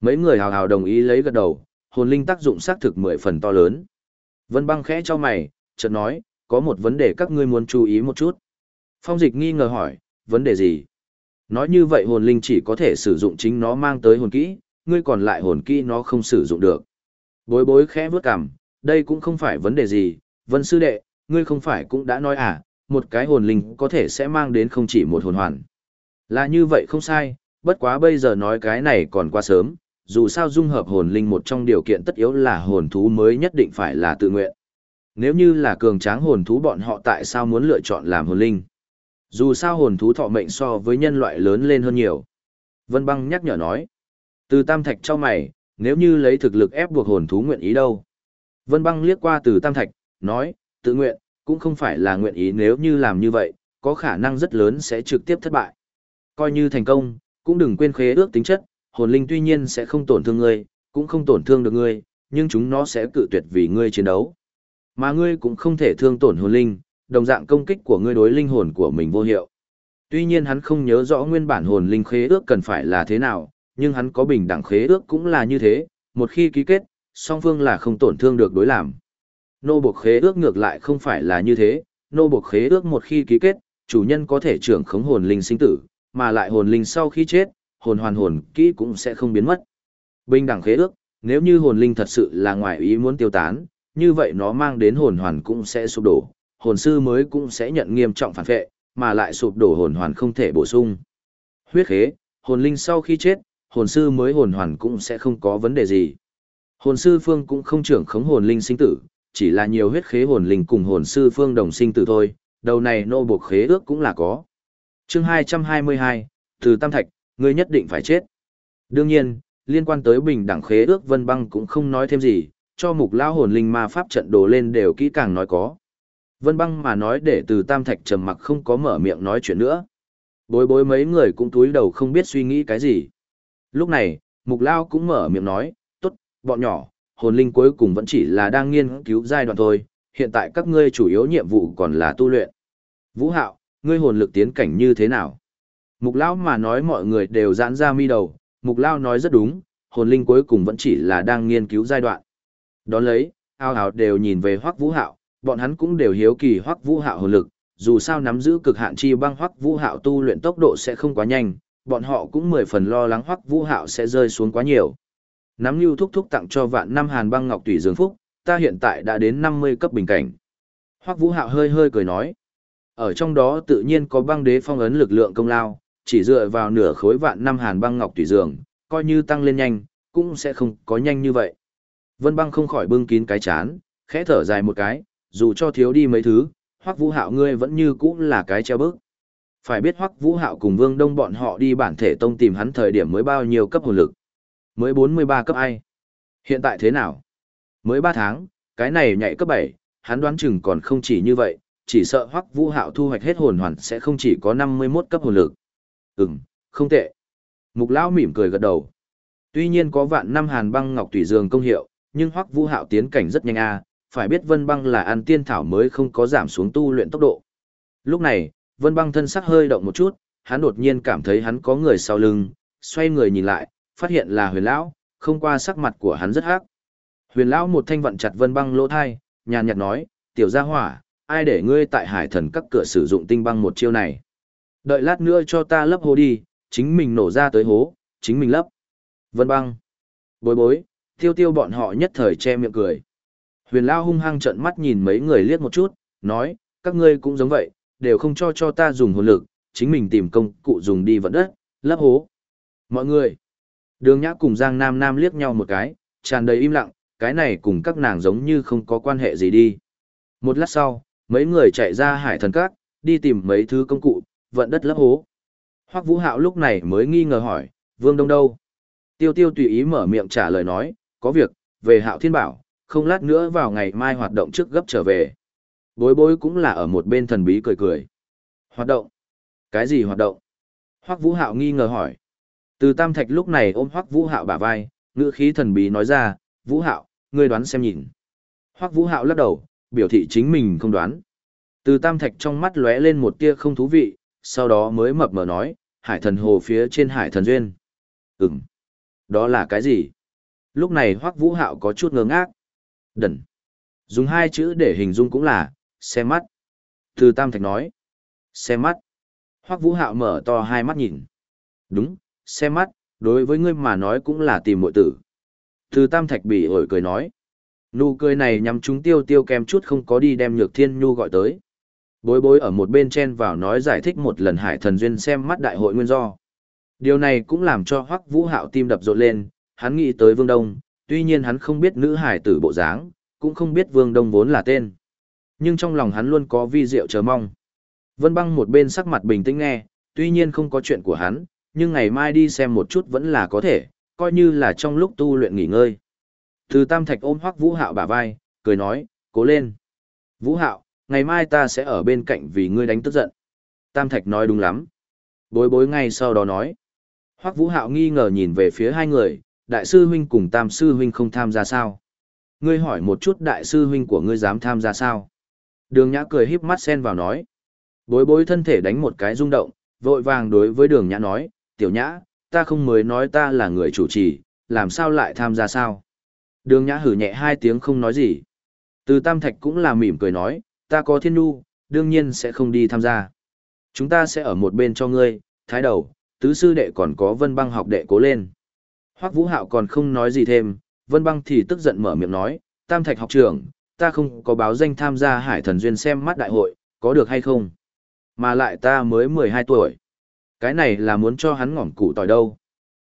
Mấy người hào hào đồng ý lấy gật đầu, hồn linh tác dụng xác thực mười phần to lớn. Vân băng khẽ cho mày, chợt nói, có một vấn đề các ngươi muốn chú ý một chút. Phong dịch nghi ngờ hỏi, vấn đề gì? Nói như vậy hồn linh chỉ có thể sử dụng chính nó mang tới hồn kỹ, ngươi còn lại hồn kỹ nó không sử dụng được. Bối bối khẽ vướt cằm, đây cũng không phải vấn đề gì, vân sư đệ, ngươi không phải cũng đã nói à, một cái hồn linh có thể sẽ mang đến không chỉ một hồn hoàn. Là như vậy không sai, bất quá bây giờ nói cái này còn quá sớm, dù sao dung hợp hồn linh một trong điều kiện tất yếu là hồn thú mới nhất định phải là tự nguyện. Nếu như là cường tráng hồn thú bọn họ tại sao muốn lựa chọn làm hồn linh? Dù sao hồn thú thọ mệnh so với nhân loại lớn lên hơn nhiều. Vân băng nhắc nhở nói. Từ tam thạch cho mày, nếu như lấy thực lực ép buộc hồn thú nguyện ý đâu. Vân băng liếc qua từ tam thạch, nói, tự nguyện, cũng không phải là nguyện ý nếu như làm như vậy, có khả năng rất lớn sẽ trực tiếp thất bại. Coi như thành công, cũng đừng quên khế ước tính chất, hồn linh tuy nhiên sẽ không tổn thương ngươi, cũng không tổn thương được ngươi, nhưng chúng nó sẽ cự tuyệt vì ngươi chiến đấu. Mà ngươi cũng không thể thương tổn hồn linh, đồng dạng công kích của ngươi đối linh hồn của mình vô hiệu. Tuy nhiên hắn không nhớ rõ nguyên bản hồn linh khế ước cần phải là thế nào, nhưng hắn có bình đẳng khế ước cũng là như thế, một khi ký kết, song phương là không tổn thương được đối làm. Nô buộc khế ước ngược lại không phải là như thế, nô buộc khế ước một khi ký kết, chủ nhân có thể trưởng khống hồn linh sinh tử, mà lại hồn linh sau khi chết, hồn hoàn hồn kỹ cũng sẽ không biến mất. Bình đẳng khế ước, nếu như hồn linh thật sự là ngoài ý muốn tiêu tán, như vậy nó mang đến hồn hoàn cũng sẽ sụp đổ, hồn sư mới cũng sẽ nhận nghiêm trọng phản vệ, mà lại sụp đổ hồn hoàn không thể bổ sung. Huyết khế, hồn linh sau khi chết, hồn sư mới hồn hoàn cũng sẽ không có vấn đề gì. Hồn sư phương cũng không trưởng khống hồn linh sinh tử, chỉ là nhiều huyết khế hồn linh cùng hồn sư phương đồng sinh tử thôi, đầu này nô buộc khế ước cũng là có. Chương 222, từ Tam Thạch, ngươi nhất định phải chết. Đương nhiên, liên quan tới bình đẳng khế ước Vân Băng cũng không nói thêm gì, cho mục lao hồn linh ma pháp trận đồ lên đều kỹ càng nói có. Vân băng mà nói để từ tam thạch trầm mặc không có mở miệng nói chuyện nữa. Bối bối mấy người cũng túi đầu không biết suy nghĩ cái gì. Lúc này, mục lao cũng mở miệng nói, tốt, bọn nhỏ, hồn linh cuối cùng vẫn chỉ là đang nghiên cứu giai đoạn thôi, hiện tại các ngươi chủ yếu nhiệm vụ còn là tu luyện. Vũ hạo, ngươi hồn lực tiến cảnh như thế nào? Mục lao mà nói mọi người đều giãn ra mi đầu, mục lao nói rất đúng, hồn linh cuối cùng vẫn chỉ là đang nghiên cứu giai đoạn. Đón lấy, ao ào đều nhìn về hoắc vũ hạo, bọn hắn cũng đều hiếu kỳ hoắc vũ hạo hồn lực, dù sao nắm giữ cực hạn chi băng hoắc vũ hạo tu luyện tốc độ sẽ không quá nhanh, bọn họ cũng mười phần lo lắng hoắc vũ hạo sẽ rơi xuống quá nhiều. Nắm lưu thúc thúc tặng cho vạn năm hàn băng ngọc tùy dương phúc, ta hiện tại đã đến năm mươi cấp bình cảnh. Hoắc vũ hạo hơi hơi cười nói, ở trong đó tự nhiên có băng đế phong ấn lực lượng công lao, chỉ dựa vào nửa khối vạn năm hàn băng ngọc tùy dương, coi như tăng lên nhanh, cũng sẽ không có nhanh như vậy. Vân băng không khỏi bưng kín cái chán, khẽ thở dài một cái, dù cho thiếu đi mấy thứ, Hoắc Vũ Hạo ngươi vẫn như cũ là cái treo bước. Phải biết Hoắc Vũ Hạo cùng Vương Đông bọn họ đi bản thể tông tìm hắn thời điểm mới bao nhiêu cấp hồn lực? Mới 43 cấp ai? Hiện tại thế nào? Mới 3 tháng, cái này nhảy cấp 7, hắn đoán chừng còn không chỉ như vậy, chỉ sợ Hoắc Vũ Hạo thu hoạch hết hồn hoàn sẽ không chỉ có 51 cấp hồn lực. Ừm, không tệ. Mục lão mỉm cười gật đầu. Tuy nhiên có vạn năm hàn băng ngọc tùy dương công hiệu, nhưng Hoắc Vũ Hạo tiến cảnh rất nhanh a, phải biết Vân Băng là ăn tiên thảo mới không có giảm xuống tu luyện tốc độ. Lúc này, Vân Băng thân sắc hơi động một chút, hắn đột nhiên cảm thấy hắn có người sau lưng, xoay người nhìn lại, phát hiện là Huyền lão, không qua sắc mặt của hắn rất hắc. Huyền lão một thanh vận chặt Vân Băng lỗ thai, nhàn nhạt nói, "Tiểu gia hỏa, ai để ngươi tại Hải Thần các cửa sử dụng tinh băng một chiêu này? Đợi lát nữa cho ta lấp hố đi, chính mình nổ ra tới hố, chính mình lấp." Vân Băng, Bối Bối, Tiêu Tiêu bọn họ nhất thời che miệng cười. Huyền Lao hung hăng trợn mắt nhìn mấy người liếc một chút, nói, các ngươi cũng giống vậy, đều không cho cho ta dùng hồn lực, chính mình tìm công cụ dùng đi vận đất, lấp hố. Mọi người, đường nhã cùng Giang Nam Nam liếc nhau một cái, tràn đầy im lặng, cái này cùng các nàng giống như không có quan hệ gì đi. Một lát sau, mấy người chạy ra hải thần các, đi tìm mấy thứ công cụ, vận đất lấp hố. Hoắc Vũ Hạo lúc này mới nghi ngờ hỏi, Vương Đông đâu? Tiêu Tiêu tùy ý mở miệng trả lời nói, có việc, về Hạo Thiên Bảo, không lát nữa vào ngày mai hoạt động trước gấp trở về. Bối bối cũng là ở một bên thần bí cười cười. Hoạt động? Cái gì hoạt động? Hoắc Vũ Hạo nghi ngờ hỏi. Từ Tam Thạch lúc này ôm Hoắc Vũ Hạo bả vai, ngữ khí thần bí nói ra, Vũ Hạo, ngươi đoán xem nhìn. Hoắc Vũ Hạo lắc đầu, biểu thị chính mình không đoán. Từ Tam Thạch trong mắt lóe lên một tia không thú vị, sau đó mới mập mờ nói, Hải Thần Hồ phía trên Hải Thần Duyên. Ừm. Đó là cái gì? Lúc này Hoắc Vũ Hạo có chút ngơ ngác. Đần. Dùng hai chữ để hình dung cũng là, xe mắt. Từ Tam Thạch nói. xe mắt. Hoắc Vũ Hạo mở to hai mắt nhìn. Đúng, xe mắt, đối với ngươi mà nói cũng là tìm mội tử. Từ Tam Thạch bị ổi cười nói. Nụ cười này nhằm chúng tiêu tiêu kem chút không có đi đem Nhược Thiên Nhu gọi tới. Bối bối ở một bên chen vào nói giải thích một lần hải thần duyên xem mắt đại hội nguyên do. Điều này cũng làm cho Hoắc Vũ Hạo tim đập rộn lên, hắn nghĩ tới Vương Đông, tuy nhiên hắn không biết nữ hải tử bộ dáng, cũng không biết Vương Đông vốn là tên. Nhưng trong lòng hắn luôn có vi diệu chờ mong. Vân băng một bên sắc mặt bình tĩnh nghe, tuy nhiên không có chuyện của hắn, nhưng ngày mai đi xem một chút vẫn là có thể, coi như là trong lúc tu luyện nghỉ ngơi. Từ Tam Thạch ôm Hoắc Vũ Hạo bả vai, cười nói, cố lên. Vũ Hạo, ngày mai ta sẽ ở bên cạnh vì ngươi đánh tức giận. Tam Thạch nói đúng lắm. Bối bối ngay sau đó nói. Hoắc Vũ Hạo nghi ngờ nhìn về phía hai người, đại sư huynh cùng tam sư huynh không tham gia sao? Ngươi hỏi một chút đại sư huynh của ngươi dám tham gia sao? Đường Nhã cười híp mắt xen vào nói. Bối bối thân thể đánh một cái rung động, vội vàng đối với đường Nhã nói, tiểu Nhã, ta không mới nói ta là người chủ trì, làm sao lại tham gia sao? Đường Nhã hử nhẹ hai tiếng không nói gì. Từ Tam Thạch cũng là mỉm cười nói, ta có thiên nu, đương nhiên sẽ không đi tham gia. Chúng ta sẽ ở một bên cho ngươi, thái đầu, tứ sư đệ còn có vân băng học đệ cố lên. Hoắc Vũ Hạo còn không nói gì thêm, vân băng thì tức giận mở miệng nói, tam thạch học trưởng, ta không có báo danh tham gia hải thần duyên xem mắt đại hội, có được hay không? Mà lại ta mới 12 tuổi. Cái này là muốn cho hắn ngỏm cụ tỏi đâu.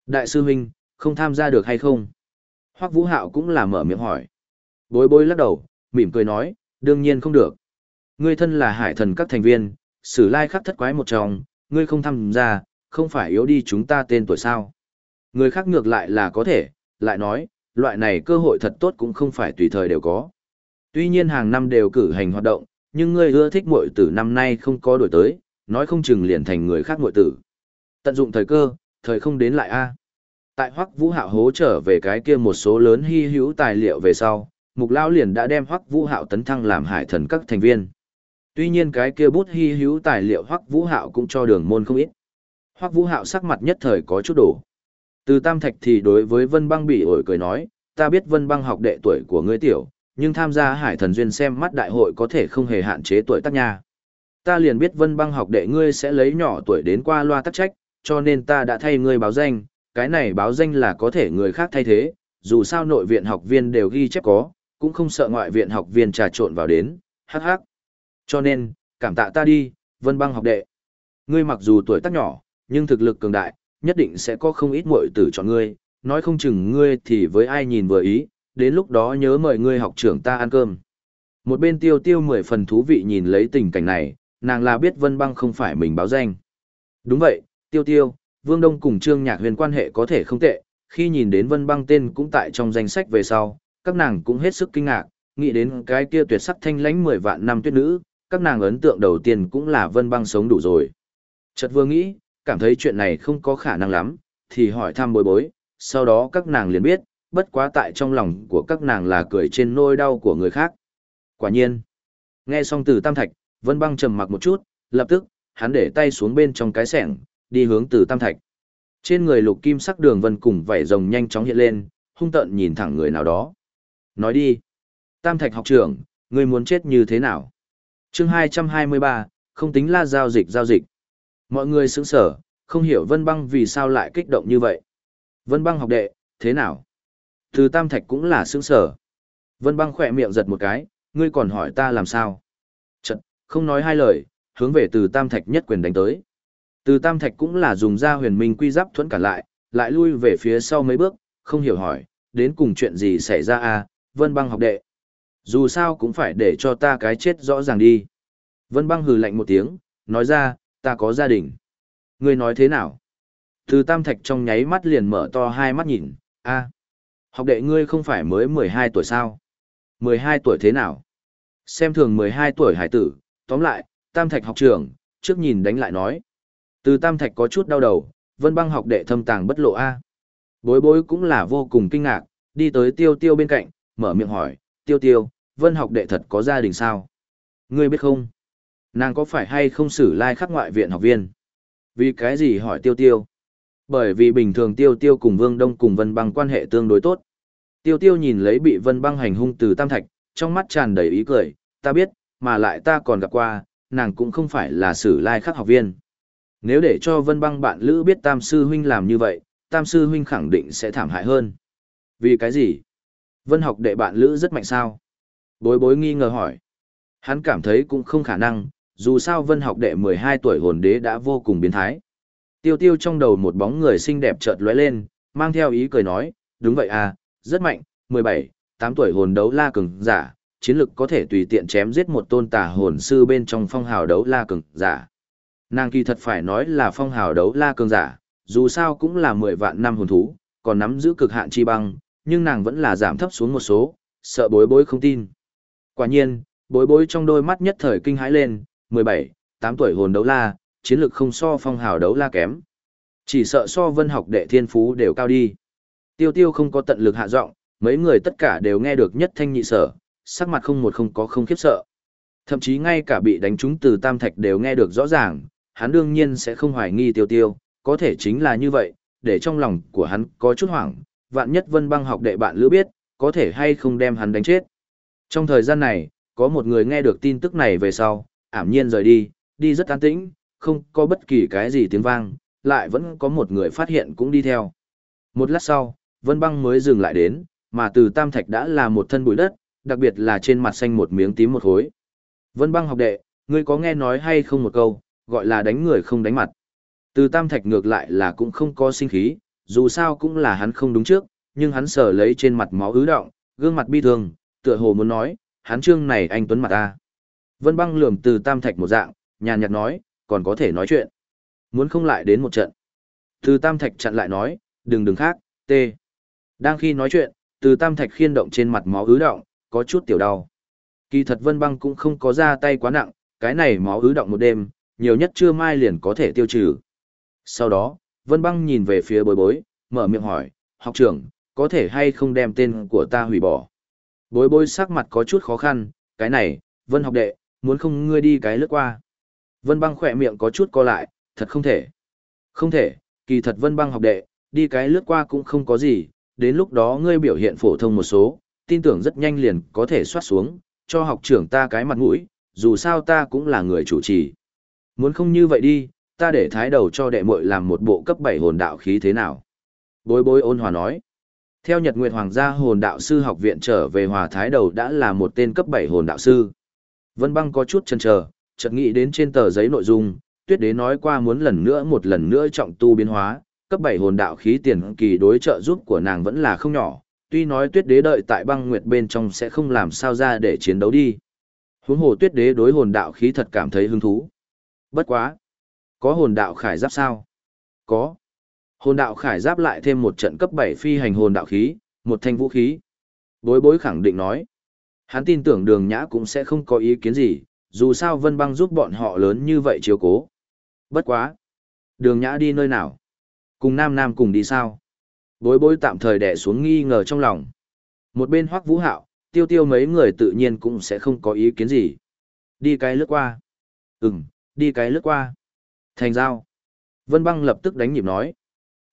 Đại sư huynh, không tham gia được hay không? Hoắc Vũ Hạo cũng là mở miệng hỏi. Bối bối lắc đầu, mỉm cười nói, đương nhiên không được. Ngươi thân là hải thần các thành viên, sử lai khắc thất quái một chồng, ngươi không tham gia, không phải yếu đi chúng ta tên tuổi sao. Người khác ngược lại là có thể, lại nói, loại này cơ hội thật tốt cũng không phải tùy thời đều có. Tuy nhiên hàng năm đều cử hành hoạt động, nhưng ngươi ưa thích muội tử năm nay không có đổi tới, nói không chừng liền thành người khác muội tử. Tận dụng thời cơ, thời không đến lại a. Tại Hoắc Vũ Hạo hố trở về cái kia một số lớn hy hữu tài liệu về sau, Mục lão liền đã đem Hoắc Vũ Hạo tấn thăng làm hải thần các thành viên. Tuy nhiên cái kia bút hy hữu tài liệu Hoắc Vũ Hạo cũng cho đường môn không ít. Hoắc Vũ Hạo sắc mặt nhất thời có chút đổ. Từ Tam Thạch thì đối với Vân Băng bị ổi cười nói, ta biết Vân Băng học đệ tuổi của ngươi tiểu, nhưng tham gia Hải Thần Duyên xem mắt đại hội có thể không hề hạn chế tuổi tác nha. Ta liền biết Vân Băng học đệ ngươi sẽ lấy nhỏ tuổi đến qua loa tắc trách, cho nên ta đã thay ngươi báo danh, cái này báo danh là có thể người khác thay thế, dù sao nội viện học viên đều ghi chép có, cũng không sợ ngoại viện học viên trà trộn vào đến, hắc hắc. Cho nên, cảm tạ ta đi, Vân Băng học đệ. Ngươi mặc dù tuổi tác nhỏ, nhưng thực lực cường đại, nhất định sẽ có không ít muội tử chọn ngươi, nói không chừng ngươi thì với ai nhìn vừa ý, đến lúc đó nhớ mời ngươi học trưởng ta ăn cơm. Một bên tiêu tiêu mười phần thú vị nhìn lấy tình cảnh này, nàng là biết Vân Băng không phải mình báo danh. Đúng vậy, tiêu tiêu, Vương Đông cùng Trương Nhạc Huyền quan hệ có thể không tệ, khi nhìn đến Vân Băng tên cũng tại trong danh sách về sau, các nàng cũng hết sức kinh ngạc, nghĩ đến cái kia tuyệt sắc thanh lãnh mười vạn năm tuyết nữ, các nàng ấn tượng đầu tiên cũng là Vân Băng sống đủ rồi. Chợt vừa nghĩ, cảm thấy chuyện này không có khả năng lắm, thì hỏi thăm bối bối, sau đó các nàng liền biết, bất quá tại trong lòng của các nàng là cười trên nôi đau của người khác. Quả nhiên, nghe xong từ Tam Thạch, Vân Băng trầm mặc một chút, lập tức, hắn để tay xuống bên trong cái sẻng, đi hướng từ Tam Thạch. Trên người lục kim sắc đường vân cùng vảy rồng nhanh chóng hiện lên, hung tợn nhìn thẳng người nào đó. Nói đi. Tam Thạch học trưởng, ngươi muốn chết như thế nào? Chương 223, không tính là giao dịch giao dịch. Mọi người sững sở, không hiểu Vân Băng vì sao lại kích động như vậy. Vân Băng học đệ, thế nào? Từ Tam Thạch cũng là sững sở. Vân Băng khỏe miệng giật một cái, ngươi còn hỏi ta làm sao? Chật, không nói hai lời, hướng về từ Tam Thạch nhất quyền đánh tới. Từ Tam Thạch cũng là dùng ra huyền minh quy giáp thuẫn cản lại, lại lui về phía sau mấy bước, không hiểu hỏi, đến cùng chuyện gì xảy ra à, Vân Băng học đệ. Dù sao cũng phải để cho ta cái chết rõ ràng đi. Vân Băng hừ lạnh một tiếng, nói ra, ta có gia đình. Ngươi nói thế nào? Từ Tam Thạch trong nháy mắt liền mở to hai mắt nhìn, a, học đệ ngươi không phải mới 12 tuổi sao? 12 tuổi thế nào? Xem thường 12 tuổi hải tử, tóm lại, Tam Thạch học trưởng, trước nhìn đánh lại nói. Từ Tam Thạch có chút đau đầu, vân băng học đệ thâm tàng bất lộ a. Bối bối cũng là vô cùng kinh ngạc, đi tới tiêu tiêu bên cạnh, mở miệng hỏi, tiêu tiêu, vân học đệ thật có gia đình sao? Ngươi biết không? Nàng có phải hay không xử lai like khắc ngoại viện học viên? Vì cái gì hỏi tiêu tiêu? Bởi vì bình thường tiêu tiêu cùng Vương Đông cùng Vân Băng quan hệ tương đối tốt. Tiêu tiêu nhìn lấy bị Vân Băng hành hung từ Tam Thạch, trong mắt tràn đầy ý cười, ta biết, mà lại ta còn gặp qua, nàng cũng không phải là sử lai khắc học viên. Nếu để cho Vân Băng bạn lữ biết Tam Sư Huynh làm như vậy, Tam Sư Huynh khẳng định sẽ thảm hại hơn. Vì cái gì? Vân học đệ bạn lữ rất mạnh sao? Bối bối nghi ngờ hỏi. Hắn cảm thấy cũng không khả năng, dù sao vân học đệ 12 tuổi hồn đế đã vô cùng biến thái. Tiêu tiêu trong đầu một bóng người xinh đẹp chợt lóe lên, mang theo ý cười nói, đúng vậy à, rất mạnh, 17, 8 tuổi hồn đấu la cường giả, chiến lực có thể tùy tiện chém giết một tôn tà hồn sư bên trong phong hào đấu la cường giả. Nàng kỳ thật phải nói là phong hào đấu la cường giả, dù sao cũng là 10 vạn năm hồn thú, còn nắm giữ cực hạn chi băng, nhưng nàng vẫn là giảm thấp xuống một số, sợ bối bối không tin. Quả nhiên, bối bối trong đôi mắt nhất thời kinh hãi lên, 17, 8 tuổi hồn đấu la, chiến lược không so phong hào đấu la kém. Chỉ sợ so vân học đệ thiên phú đều cao đi. Tiêu tiêu không có tận lực hạ giọng, mấy người tất cả đều nghe được nhất thanh nhị sở, sắc mặt không một không có không khiếp sợ. Thậm chí ngay cả bị đánh trúng từ tam thạch đều nghe được rõ ràng, hắn đương nhiên sẽ không hoài nghi tiêu tiêu, có thể chính là như vậy, để trong lòng của hắn có chút hoảng, vạn nhất vân băng học đệ bạn lữ biết, có thể hay không đem hắn đánh chết. Trong thời gian này, có một người nghe được tin tức này về sau, ảm nhiên rời đi, đi rất an tĩnh, không có bất kỳ cái gì tiếng vang, lại vẫn có một người phát hiện cũng đi theo. Một lát sau, vân băng mới dừng lại đến, mà từ tam thạch đã là một thân bụi đất, đặc biệt là trên mặt xanh một miếng tím một khối. Vân băng học đệ, ngươi có nghe nói hay không một câu, gọi là đánh người không đánh mặt. Từ tam thạch ngược lại là cũng không có sinh khí, dù sao cũng là hắn không đúng trước, nhưng hắn sở lấy trên mặt máu ứ động, gương mặt bi thương, tựa hồ muốn nói, hắn trương này anh tuấn mặt ta. Vân băng lườm từ tam thạch một dạng, nhàn nhạt nói, còn có thể nói chuyện. Muốn không lại đến một trận. Từ tam thạch chặn lại nói, đừng đừng khác, tê. Đang khi nói chuyện, từ tam thạch khiên động trên mặt máu ứ động, có chút tiểu đau. Kỳ thật vân băng cũng không có ra tay quá nặng, cái này máu ứ động một đêm, nhiều nhất trưa mai liền có thể tiêu trừ. Sau đó, vân băng nhìn về phía bối bối, mở miệng hỏi, học trưởng, có thể hay không đem tên của ta hủy bỏ. Bối bối sắc mặt có chút khó khăn, cái này, vân học đệ, muốn không ngươi đi cái lướt qua. Vân băng khỏe miệng có chút co lại, thật không thể. Không thể, kỳ thật vân băng học đệ, đi cái lướt qua cũng không có gì, đến lúc đó ngươi biểu hiện phổ thông một số, tin tưởng rất nhanh liền có thể soát xuống, cho học trưởng ta cái mặt mũi, dù sao ta cũng là người chủ trì. Muốn không như vậy đi, ta để thái đầu cho đệ muội làm một bộ cấp 7 hồn đạo khí thế nào. Bối bối ôn hòa nói. Theo Nhật Nguyệt Hoàng gia hồn đạo sư học viện trở về hòa thái đầu đã là một tên cấp 7 hồn đạo sư. Vân băng có chút chần chờ, chợt nghĩ đến trên tờ giấy nội dung, tuyết đế nói qua muốn lần nữa một lần nữa trọng tu biến hóa, cấp 7 hồn đạo khí tiền kỳ đối trợ giúp của nàng vẫn là không nhỏ, tuy nói tuyết đế đợi tại băng nguyệt bên trong sẽ không làm sao ra để chiến đấu đi. Huống hồ tuyết đế đối hồn đạo khí thật cảm thấy hứng thú. Bất quá. Có hồn đạo khải giáp sao? Có. Hồn đạo khải giáp lại thêm một trận cấp 7 phi hành hồn đạo khí, một thanh vũ khí. Bối bối khẳng định nói. Hắn tin tưởng đường nhã cũng sẽ không có ý kiến gì, dù sao vân băng giúp bọn họ lớn như vậy chiếu cố. Bất quá. Đường nhã đi nơi nào? Cùng nam nam cùng đi sao? Bối bối tạm thời đẻ xuống nghi ngờ trong lòng. Một bên hoắc vũ hạo, tiêu tiêu mấy người tự nhiên cũng sẽ không có ý kiến gì. Đi cái lướt qua. Ừm, đi cái lướt qua. Thành giao. Vân băng lập tức đánh nhịp nói.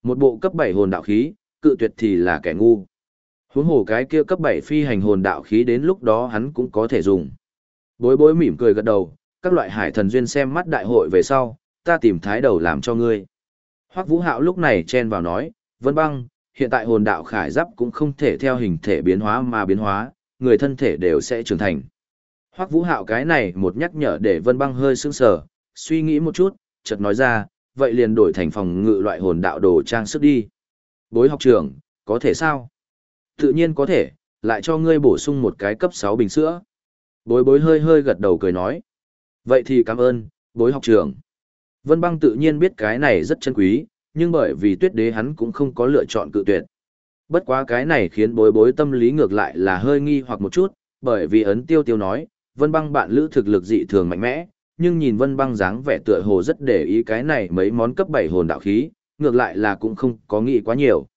Một bộ cấp 7 hồn đạo khí, cự tuyệt thì là kẻ ngu. Huống hồ cái kia cấp 7 phi hành hồn đạo khí đến lúc đó hắn cũng có thể dùng. Bối bối mỉm cười gật đầu, các loại hải thần duyên xem mắt đại hội về sau, ta tìm thái đầu làm cho ngươi. Hoắc Vũ Hạo lúc này chen vào nói, Vân Băng, hiện tại hồn đạo khải giáp cũng không thể theo hình thể biến hóa mà biến hóa, người thân thể đều sẽ trưởng thành. Hoắc Vũ Hạo cái này một nhắc nhở để Vân Băng hơi sững sờ, suy nghĩ một chút, chợt nói ra, vậy liền đổi thành phòng ngự loại hồn đạo đồ trang sức đi. Bối học trưởng, có thể sao? Tự nhiên có thể, lại cho ngươi bổ sung một cái cấp 6 bình sữa. Bối bối hơi hơi gật đầu cười nói. Vậy thì cảm ơn, bối học trưởng. Vân băng tự nhiên biết cái này rất chân quý, nhưng bởi vì tuyết đế hắn cũng không có lựa chọn cự tuyệt. Bất quá cái này khiến bối bối tâm lý ngược lại là hơi nghi hoặc một chút, bởi vì ấn tiêu tiêu nói, vân băng bạn lữ thực lực dị thường mạnh mẽ, nhưng nhìn vân băng dáng vẻ tựa hồ rất để ý cái này mấy món cấp bảy hồn đạo khí, ngược lại là cũng không có nghĩ quá nhiều.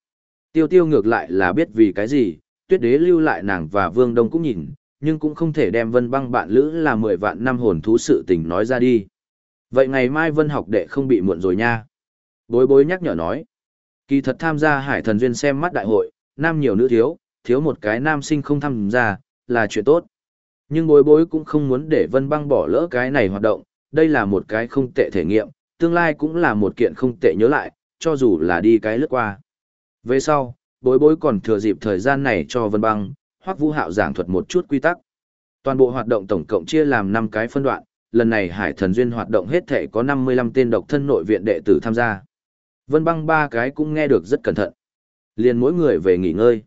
Tiêu tiêu ngược lại là biết vì cái gì, tuyết đế lưu lại nàng và vương đông cũng nhìn, nhưng cũng không thể đem vân băng bạn lữ là 10 vạn năm hồn thú sự tình nói ra đi. Vậy ngày mai vân học đệ không bị muộn rồi nha. Bối bối nhắc nhở nói. Kỳ thật tham gia hải thần duyên xem mắt đại hội, nam nhiều nữ thiếu, thiếu một cái nam sinh không tham gia, là chuyện tốt. Nhưng bối bối cũng không muốn để Vân Băng bỏ lỡ cái này hoạt động, đây là một cái không tệ thể nghiệm, tương lai cũng là một kiện không tệ nhớ lại, cho dù là đi cái lướt qua. Về sau, bối bối còn thừa dịp thời gian này cho Vân Băng, hoặc Vũ Hạo giảng thuật một chút quy tắc. Toàn bộ hoạt động tổng cộng chia làm 5 cái phân đoạn, lần này Hải Thần Duyên hoạt động hết thể có 55 tên độc thân nội viện đệ tử tham gia. Vân Băng ba cái cũng nghe được rất cẩn thận. Liền mỗi người về nghỉ ngơi.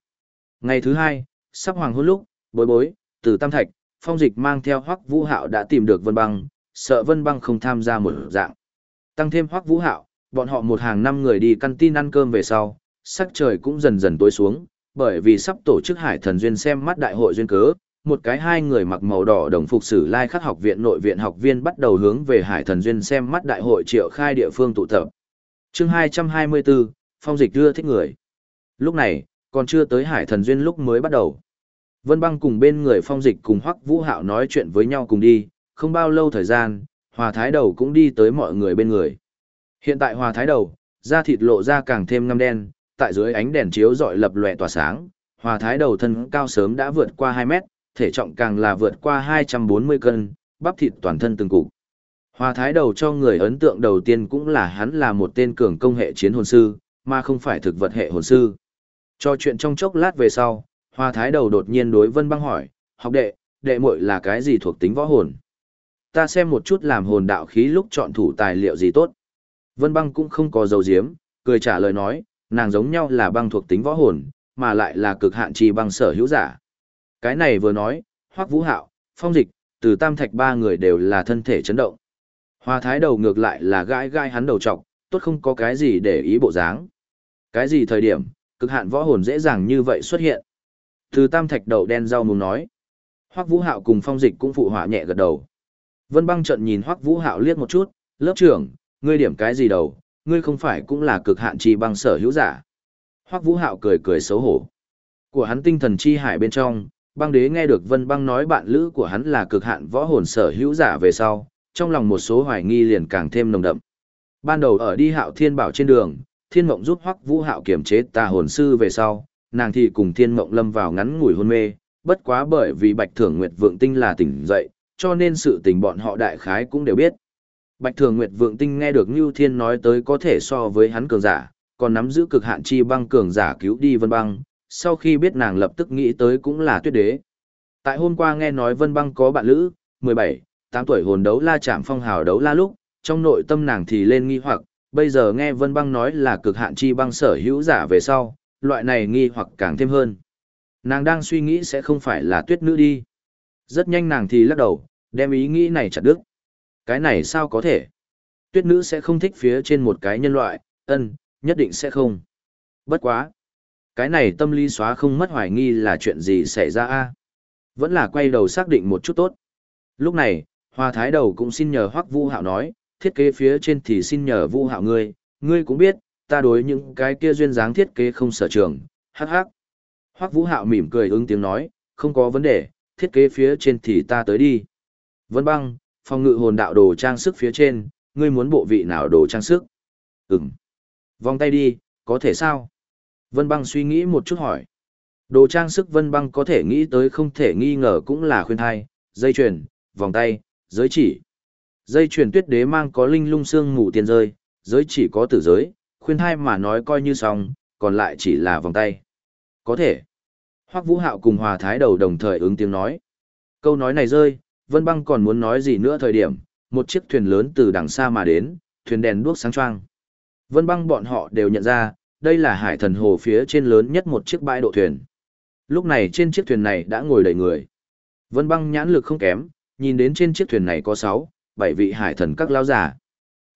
Ngày thứ hai, sắp hoàng hôn lúc, bối bối, từ Tam Thạch, Phong Dịch mang theo Hoắc Vũ Hạo đã tìm được Vân Băng, sợ Vân Băng không tham gia một dạng. Tăng thêm Hoắc Vũ Hạo, bọn họ một hàng năm người đi căn tin ăn cơm về sau, sắc trời cũng dần dần tối xuống, bởi vì sắp tổ chức Hải Thần Duyên xem mắt đại hội duyên cớ, một cái hai người mặc màu đỏ đồng phục sử lai khắc học viện nội viện học viên bắt đầu hướng về Hải Thần Duyên xem mắt đại hội triệu khai địa phương tụ tập. Chương 224, Phong Dịch đưa thích người. Lúc này, còn chưa tới Hải Thần Duyên lúc mới bắt đầu. Vân Băng cùng bên người Phong Dịch cùng Hoắc Vũ Hạo nói chuyện với nhau cùng đi, không bao lâu thời gian, Hòa Thái Đầu cũng đi tới mọi người bên người. Hiện tại Hòa Thái Đầu, da thịt lộ ra càng thêm ngăm đen, tại dưới ánh đèn chiếu dọi lập lòe tỏa sáng, Hòa Thái Đầu thân cao sớm đã vượt qua 2 mét, thể trọng càng là vượt qua 240 cân, bắp thịt toàn thân từng cục. Hòa Thái Đầu cho người ấn tượng đầu tiên cũng là hắn là một tên cường công hệ chiến hồn sư, mà không phải thực vật hệ hồn sư. Cho chuyện trong chốc lát về sau, Hoa Thái Đầu đột nhiên đối Vân Băng hỏi, học đệ, đệ muội là cái gì thuộc tính võ hồn? Ta xem một chút làm hồn đạo khí lúc chọn thủ tài liệu gì tốt. Vân Băng cũng không có dấu diếm, cười trả lời nói, nàng giống nhau là băng thuộc tính võ hồn, mà lại là cực hạn trì băng sở hữu giả. Cái này vừa nói, Hoắc Vũ Hạo, Phong Dịch, từ Tam Thạch ba người đều là thân thể chấn động. Hoa Thái đầu ngược lại là gãi gãi hắn đầu trọc, tốt không có cái gì để ý bộ dáng. Cái gì thời điểm, cực hạn võ hồn dễ dàng như vậy xuất hiện. Từ Tam Thạch đầu đen rau muống nói. Hoắc Vũ Hạo cùng Phong Dịch cũng phụ họa nhẹ gật đầu. Vân Băng trận nhìn Hoắc Vũ Hạo liếc một chút, lớp trưởng, ngươi điểm cái gì đầu, ngươi không phải cũng là cực hạn chi băng sở hữu giả. Hoắc Vũ Hạo cười cười xấu hổ. Của hắn tinh thần chi hải bên trong, băng đế nghe được Vân Băng nói bạn lữ của hắn là cực hạn võ hồn sở hữu giả về sau, trong lòng một số hoài nghi liền càng thêm nồng đậm. Ban đầu ở đi Hạo Thiên Bảo trên đường, Thiên Mộng giúp Hoắc Vũ Hạo kiểm chế tà hồn sư về sau, nàng thì cùng Thiên Mộng lâm vào ngắn ngủi hôn mê, bất quá bởi vì Bạch Thưởng Nguyệt Vượng Tinh là tỉnh dậy, cho nên sự tình bọn họ đại khái cũng đều biết. Bạch Thường Nguyệt Vượng Tinh nghe được Nưu Thiên nói tới có thể so với hắn cường giả, còn nắm giữ cực hạn chi băng cường giả cứu đi Vân Băng, sau khi biết nàng lập tức nghĩ tới cũng là tuyết đế. Tại hôm qua nghe nói Vân Băng có bạn lữ, 17, 8 tuổi hồn đấu la chạm phong hào đấu la lúc, trong nội tâm nàng thì lên nghi hoặc, bây giờ nghe Vân Băng nói là cực hạn chi băng sở hữu giả về sau, loại này nghi hoặc càng thêm hơn. Nàng đang suy nghĩ sẽ không phải là tuyết nữ đi. Rất nhanh nàng thì lắc đầu, đem ý nghĩ này chặt đứt. Cái này sao có thể? Tuyết nữ sẽ không thích phía trên một cái nhân loại, ân, nhất định sẽ không. Bất quá. Cái này tâm lý xóa không mất hoài nghi là chuyện gì xảy ra a Vẫn là quay đầu xác định một chút tốt. Lúc này, Hoa Thái đầu cũng xin nhờ Hoắc Vu Hạo nói, thiết kế phía trên thì xin nhờ Vu Hạo ngươi, ngươi cũng biết, ta đối những cái kia duyên dáng thiết kế không sở trường, hắc hắc. Hoắc Vũ Hạo mỉm cười ứng tiếng nói, không có vấn đề, thiết kế phía trên thì ta tới đi. Vân băng, phòng ngự hồn đạo đồ trang sức phía trên, ngươi muốn bộ vị nào đồ trang sức? Ừm. Vòng tay đi, có thể sao? Vân băng suy nghĩ một chút hỏi. Đồ trang sức vân băng có thể nghĩ tới không thể nghi ngờ cũng là khuyên thai, dây chuyền, vòng tay, giới chỉ. Dây chuyền tuyết đế mang có linh lung xương mù tiền rơi, giới chỉ có tử giới, khuyên thai mà nói coi như xong, còn lại chỉ là vòng tay. Có thể. Hoắc Vũ Hạo cùng Hòa Thái đầu đồng thời ứng tiếng nói. Câu nói này rơi, Vân Băng còn muốn nói gì nữa thời điểm, một chiếc thuyền lớn từ đằng xa mà đến, thuyền đèn đuốc sáng choang. Vân Băng bọn họ đều nhận ra, đây là hải thần hồ phía trên lớn nhất một chiếc bãi độ thuyền. Lúc này trên chiếc thuyền này đã ngồi đầy người. Vân Băng nhãn lực không kém, nhìn đến trên chiếc thuyền này có 6, 7 vị hải thần các lão giả.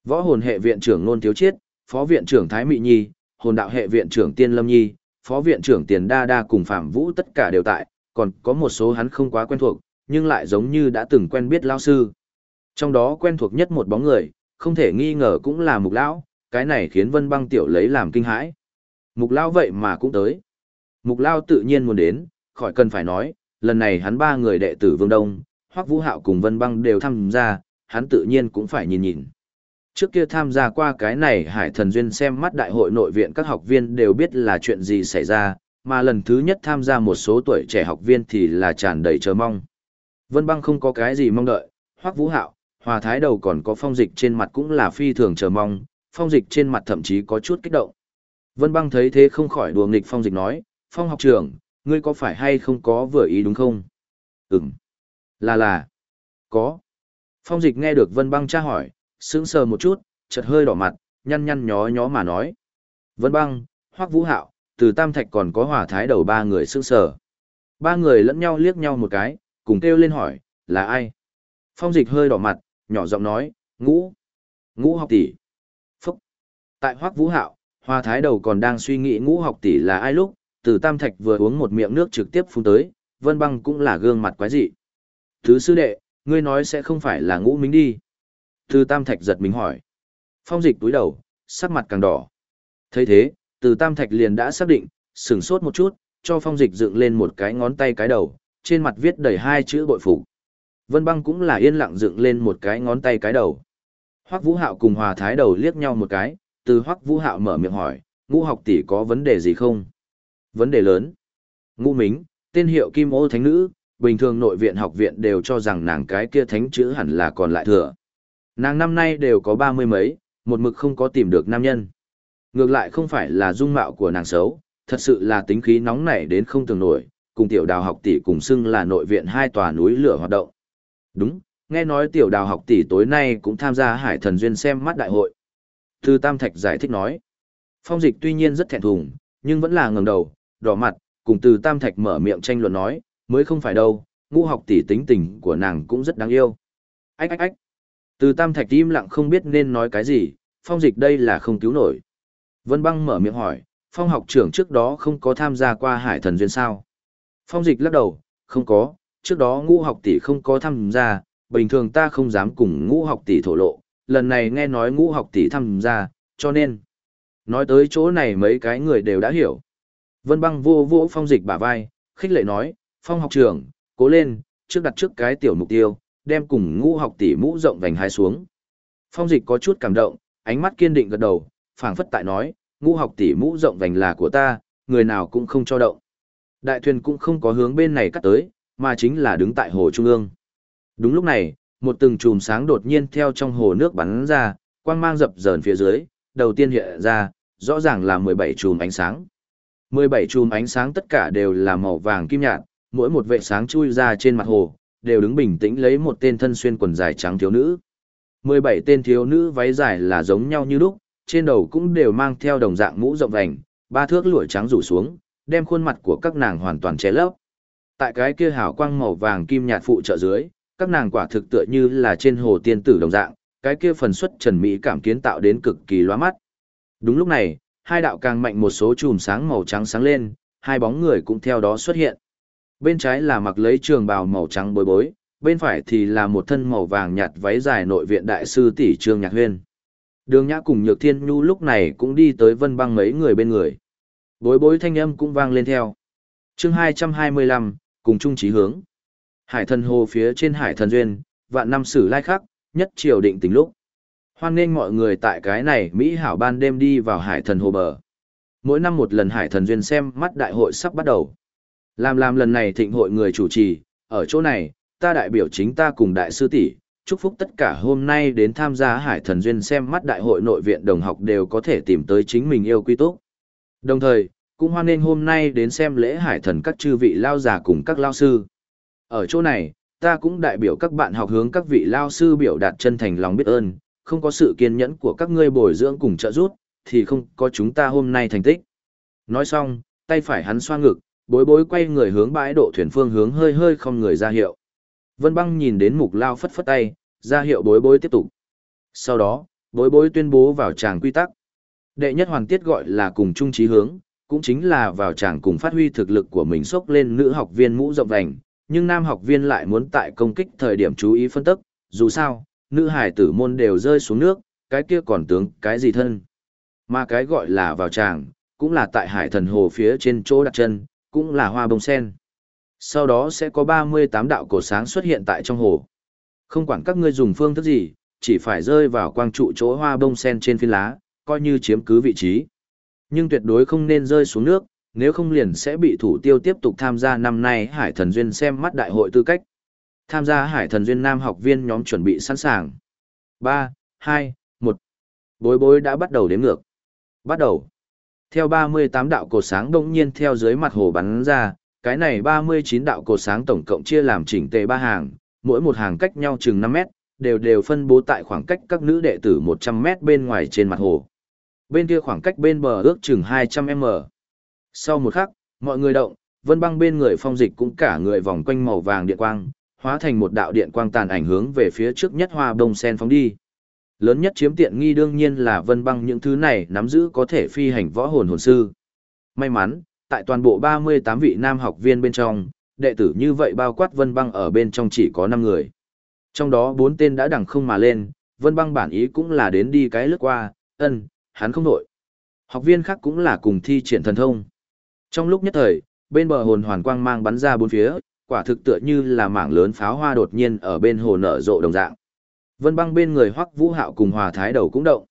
Võ hồn hệ viện trưởng Nôn Thiếu Chiết, phó viện trưởng Thái Mị Nhi, hồn đạo hệ viện trưởng Tiên Lâm Nhi, phó viện trưởng Tiền Đa Đa cùng Phạm Vũ tất cả đều tại, còn có một số hắn không quá quen thuộc, nhưng lại giống như đã từng quen biết lão sư. Trong đó quen thuộc nhất một bóng người, không thể nghi ngờ cũng là Mục lão, cái này khiến Vân Băng tiểu lấy làm kinh hãi. Mục lão vậy mà cũng tới. Mục lão tự nhiên muốn đến, khỏi cần phải nói, lần này hắn ba người đệ tử Vương Đông, Hoắc Vũ Hạo cùng Vân Băng đều tham gia, hắn tự nhiên cũng phải nhìn nhìn. Trước kia tham gia qua cái này Hải Thần Duyên xem mắt đại hội nội viện các học viên đều biết là chuyện gì xảy ra, mà lần thứ nhất tham gia một số tuổi trẻ học viên thì là tràn đầy chờ mong. Vân băng không có cái gì mong đợi, hoắc vũ hạo, hòa thái đầu còn có phong dịch trên mặt cũng là phi thường chờ mong, phong dịch trên mặt thậm chí có chút kích động. Vân băng thấy thế không khỏi đùa nghịch phong dịch nói, phong học trưởng, ngươi có phải hay không có vừa ý đúng không? Ừm. Là là. Có. Phong dịch nghe được vân băng tra hỏi, sững sờ một chút, chợt hơi đỏ mặt, nhăn nhăn nhó nhó mà nói. Vân băng, hoắc vũ hạo, từ tam thạch còn có hỏa thái đầu ba người sững sờ. Ba người lẫn nhau liếc nhau một cái, cùng kêu lên hỏi, là ai? Phong dịch hơi đỏ mặt, nhỏ giọng nói, ngũ. Ngũ học tỷ. Phúc. Tại hoắc vũ hạo, Hoa thái đầu còn đang suy nghĩ ngũ học tỷ là ai lúc, từ tam thạch vừa uống một miệng nước trực tiếp phun tới, vân băng cũng là gương mặt quái dị. Thứ sư đệ, ngươi nói sẽ không phải là ngũ minh đi. Từ tam thạch giật mình hỏi. Phong dịch túi đầu, sắc mặt càng đỏ. thấy thế, từ tam thạch liền đã xác định, sửng sốt một chút, cho phong dịch dựng lên một cái ngón tay cái đầu, trên mặt viết đầy hai chữ bội phục. Vân băng cũng là yên lặng dựng lên một cái ngón tay cái đầu. Hoắc Vũ Hạo cùng Hòa Thái đầu liếc nhau một cái, từ Hoắc Vũ Hạo mở miệng hỏi, ngũ học tỷ có vấn đề gì không? Vấn đề lớn. Ngũ Mính, tên hiệu Kim Ô Thánh Nữ, bình thường nội viện học viện đều cho rằng nàng cái kia thánh chữ hẳn là còn lại thừa. Nàng năm nay đều có ba mươi mấy, một mực không có tìm được nam nhân. Ngược lại không phải là dung mạo của nàng xấu, thật sự là tính khí nóng nảy đến không tưởng nổi, cùng tiểu đào học tỷ cùng xưng là nội viện hai tòa núi lửa hoạt động. Đúng, nghe nói tiểu đào học tỷ tối nay cũng tham gia hải thần duyên xem mắt đại hội. Thư Tam Thạch giải thích nói. Phong dịch tuy nhiên rất thẹn thùng, nhưng vẫn là ngẩng đầu, đỏ mặt, cùng từ Tam Thạch mở miệng tranh luận nói, mới không phải đâu, ngũ học tỷ tính tình của nàng cũng rất đáng yêu. Ách ách ách. Từ Tam Thạch im lặng không biết nên nói cái gì, phong dịch đây là không cứu nổi. Vân băng mở miệng hỏi, phong học trưởng trước đó không có tham gia qua hải thần duyên sao? Phong dịch lắc đầu, không có, trước đó ngũ học tỷ không có tham gia, bình thường ta không dám cùng ngũ học tỷ thổ lộ, lần này nghe nói ngũ học tỷ tham gia, cho nên. Nói tới chỗ này mấy cái người đều đã hiểu. Vân băng vô vô phong dịch bả vai, khích lệ nói, phong học trưởng, cố lên, trước đặt trước cái tiểu mục tiêu, đem cùng ngũ học tỷ mũ rộng vành hai xuống. Phong dịch có chút cảm động, ánh mắt kiên định gật đầu, phảng phất tại nói, ngũ học tỷ mũ rộng vành là của ta, người nào cũng không cho động. Đại thuyền cũng không có hướng bên này cắt tới, mà chính là đứng tại hồ trung ương. Đúng lúc này, một từng chùm sáng đột nhiên theo trong hồ nước bắn ra, quang mang dập dờn phía dưới, đầu tiên hiện ra, rõ ràng là 17 chùm ánh sáng. 17 chùm ánh sáng tất cả đều là màu vàng kim nhạt, mỗi một vệ sáng chui ra trên mặt hồ, đều đứng bình tĩnh lấy một tên thân xuyên quần dài trắng thiếu nữ. 17 tên thiếu nữ váy dài là giống nhau như lúc, trên đầu cũng đều mang theo đồng dạng mũ rộng vành, ba thước lụa trắng rủ xuống, đem khuôn mặt của các nàng hoàn toàn che lấp. Tại cái kia hào quang màu vàng kim nhạt phụ trợ dưới, các nàng quả thực tựa như là trên hồ tiên tử đồng dạng, cái kia phần xuất trần mỹ cảm kiến tạo đến cực kỳ loa mắt. Đúng lúc này, hai đạo càng mạnh một số chùm sáng màu trắng sáng lên, hai bóng người cũng theo đó xuất hiện. Bên trái là mặc lấy trường bào màu trắng bối bối, bên phải thì là một thân màu vàng nhạt váy dài nội viện đại sư tỷ Trương Nhạc Huyên. Đường Nhã cùng Nhược Thiên Nhu lúc này cũng đi tới Vân Băng mấy người bên người. Bối bối thanh âm cũng vang lên theo. Chương 225, cùng chung chí hướng. Hải thần hồ phía trên hải thần duyên, vạn năm sử lai khắc, nhất triều định tình lúc. Hoan nghênh mọi người tại cái này Mỹ hảo ban đêm đi vào hải thần hồ bờ. Mỗi năm một lần hải thần duyên xem mắt đại hội sắp bắt đầu. Làm làm lần này thịnh hội người chủ trì, ở chỗ này, ta đại biểu chính ta cùng đại sư tỷ chúc phúc tất cả hôm nay đến tham gia hải thần duyên xem mắt đại hội nội viện đồng học đều có thể tìm tới chính mình yêu quy túc. Đồng thời, cũng hoan nghênh hôm nay đến xem lễ hải thần các chư vị lao già cùng các lao sư. Ở chỗ này, ta cũng đại biểu các bạn học hướng các vị lao sư biểu đạt chân thành lòng biết ơn, không có sự kiên nhẫn của các ngươi bồi dưỡng cùng trợ giúp, thì không có chúng ta hôm nay thành tích. Nói xong, tay phải hắn xoa ngực, bối bối quay người hướng bãi độ thuyền phương hướng hơi hơi không người ra hiệu. Vân băng nhìn đến mục lao phất phất tay, ra hiệu bối bối tiếp tục. Sau đó, bối bối tuyên bố vào tràng quy tắc. Đệ nhất hoàn tiết gọi là cùng chung trí hướng, cũng chính là vào tràng cùng phát huy thực lực của mình sốc lên nữ học viên mũ rộng vành, nhưng nam học viên lại muốn tại công kích thời điểm chú ý phân tức, dù sao, nữ hải tử môn đều rơi xuống nước, cái kia còn tướng cái gì thân. Mà cái gọi là vào tràng, cũng là tại hải thần hồ phía trên chỗ đặt chân, cũng là hoa bông sen. Sau đó sẽ có 38 đạo cổ sáng xuất hiện tại trong hồ. Không quản các ngươi dùng phương thức gì, chỉ phải rơi vào quang trụ chỗ hoa bông sen trên phiến lá, coi như chiếm cứ vị trí. Nhưng tuyệt đối không nên rơi xuống nước, nếu không liền sẽ bị thủ tiêu tiếp tục tham gia năm nay Hải Thần Duyên xem mắt đại hội tư cách. Tham gia Hải Thần Duyên Nam học viên nhóm chuẩn bị sẵn sàng. 3, 2, 1. Bối bối đã bắt đầu đếm ngược. Bắt đầu. Theo 38 đạo cột sáng đông nhiên theo dưới mặt hồ bắn ra, cái này 39 đạo cột sáng tổng cộng chia làm chỉnh tề ba hàng, mỗi một hàng cách nhau chừng 5 mét, đều đều phân bố tại khoảng cách các nữ đệ tử 100 mét bên ngoài trên mặt hồ. Bên kia khoảng cách bên bờ ước chừng 200 m. Sau một khắc, mọi người động, vân băng bên người phong dịch cũng cả người vòng quanh màu vàng điện quang, hóa thành một đạo điện quang tàn ảnh hướng về phía trước nhất hoa bông sen phóng đi. Lớn nhất chiếm tiện nghi đương nhiên là vân băng những thứ này nắm giữ có thể phi hành võ hồn hồn sư. May mắn, tại toàn bộ 38 vị nam học viên bên trong, đệ tử như vậy bao quát vân băng ở bên trong chỉ có 5 người. Trong đó 4 tên đã đằng không mà lên, vân băng bản ý cũng là đến đi cái lướt qua, ân, hắn không nổi. Học viên khác cũng là cùng thi triển thần thông. Trong lúc nhất thời, bên bờ hồn hoàn quang mang bắn ra bốn phía, quả thực tựa như là mảng lớn pháo hoa đột nhiên ở bên hồ nở rộ đồng dạng. Vân băng bên người Hoắc Vũ Hạo cùng Hòa Thái Đầu cũng động.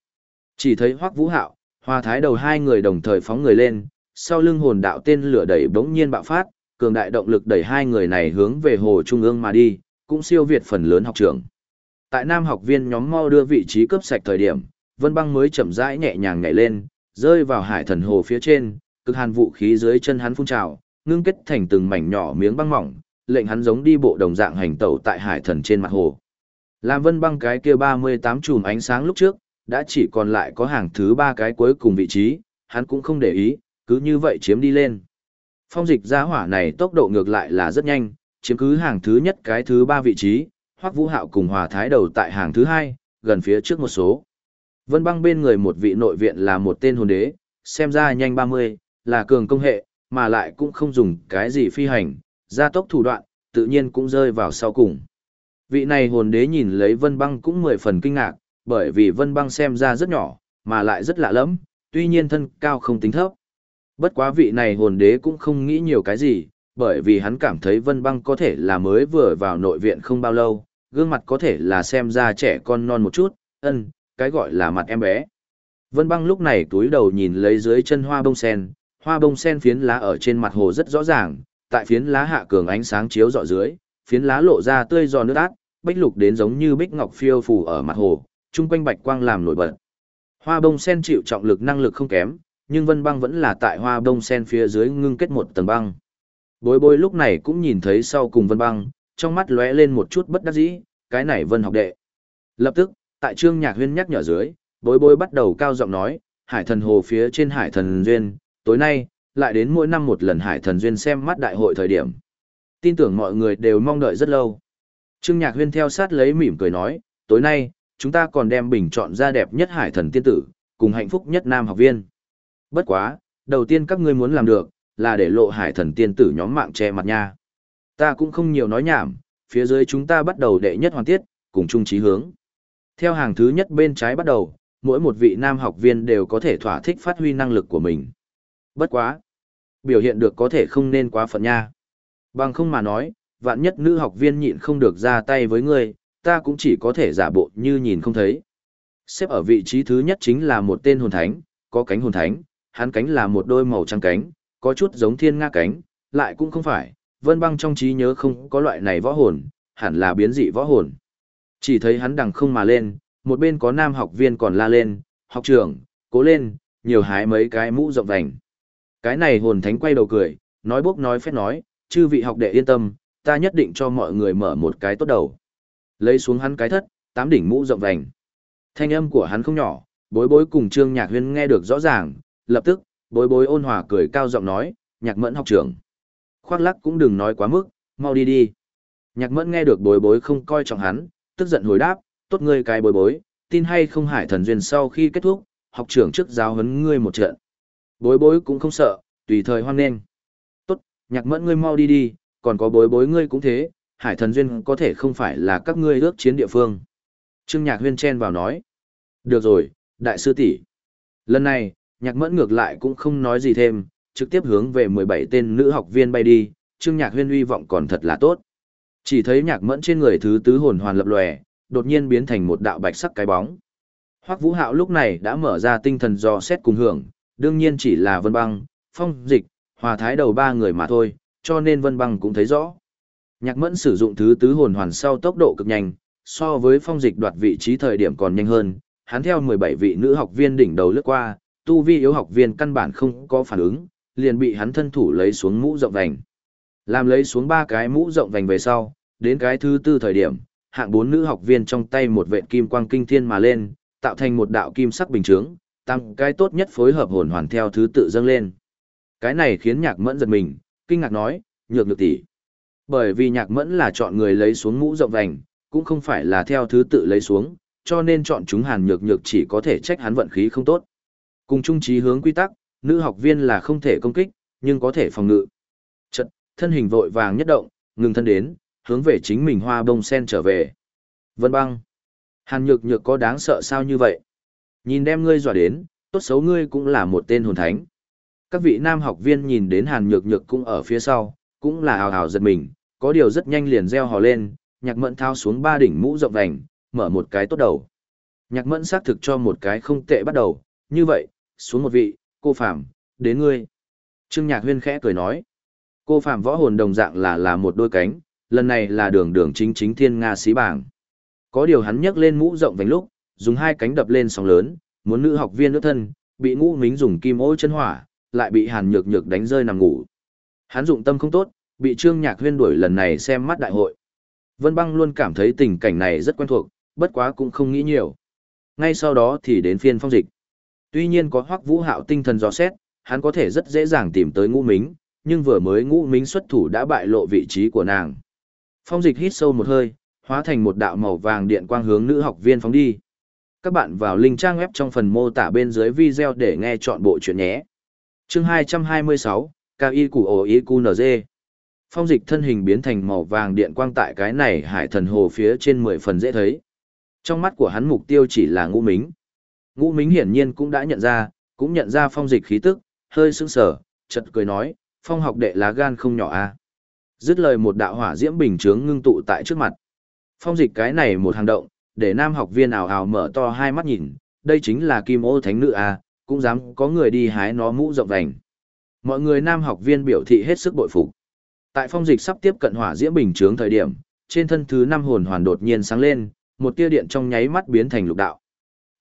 Chỉ thấy Hoắc Vũ Hạo, Hòa Thái Đầu hai người đồng thời phóng người lên, sau lưng hồn đạo tên lửa đẩy bỗng nhiên bạo phát, cường đại động lực đẩy hai người này hướng về hồ trung ương mà đi, cũng siêu việt phần lớn học trưởng. Tại nam học viên nhóm mau đưa vị trí cướp sạch thời điểm, Vân Băng mới chậm rãi nhẹ nhàng nhảy lên, rơi vào hải thần hồ phía trên, cực hàn vũ khí dưới chân hắn phun trào, ngưng kết thành từng mảnh nhỏ miếng băng mỏng, lệnh hắn giống đi bộ đồng dạng hành tẩu tại hải thần trên mặt hồ. Làm Vân Băng cái kia 38 chùm ánh sáng lúc trước, đã chỉ còn lại có hàng thứ ba cái cuối cùng vị trí, hắn cũng không để ý, cứ như vậy chiếm đi lên. Phong dịch gia hỏa này tốc độ ngược lại là rất nhanh, chiếm cứ hàng thứ nhất cái thứ ba vị trí, Hoắc Vũ Hạo cùng Hòa Thái đầu tại hàng thứ hai, gần phía trước một số. Vân băng bên người một vị nội viện là một tên hồn đế, xem ra nhanh 30, là cường công hệ, mà lại cũng không dùng cái gì phi hành, gia tốc thủ đoạn, tự nhiên cũng rơi vào sau cùng. Vị này hồn đế nhìn lấy vân băng cũng mười phần kinh ngạc, bởi vì vân băng xem ra rất nhỏ, mà lại rất lạ lẫm, tuy nhiên thân cao không tính thấp. Bất quá vị này hồn đế cũng không nghĩ nhiều cái gì, bởi vì hắn cảm thấy vân băng có thể là mới vừa vào nội viện không bao lâu, gương mặt có thể là xem ra trẻ con non một chút, ân, cái gọi là mặt em bé. Vân băng lúc này túi đầu nhìn lấy dưới chân hoa bông sen, hoa bông sen phiến lá ở trên mặt hồ rất rõ ràng, tại phiến lá hạ cường ánh sáng chiếu rọi dưới, phiến lá lộ ra tươi giòn nước át, bích lục đến giống như bích ngọc phiêu phù ở mặt hồ, chung quanh bạch quang làm nổi bật. Hoa bông sen chịu trọng lực năng lực không kém, nhưng vân băng vẫn là tại hoa bông sen phía dưới ngưng kết một tầng băng. Bối bối lúc này cũng nhìn thấy sau cùng vân băng, trong mắt lóe lên một chút bất đắc dĩ, cái này vân học đệ. Lập tức, tại trương nhạc huyên nhắc nhở dưới, bối bối bắt đầu cao giọng nói, hải thần hồ phía trên hải thần duyên, tối nay, lại đến mỗi năm một lần hải thần duyên xem mắt đại hội thời điểm. Tin tưởng mọi người đều mong đợi rất lâu. Trương nhạc huyên theo sát lấy mỉm cười nói, tối nay, chúng ta còn đem bình chọn ra đẹp nhất hải thần tiên tử, cùng hạnh phúc nhất nam học viên. Bất quá, đầu tiên các ngươi muốn làm được, là để lộ hải thần tiên tử nhóm mạng che mặt nha. Ta cũng không nhiều nói nhảm, phía dưới chúng ta bắt đầu đệ nhất hoàn tiết, cùng chung chí hướng. Theo hàng thứ nhất bên trái bắt đầu, mỗi một vị nam học viên đều có thể thỏa thích phát huy năng lực của mình. Bất quá. Biểu hiện được có thể không nên quá phận nha. Bằng không mà nói, vạn nhất nữ học viên nhịn không được ra tay với ngươi, ta cũng chỉ có thể giả bộ như nhìn không thấy. Xếp ở vị trí thứ nhất chính là một tên hồn thánh, có cánh hồn thánh, hắn cánh là một đôi màu trắng cánh, có chút giống thiên nga cánh, lại cũng không phải, vân băng trong trí nhớ không có loại này võ hồn, hẳn là biến dị võ hồn. Chỉ thấy hắn đằng không mà lên, một bên có nam học viên còn la lên, học trưởng, cố lên, nhiều hái mấy cái mũ rộng vành. Cái này hồn thánh quay đầu cười, nói bốc nói phép nói, chư vị học đệ yên tâm, ta nhất định cho mọi người mở một cái tốt đầu. Lấy xuống hắn cái thất, tám đỉnh mũ rộng vành. Thanh âm của hắn không nhỏ, bối bối cùng trương nhạc huyên nghe được rõ ràng, lập tức, bối bối ôn hòa cười cao giọng nói, nhạc mẫn học trưởng. Khoác lắc cũng đừng nói quá mức, mau đi đi. Nhạc mẫn nghe được bối bối không coi trọng hắn, tức giận hồi đáp, tốt ngươi cái bối bối, tin hay không hải thần duyên sau khi kết thúc, học trưởng trước giáo huấn ngươi một trận. Bối bối cũng không sợ, tùy thời hoan nghênh. Tốt, nhạc mẫn ngươi mau đi đi, còn có bối bối ngươi cũng thế, hải thần duyên có thể không phải là các ngươi ước chiến địa phương. Trương nhạc huyên chen vào nói. Được rồi, đại sư tỷ Lần này, nhạc mẫn ngược lại cũng không nói gì thêm, trực tiếp hướng về 17 tên nữ học viên bay đi, Trương nhạc huyên uy vọng còn thật là tốt. Chỉ thấy nhạc mẫn trên người thứ tứ hồn hoàn lập lòe, đột nhiên biến thành một đạo bạch sắc cái bóng. Hoắc Vũ Hạo lúc này đã mở ra tinh thần dò xét cùng hưởng, đương nhiên chỉ là Vân Băng, Phong Dịch, Hòa Thái đầu ba người mà thôi, cho nên Vân Băng cũng thấy rõ. Nhạc Mẫn sử dụng thứ tứ hồn hoàn sau tốc độ cực nhanh, so với Phong Dịch đoạt vị trí thời điểm còn nhanh hơn, hắn theo 17 vị nữ học viên đỉnh đầu lướt qua, tu vi yếu học viên căn bản không có phản ứng, liền bị hắn thân thủ lấy xuống mũ rộng vành. Làm lấy xuống ba cái mũ rộng vành về sau, đến cái thứ tư thời điểm, hạng bốn nữ học viên trong tay một vệt kim quang kinh thiên mà lên, tạo thành một đạo kim sắc bình chướng, tăng cái tốt nhất phối hợp hồn hoàn theo thứ tự dâng lên. Cái này khiến nhạc mẫn giật mình, kinh ngạc nói, nhược nhược tỷ. Bởi vì nhạc mẫn là chọn người lấy xuống mũ rộng vành, cũng không phải là theo thứ tự lấy xuống, cho nên chọn chúng hàn nhược nhược chỉ có thể trách hắn vận khí không tốt. Cùng chung trí hướng quy tắc, nữ học viên là không thể công kích, nhưng có thể phòng ngự. Chật, thân hình vội vàng nhất động, ngừng thân đến, hướng về chính mình hoa bông sen trở về. Vân băng. Hàn nhược nhược có đáng sợ sao như vậy? Nhìn đem ngươi dọa đến, tốt xấu ngươi cũng là một tên hồn thánh. Các vị nam học viên nhìn đến hàn nhược nhược cũng ở phía sau, cũng là hào hào giật mình, có điều rất nhanh liền reo hò lên, nhạc mẫn thao xuống ba đỉnh mũ rộng vành, mở một cái tốt đầu. Nhạc mẫn xác thực cho một cái không tệ bắt đầu, như vậy, xuống một vị, cô Phạm, đến ngươi. Trương Nhạc Huyên khẽ cười nói, cô Phạm võ hồn đồng dạng là là một đôi cánh, lần này là đường đường chính chính thiên Nga xí bảng. Có điều hắn nhấc lên mũ rộng vành lúc, dùng hai cánh đập lên sóng lớn, muốn nữ học viên nước thân, bị ngũ mính dùng kim ô chân hỏa, lại bị hàn nhược nhược đánh rơi nằm ngủ. Hắn dụng tâm không tốt, bị Trương Nhạc Huyên đuổi lần này xem mắt đại hội. Vân Băng luôn cảm thấy tình cảnh này rất quen thuộc, bất quá cũng không nghĩ nhiều. Ngay sau đó thì đến phiên phong dịch. Tuy nhiên có hoắc vũ hạo tinh thần dò xét, hắn có thể rất dễ dàng tìm tới ngũ mính, nhưng vừa mới ngũ mính xuất thủ đã bại lộ vị trí của nàng. Phong dịch hít sâu một hơi, hóa thành một đạo màu vàng điện quang hướng nữ học viên phóng đi. Các bạn vào link trang web trong phần mô tả bên dưới video để nghe chọn bộ chuyện nhé. Chương 226, KI Củ Ổ y Cu nz Phong dịch thân hình biến thành màu vàng điện quang tại cái này hải thần hồ phía trên 10 phần dễ thấy. Trong mắt của hắn mục tiêu chỉ là ngũ mính. Ngũ mính hiển nhiên cũng đã nhận ra, cũng nhận ra phong dịch khí tức, hơi sững sờ, chợt cười nói, phong học đệ lá gan không nhỏ a. À? Dứt lời một đạo hỏa diễm bình chướng ngưng tụ tại trước mặt. Phong dịch cái này một hành động, để nam học viên ảo ảo mở to hai mắt nhìn, đây chính là kim ô thánh nữ a, à, cũng dám có người đi hái nó mũ rộng vành. Mọi người nam học viên biểu thị hết sức bội phục. Tại phong dịch sắp tiếp cận hỏa diễm bình chướng thời điểm, trên thân thứ năm hồn hoàn đột nhiên sáng lên, một tia điện trong nháy mắt biến thành lục đạo.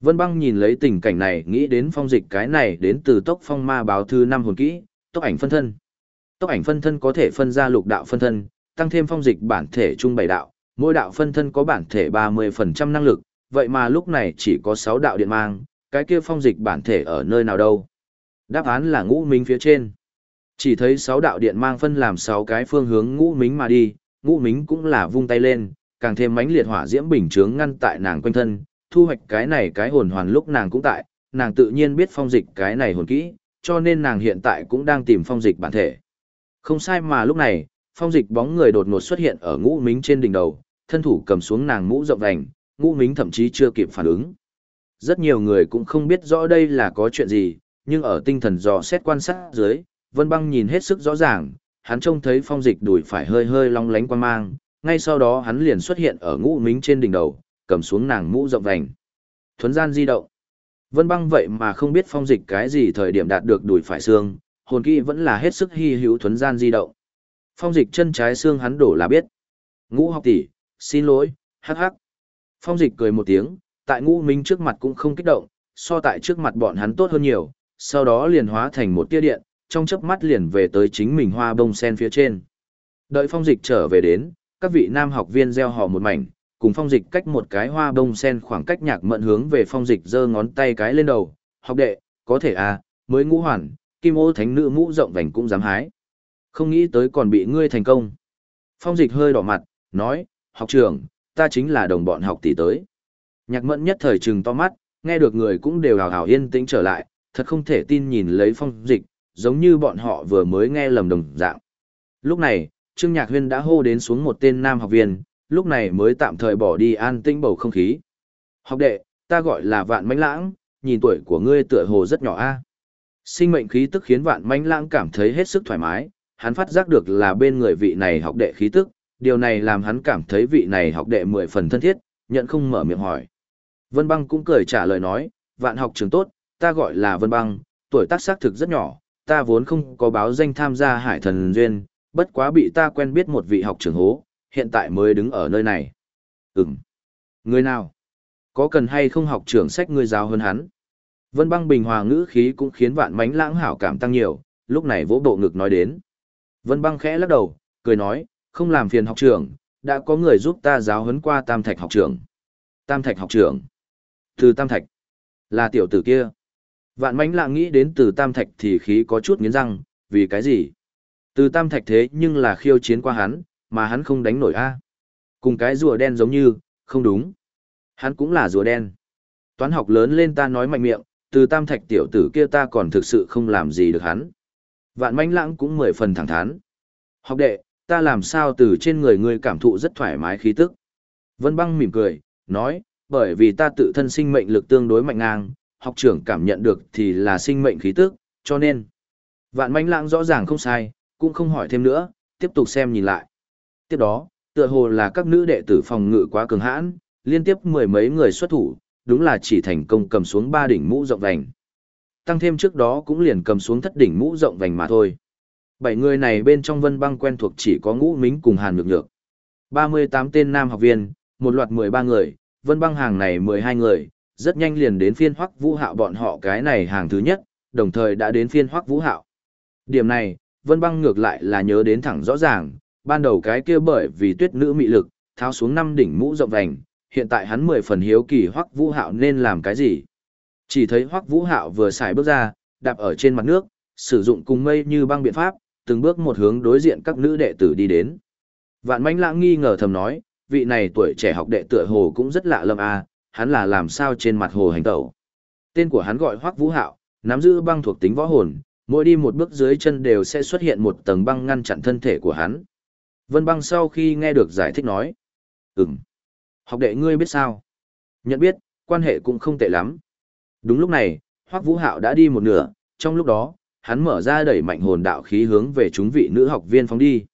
Vân băng nhìn lấy tình cảnh này nghĩ đến phong dịch cái này đến từ tốc phong ma báo thư năm hồn kỹ, tốc ảnh phân thân. Tốc ảnh phân thân có thể phân ra lục đạo phân thân, tăng thêm phong dịch bản thể trung bảy đạo, mỗi đạo phân thân có bản thể 30% năng lực, vậy mà lúc này chỉ có 6 đạo điện mang, cái kia phong dịch bản thể ở nơi nào đâu? Đáp án là ngũ minh phía trên. Chỉ thấy sáu đạo điện mang phân làm sáu cái phương hướng ngũ minh mà đi, ngũ minh cũng là vung tay lên, càng thêm mãnh liệt hỏa diễm bình chướng ngăn tại nàng quanh thân, thu hoạch cái này cái hồn hoàn lúc nàng cũng tại, nàng tự nhiên biết phong dịch cái này hồn kỹ, cho nên nàng hiện tại cũng đang tìm phong dịch bản thể. Không sai mà lúc này, phong dịch bóng người đột ngột xuất hiện ở ngũ mính trên đỉnh đầu, thân thủ cầm xuống nàng mũ rộng vành, ngũ mính thậm chí chưa kịp phản ứng. Rất nhiều người cũng không biết rõ đây là có chuyện gì, nhưng ở tinh thần dò xét quan sát dưới, Vân Băng nhìn hết sức rõ ràng, hắn trông thấy phong dịch đùi phải hơi hơi long lánh quan mang, ngay sau đó hắn liền xuất hiện ở ngũ mính trên đỉnh đầu, cầm xuống nàng mũ rộng vành. Thuấn gian di động. Vân băng vậy mà không biết phong dịch cái gì thời điểm đạt được đùi phải xương, hồn kỹ vẫn là hết sức hy hữu thuấn gian di động. Phong dịch chân trái xương hắn đổ là biết. Ngũ học tỷ, xin lỗi, hắc hắc. Phong dịch cười một tiếng, tại ngũ minh trước mặt cũng không kích động, so tại trước mặt bọn hắn tốt hơn nhiều, sau đó liền hóa thành một tia điện, trong chớp mắt liền về tới chính mình hoa bông sen phía trên. Đợi phong dịch trở về đến, các vị nam học viên gieo họ một mảnh, cùng phong dịch cách một cái hoa bông sen khoảng cách nhạc mận hướng về phong dịch giơ ngón tay cái lên đầu, học đệ, có thể à, mới ngũ hoàn, kim ô thánh nữ mũ rộng vành cũng dám hái. Không nghĩ tới còn bị ngươi thành công. Phong dịch hơi đỏ mặt, nói, học trưởng, ta chính là đồng bọn học tỷ tới. Nhạc mẫn nhất thời trừng to mắt, nghe được người cũng đều hào hào yên tĩnh trở lại, thật không thể tin nhìn lấy phong dịch, giống như bọn họ vừa mới nghe lầm đồng dạng. Lúc này, Trương Nhạc Huyên đã hô đến xuống một tên nam học viên, lúc này mới tạm thời bỏ đi an tĩnh bầu không khí. Học đệ, ta gọi là Vạn Mánh Lãng, nhìn tuổi của ngươi tựa hồ rất nhỏ a. Sinh mệnh khí tức khiến Vạn Mánh Lãng cảm thấy hết sức thoải mái, hắn phát giác được là bên người vị này học đệ khí tức, điều này làm hắn cảm thấy vị này học đệ mười phần thân thiết, nhận không mở miệng hỏi. Vân Băng cũng cười trả lời nói, vạn học trường tốt, ta gọi là Vân Băng, tuổi tác xác thực rất nhỏ, ta vốn không có báo danh tham gia hải thần duyên, bất quá bị ta quen biết một vị học trưởng hố, hiện tại mới đứng ở nơi này. Ừm. Người nào? Có cần hay không học trưởng sách ngươi giáo hơn hắn? Vân băng bình hòa ngữ khí cũng khiến vạn mánh lãng hảo cảm tăng nhiều, lúc này vỗ bộ ngực nói đến. Vân băng khẽ lắc đầu, cười nói, không làm phiền học trưởng, đã có người giúp ta giáo huấn qua tam thạch học trưởng. Tam thạch học trưởng. Từ tam thạch. Là tiểu tử kia. Vạn mánh lãng nghĩ đến từ tam thạch thì khí có chút nghiến răng, vì cái gì? Từ tam thạch thế nhưng là khiêu chiến qua hắn, mà hắn không đánh nổi a. Cùng cái rùa đen giống như, không đúng. Hắn cũng là rùa đen. Toán học lớn lên ta nói mạnh miệng, từ tam thạch tiểu tử kia ta còn thực sự không làm gì được hắn. Vạn mánh lãng cũng mười phần thẳng thắn. Học đệ, ta làm sao từ trên người ngươi cảm thụ rất thoải mái khí tức. Vân băng mỉm cười, nói, bởi vì ta tự thân sinh mệnh lực tương đối mạnh ngang, học trưởng cảm nhận được thì là sinh mệnh khí tức, cho nên. Vạn mãnh lãng rõ ràng không sai, cũng không hỏi thêm nữa, tiếp tục xem nhìn lại. Tiếp đó, tựa hồ là các nữ đệ tử phòng ngự quá cường hãn, liên tiếp mười mấy người xuất thủ, đúng là chỉ thành công cầm xuống ba đỉnh mũ rộng vành. Tăng thêm trước đó cũng liền cầm xuống thất đỉnh mũ rộng vành mà thôi. Bảy người này bên trong vân băng quen thuộc chỉ có ngũ mính cùng hàn nhược nhược. 38 tên nam học viên, một loạt 13 người, vân băng hàng này 12 người, rất nhanh liền đến phiên hoắc vũ hạo bọn họ cái này hàng thứ nhất, đồng thời đã đến phiên hoắc vũ hạo. Điểm này, vân băng ngược lại là nhớ đến thẳng rõ ràng, ban đầu cái kia bởi vì tuyết nữ mị lực, tháo xuống năm đỉnh mũ rộng vành, hiện tại hắn mười phần hiếu kỳ Hoắc Vũ Hạo nên làm cái gì. Chỉ thấy Hoắc Vũ Hạo vừa xài bước ra, đạp ở trên mặt nước, sử dụng cùng mây như băng biện pháp, từng bước một hướng đối diện các nữ đệ tử đi đến. Vạn Mạnh Lãng nghi ngờ thầm nói, vị này tuổi trẻ học đệ tựa hồ cũng rất lạ lâm a, à, hắn là làm sao trên mặt hồ hành tẩu. Tên của hắn gọi Hoắc Vũ Hạo, nắm giữ băng thuộc tính võ hồn, mỗi đi một bước dưới chân đều sẽ xuất hiện một tầng băng ngăn chặn thân thể của hắn. Vân băng sau khi nghe được giải thích nói. Ừm. Học đệ ngươi biết sao? Nhận biết, quan hệ cũng không tệ lắm. Đúng lúc này, Hoắc Vũ Hạo đã đi một nửa, trong lúc đó, hắn mở ra đẩy mạnh hồn đạo khí hướng về chúng vị nữ học viên phóng đi.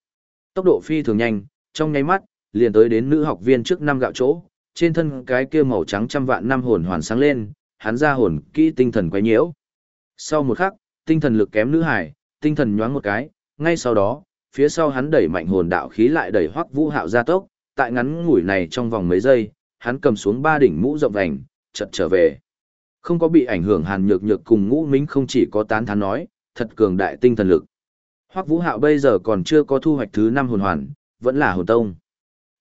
Tốc độ phi thường nhanh, trong nháy mắt, liền tới đến nữ học viên trước năm gạo chỗ, trên thân cái kia màu trắng trăm vạn năm hồn hoàn sáng lên, hắn ra hồn kỹ tinh thần quấy nhiễu. Sau một khắc, tinh thần lực kém nữ hải, tinh thần nhoáng một cái, ngay sau đó, phía sau hắn đẩy mạnh hồn đạo khí lại đẩy Hoắc Vũ Hạo ra tốc, tại ngắn ngủi này trong vòng mấy giây, hắn cầm xuống ba đỉnh mũ rộng vành, chợt trở về. Không có bị ảnh hưởng Hàn Nhược Nhược cùng Ngũ Minh không chỉ có tán thán nói, thật cường đại tinh thần lực. Hoắc Vũ Hạo bây giờ còn chưa có thu hoạch thứ năm hồn hoàn, vẫn là hồn tông.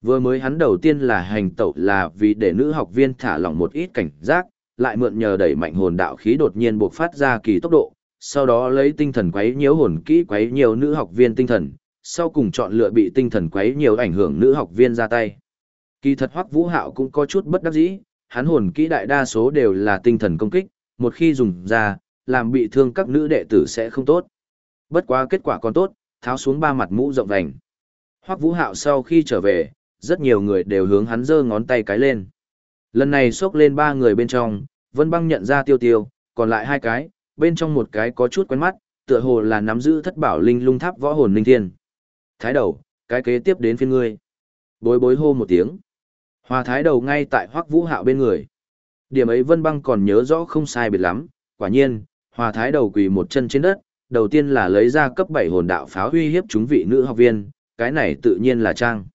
Vừa mới hắn đầu tiên là hành tẩu là vì để nữ học viên thả lỏng một ít cảnh giác, lại mượn nhờ đẩy mạnh hồn đạo khí đột nhiên buộc phát ra kỳ tốc độ, sau đó lấy tinh thần quấy nhiễu hồn kỹ quấy nhiều nữ học viên tinh thần, sau cùng chọn lựa bị tinh thần quấy nhiều ảnh hưởng nữ học viên ra tay. Kỳ thật Hoắc Vũ Hạo cũng có chút bất đắc dĩ, hắn hồn kỹ đại đa số đều là tinh thần công kích, một khi dùng ra, làm bị thương các nữ đệ tử sẽ không tốt. Bất quá kết quả còn tốt, tháo xuống ba mặt mũ rộng vành. Hoắc Vũ Hạo sau khi trở về, rất nhiều người đều hướng hắn giơ ngón tay cái lên. Lần này xốc lên ba người bên trong, Vân Băng nhận ra Tiêu Tiêu, còn lại hai cái, bên trong một cái có chút quen mắt, tựa hồ là nắm giữ thất bảo linh lung tháp võ hồn linh thiên. Thái đầu, cái kế tiếp đến phiên ngươi. Bối bối hô một tiếng. Hòa thái đầu ngay tại hoắc vũ hạo bên người. Điểm ấy vân băng còn nhớ rõ không sai biệt lắm, quả nhiên, hòa thái đầu quỳ một chân trên đất, đầu tiên là lấy ra cấp 7 hồn đạo pháo uy hiếp chúng vị nữ học viên, cái này tự nhiên là trang.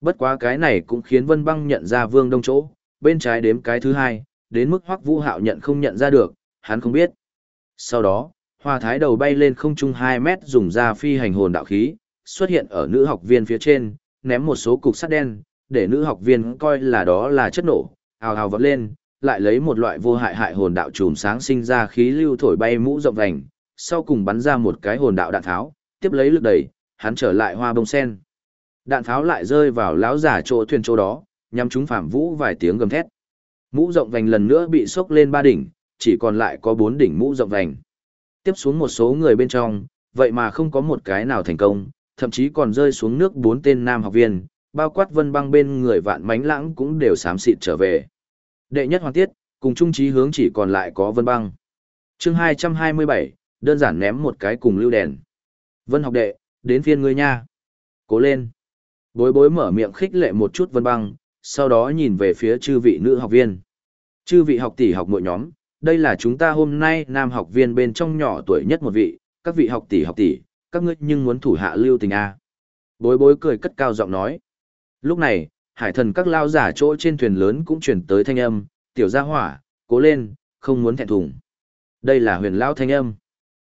Bất quá cái này cũng khiến vân băng nhận ra vương đông chỗ, bên trái đếm cái thứ hai, đến mức hoắc vũ hạo nhận không nhận ra được, hắn không biết. Sau đó, Hoa thái đầu bay lên không trung 2 mét dùng ra phi hành hồn đạo khí, xuất hiện ở nữ học viên phía trên, ném một số cục sắt đen, để nữ học viên coi là đó là chất nổ, ào ào vọt lên, lại lấy một loại vô hại hại hồn đạo chùm sáng sinh ra khí lưu thổi bay mũ rộng vành, sau cùng bắn ra một cái hồn đạo đạn tháo, tiếp lấy lực đẩy, hắn trở lại hoa bông sen. Đạn tháo lại rơi vào lão giả chỗ thuyền chỗ đó, nhằm chúng phạm vũ vài tiếng gầm thét. Mũ rộng vành lần nữa bị sốc lên ba đỉnh, chỉ còn lại có bốn đỉnh mũ rộng vành. Tiếp xuống một số người bên trong, vậy mà không có một cái nào thành công, thậm chí còn rơi xuống nước bốn tên nam học viên, bao quát vân băng bên người vạn mánh lãng cũng đều xám xịt trở về. Đệ nhất hoàn tiết, cùng trung trí hướng chỉ còn lại có vân băng. chương 227, đơn giản ném một cái cùng lưu đèn. Vân học đệ, đến phiên ngươi nha. Cố lên. Bối bối mở miệng khích lệ một chút vân băng, sau đó nhìn về phía chư vị nữ học viên. Chư vị học tỷ học mỗi nhóm, đây là chúng ta hôm nay nam học viên bên trong nhỏ tuổi nhất một vị, các vị học tỷ học tỷ, các ngươi nhưng muốn thủ hạ lưu tình a. Bối bối cười cất cao giọng nói. Lúc này, hải thần các lao giả chỗ trên thuyền lớn cũng chuyển tới thanh âm, tiểu gia hỏa, cố lên, không muốn thẹn thùng. Đây là huyền lao thanh âm.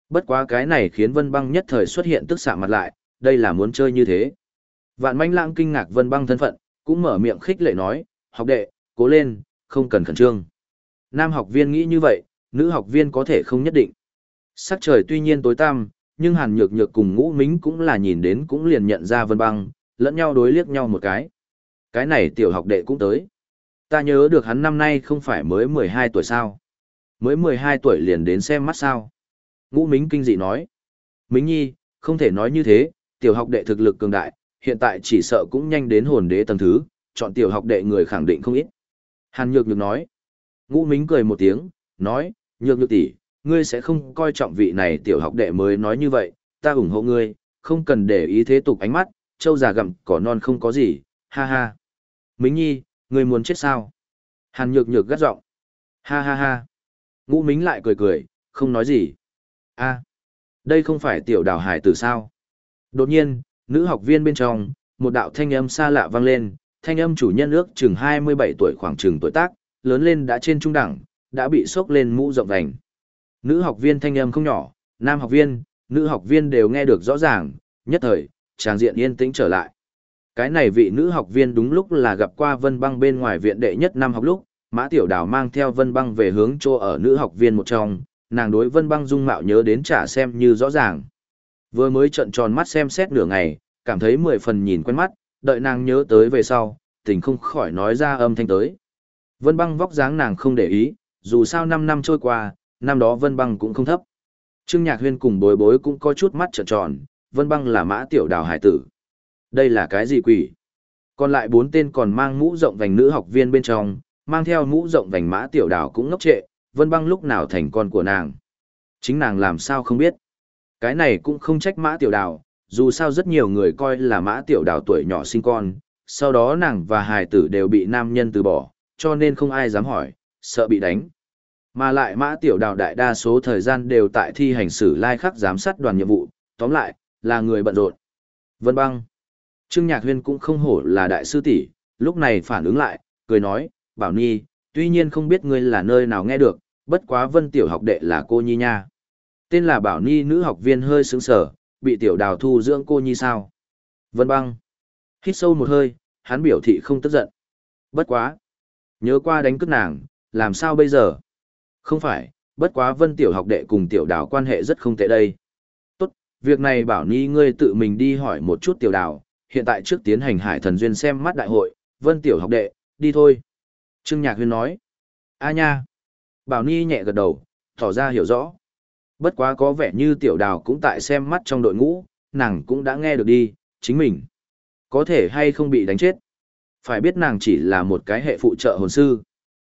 Bất quá cái này khiến vân băng nhất thời xuất hiện tức xạ mặt lại, đây là muốn chơi như thế. Vạn manh lãng kinh ngạc vân băng thân phận, cũng mở miệng khích lệ nói, học đệ, cố lên, không cần khẩn trương. Nam học viên nghĩ như vậy, nữ học viên có thể không nhất định. Sắc trời tuy nhiên tối tăm, nhưng hàn nhược nhược cùng ngũ mính cũng là nhìn đến cũng liền nhận ra vân băng, lẫn nhau đối liếc nhau một cái. Cái này tiểu học đệ cũng tới. Ta nhớ được hắn năm nay không phải mới 12 tuổi sao. Mới 12 tuổi liền đến xem mắt sao. Ngũ mính kinh dị nói. Mính nhi, không thể nói như thế, tiểu học đệ thực lực cường đại, hiện tại chỉ sợ cũng nhanh đến hồn đế tầng thứ, chọn tiểu học đệ người khẳng định không ít. Hàn nhược nhược nói. Ngũ mính cười một tiếng, nói, nhược nhược tỷ, ngươi sẽ không coi trọng vị này tiểu học đệ mới nói như vậy, ta ủng hộ ngươi, không cần để ý thế tục ánh mắt, châu già gặm cỏ non không có gì, ha ha. Mính nhi, ngươi muốn chết sao? Hàn nhược nhược gắt giọng. Ha ha ha. Ngũ mính lại cười cười, không nói gì. a đây không phải tiểu đào hải tử sao? Đột nhiên, nữ học viên bên trong, một đạo thanh âm xa lạ vang lên, thanh âm chủ nhân ước chừng 27 tuổi khoảng chừng tuổi tác, lớn lên đã trên trung đẳng, đã bị sốc lên mũ rộng vành. Nữ học viên thanh âm không nhỏ, nam học viên, nữ học viên đều nghe được rõ ràng, nhất thời, tràng diện yên tĩnh trở lại. Cái này vị nữ học viên đúng lúc là gặp qua Vân Băng bên ngoài viện đệ nhất năm học lúc, Mã Tiểu Đào mang theo Vân Băng về hướng chỗ ở nữ học viên một trong, nàng đối Vân Băng dung mạo nhớ đến trả xem như rõ ràng. Vừa mới trợn tròn mắt xem xét nửa ngày, cảm thấy mười phần nhìn quen mắt, đợi nàng nhớ tới về sau, tình không khỏi nói ra âm thanh tới. Vân Băng vóc dáng nàng không để ý, dù sao 5 năm trôi qua, năm đó Vân Băng cũng không thấp. Trương Nhạc Huyên cùng bối bối cũng có chút mắt trợn tròn, Vân Băng là mã tiểu đào hải tử. Đây là cái gì quỷ? Còn lại bốn tên còn mang mũ rộng vành nữ học viên bên trong, mang theo mũ rộng vành mã tiểu đào cũng ngốc trệ, Vân Băng lúc nào thành con của nàng. Chính nàng làm sao không biết. Cái này cũng không trách mã tiểu đào, dù sao rất nhiều người coi là mã tiểu đào tuổi nhỏ sinh con, sau đó nàng và hài tử đều bị nam nhân từ bỏ, cho nên không ai dám hỏi, sợ bị đánh. Mà lại mã tiểu đào đại đa số thời gian đều tại thi hành xử lai khắc giám sát đoàn nhiệm vụ, tóm lại, là người bận rộn. Vân băng. Trương Nhạc Huyên cũng không hổ là đại sư tỷ, lúc này phản ứng lại, cười nói, bảo nhi, tuy nhiên không biết ngươi là nơi nào nghe được, bất quá vân tiểu học đệ là cô nhi nha. Tên là bảo nhi nữ học viên hơi sướng sở, bị tiểu đào thu dưỡng cô nhi sao. Vân băng. Hít sâu một hơi, hắn biểu thị không tức giận. Bất quá. Nhớ qua đánh cướp nàng, làm sao bây giờ? Không phải, bất quá vân tiểu học đệ cùng tiểu đào quan hệ rất không tệ đây. Tốt, việc này bảo ni ngươi tự mình đi hỏi một chút tiểu đào, hiện tại trước tiến hành hải thần duyên xem mắt đại hội, vân tiểu học đệ, đi thôi. Trương Nhạc Huyên nói. A nha. Bảo Ni nhẹ gật đầu, tỏ ra hiểu rõ. Bất quá có vẻ như tiểu đào cũng tại xem mắt trong đội ngũ, nàng cũng đã nghe được đi, chính mình. Có thể hay không bị đánh chết. Phải biết nàng chỉ là một cái hệ phụ trợ hồn sư.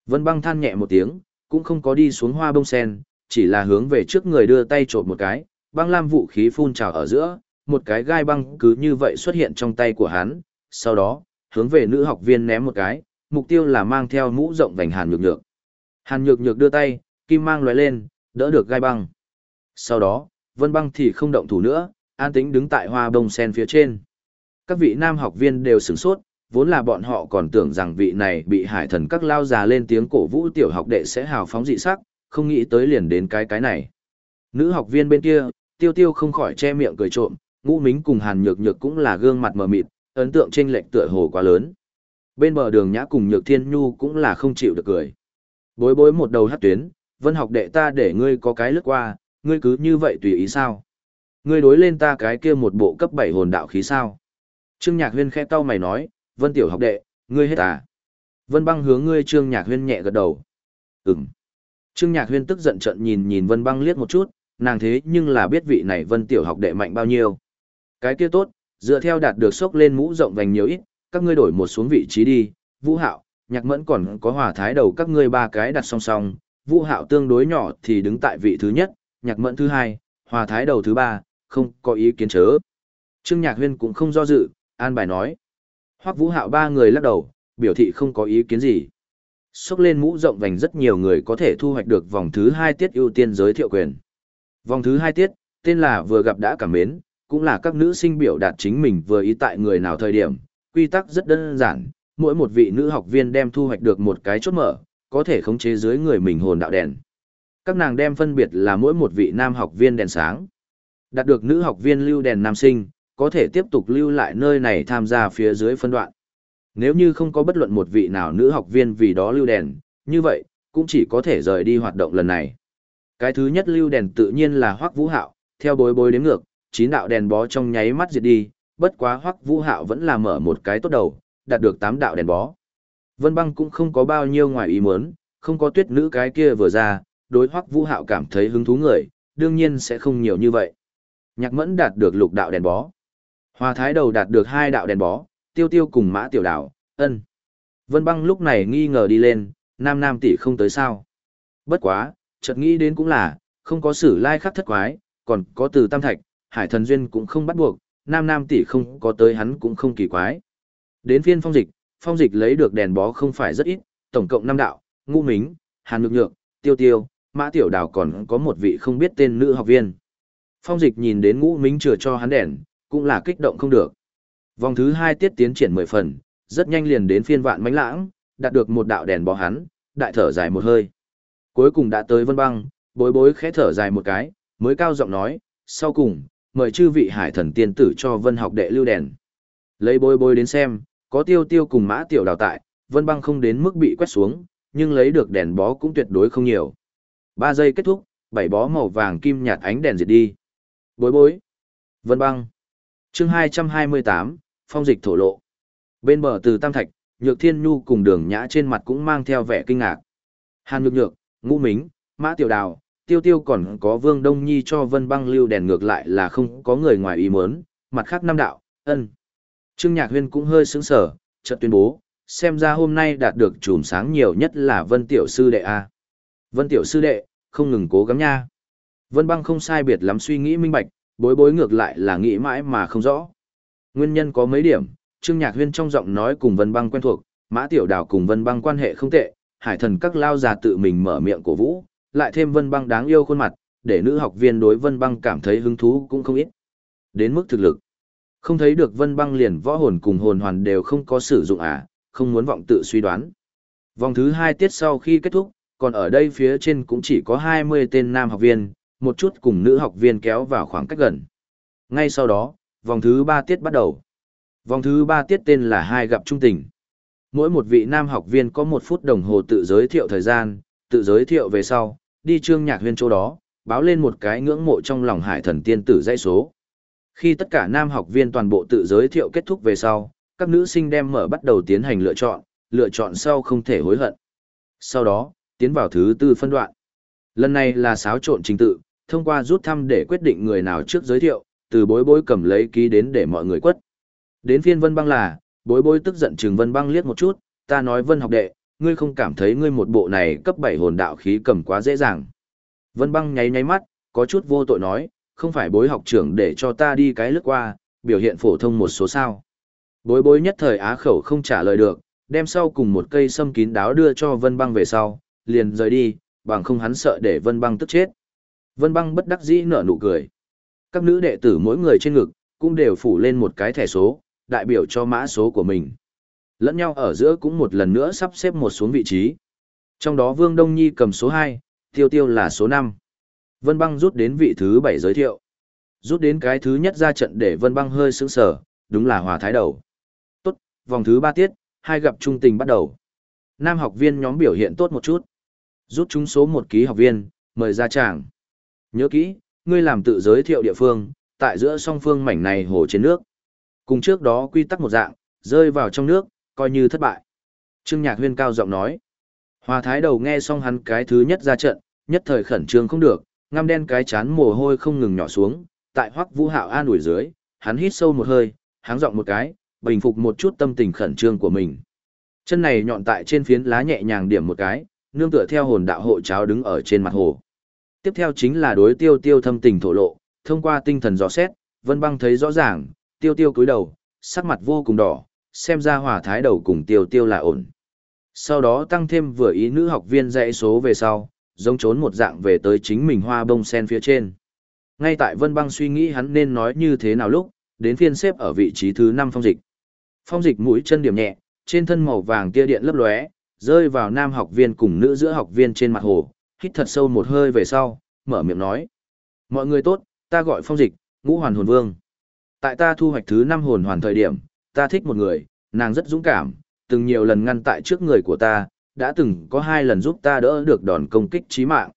Vân băng than nhẹ một tiếng, cũng không có đi xuống hoa bông sen, chỉ là hướng về trước người đưa tay trộm một cái, băng lam vũ khí phun trào ở giữa, một cái gai băng cứ như vậy xuất hiện trong tay của hắn, sau đó, hướng về nữ học viên ném một cái, mục tiêu là mang theo mũ rộng vành hàn nhược nhược. Hàn nhược nhược đưa tay, kim mang lóe lên, đỡ được gai băng. Sau đó, vân băng thì không động thủ nữa, an tĩnh đứng tại hoa bông sen phía trên. Các vị nam học viên đều sửng sốt, vốn là bọn họ còn tưởng rằng vị này bị hải thần các lao già lên tiếng cổ vũ tiểu học đệ sẽ hào phóng dị sắc, không nghĩ tới liền đến cái cái này. Nữ học viên bên kia, tiêu tiêu không khỏi che miệng cười trộm, ngũ mính cùng hàn nhược nhược cũng là gương mặt mờ mịt, ấn tượng trên lệch tựa hồ quá lớn. Bên bờ đường nhã cùng nhược thiên nhu cũng là không chịu được cười. Bối bối một đầu hát tuyến, vân học đệ ta để ngươi có cái lướt qua, ngươi cứ như vậy tùy ý sao. Ngươi đối lên ta cái kia một bộ cấp 7 hồn đạo khí sao. Trương Nhạc Huyên khẽ cau mày nói, Vân Tiểu học đệ, ngươi hết à? Vân băng hướng ngươi Trương Nhạc Huyên nhẹ gật đầu. Ừm. Trương Nhạc Huyên tức giận trận nhìn nhìn Vân băng liếc một chút, nàng thế nhưng là biết vị này Vân Tiểu học đệ mạnh bao nhiêu. Cái kia tốt, dựa theo đạt được sốc lên mũ rộng vành nhiều ít, các ngươi đổi một xuống vị trí đi, Vũ Hạo, Nhạc Mẫn còn có hòa thái đầu các ngươi ba cái đặt song song, Vũ Hạo tương đối nhỏ thì đứng tại vị thứ nhất, Nhạc Mẫn thứ hai, hòa thái đầu thứ ba, không có ý kiến chớ. Trương Nhạc Huyên cũng không do dự, an bài nói. Hoắc Vũ Hạo ba người lắc đầu, biểu thị không có ý kiến gì. Xốc lên mũ rộng vành rất nhiều người có thể thu hoạch được vòng thứ hai tiết ưu tiên giới thiệu quyền. Vòng thứ hai tiết, tên là vừa gặp đã cảm mến, cũng là các nữ sinh biểu đạt chính mình vừa ý tại người nào thời điểm. Quy tắc rất đơn giản, mỗi một vị nữ học viên đem thu hoạch được một cái chốt mở, có thể khống chế dưới người mình hồn đạo đèn. Các nàng đem phân biệt là mỗi một vị nam học viên đèn sáng. Đạt được nữ học viên lưu đèn nam sinh, có thể tiếp tục lưu lại nơi này tham gia phía dưới phân đoạn. Nếu như không có bất luận một vị nào nữ học viên vì đó lưu đèn, như vậy, cũng chỉ có thể rời đi hoạt động lần này. Cái thứ nhất lưu đèn tự nhiên là Hoắc Vũ Hạo, theo bối bối đến ngược, chín đạo đèn bó trong nháy mắt diệt đi, bất quá Hoắc Vũ Hạo vẫn là mở một cái tốt đầu, đạt được tám đạo đèn bó. Vân Băng cũng không có bao nhiêu ngoài ý muốn, không có tuyết nữ cái kia vừa ra, đối Hoắc Vũ Hạo cảm thấy hứng thú người, đương nhiên sẽ không nhiều như vậy. Nhạc Mẫn đạt được lục đạo đèn bó. Hoa Thái Đầu đạt được hai đạo đèn bó, Tiêu Tiêu cùng Mã Tiểu đảo, ân. Vân Băng lúc này nghi ngờ đi lên, Nam Nam tỷ không tới sao? Bất quá, chợt nghĩ đến cũng là, không có sử lai khắc thất quái, còn có từ Tam Thạch, Hải Thần Duyên cũng không bắt buộc, Nam Nam tỷ không có tới hắn cũng không kỳ quái. Đến phiên phong dịch, phong dịch lấy được đèn bó không phải rất ít, tổng cộng năm đạo, Ngũ Mính, Hàn Nhược Nhược, Tiêu Tiêu, Mã Tiểu Đào còn có một vị không biết tên nữ học viên. Phong dịch nhìn đến Ngũ minh chừa cho hắn đèn, cũng là kích động không được. Vòng thứ hai tiết tiến triển mười phần, rất nhanh liền đến phiên vạn mánh lãng, đạt được một đạo đèn bó hắn, đại thở dài một hơi. Cuối cùng đã tới vân băng, bối bối khẽ thở dài một cái, mới cao giọng nói, sau cùng, mời chư vị hải thần tiên tử cho vân học đệ lưu đèn. Lấy bối bối đến xem, có tiêu tiêu cùng mã tiểu đào tại, vân băng không đến mức bị quét xuống, nhưng lấy được đèn bó cũng tuyệt đối không nhiều. Ba giây kết thúc, bảy bó màu vàng kim nhạt ánh đèn diệt đi. Bối bối. Vân băng. chương 228, phong dịch thổ lộ. Bên bờ từ Tam Thạch, Nhược Thiên Nhu cùng đường nhã trên mặt cũng mang theo vẻ kinh ngạc. Hàn Nhược Nhược, Ngũ Mính, Mã Tiểu Đào, Tiêu Tiêu còn có Vương Đông Nhi cho Vân Băng lưu đèn ngược lại là không có người ngoài ý muốn, mặt khác năm đạo, ân. Trương Nhạc Huyên cũng hơi sững sờ, chợt tuyên bố, xem ra hôm nay đạt được chùm sáng nhiều nhất là Vân Tiểu Sư Đệ A. Vân Tiểu Sư Đệ, không ngừng cố gắng nha. Vân Băng không sai biệt lắm suy nghĩ minh bạch, bối bối ngược lại là nghĩ mãi mà không rõ. Nguyên nhân có mấy điểm, Trương Nhạc Huyên trong giọng nói cùng Vân Băng quen thuộc, Mã Tiểu Đào cùng Vân Băng quan hệ không tệ, Hải Thần các lao già tự mình mở miệng cổ vũ, lại thêm Vân Băng đáng yêu khuôn mặt, để nữ học viên đối Vân Băng cảm thấy hứng thú cũng không ít. Đến mức thực lực, không thấy được Vân Băng liền võ hồn cùng hồn hoàn đều không có sử dụng à, không muốn vọng tự suy đoán. Vòng thứ hai tiết sau khi kết thúc, còn ở đây phía trên cũng chỉ có 20 tên nam học viên, một chút cùng nữ học viên kéo vào khoảng cách gần. Ngay sau đó, vòng thứ ba tiết bắt đầu. Vòng thứ ba tiết tên là hai gặp trung tình. Mỗi một vị nam học viên có một phút đồng hồ tự giới thiệu thời gian, tự giới thiệu về sau, đi trương nhạc huyên chỗ đó, báo lên một cái ngưỡng mộ trong lòng hải thần tiên tử dãy số. Khi tất cả nam học viên toàn bộ tự giới thiệu kết thúc về sau, các nữ sinh đem mở bắt đầu tiến hành lựa chọn, lựa chọn sau không thể hối hận. Sau đó, tiến vào thứ tư phân đoạn. Lần này là xáo trộn trình tự, thông qua rút thăm để quyết định người nào trước giới thiệu, từ bối bối cầm lấy ký đến để mọi người quất. Đến phiên Vân Băng là, bối bối tức giận trừng Vân Băng liếc một chút, ta nói Vân học đệ, ngươi không cảm thấy ngươi một bộ này cấp 7 hồn đạo khí cầm quá dễ dàng. Vân Băng nháy nháy mắt, có chút vô tội nói, không phải bối học trưởng để cho ta đi cái lướt qua, biểu hiện phổ thông một số sao. Bối bối nhất thời á khẩu không trả lời được, đem sau cùng một cây sâm kín đáo đưa cho Vân Băng về sau, liền rời đi, bằng không hắn sợ để Vân Băng tức chết. Vân Băng bất đắc dĩ nở nụ cười. Các nữ đệ tử mỗi người trên ngực, cũng đều phủ lên một cái thẻ số, đại biểu cho mã số của mình. Lẫn nhau ở giữa cũng một lần nữa sắp xếp một xuống vị trí. Trong đó Vương Đông Nhi cầm số 2, Tiêu Tiêu là số 5. Vân Băng rút đến vị thứ 7 giới thiệu. Rút đến cái thứ nhất ra trận để Vân Băng hơi sững sờ, đúng là hòa thái đầu. Tốt, vòng thứ 3 tiết, hai gặp trung tình bắt đầu. Nam học viên nhóm biểu hiện tốt một chút. Rút chúng số một ký học viên, mời ra tràng. Nhớ kỹ, ngươi làm tự giới thiệu địa phương, tại giữa song phương mảnh này hồ trên nước. Cùng trước đó quy tắc một dạng, rơi vào trong nước, coi như thất bại. Trương Nhạc Huyên cao giọng nói. Hòa thái đầu nghe xong hắn cái thứ nhất ra trận, nhất thời khẩn trương không được, ngăm đen cái chán mồ hôi không ngừng nhỏ xuống, tại hoắc vũ hạo an ủi dưới, hắn hít sâu một hơi, háng giọng một cái, bình phục một chút tâm tình khẩn trương của mình. Chân này nhọn tại trên phiến lá nhẹ nhàng điểm một cái, nương tựa theo hồn đạo hộ cháo đứng ở trên mặt hồ. Tiếp theo chính là đối tiêu tiêu thâm tình thổ lộ, thông qua tinh thần dò xét, Vân Băng thấy rõ ràng, tiêu tiêu cúi đầu, sắc mặt vô cùng đỏ, xem ra hòa thái đầu cùng tiêu tiêu là ổn. Sau đó tăng thêm vừa ý nữ học viên dạy số về sau, giống trốn một dạng về tới chính mình hoa bông sen phía trên. Ngay tại Vân Băng suy nghĩ hắn nên nói như thế nào lúc, đến phiên xếp ở vị trí thứ 5 phong dịch. Phong dịch mũi chân điểm nhẹ, trên thân màu vàng tia điện lấp lóe, rơi vào nam học viên cùng nữ giữa học viên trên mặt hồ, hít thật sâu một hơi về sau, mở miệng nói. Mọi người tốt, ta gọi phong dịch, ngũ hoàn hồn vương. Tại ta thu hoạch thứ 5 hồn hoàn thời điểm, ta thích một người, nàng rất dũng cảm, từng nhiều lần ngăn tại trước người của ta, đã từng có hai lần giúp ta đỡ được đòn công kích chí mạng.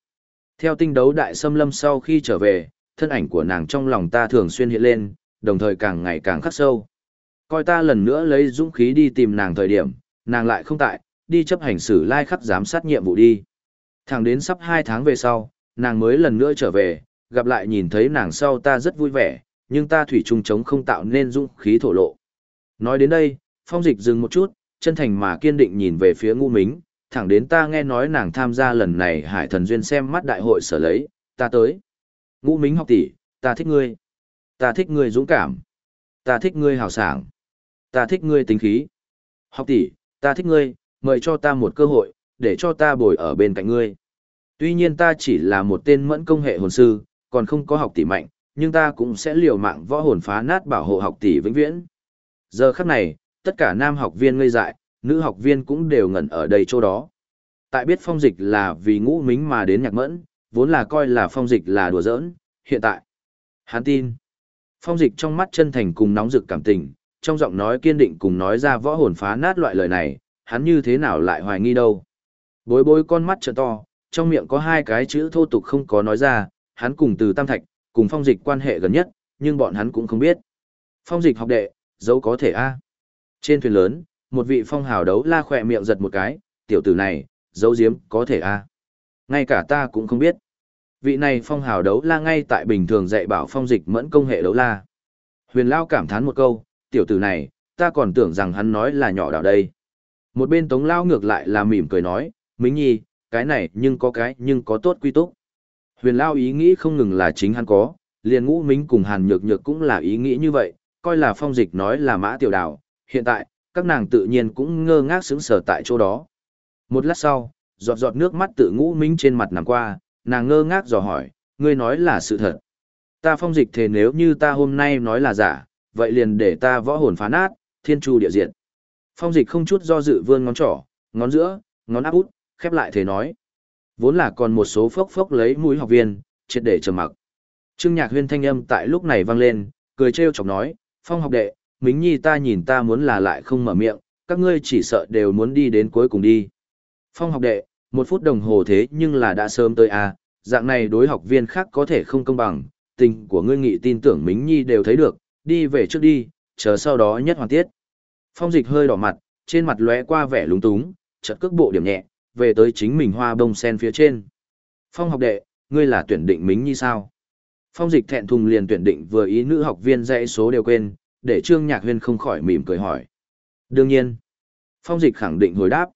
Theo tinh đấu đại xâm lâm sau khi trở về, thân ảnh của nàng trong lòng ta thường xuyên hiện lên, đồng thời càng ngày càng khắc sâu. Coi ta lần nữa lấy dũng khí đi tìm nàng thời điểm, nàng lại không tại, đi chấp hành xử lai khắc giám sát nhiệm vụ đi. Thẳng đến sắp 2 tháng về sau, nàng mới lần nữa trở về, gặp lại nhìn thấy nàng sau ta rất vui vẻ, nhưng ta thủy chung chống không tạo nên dũng khí thổ lộ. Nói đến đây, phong dịch dừng một chút, chân thành mà kiên định nhìn về phía ngu mính, thẳng đến ta nghe nói nàng tham gia lần này hải thần duyên xem mắt đại hội sở lấy, ta tới. Ngũ mính học tỷ, ta thích ngươi. Ta thích ngươi dũng cảm. Ta thích ngươi hào sảng. Ta thích ngươi tính khí. Học tỷ, ta thích ngươi, mời cho ta một cơ hội, để cho ta bồi ở bên cạnh ngươi. Tuy nhiên ta chỉ là một tên mẫn công hệ hồn sư, còn không có học tỷ mạnh, nhưng ta cũng sẽ liều mạng võ hồn phá nát bảo hộ học tỷ vĩnh viễn. Giờ khắc này, tất cả nam học viên ngây dại, nữ học viên cũng đều ngẩn ở đây chỗ đó. Tại biết phong dịch là vì ngũ mính mà đến nhạc mẫn, vốn là coi là phong dịch là đùa giỡn, hiện tại. Hắn tin. Phong dịch trong mắt chân thành cùng nóng rực cảm tình, trong giọng nói kiên định cùng nói ra võ hồn phá nát loại lời này, hắn như thế nào lại hoài nghi đâu. Bối bối con mắt trợ to, trong miệng có hai cái chữ thô tục không có nói ra, hắn cùng từ Tam Thạch, cùng phong dịch quan hệ gần nhất, nhưng bọn hắn cũng không biết. Phong dịch học đệ, dấu có thể a Trên thuyền lớn, một vị phong hào đấu la khỏe miệng giật một cái, tiểu tử này, dấu diếm có thể a Ngay cả ta cũng không biết. Vị này phong hào đấu la ngay tại bình thường dạy bảo phong dịch mẫn công hệ đấu la. Huyền Lao cảm thán một câu, tiểu tử này, ta còn tưởng rằng hắn nói là nhỏ đạo đây. Một bên tống lao ngược lại là mỉm cười nói, Mính Nhi, cái này nhưng có cái nhưng có tốt quy túc. Huyền Lao ý nghĩ không ngừng là chính hắn có, liền ngũ mính cùng hàn nhược nhược cũng là ý nghĩ như vậy, coi là phong dịch nói là mã tiểu đào. Hiện tại, các nàng tự nhiên cũng ngơ ngác sững sờ tại chỗ đó. Một lát sau, giọt giọt nước mắt tự ngũ mính trên mặt nằm qua, nàng ngơ ngác dò hỏi, ngươi nói là sự thật. Ta phong dịch thề nếu như ta hôm nay nói là giả, vậy liền để ta võ hồn phá nát, thiên chu địa diệt. Phong dịch không chút do dự vươn ngón trỏ, ngón giữa, ngón áp út, khép lại thế nói. Vốn là còn một số phốc phốc lấy mũi học viên, triệt để trầm mặc. Trương Nhạc Huyên thanh âm tại lúc này vang lên, cười trêu chọc nói, "Phong học đệ, Mính Nhi ta nhìn ta muốn là lại không mở miệng, các ngươi chỉ sợ đều muốn đi đến cuối cùng đi." Phong học đệ, một phút đồng hồ thế nhưng là đã sớm tới à, dạng này đối học viên khác có thể không công bằng, tình của ngươi nghị tin tưởng Mính Nhi đều thấy được, đi về trước đi, chờ sau đó nhất hoàn tiết. Phong dịch hơi đỏ mặt, trên mặt lóe qua vẻ lúng túng, chợt cước bộ điểm nhẹ, về tới chính mình hoa bông sen phía trên. Phong học đệ, ngươi là tuyển định Mính Nhi sao? Phong dịch thẹn thùng liền tuyển định vừa ý nữ học viên dãy số đều quên, để Trương Nhạc Huyên không khỏi mỉm cười hỏi. Đương nhiên. Phong dịch khẳng định hồi đáp.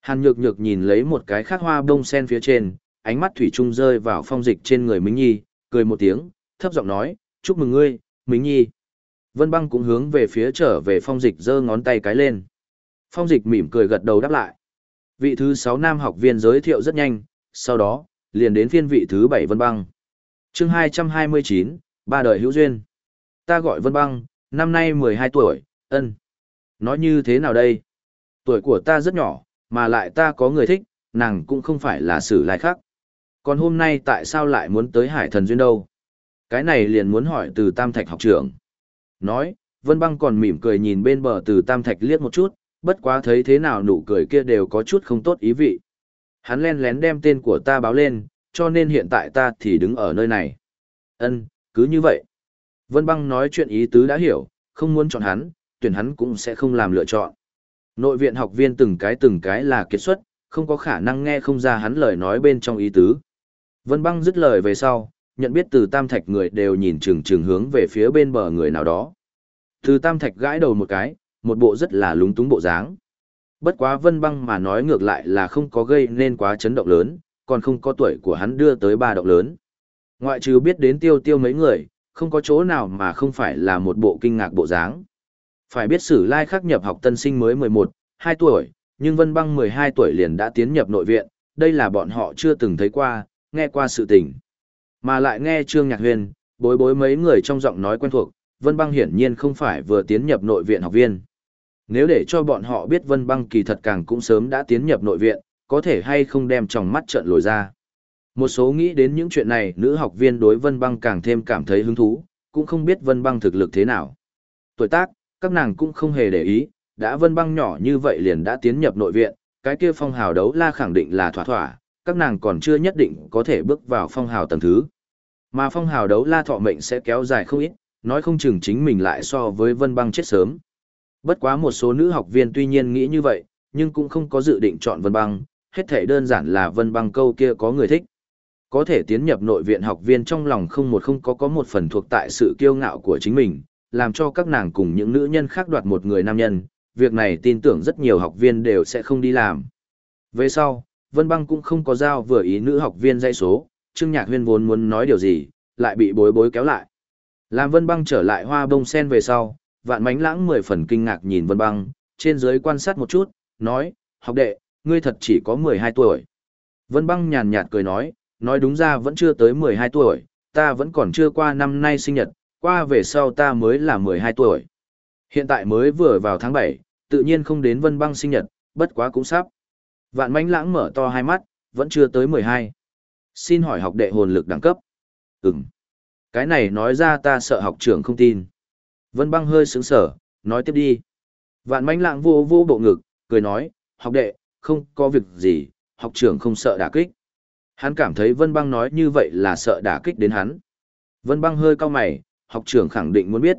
Hàn nhược nhược nhìn lấy một cái khác hoa bông sen phía trên, ánh mắt thủy chung rơi vào phong dịch trên người Mính Nhi, cười một tiếng, thấp giọng nói, chúc mừng ngươi, Mính Nhi. Vân băng cũng hướng về phía trở về phong dịch giơ ngón tay cái lên. Phong dịch mỉm cười gật đầu đáp lại. Vị thứ 6 nam học viên giới thiệu rất nhanh, sau đó, liền đến phiên vị thứ 7 Vân băng. chương 229, ba đời hữu duyên. Ta gọi Vân băng, năm nay 12 tuổi, ân. Nói như thế nào đây? Tuổi của ta rất nhỏ, mà lại ta có người thích, nàng cũng không phải là sử lai khác. Còn hôm nay tại sao lại muốn tới hải thần duyên đâu? Cái này liền muốn hỏi từ tam thạch học trưởng. Nói, Vân Băng còn mỉm cười nhìn bên bờ từ tam thạch liếc một chút, bất quá thấy thế nào nụ cười kia đều có chút không tốt ý vị. Hắn len lén đem tên của ta báo lên, cho nên hiện tại ta thì đứng ở nơi này. Ân, cứ như vậy. Vân Băng nói chuyện ý tứ đã hiểu, không muốn chọn hắn, tuyển hắn cũng sẽ không làm lựa chọn. Nội viện học viên từng cái từng cái là kiệt xuất, không có khả năng nghe không ra hắn lời nói bên trong ý tứ. Vân băng dứt lời về sau, nhận biết từ tam thạch người đều nhìn chừng chừng hướng về phía bên bờ người nào đó. Từ tam thạch gãi đầu một cái, một bộ rất là lúng túng bộ dáng. Bất quá vân băng mà nói ngược lại là không có gây nên quá chấn động lớn, còn không có tuổi của hắn đưa tới ba động lớn. Ngoại trừ biết đến tiêu tiêu mấy người, không có chỗ nào mà không phải là một bộ kinh ngạc bộ dáng. Phải biết sử lai khắc nhập học tân sinh mới 11, 2 tuổi, nhưng Vân Băng 12 tuổi liền đã tiến nhập nội viện, đây là bọn họ chưa từng thấy qua, nghe qua sự tình. Mà lại nghe Trương Nhạc Huyền, bối bối mấy người trong giọng nói quen thuộc, Vân Băng hiển nhiên không phải vừa tiến nhập nội viện học viên. Nếu để cho bọn họ biết Vân Băng kỳ thật càng cũng sớm đã tiến nhập nội viện, có thể hay không đem trong mắt trợn lồi ra. Một số nghĩ đến những chuyện này, nữ học viên đối Vân Băng càng thêm cảm thấy hứng thú, cũng không biết Vân Băng thực lực thế nào. Tuổi tác, các nàng cũng không hề để ý, đã Vân Băng nhỏ như vậy liền đã tiến nhập nội viện, cái kia phong hào đấu la khẳng định là thỏa thỏa, các nàng còn chưa nhất định có thể bước vào phong hào tầng thứ. Mà phong hào đấu la thọ mệnh sẽ kéo dài không ít, nói không chừng chính mình lại so với Vân Băng chết sớm. Bất quá một số nữ học viên tuy nhiên nghĩ như vậy, nhưng cũng không có dự định chọn Vân Băng, hết thể đơn giản là Vân Băng câu kia có người thích. Có thể tiến nhập nội viện học viên trong lòng không một không có có một phần thuộc tại sự kiêu ngạo của chính mình, làm cho các nàng cùng những nữ nhân khác đoạt một người nam nhân, việc này tin tưởng rất nhiều học viên đều sẽ không đi làm. Về sau, Vân Băng cũng không có giao vừa ý nữ học viên dây số, Trương Nhạc Huyên vốn muốn nói điều gì, lại bị bối bối kéo lại. Làm Vân Băng trở lại hoa bông sen về sau, vạn mánh lãng mười phần kinh ngạc nhìn Vân Băng, trên dưới quan sát một chút, nói, học đệ, ngươi thật chỉ có 12 tuổi. Vân Băng nhàn nhạt cười nói, nói đúng ra vẫn chưa tới 12 tuổi, ta vẫn còn chưa qua năm nay sinh nhật, qua về sau ta mới là 12 tuổi. Hiện tại mới vừa vào tháng 7, tự nhiên không đến Vân Băng sinh nhật, bất quá cũng sắp. Vạn mánh lãng mở to hai mắt, vẫn chưa tới 12. Xin hỏi học đệ hồn lực đẳng cấp. Ừm. Cái này nói ra ta sợ học trưởng không tin. Vân băng hơi sướng sở, nói tiếp đi. Vạn mánh lạng vô vô bộ ngực, cười nói, học đệ, không có việc gì, học trưởng không sợ đả kích. Hắn cảm thấy Vân băng nói như vậy là sợ đả kích đến hắn. Vân băng hơi cao mày, học trưởng khẳng định muốn biết.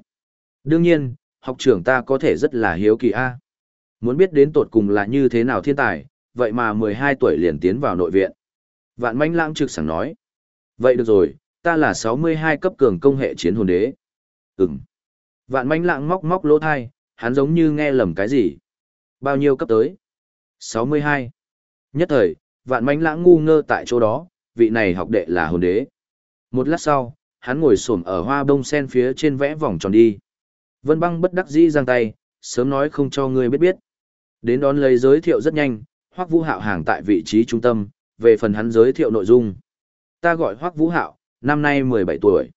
Đương nhiên, học trưởng ta có thể rất là hiếu kỳ a. Muốn biết đến tột cùng là như thế nào thiên tài, vậy mà 12 tuổi liền tiến vào nội viện. Vạn manh lãng trực sẵn nói. Vậy được rồi, ta là 62 cấp cường công hệ chiến hồn đế. Ừm. Vạn manh lãng móc móc lỗ thai, hắn giống như nghe lầm cái gì. Bao nhiêu cấp tới? 62. Nhất thời, vạn manh lãng ngu ngơ tại chỗ đó, vị này học đệ là hồn đế. Một lát sau, hắn ngồi xổm ở hoa bông sen phía trên vẽ vòng tròn đi. Vân băng bất đắc dĩ giang tay, sớm nói không cho ngươi biết biết. Đến đón lấy giới thiệu rất nhanh, Hoắc Vũ Hạo hàng tại vị trí trung tâm, về phần hắn giới thiệu nội dung. Ta gọi Hoắc Vũ Hạo, năm nay 17 tuổi.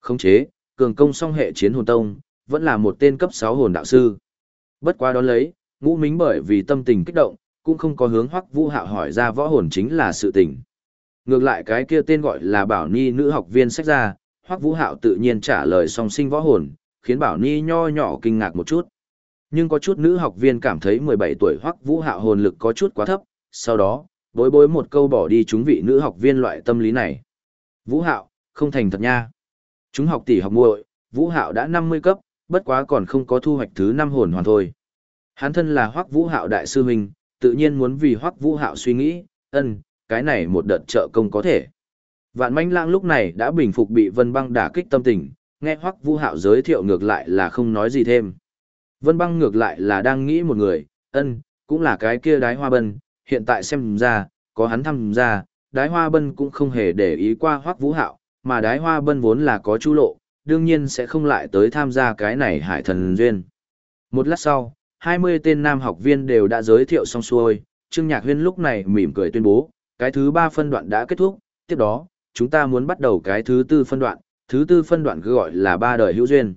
Khống chế, cường công song hệ chiến hồn tông, vẫn là một tên cấp 6 hồn đạo sư. Bất quá đón lấy, ngũ mính bởi vì tâm tình kích động, cũng không có hướng Hoắc Vũ Hạo hỏi ra võ hồn chính là sự tình. Ngược lại cái kia tên gọi là Bảo Ni nữ học viên sách ra, Hoắc Vũ Hạo tự nhiên trả lời song sinh võ hồn, khiến Bảo Ni nho nhỏ kinh ngạc một chút. Nhưng có chút nữ học viên cảm thấy 17 tuổi Hoắc Vũ Hạo hồn lực có chút quá thấp, sau đó, bối bối một câu bỏ đi chúng vị nữ học viên loại tâm lý này. Vũ Hạo, không thành thật nha. Chúng học tỷ học muội, Vũ Hạo đã 50 cấp, bất quá còn không có thu hoạch thứ 5 hồn hoàn thôi. Hắn thân là Hoắc Vũ Hạo đại sư huynh, tự nhiên muốn vì Hoắc Vũ Hạo suy nghĩ, ân, cái này một đợt trợ công có thể. Vạn Manh Lãng lúc này đã bình phục bị Vân Băng đả kích tâm tình, nghe Hoắc Vũ Hạo giới thiệu ngược lại là không nói gì thêm. Vân Băng ngược lại là đang nghĩ một người, ân, cũng là cái kia đái hoa bân, hiện tại xem ra, có hắn tham gia, đái hoa bân cũng không hề để ý qua hoắc vũ hạo, mà đái hoa bân vốn là có chú lộ, đương nhiên sẽ không lại tới tham gia cái này hải thần duyên. Một lát sau, 20 tên nam học viên đều đã giới thiệu xong xuôi, Trương Nhạc Huyên lúc này mỉm cười tuyên bố, cái thứ ba phân đoạn đã kết thúc, tiếp đó, chúng ta muốn bắt đầu cái thứ tư phân đoạn, thứ tư phân đoạn cứ gọi là ba đời hữu duyên.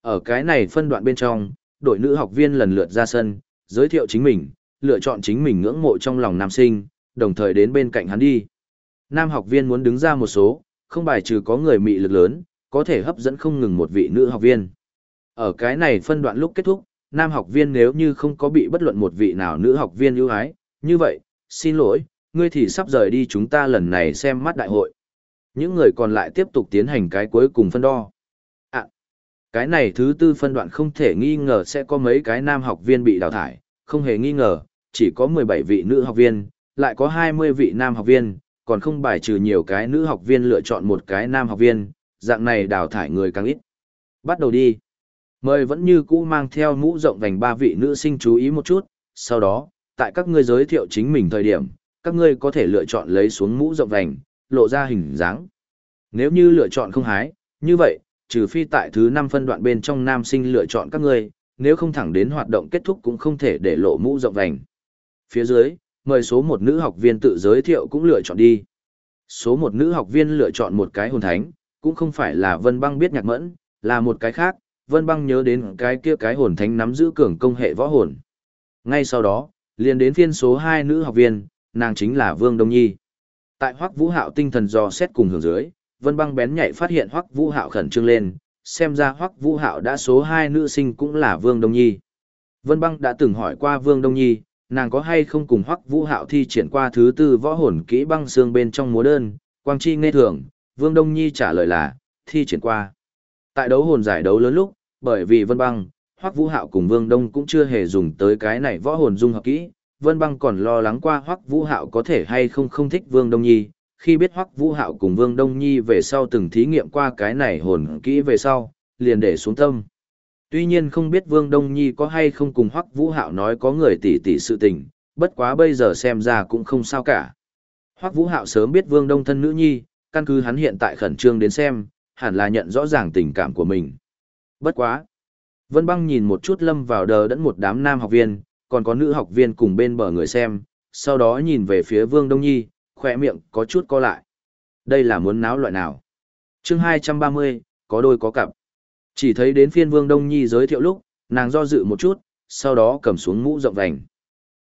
Ở cái này phân đoạn bên trong, đội nữ học viên lần lượt ra sân, giới thiệu chính mình, lựa chọn chính mình ngưỡng mộ trong lòng nam sinh, đồng thời đến bên cạnh hắn đi. Nam học viên muốn đứng ra một số, không bài trừ có người mị lực lớn, có thể hấp dẫn không ngừng một vị nữ học viên. Ở cái này phân đoạn lúc kết thúc, nam học viên nếu như không có bị bất luận một vị nào nữ học viên ưu ái, như vậy, xin lỗi, ngươi thì sắp rời đi chúng ta lần này xem mắt đại hội. Những người còn lại tiếp tục tiến hành cái cuối cùng phân đo. À, cái này thứ tư phân đoạn không thể nghi ngờ sẽ có mấy cái nam học viên bị đào thải, không hề nghi ngờ, chỉ có 17 vị nữ học viên, lại có 20 vị nam học viên, còn không bài trừ nhiều cái nữ học viên lựa chọn một cái nam học viên, dạng này đào thải người càng ít. Bắt đầu đi. Mời vẫn như cũ mang theo mũ rộng vành ba vị nữ sinh chú ý một chút, sau đó, tại các ngươi giới thiệu chính mình thời điểm, các ngươi có thể lựa chọn lấy xuống mũ rộng vành, lộ ra hình dáng. Nếu như lựa chọn không hái, như vậy, trừ phi tại thứ 5 phân đoạn bên trong nam sinh lựa chọn các ngươi, nếu không thẳng đến hoạt động kết thúc cũng không thể để lộ mũ rộng vành. Phía dưới, mời số một nữ học viên tự giới thiệu cũng lựa chọn đi. Số một nữ học viên lựa chọn một cái hồn thánh, cũng không phải là Vân Băng biết nhạc mẫn, là một cái khác, Vân Băng nhớ đến cái kia cái hồn thánh nắm giữ cường công hệ võ hồn. Ngay sau đó, liền đến phiên số hai nữ học viên, nàng chính là Vương Đông Nhi. Tại Hoắc Vũ Hạo tinh thần dò xét cùng hưởng dưới, Vân Băng bén nhạy phát hiện Hoắc Vũ Hạo khẩn trương lên, xem ra Hoắc Vũ Hạo đã số hai nữ sinh cũng là Vương Đông Nhi. Vân Băng đã từng hỏi qua Vương Đông Nhi, nàng có hay không cùng Hoắc Vũ Hạo thi triển qua thứ tư võ hồn kỹ băng xương bên trong múa đơn, quang chi nghe thường, Vương Đông Nhi trả lời là, thi triển qua. Tại đấu hồn giải đấu lớn lúc, bởi vì Vân Băng, Hoắc Vũ Hạo cùng Vương Đông cũng chưa hề dùng tới cái này võ hồn dung hợp kỹ, Vân Băng còn lo lắng qua Hoắc Vũ Hạo có thể hay không không thích Vương Đông Nhi, khi biết Hoắc Vũ Hạo cùng Vương Đông Nhi về sau từng thí nghiệm qua cái này hồn kỹ về sau, liền để xuống tâm. Tuy nhiên không biết Vương Đông Nhi có hay không cùng Hoắc Vũ Hạo nói có người tỷ tỷ sự tình, bất quá bây giờ xem ra cũng không sao cả. Hoắc Vũ Hạo sớm biết Vương Đông thân nữ nhi, căn cứ hắn hiện tại khẩn trương đến xem, hẳn là nhận rõ ràng tình cảm của mình. Bất quá. Vân Băng nhìn một chút lâm vào đờ đẫn một đám nam học viên, còn có nữ học viên cùng bên bờ người xem, sau đó nhìn về phía Vương Đông Nhi, khỏe miệng có chút co lại. Đây là muốn náo loại nào? chương 230, có đôi có cặp. Chỉ thấy đến phiên Vương Đông Nhi giới thiệu lúc, nàng do dự một chút, sau đó cầm xuống mũ rộng vành.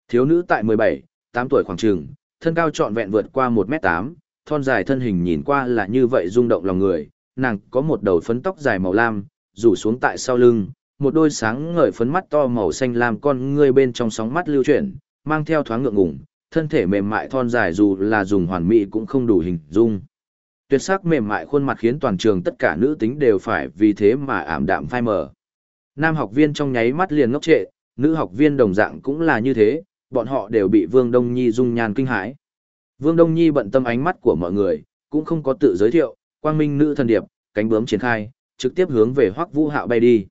Thiếu nữ tại 17, 8 tuổi khoảng trường, thân cao trọn vẹn vượt qua 1m8, thon dài thân hình nhìn qua là như vậy rung động lòng người, nàng có một đầu phấn tóc dài màu lam, rủ xuống tại sau lưng, một đôi sáng ngời phấn mắt to màu xanh lam con ngươi bên trong sóng mắt lưu chuyển, mang theo thoáng ngượng ngùng, thân thể mềm mại thon dài dù là dùng hoàn mỹ cũng không đủ hình dung. Tuyệt sắc mềm mại khuôn mặt khiến toàn trường tất cả nữ tính đều phải vì thế mà ảm đạm phai mờ. Nam học viên trong nháy mắt liền ngốc trệ, nữ học viên đồng dạng cũng là như thế, bọn họ đều bị Vương Đông Nhi dung nhan kinh hãi. Vương Đông Nhi bận tâm ánh mắt của mọi người, cũng không có tự giới thiệu, quang minh nữ thần điệp, cánh bướm triển khai, trực tiếp hướng về Hoắc Vũ Hạo bay đi.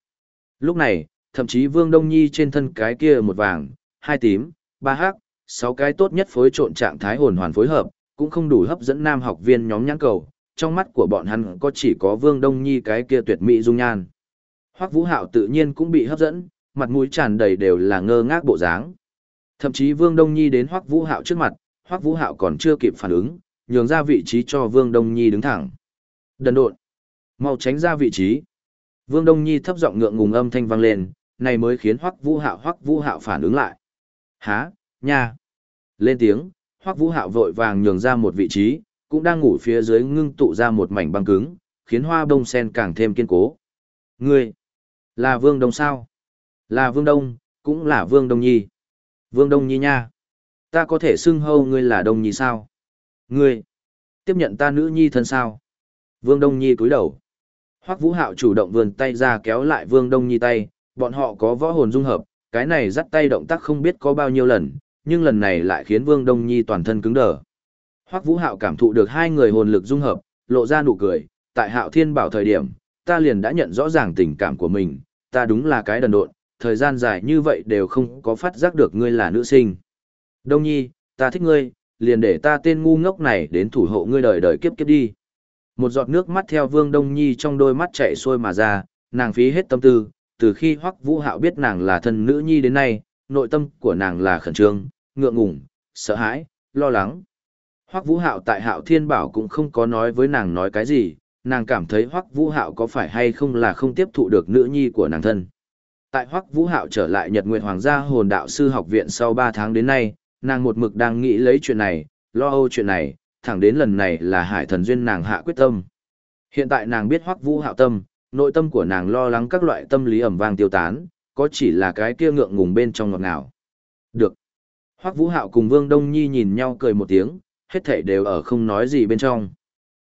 Lúc này, thậm chí Vương Đông Nhi trên thân cái kia một vàng, hai tím, ba hắc, sáu cái tốt nhất phối trộn trạng thái hồn hoàn phối hợp, cũng không đủ hấp dẫn nam học viên nhóm nhãn cầu, trong mắt của bọn hắn có chỉ có Vương Đông Nhi cái kia tuyệt mỹ dung nhan. Hoắc Vũ Hạo tự nhiên cũng bị hấp dẫn, mặt mũi tràn đầy đều là ngơ ngác bộ dáng. Thậm chí Vương Đông Nhi đến Hoắc Vũ Hạo trước mặt, Hoắc Vũ Hạo còn chưa kịp phản ứng, nhường ra vị trí cho Vương Đông Nhi đứng thẳng. Đần độn, mau tránh ra vị trí. Vương Đông Nhi thấp giọng ngượng ngùng âm thanh vang lên, này mới khiến Hoắc Vũ Hạo Hoắc Vũ Hạo phản ứng lại. "Hả? Nha." Lên tiếng, Hoắc Vũ Hạo vội vàng nhường ra một vị trí, cũng đang ngủ phía dưới ngưng tụ ra một mảnh băng cứng, khiến hoa bông sen càng thêm kiên cố. "Ngươi là Vương Đông sao?" "Là Vương Đông, cũng là Vương Đông Nhi." "Vương Đông Nhi nha." "Ta có thể xưng hâu ngươi là Đông Nhi sao?" "Ngươi tiếp nhận ta nữ nhi thân sao?" Vương Đông Nhi cúi đầu. Hoắc Vũ Hạo chủ động vươn tay ra kéo lại Vương Đông Nhi tay, bọn họ có võ hồn dung hợp, cái này dắt tay động tác không biết có bao nhiêu lần, nhưng lần này lại khiến Vương Đông Nhi toàn thân cứng đờ. Hoắc Vũ Hạo cảm thụ được hai người hồn lực dung hợp, lộ ra nụ cười, tại Hạo Thiên Bảo thời điểm, ta liền đã nhận rõ ràng tình cảm của mình, ta đúng là cái đần độn, thời gian dài như vậy đều không có phát giác được ngươi là nữ sinh. Đông Nhi, ta thích ngươi, liền để ta tên ngu ngốc này đến thủ hộ ngươi đời đời kiếp kiếp đi. Một giọt nước mắt theo Vương Đông Nhi trong đôi mắt chảy xuôi mà ra, nàng phí hết tâm tư, từ khi Hoắc Vũ Hạo biết nàng là thân nữ nhi đến nay, nội tâm của nàng là khẩn trương, ngượng ngùng, sợ hãi, lo lắng. Hoắc Vũ Hạo tại Hạo Thiên Bảo cũng không có nói với nàng nói cái gì, nàng cảm thấy Hoắc Vũ Hạo có phải hay không là không tiếp thụ được nữ nhi của nàng thân. Tại Hoắc Vũ Hạo trở lại Nhật Nguyệt Hoàng gia Hồn Đạo sư học viện sau 3 tháng đến nay, nàng một mực đang nghĩ lấy chuyện này, lo âu chuyện này, thẳng đến lần này là hải thần duyên nàng hạ quyết tâm. Hiện tại nàng biết hoắc vũ hạo tâm, nội tâm của nàng lo lắng các loại tâm lý ẩm vang tiêu tán, có chỉ là cái kia ngượng ngùng bên trong ngọt ngào. Được. Hoắc vũ hạo cùng Vương Đông Nhi nhìn nhau cười một tiếng, hết thảy đều ở không nói gì bên trong.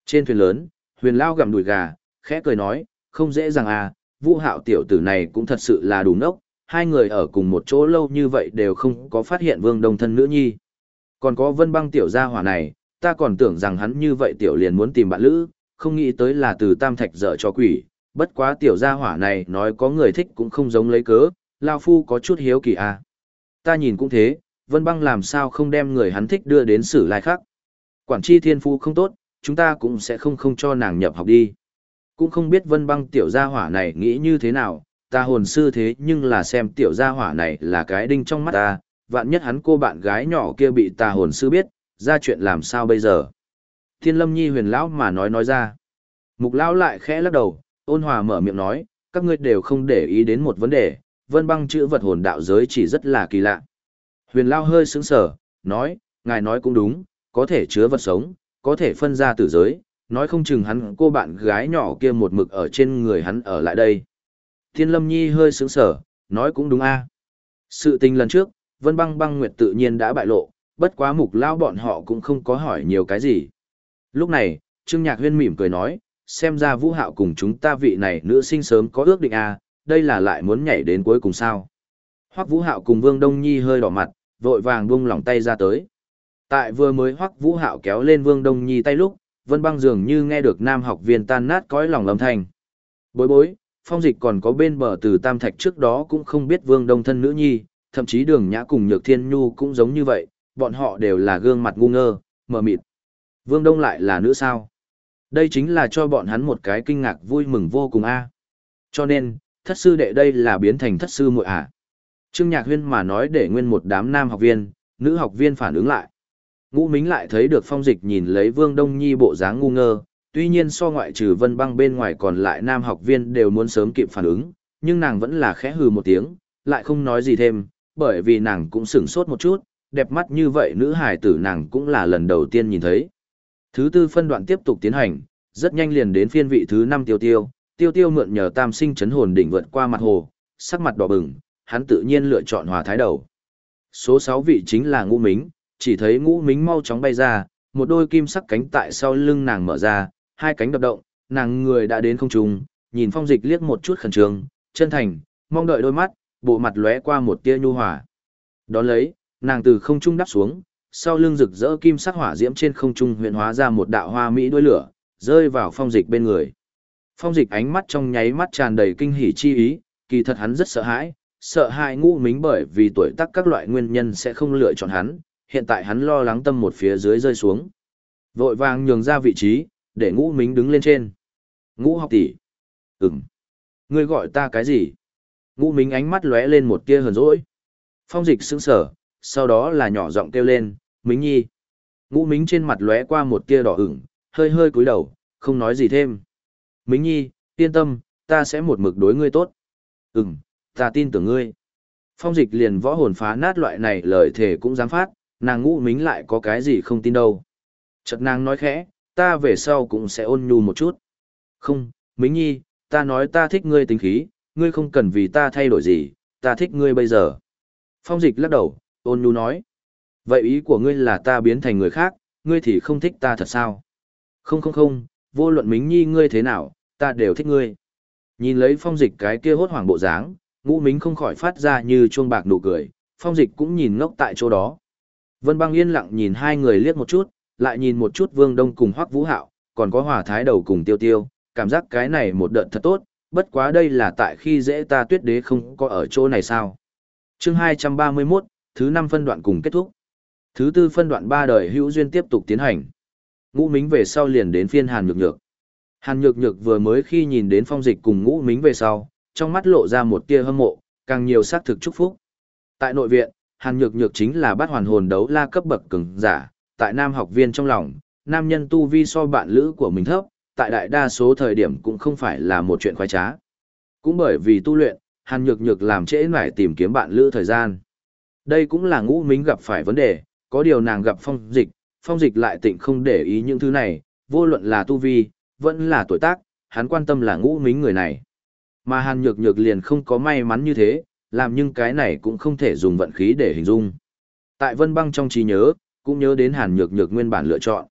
Trên thuyền lớn, huyền lao gặm đùi gà, khẽ cười nói, không dễ dàng à, vũ hạo tiểu tử này cũng thật sự là đủ nốc, hai người ở cùng một chỗ lâu như vậy đều không có phát hiện Vương Đông thân nữ nhi. Còn có vân băng tiểu gia hỏa này, ta còn tưởng rằng hắn như vậy tiểu liền muốn tìm bạn lữ, không nghĩ tới là từ tam thạch dở cho quỷ, bất quá tiểu gia hỏa này nói có người thích cũng không giống lấy cớ, Lao Phu có chút hiếu kỳ à. Ta nhìn cũng thế, Vân Băng làm sao không đem người hắn thích đưa đến sử lai khác. Quản tri thiên phu không tốt, chúng ta cũng sẽ không không cho nàng nhập học đi. Cũng không biết Vân Băng tiểu gia hỏa này nghĩ như thế nào, ta hồn sư thế nhưng là xem tiểu gia hỏa này là cái đinh trong mắt ta, vạn nhất hắn cô bạn gái nhỏ kia bị ta hồn sư biết, ra chuyện làm sao bây giờ. Thiên lâm nhi huyền lão mà nói nói ra. Mục lão lại khẽ lắc đầu, ôn hòa mở miệng nói, các ngươi đều không để ý đến một vấn đề, vân băng chữ vật hồn đạo giới chỉ rất là kỳ lạ. Huyền lão hơi sững sờ, nói, ngài nói cũng đúng, có thể chứa vật sống, có thể phân ra tử giới, nói không chừng hắn cô bạn gái nhỏ kia một mực ở trên người hắn ở lại đây. Thiên Lâm Nhi hơi sững sở, nói cũng đúng a. À. Sự tình lần trước, Vân Băng Băng Nguyệt tự nhiên đã bại lộ, bất quá mục lao bọn họ cũng không có hỏi nhiều cái gì. Lúc này, Trương Nhạc Huyên mỉm cười nói, xem ra Vũ Hạo cùng chúng ta vị này nữ sinh sớm có ước định a, à, đây là lại muốn nhảy đến cuối cùng sao. Hoắc Vũ Hạo cùng Vương Đông Nhi hơi đỏ mặt, vội vàng buông lỏng tay ra tới. Tại vừa mới Hoắc Vũ Hạo kéo lên Vương Đông Nhi tay lúc, Vân Băng dường như nghe được nam học viên tan nát cõi lòng âm thanh. Bối bối, phong dịch còn có bên bờ từ Tam Thạch trước đó cũng không biết Vương Đông thân nữ nhi, thậm chí đường nhã cùng Nhược Thiên Nhu cũng giống như vậy, bọn họ đều là gương mặt ngu ngơ, mờ mịt. Vương Đông lại là nữ sao? Đây chính là cho bọn hắn một cái kinh ngạc vui mừng vô cùng a. Cho nên, thất sư đệ đây là biến thành thất sư muội à. Trương Nhạc Huyên mà nói để nguyên một đám nam học viên, nữ học viên phản ứng lại. Ngũ Mính lại thấy được phong dịch nhìn lấy Vương Đông Nhi bộ dáng ngu ngơ, tuy nhiên so ngoại trừ vân băng bên ngoài còn lại nam học viên đều muốn sớm kịp phản ứng, nhưng nàng vẫn là khẽ hừ một tiếng, lại không nói gì thêm, bởi vì nàng cũng sửng sốt một chút, đẹp mắt như vậy nữ hải tử nàng cũng là lần đầu tiên nhìn thấy. Thứ tư phân đoạn tiếp tục tiến hành, rất nhanh liền đến phiên vị thứ năm tiêu tiêu, tiêu tiêu mượn nhờ tam sinh chấn hồn đỉnh vượt qua mặt hồ, sắc mặt đỏ bừng, hắn tự nhiên lựa chọn hòa thái đầu. Số sáu vị chính là ngũ mính, chỉ thấy ngũ mính mau chóng bay ra, một đôi kim sắc cánh tại sau lưng nàng mở ra, hai cánh đập động, nàng người đã đến không trung, nhìn phong dịch liếc một chút khẩn trương, chân thành, mong đợi đôi mắt, bộ mặt lóe qua một tia nhu hòa. Đón lấy, nàng từ không trung đáp xuống, sau lưng rực rỡ kim sắc hỏa diễm trên không trung huyện hóa ra một đạo hoa mỹ đuôi lửa, rơi vào phong dịch bên người. Phong dịch ánh mắt trong nháy mắt tràn đầy kinh hỉ chi ý, kỳ thật hắn rất sợ hãi, sợ hãi ngũ mính bởi vì tuổi tác các loại nguyên nhân sẽ không lựa chọn hắn, hiện tại hắn lo lắng tâm một phía dưới rơi xuống. Vội vàng nhường ra vị trí, để ngũ mính đứng lên trên. Ngũ học tỷ. Ừm. Ngươi gọi ta cái gì? Ngũ mính ánh mắt lóe lên một tia hờn dỗi. Phong dịch sững sở, sau đó là nhỏ giọng kêu lên, mính nhi. Ngũ mính trên mặt lóe qua một tia đỏ ửng, hơi hơi cúi đầu, không nói gì thêm. Mính nhi, yên tâm, ta sẽ một mực đối ngươi tốt. Ừm, ta tin tưởng ngươi. Phong dịch liền võ hồn phá nát loại này lời thể cũng dám phát, nàng ngũ mính lại có cái gì không tin đâu. Chợt nàng nói khẽ, ta về sau cũng sẽ ôn nhu một chút. Không, mính nhi, ta nói ta thích ngươi tính khí, ngươi không cần vì ta thay đổi gì, ta thích ngươi bây giờ. Phong dịch lắc đầu, ôn nhu nói. Vậy ý của ngươi là ta biến thành người khác, ngươi thì không thích ta thật sao? Không không không, vô luận mính nhi ngươi thế nào, ta đều thích ngươi. Nhìn lấy phong dịch cái kia hốt hoảng bộ dáng, ngũ mính không khỏi phát ra như chuông bạc nụ cười, phong dịch cũng nhìn ngốc tại chỗ đó. Vân băng yên lặng nhìn hai người liếc một chút, lại nhìn một chút vương đông cùng hoắc vũ hạo, còn có hòa thái đầu cùng tiêu tiêu, cảm giác cái này một đợt thật tốt, bất quá đây là tại khi dễ ta tuyết đế không có ở chỗ này sao. chương 231, thứ năm phân đoạn cùng kết thúc. Thứ tư phân đoạn ba đời hữu duyên tiếp tục tiến hành. Ngũ Mính về sau liền đến phiên Hàn Nhược Nhược. Hàn Nhược Nhược vừa mới khi nhìn đến phong dịch cùng Ngũ Mính về sau, trong mắt lộ ra một tia hâm mộ, càng nhiều xác thực chúc phúc. Tại nội viện, Hàn Nhược Nhược chính là bát hoàn hồn đấu la cấp bậc cường giả, tại nam học viên trong lòng, nam nhân tu vi so bạn lữ của mình thấp, tại đại đa số thời điểm cũng không phải là một chuyện khoái trá. Cũng bởi vì tu luyện, Hàn Nhược Nhược làm trễ nải tìm kiếm bạn lữ thời gian. Đây cũng là ngũ mính gặp phải vấn đề, có điều nàng gặp phong dịch, phong dịch lại tịnh không để ý những thứ này, vô luận là tu vi, vẫn là tuổi tác, hắn quan tâm là ngũ mính người này. Mà Hàn Nhược Nhược liền không có may mắn như thế, làm nhưng cái này cũng không thể dùng vận khí để hình dung. Tại Vân Băng trong trí nhớ, cũng nhớ đến Hàn Nhược Nhược nguyên bản lựa chọn.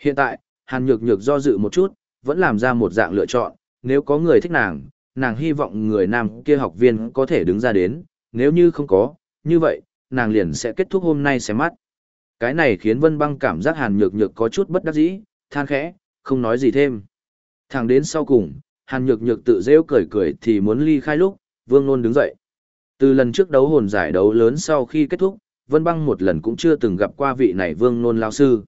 Hiện tại, Hàn Nhược Nhược do dự một chút, vẫn làm ra một dạng lựa chọn, nếu có người thích nàng, nàng hy vọng người nam kia học viên có thể đứng ra đến, nếu như không có, như vậy, nàng liền sẽ kết thúc hôm nay xem mắt. Cái này khiến Vân Băng cảm giác Hàn Nhược Nhược có chút bất đắc dĩ, than khẽ, không nói gì thêm. Thẳng đến sau cùng, Hàn Nhược Nhược tự rêu cười cười thì muốn ly khai lúc, Vương Nôn đứng dậy. Từ lần trước đấu hồn giải đấu lớn sau khi kết thúc, Vân Băng một lần cũng chưa từng gặp qua vị này Vương Nôn lao sư.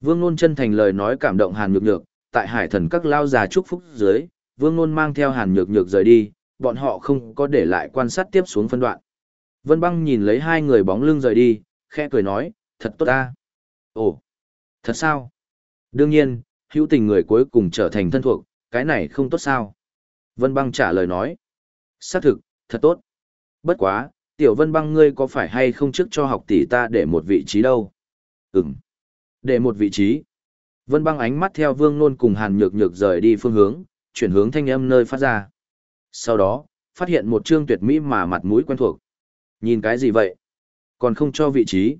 Vương Nôn chân thành lời nói cảm động Hàn Nhược Nhược, tại Hải Thần các lao già chúc phúc dưới, Vương Nôn mang theo Hàn Nhược Nhược rời đi, bọn họ không có để lại quan sát tiếp xuống phân đoạn. Vân băng nhìn lấy hai người bóng lưng rời đi, khẽ cười nói, thật tốt ta. Ồ, thật sao? Đương nhiên, hữu tình người cuối cùng trở thành thân thuộc, cái này không tốt sao? Vân băng trả lời nói, xác thực, thật tốt. Bất quá, tiểu vân băng ngươi có phải hay không trước cho học tỷ ta để một vị trí đâu? Ừm, để một vị trí. Vân băng ánh mắt theo vương nôn cùng hàn nhược nhược rời đi phương hướng, chuyển hướng thanh âm nơi phát ra. Sau đó, phát hiện một trương tuyệt mỹ mà mặt mũi quen thuộc. Nhìn cái gì vậy? Còn không cho vị trí.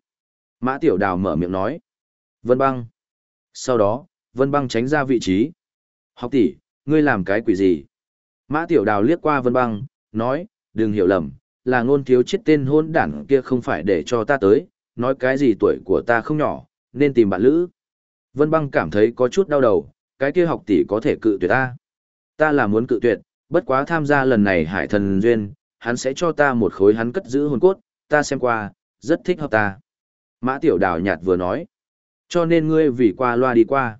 Mã tiểu đào mở miệng nói. Vân băng. Sau đó, vân băng tránh ra vị trí. Học tỷ, ngươi làm cái quỷ gì? Mã tiểu đào liếc qua vân băng, nói, đừng hiểu lầm, là ngôn thiếu chết tên hôn đảng kia không phải để cho ta tới, nói cái gì tuổi của ta không nhỏ, nên tìm bạn lữ. Vân băng cảm thấy có chút đau đầu, cái kia học tỷ có thể cự tuyệt ta. Ta là muốn cự tuyệt, bất quá tham gia lần này hải thần duyên, hắn sẽ cho ta một khối hắn cất giữ hồn cốt, ta xem qua, rất thích hợp ta. Mã tiểu đào nhạt vừa nói, cho nên ngươi vì qua loa đi qua.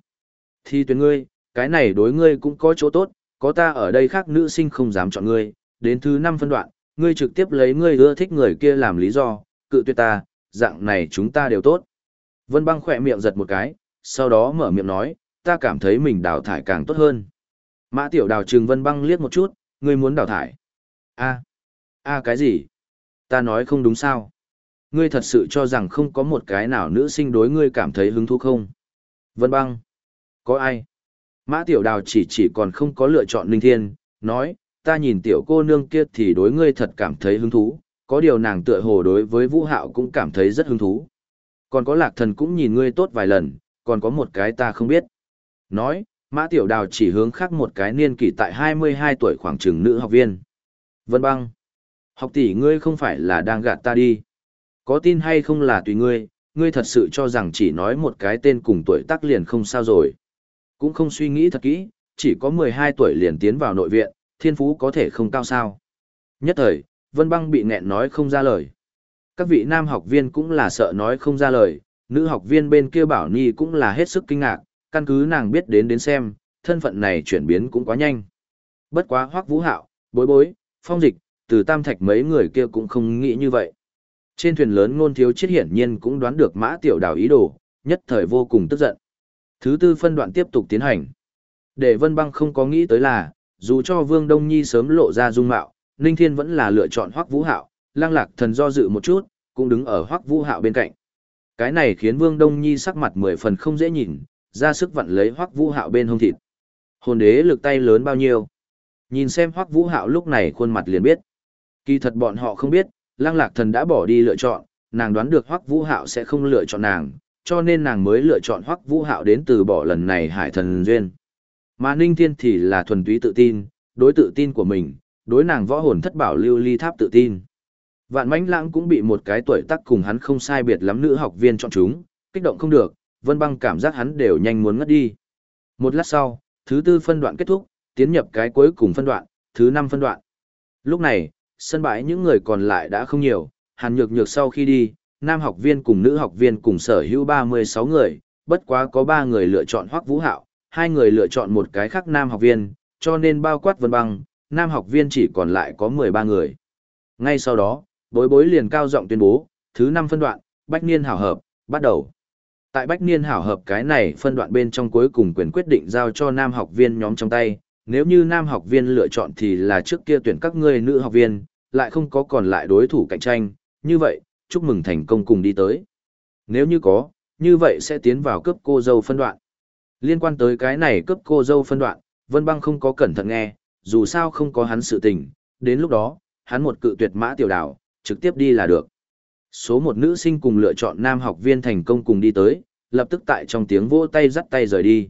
Thì tuyển ngươi, cái này đối ngươi cũng có chỗ tốt, có ta ở đây khác nữ sinh không dám chọn ngươi, đến thứ năm phân đoạn, ngươi trực tiếp lấy ngươi ưa thích người kia làm lý do, cự tuyệt ta, dạng này chúng ta đều tốt. Vân băng khỏe miệng giật một cái, sau đó mở miệng nói, ta cảm thấy mình đào thải càng tốt hơn. Mã tiểu đào trừng vân băng liếc một chút, ngươi muốn đào thải. a a cái gì? Ta nói không đúng sao? Ngươi thật sự cho rằng không có một cái nào nữ sinh đối ngươi cảm thấy hứng thú không? Vân băng. Có ai? Mã tiểu đào chỉ chỉ còn không có lựa chọn linh thiên, nói, ta nhìn tiểu cô nương kia thì đối ngươi thật cảm thấy hứng thú, có điều nàng tựa hồ đối với vũ hạo cũng cảm thấy rất hứng thú. Còn có lạc thần cũng nhìn ngươi tốt vài lần, còn có một cái ta không biết. Nói, Mã Tiểu Đào chỉ hướng khác một cái niên kỷ tại 22 tuổi khoảng chừng nữ học viên. Vân băng. Học tỷ ngươi không phải là đang gạt ta đi. Có tin hay không là tùy ngươi, ngươi thật sự cho rằng chỉ nói một cái tên cùng tuổi tác liền không sao rồi. Cũng không suy nghĩ thật kỹ, chỉ có 12 tuổi liền tiến vào nội viện, thiên phú có thể không cao sao. Nhất thời, Vân băng bị nghẹn nói không ra lời. Các vị nam học viên cũng là sợ nói không ra lời, nữ học viên bên kia bảo Nhi cũng là hết sức kinh ngạc, căn cứ nàng biết đến đến xem, thân phận này chuyển biến cũng quá nhanh. Bất quá hoắc vũ hạo, bối bối, phong dịch, từ tam thạch mấy người kia cũng không nghĩ như vậy. Trên thuyền lớn ngôn thiếu chết hiển nhiên cũng đoán được mã tiểu đào ý đồ, nhất thời vô cùng tức giận. Thứ tư phân đoạn tiếp tục tiến hành. Để vân băng không có nghĩ tới là, dù cho vương đông nhi sớm lộ ra dung mạo, ninh thiên vẫn là lựa chọn hoắc vũ hạo, lang lạc thần do dự một chút, cũng đứng ở hoắc vũ hạo bên cạnh. Cái này khiến vương đông nhi sắc mặt mười phần không dễ nhìn, ra sức vặn lấy hoắc vũ hạo bên hông thịt. Hồn đế lực tay lớn bao nhiêu? Nhìn xem hoắc vũ hạo lúc này khuôn mặt liền biết. Kỳ thật bọn họ không biết, Lang lạc thần đã bỏ đi lựa chọn, nàng đoán được hoắc vũ hạo sẽ không lựa chọn nàng, cho nên nàng mới lựa chọn hoắc vũ hạo đến từ bỏ lần này hải thần duyên. Mà ninh thiên thì là thuần túy tự tin, đối tự tin của mình, đối nàng võ hồn thất bảo lưu ly tháp tự tin. Vạn mãnh lãng cũng bị một cái tuổi tác cùng hắn không sai biệt lắm nữ học viên chọn chúng, kích động không được, vân băng cảm giác hắn đều nhanh muốn ngất đi. Một lát sau, thứ tư phân đoạn kết thúc, tiến nhập cái cuối cùng phân đoạn, thứ năm phân đoạn. Lúc này, sân bãi những người còn lại đã không nhiều, hàn nhược nhược sau khi đi, nam học viên cùng nữ học viên cùng sở hữu 36 người, bất quá có 3 người lựa chọn hoắc vũ hạo, hai người lựa chọn một cái khác nam học viên, cho nên bao quát vân băng, nam học viên chỉ còn lại có 13 người. Ngay sau đó, bối bối liền cao giọng tuyên bố, thứ năm phân đoạn, bách niên hảo hợp, bắt đầu. Tại bách niên hảo hợp cái này phân đoạn bên trong cuối cùng quyền quyết định giao cho nam học viên nhóm trong tay, nếu như nam học viên lựa chọn thì là trước kia tuyển các ngươi nữ học viên, lại không có còn lại đối thủ cạnh tranh, như vậy, chúc mừng thành công cùng đi tới. Nếu như có, như vậy sẽ tiến vào cấp cô dâu phân đoạn. Liên quan tới cái này cấp cô dâu phân đoạn, Vân Băng không có cẩn thận nghe, dù sao không có hắn sự tình, đến lúc đó, hắn một cự tuyệt mã tiểu đảo, trực tiếp đi là được. Số một nữ sinh cùng lựa chọn nam học viên thành công cùng đi tới, lập tức tại trong tiếng vỗ tay dắt tay rời đi.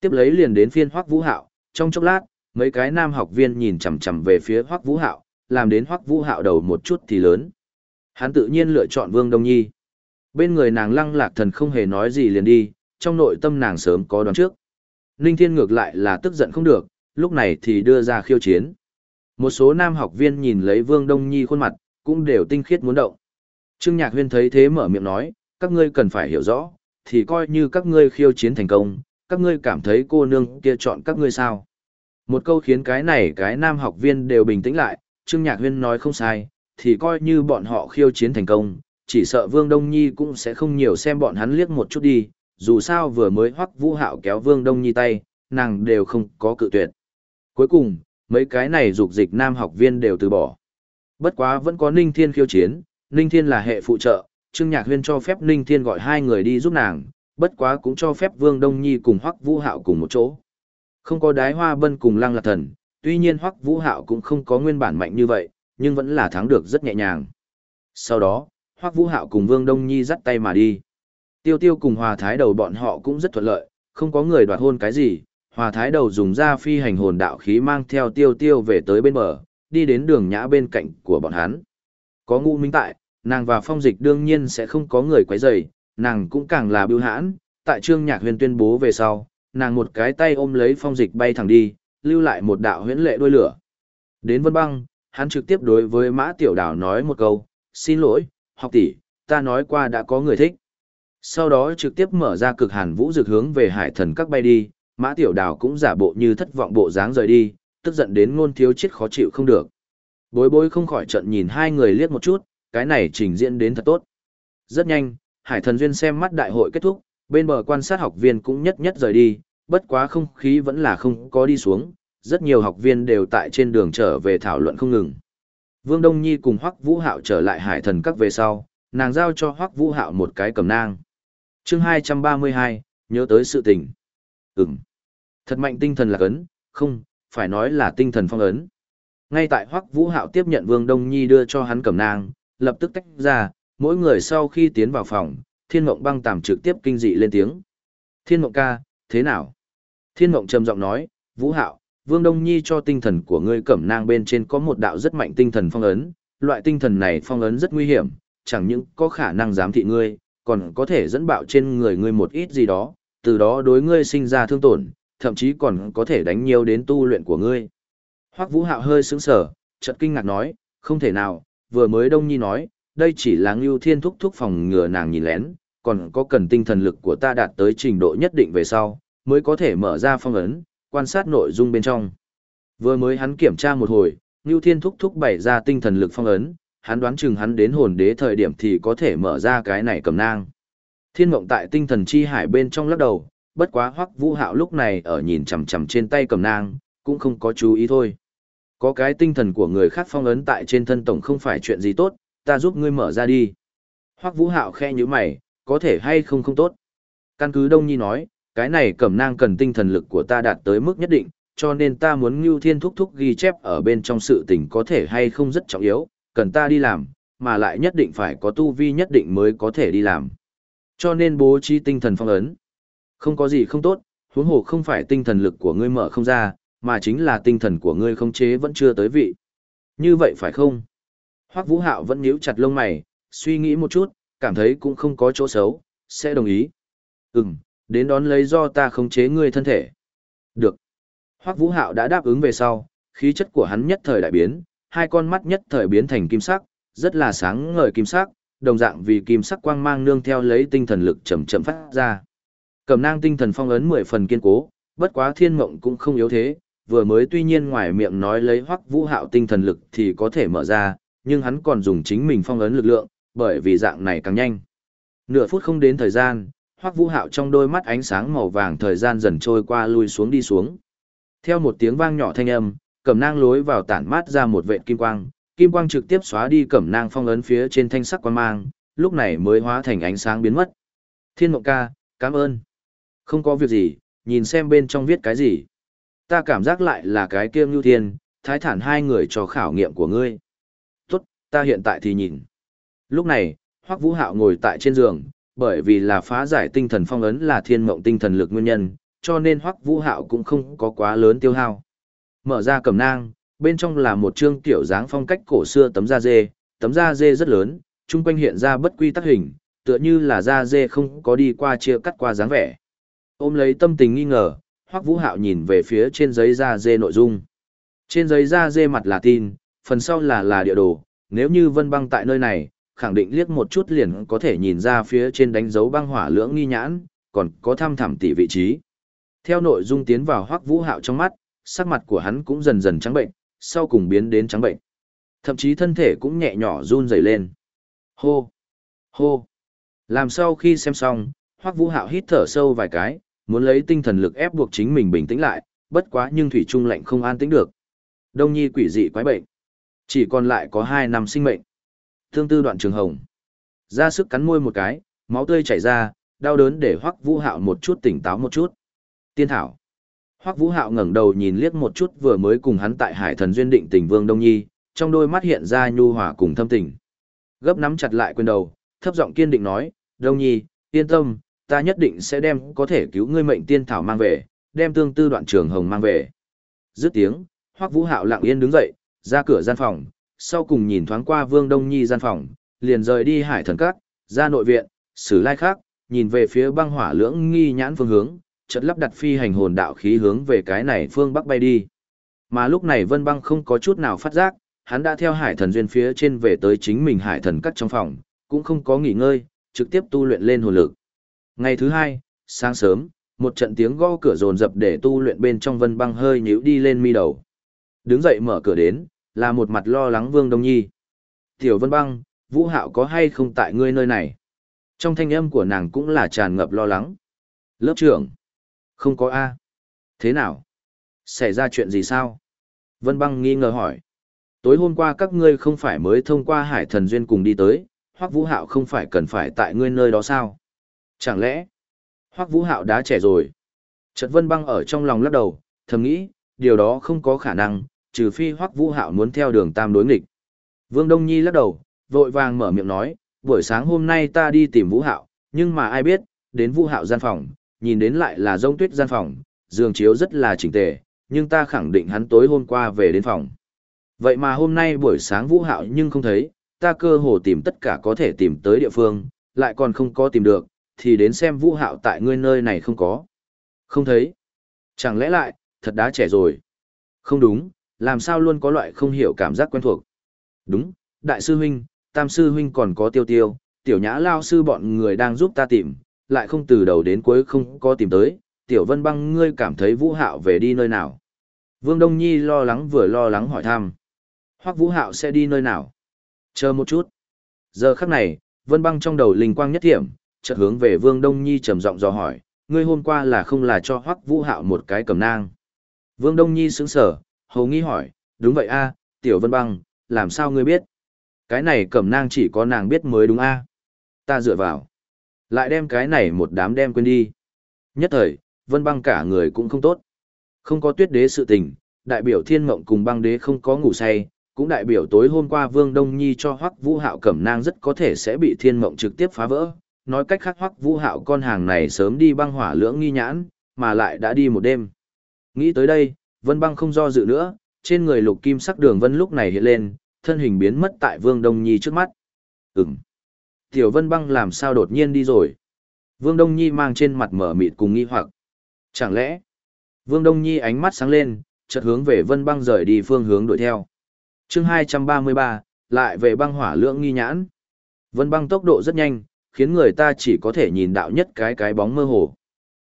Tiếp lấy liền đến phiên Hoắc Vũ Hạo, trong chốc lát, mấy cái nam học viên nhìn chằm chằm về phía Hoắc Vũ Hạo, làm đến Hoắc Vũ Hạo đầu một chút thì lớn. Hắn tự nhiên lựa chọn Vương Đông Nhi. Bên người nàng Lăng Lạc Thần không hề nói gì liền đi, trong nội tâm nàng sớm có đoán trước. Ninh Thiên ngược lại là tức giận không được, lúc này thì đưa ra khiêu chiến. Một số nam học viên nhìn lấy Vương Đông Nhi khuôn mặt, cũng đều tinh khiết muốn động. Trương Nhạc Huyên thấy thế mở miệng nói, các ngươi cần phải hiểu rõ, thì coi như các ngươi khiêu chiến thành công, các ngươi cảm thấy cô nương kia chọn các ngươi sao. Một câu khiến cái này cái nam học viên đều bình tĩnh lại, Trương Nhạc Huyên nói không sai, thì coi như bọn họ khiêu chiến thành công, chỉ sợ Vương Đông Nhi cũng sẽ không nhiều xem bọn hắn liếc một chút đi, dù sao vừa mới hoắc vũ hạo kéo Vương Đông Nhi tay, nàng đều không có cự tuyệt. Cuối cùng, mấy cái này dục dịch nam học viên đều từ bỏ. Bất quá vẫn có Ninh Thiên khiêu chiến, Ninh Thiên là hệ phụ trợ, Trương Nhạc Huyên cho phép Ninh Thiên gọi hai người đi giúp nàng, bất quá cũng cho phép Vương Đông Nhi cùng Hoắc Vũ Hạo cùng một chỗ. Không có đái hoa bân cùng lăng lạc thần, tuy nhiên Hoắc Vũ Hạo cũng không có nguyên bản mạnh như vậy, nhưng vẫn là thắng được rất nhẹ nhàng. Sau đó, Hoắc Vũ Hạo cùng Vương Đông Nhi dắt tay mà đi. Tiêu Tiêu cùng Hòa Thái Đầu bọn họ cũng rất thuận lợi, không có người đoạt hôn cái gì, Hòa Thái Đầu dùng ra phi hành hồn đạo khí mang theo Tiêu Tiêu về tới bên bờ, đi đến đường nhã bên cạnh của bọn hắn. Có ngũ minh tại, nàng và phong dịch đương nhiên sẽ không có người quấy rầy, nàng cũng càng là bưu hãn, tại trương nhạc huyền tuyên bố về sau, nàng một cái tay ôm lấy phong dịch bay thẳng đi, lưu lại một đạo huyễn lệ đuôi lửa. Đến vân băng, hắn trực tiếp đối với mã tiểu đảo nói một câu, xin lỗi, học tỷ, ta nói qua đã có người thích. Sau đó trực tiếp mở ra cực hàn vũ dược hướng về hải thần các bay đi, mã tiểu đào cũng giả bộ như thất vọng bộ dáng rời đi, tức giận đến ngôn thiếu chết khó chịu không được. Bối bối không khỏi trận nhìn hai người liếc một chút, cái này trình diễn đến thật tốt. Rất nhanh, Hải Thần Duyên xem mắt đại hội kết thúc, bên bờ quan sát học viên cũng nhất nhất rời đi, bất quá không khí vẫn là không có đi xuống, rất nhiều học viên đều tại trên đường trở về thảo luận không ngừng. Vương Đông Nhi cùng Hoắc Vũ Hạo trở lại Hải Thần các về sau, nàng giao cho Hoắc Vũ Hạo một cái cầm nang. Chương 232, nhớ tới sự tình. Ừm. Thật mạnh tinh thần là ấn, không, phải nói là tinh thần phong ấn. Ngay tại Hoắc Vũ Hạo tiếp nhận Vương Đông Nhi đưa cho hắn cẩm nang, lập tức tách ra, mỗi người sau khi tiến vào phòng, Thiên Mộng băng tạm trực tiếp kinh dị lên tiếng. Thiên Mộng ca, thế nào? Thiên Mộng trầm giọng nói, Vũ Hạo, Vương Đông Nhi cho tinh thần của ngươi cẩm nang bên trên có một đạo rất mạnh tinh thần phong ấn, loại tinh thần này phong ấn rất nguy hiểm, chẳng những có khả năng giám thị ngươi, còn có thể dẫn bạo trên người ngươi một ít gì đó, từ đó đối ngươi sinh ra thương tổn, thậm chí còn có thể đánh nhiều đến tu luyện của ngươi. Hoắc Vũ Hạo hơi sững sờ, chợt kinh ngạc nói, không thể nào, vừa mới Đông Nhi nói, đây chỉ là Ngưu Thiên thúc thúc phòng ngừa nàng nhìn lén, còn có cần tinh thần lực của ta đạt tới trình độ nhất định về sau, mới có thể mở ra phong ấn, quan sát nội dung bên trong. Vừa mới hắn kiểm tra một hồi, Ngưu Thiên thúc thúc bày ra tinh thần lực phong ấn, hắn đoán chừng hắn đến hồn đế thời điểm thì có thể mở ra cái này cầm nang. Thiên mộng tại tinh thần chi hải bên trong lắc đầu, bất quá hoắc vũ hạo lúc này ở nhìn chằm chằm trên tay cầm nang, cũng không có chú ý thôi. Có cái tinh thần của người khác phong ấn tại trên thân tổng không phải chuyện gì tốt, ta giúp ngươi mở ra đi. Hoắc Vũ Hạo khe như mày, có thể hay không không tốt. Căn cứ Đông Nhi nói, cái này cẩm nang cần tinh thần lực của ta đạt tới mức nhất định, cho nên ta muốn Ngưu Thiên thúc thúc ghi chép ở bên trong sự tình có thể hay không rất trọng yếu, cần ta đi làm, mà lại nhất định phải có tu vi nhất định mới có thể đi làm. Cho nên bố trí tinh thần phong ấn. Không có gì không tốt, huống hồ không phải tinh thần lực của ngươi mở không ra, mà chính là tinh thần của ngươi không chế vẫn chưa tới vị. Như vậy phải không? Hoắc Vũ Hạo vẫn nhíu chặt lông mày, suy nghĩ một chút, cảm thấy cũng không có chỗ xấu, sẽ đồng ý. Ừm, đến đón lấy do ta không chế ngươi thân thể. Được. Hoắc Vũ Hạo đã đáp ứng về sau, khí chất của hắn nhất thời đại biến, hai con mắt nhất thời biến thành kim sắc, rất là sáng ngời kim sắc, đồng dạng vì kim sắc quang mang nương theo lấy tinh thần lực chậm chậm phát ra. Cầm nang tinh thần phong ấn mười phần kiên cố, bất quá thiên mộng cũng không yếu thế, vừa mới tuy nhiên ngoài miệng nói lấy hoắc vũ hạo tinh thần lực thì có thể mở ra, nhưng hắn còn dùng chính mình phong ấn lực lượng, bởi vì dạng này càng nhanh. Nửa phút không đến thời gian, hoắc vũ hạo trong đôi mắt ánh sáng màu vàng thời gian dần trôi qua lui xuống đi xuống. Theo một tiếng vang nhỏ thanh âm, cẩm nang lối vào tản mát ra một vệt kim quang, kim quang trực tiếp xóa đi cẩm nang phong ấn phía trên thanh sắc quan mang, lúc này mới hóa thành ánh sáng biến mất. Thiên mộng ca, cảm ơn. Không có việc gì, nhìn xem bên trong viết cái gì ta cảm giác lại là cái kia ngưu thiên, thái thản hai người cho khảo nghiệm của ngươi. Tốt, ta hiện tại thì nhìn. Lúc này, Hoắc Vũ Hạo ngồi tại trên giường, bởi vì là phá giải tinh thần phong ấn là thiên mộng tinh thần lực nguyên nhân, cho nên Hoắc Vũ Hạo cũng không có quá lớn tiêu hao. Mở ra cầm nang, bên trong là một chương tiểu dáng phong cách cổ xưa tấm da dê, tấm da dê rất lớn, chung quanh hiện ra bất quy tắc hình, tựa như là da dê không có đi qua chia cắt qua dáng vẻ. Ôm lấy tâm tình nghi ngờ, Hoắc Vũ Hạo nhìn về phía trên giấy da dê nội dung. Trên giấy da dê mặt là tin, phần sau là là địa đồ, nếu như Vân Băng tại nơi này, khẳng định liếc một chút liền có thể nhìn ra phía trên đánh dấu băng hỏa lưỡng nghi nhãn, còn có thăm thẳm tỷ vị trí. Theo nội dung tiến vào Hoắc Vũ Hạo trong mắt, sắc mặt của hắn cũng dần dần trắng bệnh, sau cùng biến đến trắng bệnh. Thậm chí thân thể cũng nhẹ nhỏ run rẩy lên. Hô! Hô! Làm sau khi xem xong, Hoắc Vũ Hạo hít thở sâu vài cái, muốn lấy tinh thần lực ép buộc chính mình bình tĩnh lại, bất quá nhưng thủy trung lạnh không an tĩnh được. Đông nhi quỷ dị quái bệnh. Chỉ còn lại có 2 năm sinh mệnh. Thương tư đoạn trường hồng. Ra sức cắn môi một cái, máu tươi chảy ra, đau đớn để Hoắc Vũ Hạo một chút tỉnh táo một chút. Tiên thảo. Hoắc Vũ Hạo ngẩng đầu nhìn liếc một chút vừa mới cùng hắn tại Hải Thần duyên định tình Vương Đông Nhi, trong đôi mắt hiện ra nhu hòa cùng thâm tình. Gấp nắm chặt lại quyền đầu, thấp giọng kiên định nói, Đông Nhi, yên tâm, ta nhất định sẽ đem có thể cứu ngươi mệnh tiên thảo mang về, đem tương tư đoạn trường hồng mang về. Dứt tiếng, Hoắc Vũ Hạo lặng yên đứng dậy, ra cửa gian phòng, sau cùng nhìn thoáng qua Vương Đông Nhi gian phòng, liền rời đi Hải Thần Các, ra nội viện, sử lai khác, nhìn về phía băng hỏa lưỡng nghi nhãn phương hướng, chợt lắp đặt phi hành hồn đạo khí hướng về cái này phương bắc bay đi. Mà lúc này Vân Băng không có chút nào phát giác, hắn đã theo Hải Thần duyên phía trên về tới chính mình Hải Thần cắt trong phòng, cũng không có nghỉ ngơi, trực tiếp tu luyện lên hồn lực. Ngày thứ hai, sáng sớm, một trận tiếng gõ cửa rồn rập để tu luyện bên trong Vân Băng hơi nhíu đi lên mi đầu. Đứng dậy mở cửa đến, là một mặt lo lắng Vương Đông Nhi. Tiểu Vân Băng, Vũ Hạo có hay không tại ngươi nơi này? Trong thanh âm của nàng cũng là tràn ngập lo lắng. Lớp trưởng. Không có A. Thế nào? Xảy ra chuyện gì sao? Vân Băng nghi ngờ hỏi. Tối hôm qua các ngươi không phải mới thông qua hải thần duyên cùng đi tới, Hoắc Vũ Hạo không phải cần phải tại ngươi nơi đó sao? Chẳng lẽ, Hoắc Vũ Hạo đã trẻ rồi? Trật Vân Băng ở trong lòng lắc đầu, thầm nghĩ, điều đó không có khả năng, trừ phi Hoắc Vũ Hạo muốn theo đường tam đối nghịch. Vương Đông Nhi lắc đầu, vội vàng mở miệng nói, buổi sáng hôm nay ta đi tìm Vũ Hạo, nhưng mà ai biết, đến Vũ Hạo gian phòng, nhìn đến lại là rông tuyết gian phòng, giường chiếu rất là chỉnh tề, nhưng ta khẳng định hắn tối hôm qua về đến phòng. Vậy mà hôm nay buổi sáng Vũ Hạo nhưng không thấy, ta cơ hồ tìm tất cả có thể tìm tới địa phương, lại còn không có tìm được, thì đến xem Vũ Hạo tại ngươi nơi này không có. Không thấy. Chẳng lẽ lại, thật đã trẻ rồi. Không đúng, làm sao luôn có loại không hiểu cảm giác quen thuộc. Đúng, đại sư huynh, tam sư huynh còn có tiêu tiêu, tiểu nhã lao sư bọn người đang giúp ta tìm, lại không từ đầu đến cuối không có tìm tới, tiểu vân băng ngươi cảm thấy vũ hạo về đi nơi nào. Vương Đông Nhi lo lắng vừa lo lắng hỏi thăm. Hoặc vũ hạo sẽ đi nơi nào? Chờ một chút. Giờ khắc này, vân băng trong đầu linh quang nhất thiểm, chợt hướng về Vương Đông Nhi trầm giọng dò hỏi, ngươi hôm qua là không là cho Hoắc Vũ Hạo một cái cầm nang. Vương Đông Nhi sững sờ, hầu nghi hỏi, đúng vậy a, Tiểu Vân Băng, làm sao ngươi biết? Cái này cầm nang chỉ có nàng biết mới đúng a. Ta dựa vào. Lại đem cái này một đám đem quên đi. Nhất thời, Vân Băng cả người cũng không tốt. Không có tuyết đế sự tình, đại biểu thiên mộng cùng băng đế không có ngủ say, cũng đại biểu tối hôm qua Vương Đông Nhi cho Hoắc Vũ Hạo cẩm nang rất có thể sẽ bị thiên mộng trực tiếp phá vỡ, nói cách khác hoắc vũ hạo con hàng này sớm đi băng hỏa lưỡng nghi nhãn, mà lại đã đi một đêm. Nghĩ tới đây, vân băng không do dự nữa, trên người lục kim sắc đường vân lúc này hiện lên, thân hình biến mất tại vương đông nhi trước mắt. Ừm. Tiểu vân băng làm sao đột nhiên đi rồi? Vương Đông Nhi mang trên mặt mở mịt cùng nghi hoặc. Chẳng lẽ? Vương Đông Nhi ánh mắt sáng lên, chợt hướng về Vân Băng rời đi phương hướng đuổi theo. Chương 233, lại về băng hỏa lưỡng nghi nhãn. Vân Băng tốc độ rất nhanh, khiến người ta chỉ có thể nhìn đạo nhất cái cái bóng mơ hồ.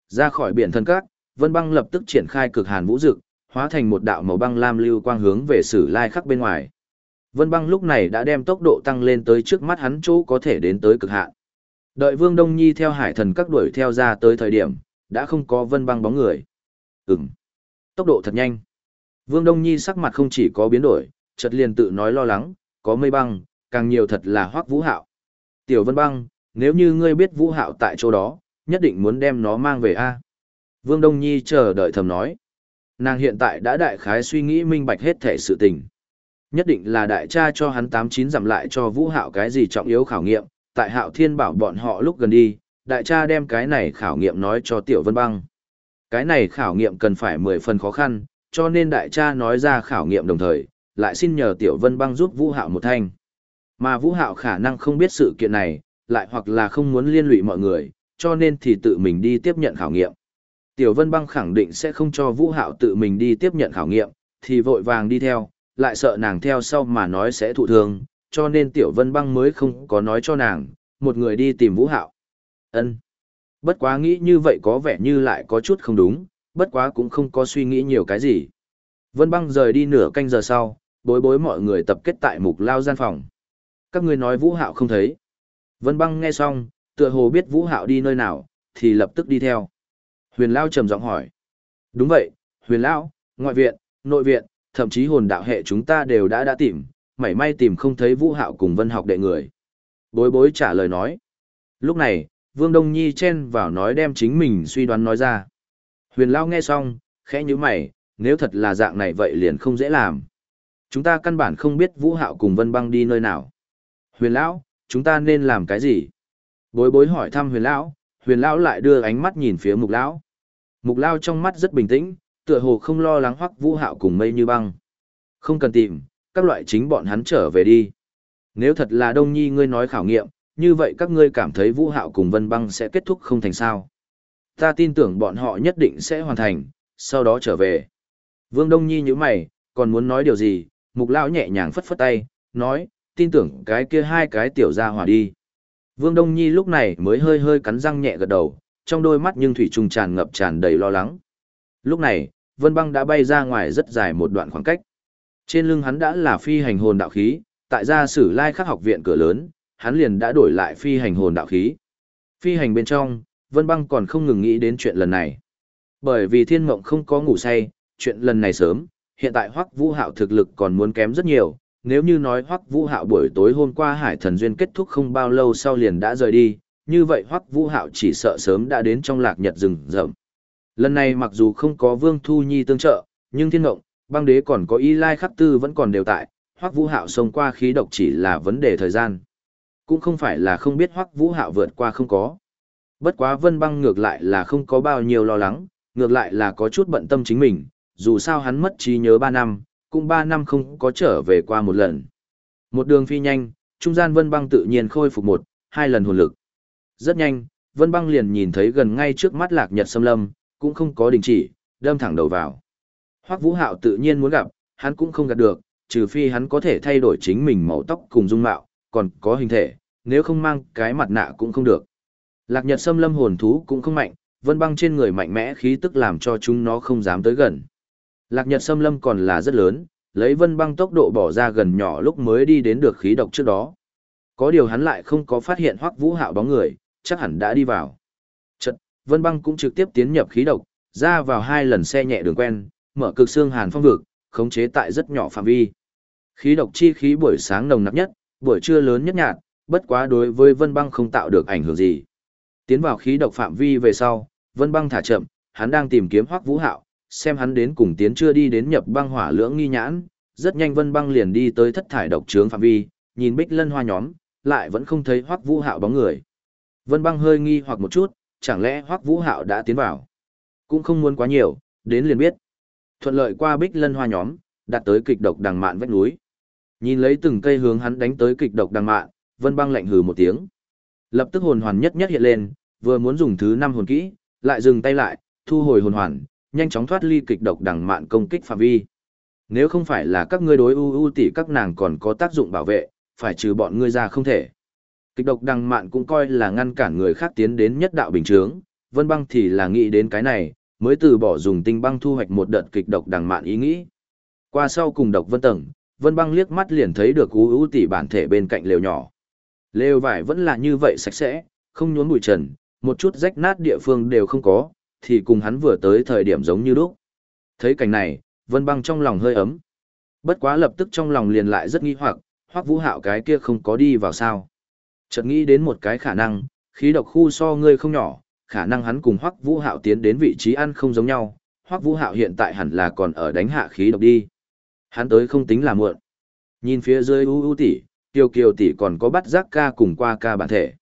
Ra khỏi biển thân cát, Vân Băng lập tức triển khai cực hàn vũ dực, hóa thành một đạo màu băng lam lưu quang hướng về Sử Lai khắc bên ngoài. Vân Băng lúc này đã đem tốc độ tăng lên tới trước mắt hắn chỗ có thể đến tới cực hạn. Đợi Vương Đông Nhi theo hải thần các đuổi theo ra tới thời điểm, đã không có Vân Băng bóng người. Ừm, tốc độ thật nhanh. Vương Đông Nhi sắc mặt không chỉ có biến đổi, chợt liền tự nói lo lắng, có mây băng, càng nhiều thật là Hoắc Vũ Hạo. Tiểu Vân Băng, nếu như ngươi biết vũ hạo tại chỗ đó, nhất định muốn đem nó mang về A. Vương Đông Nhi chờ đợi thầm nói. Nàng hiện tại đã đại khái suy nghĩ minh bạch hết thể sự tình. Nhất định là đại cha cho hắn tám chín giảm lại cho vũ hạo cái gì trọng yếu khảo nghiệm, tại hạo thiên bảo bọn họ lúc gần đi, đại cha đem cái này khảo nghiệm nói cho tiểu vân băng. Cái này khảo nghiệm cần phải mười phần khó khăn, cho nên đại cha nói ra khảo nghiệm đồng thời, lại xin nhờ tiểu vân băng giúp vũ hạo một thanh. Mà vũ hạo khả năng không biết sự kiện này, lại hoặc là không muốn liên lụy mọi người, cho nên thì tự mình đi tiếp nhận khảo nghiệm. Tiểu Vân Băng khẳng định sẽ không cho Vũ Hạo tự mình đi tiếp nhận khảo nghiệm, thì vội vàng đi theo, lại sợ nàng theo sau mà nói sẽ thụ thương, cho nên Tiểu Vân Băng mới không có nói cho nàng, một người đi tìm Vũ Hạo. Ân. Bất quá nghĩ như vậy có vẻ như lại có chút không đúng, bất quá cũng không có suy nghĩ nhiều cái gì. Vân băng rời đi nửa canh giờ sau, bối bối mọi người tập kết tại mục lao gian phòng. Các người nói Vũ Hạo không thấy. Vân băng nghe xong, tựa hồ biết Vũ Hạo đi nơi nào, thì lập tức đi theo. Huyền Lao trầm giọng hỏi. Đúng vậy, Huyền Lão, ngoại viện, nội viện, thậm chí hồn đạo hệ chúng ta đều đã đã tìm, mảy may tìm không thấy Vũ Hạo cùng Vân học đệ người. Bối bối trả lời nói. Lúc này, Vương Đông Nhi chen vào nói đem chính mình suy đoán nói ra. Huyền Lao nghe xong, khẽ như mày, nếu thật là dạng này vậy liền không dễ làm. Chúng ta căn bản không biết Vũ Hạo cùng Vân Băng đi nơi nào. Huyền Lão, chúng ta nên làm cái gì? Bối bối hỏi thăm Huyền Lão, Huyền Lão lại đưa ánh mắt nhìn phía Mục Lão. Mục Lão trong mắt rất bình tĩnh, tựa hồ không lo lắng hoắc Vũ Hạo cùng mây như băng. Không cần tìm, các loại chính bọn hắn trở về đi. Nếu thật là Đông Nhi ngươi nói khảo nghiệm, như vậy các ngươi cảm thấy Vũ Hạo cùng Vân Băng sẽ kết thúc không thành sao. Ta tin tưởng bọn họ nhất định sẽ hoàn thành, sau đó trở về. Vương Đông Nhi như mày, còn muốn nói điều gì, mục lão nhẹ nhàng phất phất tay, nói, tin tưởng cái kia hai cái tiểu ra hỏa đi. Vương Đông Nhi lúc này mới hơi hơi cắn răng nhẹ gật đầu, trong đôi mắt nhưng thủy trùng tràn ngập tràn đầy lo lắng. Lúc này, Vân Băng đã bay ra ngoài rất dài một đoạn khoảng cách. Trên lưng hắn đã là phi hành hồn đạo khí, tại gia sử lai khắc học viện cửa lớn, hắn liền đã đổi lại phi hành hồn đạo khí. Phi hành bên trong, Vân Băng còn không ngừng nghĩ đến chuyện lần này. Bởi vì thiên mộng không có ngủ say, chuyện lần này sớm, hiện tại Hoắc Vũ Hạo thực lực còn muốn kém rất nhiều, nếu như nói Hoắc Vũ Hạo buổi tối hôm qua Hải Thần duyên kết thúc không bao lâu sau liền đã rời đi, như vậy Hoắc Vũ Hạo chỉ sợ sớm đã đến trong Lạc Nhật rừng rậm. Lần này mặc dù không có Vương Thu Nhi tương trợ, nhưng Thiên Ngộng, Băng Đế còn có Y Lai Khắc Tư vẫn còn đều tại, Hoắc Vũ Hạo xông qua khí độc chỉ là vấn đề thời gian. Cũng không phải là không biết Hoắc Vũ Hạo vượt qua không có. Bất quá Vân Băng ngược lại là không có bao nhiêu lo lắng, ngược lại là có chút bận tâm chính mình, dù sao hắn mất trí nhớ 3 năm, cũng 3 năm không có trở về qua một lần. Một đường phi nhanh, trung gian Vân Băng tự nhiên khôi phục một, hai lần hồn lực. Rất nhanh, Vân Băng liền nhìn thấy gần ngay trước mắt Lạc Nhật Sâm Lâm, cũng không có đình chỉ, đâm thẳng đầu vào. Hoắc Vũ Hạo tự nhiên muốn gặp, hắn cũng không gặp được, trừ phi hắn có thể thay đổi chính mình màu tóc cùng dung mạo, còn có hình thể, nếu không mang cái mặt nạ cũng không được. Lạc Nhật Sâm Lâm hồn thú cũng không mạnh, Vân Băng trên người mạnh mẽ khí tức làm cho chúng nó không dám tới gần. Lạc Nhật Sâm Lâm còn là rất lớn, lấy Vân Băng tốc độ bỏ ra gần nhỏ lúc mới đi đến được khí độc trước đó. Có điều hắn lại không có phát hiện Hoắc Vũ Hạo bóng người, chắc hẳn đã đi vào. Vân Băng cũng trực tiếp tiến nhập khí độc, ra vào hai lần xe nhẹ đường quen, mở cực xương hàn phong vực, khống chế tại rất nhỏ phạm vi. Khí độc chi khí buổi sáng nồng nặc nhất, buổi trưa lớn nhất nhạt, bất quá đối với Vân Băng không tạo được ảnh hưởng gì. Tiến vào khí độc phạm vi về sau, Vân Băng thả chậm, hắn đang tìm kiếm Hoắc Vũ Hạo, xem hắn đến cùng tiến chưa đi đến nhập băng hỏa lưỡng nghi nhãn, rất nhanh Vân Băng liền đi tới thất thải độc trướng phạm vi, nhìn Bích Lân Hoa nhóm, lại vẫn không thấy Hoắc Vũ Hạo bóng người. Vân Băng hơi nghi hoặc một chút, chẳng lẽ Hoắc Vũ Hạo đã tiến vào? Cũng không muốn quá nhiều, đến liền biết. Thuận lợi qua Bích Lân Hoa nhóm, đạt tới kịch độc đằng mạn vách núi. Nhìn lấy từng cây hướng hắn đánh tới kịch độc đằng mạn, Vân Băng lạnh hừ một tiếng. Lập tức hồn hoàn nhất nhất hiện lên, vừa muốn dùng thứ năm hồn kỹ, lại dừng tay lại, thu hồi hồn hoàn, nhanh chóng thoát ly kịch độc đằng mạn công kích phạm vi. Nếu không phải là các ngươi đối ưu ưu tỷ các nàng còn có tác dụng bảo vệ, phải trừ bọn ngươi ra không thể. Kịch độc đằng mạn cũng coi là ngăn cản người khác tiến đến nhất đạo bình chướng, Vân Băng thì là nghĩ đến cái này, mới từ bỏ dùng tinh băng thu hoạch một đợt kịch độc đằng mạn ý nghĩ. Qua sau cùng độc vân tầng, Vân Băng liếc mắt liền thấy được Ú Ú tỷ bản thể bên cạnh lều nhỏ. Lều vải vẫn là như vậy sạch sẽ, không nhốn bụi trần, một chút rách nát địa phương đều không có, thì cùng hắn vừa tới thời điểm giống như lúc. Thấy cảnh này, Vân Băng trong lòng hơi ấm. Bất quá lập tức trong lòng liền lại rất nghi hoặc, Hoắc Vũ Hạo cái kia không có đi vào sao? Chợt nghĩ đến một cái khả năng, khí độc khu so ngươi không nhỏ, khả năng hắn cùng Hoắc Vũ Hạo tiến đến vị trí ăn không giống nhau, Hoắc Vũ Hạo hiện tại hẳn là còn ở đánh hạ khí độc đi. Hắn tới không tính là muộn. Nhìn phía dưới u u tỷ, Kiều Kiều tỷ còn có bắt giác ca cùng qua ca bản thể.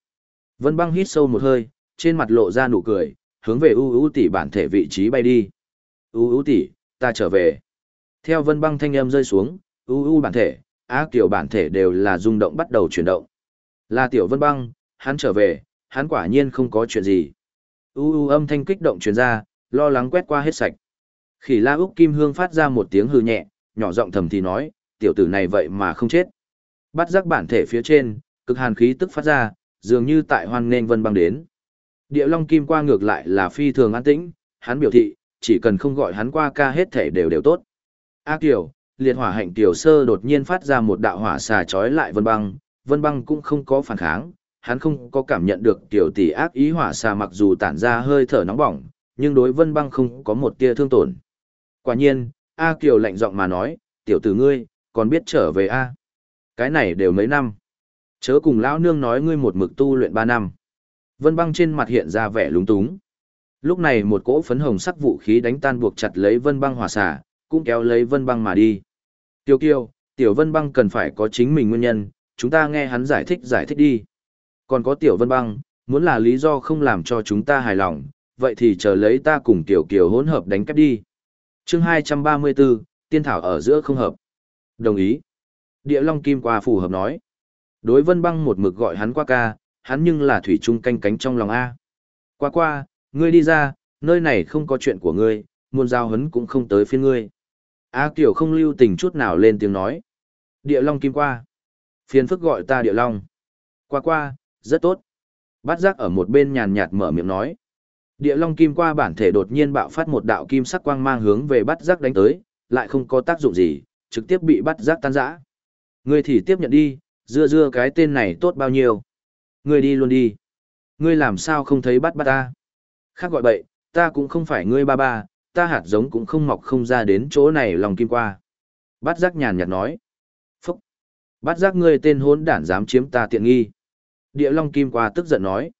Vân Băng hít sâu một hơi, trên mặt lộ ra nụ cười, hướng về u u tỷ bản thể vị trí bay đi. U u tỷ, ta trở về. Theo Vân Băng thanh âm rơi xuống, u u bản thể, á Kiều bản thể đều là rung động bắt đầu chuyển động. Là tiểu Vân Băng, hắn trở về, hắn quả nhiên không có chuyện gì. U u âm thanh kích động truyền ra, lo lắng quét qua hết sạch. Khỉ La Úc Kim Hương phát ra một tiếng hư nhẹ, nhỏ giọng thầm thì nói, tiểu tử này vậy mà không chết. Bắt giác bản thể phía trên, cực hàn khí tức phát ra, dường như tại hoan nên vân băng đến. Địa Long Kim qua ngược lại là phi thường an tĩnh, hắn biểu thị, chỉ cần không gọi hắn qua ca hết thể đều đều tốt. A Kiều, liệt hỏa hạnh tiểu sơ đột nhiên phát ra một đạo hỏa xà trói lại Vân Băng, Vân Băng cũng không có phản kháng, hắn không có cảm nhận được tiểu tỷ ác ý hỏa xà mặc dù tản ra hơi thở nóng bỏng, nhưng đối Vân Băng không có một tia thương tổn. Quả nhiên, A Kiều lạnh giọng mà nói, tiểu tử ngươi, còn biết trở về A. Cái này đều mấy năm. Chớ cùng lão nương nói ngươi một mực tu luyện ba năm. Vân băng trên mặt hiện ra vẻ lúng túng. Lúc này một cỗ phấn hồng sắc vũ khí đánh tan buộc chặt lấy vân băng hỏa xà, cũng kéo lấy vân băng mà đi. Tiêu Kiều, tiểu vân băng cần phải có chính mình nguyên nhân, chúng ta nghe hắn giải thích giải thích đi. Còn có tiểu vân băng, muốn là lý do không làm cho chúng ta hài lòng, vậy thì chờ lấy ta cùng tiểu kiều hỗn hợp đánh cắp đi. chương 234, tiên thảo ở giữa không hợp. Đồng ý. Địa Long Kim qua phù hợp nói. Đối vân băng một mực gọi hắn qua ca, hắn nhưng là thủy trung canh cánh trong lòng A. Qua qua, ngươi đi ra, nơi này không có chuyện của ngươi, muôn giao hấn cũng không tới phiên ngươi. A Kiều không lưu tình chút nào lên tiếng nói. Địa Long Kim qua. Phiền phức gọi ta Địa Long. Qua qua, rất tốt. Bát giác ở một bên nhàn nhạt mở miệng nói. Địa Long Kim qua bản thể đột nhiên bạo phát một đạo kim sắc quang mang hướng về bát giác đánh tới, lại không có tác dụng gì, trực tiếp bị bát giác tan rã. Ngươi thì tiếp nhận đi, dưa dưa cái tên này tốt bao nhiêu. Ngươi đi luôn đi. Ngươi làm sao không thấy bắt bắt ta? Khác gọi bậy, ta cũng không phải ngươi ba ba, ta hạt giống cũng không mọc không ra đến chỗ này lòng kim qua. Bát giác nhàn nhạt nói. Bát giác ngươi tên hốn đản dám chiếm ta tiện nghi. Địa long kim qua tức giận nói.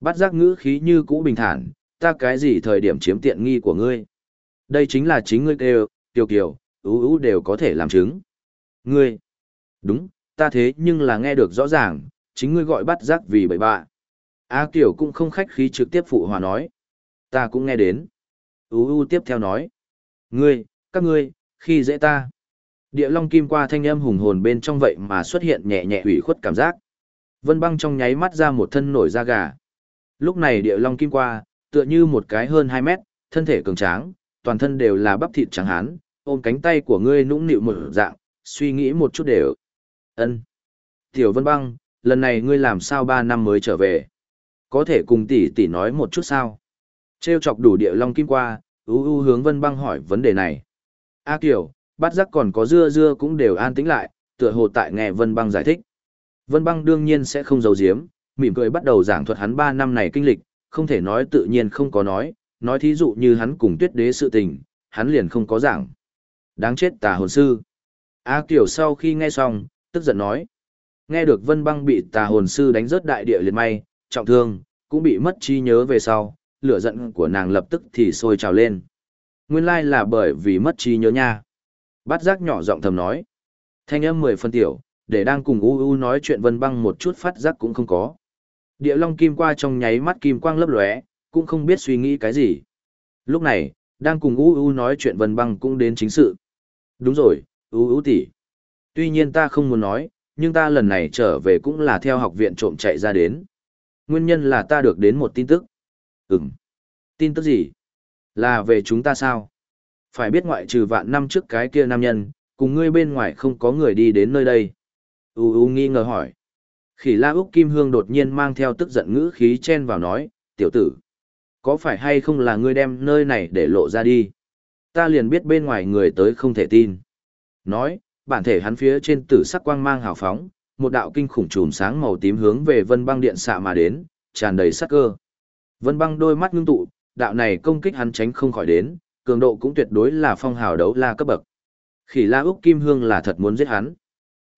Bát giác ngữ khí như cũ bình thản, ta cái gì thời điểm chiếm tiện nghi của ngươi. Đây chính là chính ngươi kêu, kiều kiều, ú ú đều có thể làm chứng. Ngươi! Đúng, ta thế nhưng là nghe được rõ ràng, chính ngươi gọi bắt giác vì bậy bạ. A Kiều cũng không khách khí trực tiếp phụ hòa nói. Ta cũng nghe đến. U U tiếp theo nói. Ngươi, các ngươi, khi dễ ta. Địa Long Kim qua thanh âm hùng hồn bên trong vậy mà xuất hiện nhẹ nhẹ ủy khuất cảm giác. Vân băng trong nháy mắt ra một thân nổi da gà. Lúc này Địa Long Kim qua, tựa như một cái hơn hai mét, thân thể cường tráng, toàn thân đều là bắp thịt trắng hán, ôm cánh tay của ngươi nũng nịu một dạng, suy nghĩ một chút đều. Ân. Tiểu Vân Băng, lần này ngươi làm sao ba năm mới trở về? Có thể cùng tỷ tỷ nói một chút sao? Trêu chọc đủ địa long kim qua, ưu ưu hướng Vân Băng hỏi vấn đề này. A Kiều, Bát giác còn có dưa dưa cũng đều an tĩnh lại, tựa hồ tại nghe Vân Băng giải thích. Vân Băng đương nhiên sẽ không giấu giếm, mỉm cười bắt đầu giảng thuật hắn ba năm này kinh lịch, không thể nói tự nhiên không có nói, nói thí dụ như hắn cùng tuyết đế sự tình, hắn liền không có giảng. Đáng chết tà hồn sư. A Kiều sau khi nghe xong, tức giận nói. Nghe được Vân Băng bị tà hồn sư đánh rớt đại địa liệt may, trọng thương, cũng bị mất trí nhớ về sau, lửa giận của nàng lập tức thì sôi trào lên. Nguyên lai là bởi vì mất trí nhớ nha. Bát giác nhỏ giọng thầm nói. Thanh âm mười phân tiểu, để đang cùng U U nói chuyện Vân Băng một chút phát giác cũng không có. Địa Long Kim qua trong nháy mắt kim quang lấp lóe, cũng không biết suy nghĩ cái gì. Lúc này, đang cùng U U nói chuyện Vân Băng cũng đến chính sự. Đúng rồi, U U tỷ. Tuy nhiên ta không muốn nói, nhưng ta lần này trở về cũng là theo học viện trộm chạy ra đến. Nguyên nhân là ta được đến một tin tức. Ừm. Tin tức gì? Là về chúng ta sao? Phải biết ngoại trừ vạn năm trước cái kia nam nhân, cùng ngươi bên ngoài không có người đi đến nơi đây. U U nghi ngờ hỏi. Khỉ la Úc Kim Hương đột nhiên mang theo tức giận ngữ khí chen vào nói, tiểu tử. Có phải hay không là ngươi đem nơi này để lộ ra đi? Ta liền biết bên ngoài người tới không thể tin. Nói, bản thể hắn phía trên tử sắc quang mang hào phóng, một đạo kinh khủng chùm sáng màu tím hướng về Vân Băng điện xạ mà đến, tràn đầy sắc cơ. Vân Băng đôi mắt ngưng tụ, đạo này công kích hắn tránh không khỏi đến, cường độ cũng tuyệt đối là phong hào đấu la cấp bậc. Khỉ La Úc Kim Hương là thật muốn giết hắn.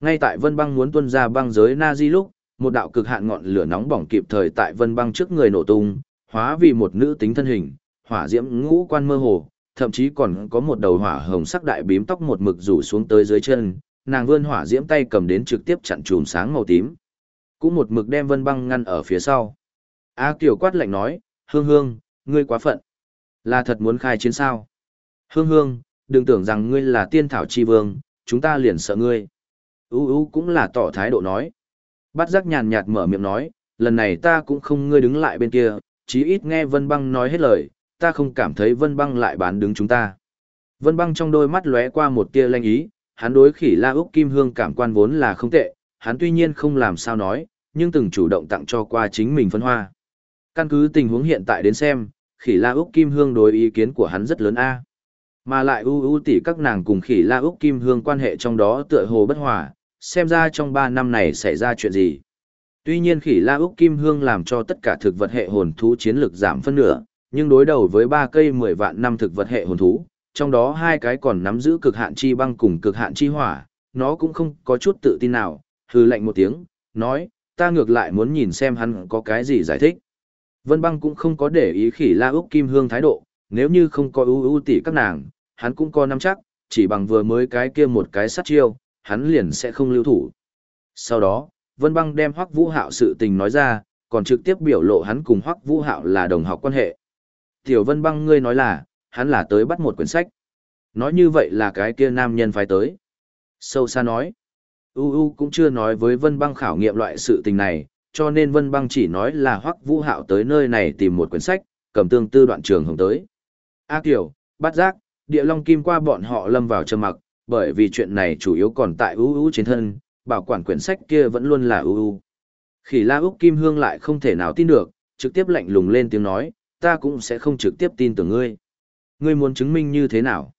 Ngay tại Vân Băng muốn tuân ra băng giới Na Di lúc, một đạo cực hạn ngọn lửa nóng bỏng kịp thời tại Vân Băng trước người nổ tung, hóa vì một nữ tính thân hình, hỏa diễm ngũ quan mơ hồ, thậm chí còn có một đầu hỏa hồng sắc đại bím tóc một mực rủ xuống tới dưới chân, nàng vươn hỏa diễm tay cầm đến trực tiếp chặn chùm sáng màu tím. Cũng một mực đem Vân Băng ngăn ở phía sau. A Kiều quát lạnh nói, "Hương Hương, ngươi quá phận. Là thật muốn khai chiến sao?" "Hương Hương, đừng tưởng rằng ngươi là tiên thảo chi vương, chúng ta liền sợ ngươi." U U cũng là tỏ thái độ nói. Bát giác nhàn nhạt mở miệng nói, lần này ta cũng không ngươi đứng lại bên kia, chí ít nghe Vân Băng nói hết lời, ta không cảm thấy Vân Băng lại bán đứng chúng ta. Vân Băng trong đôi mắt lóe qua một tia lanh ý, hắn đối khỉ La Úc Kim Hương cảm quan vốn là không tệ, hắn tuy nhiên không làm sao nói, nhưng từng chủ động tặng cho qua chính mình phân hoa. Căn cứ tình huống hiện tại đến xem, khỉ La Úc Kim Hương đối ý kiến của hắn rất lớn a. Mà lại ưu ưu tỷ các nàng cùng khỉ la úc kim hương quan hệ trong đó tựa hồ bất hòa, xem ra trong ba năm này xảy ra chuyện gì. Tuy nhiên khỉ la úc kim hương làm cho tất cả thực vật hệ hồn thú chiến lực giảm phân nửa, nhưng đối đầu với ba cây 10 vạn năm thực vật hệ hồn thú, trong đó hai cái còn nắm giữ cực hạn chi băng cùng cực hạn chi hỏa, nó cũng không có chút tự tin nào, hừ lạnh một tiếng, nói, ta ngược lại muốn nhìn xem hắn có cái gì giải thích. Vân băng cũng không có để ý khỉ la úc kim hương thái độ, nếu như không có ưu ưu tỷ các nàng, hắn cũng có nắm chắc, chỉ bằng vừa mới cái kia một cái sát chiêu, hắn liền sẽ không lưu thủ. Sau đó, Vân băng đem Hoắc Vũ Hạo sự tình nói ra, còn trực tiếp biểu lộ hắn cùng Hoắc Vũ Hạo là đồng học quan hệ. Tiểu Vân băng ngươi nói là, hắn là tới bắt một quyển sách. Nói như vậy là cái kia nam nhân phải tới. Sâu xa nói, U U cũng chưa nói với Vân băng khảo nghiệm loại sự tình này, cho nên Vân băng chỉ nói là Hoắc Vũ Hạo tới nơi này tìm một quyển sách, cầm tương tư đoạn trường hồng tới. A Kiều, Bát giác, địa long kim qua bọn họ lâm vào trầm mặc, bởi vì chuyện này chủ yếu còn tại U U trên thân, bảo quản quyển sách kia vẫn luôn là U U. Khỉ La Úc Kim Hương lại không thể nào tin được, trực tiếp lạnh lùng lên tiếng nói, ta cũng sẽ không trực tiếp tin tưởng ngươi. Ngươi muốn chứng minh như thế nào?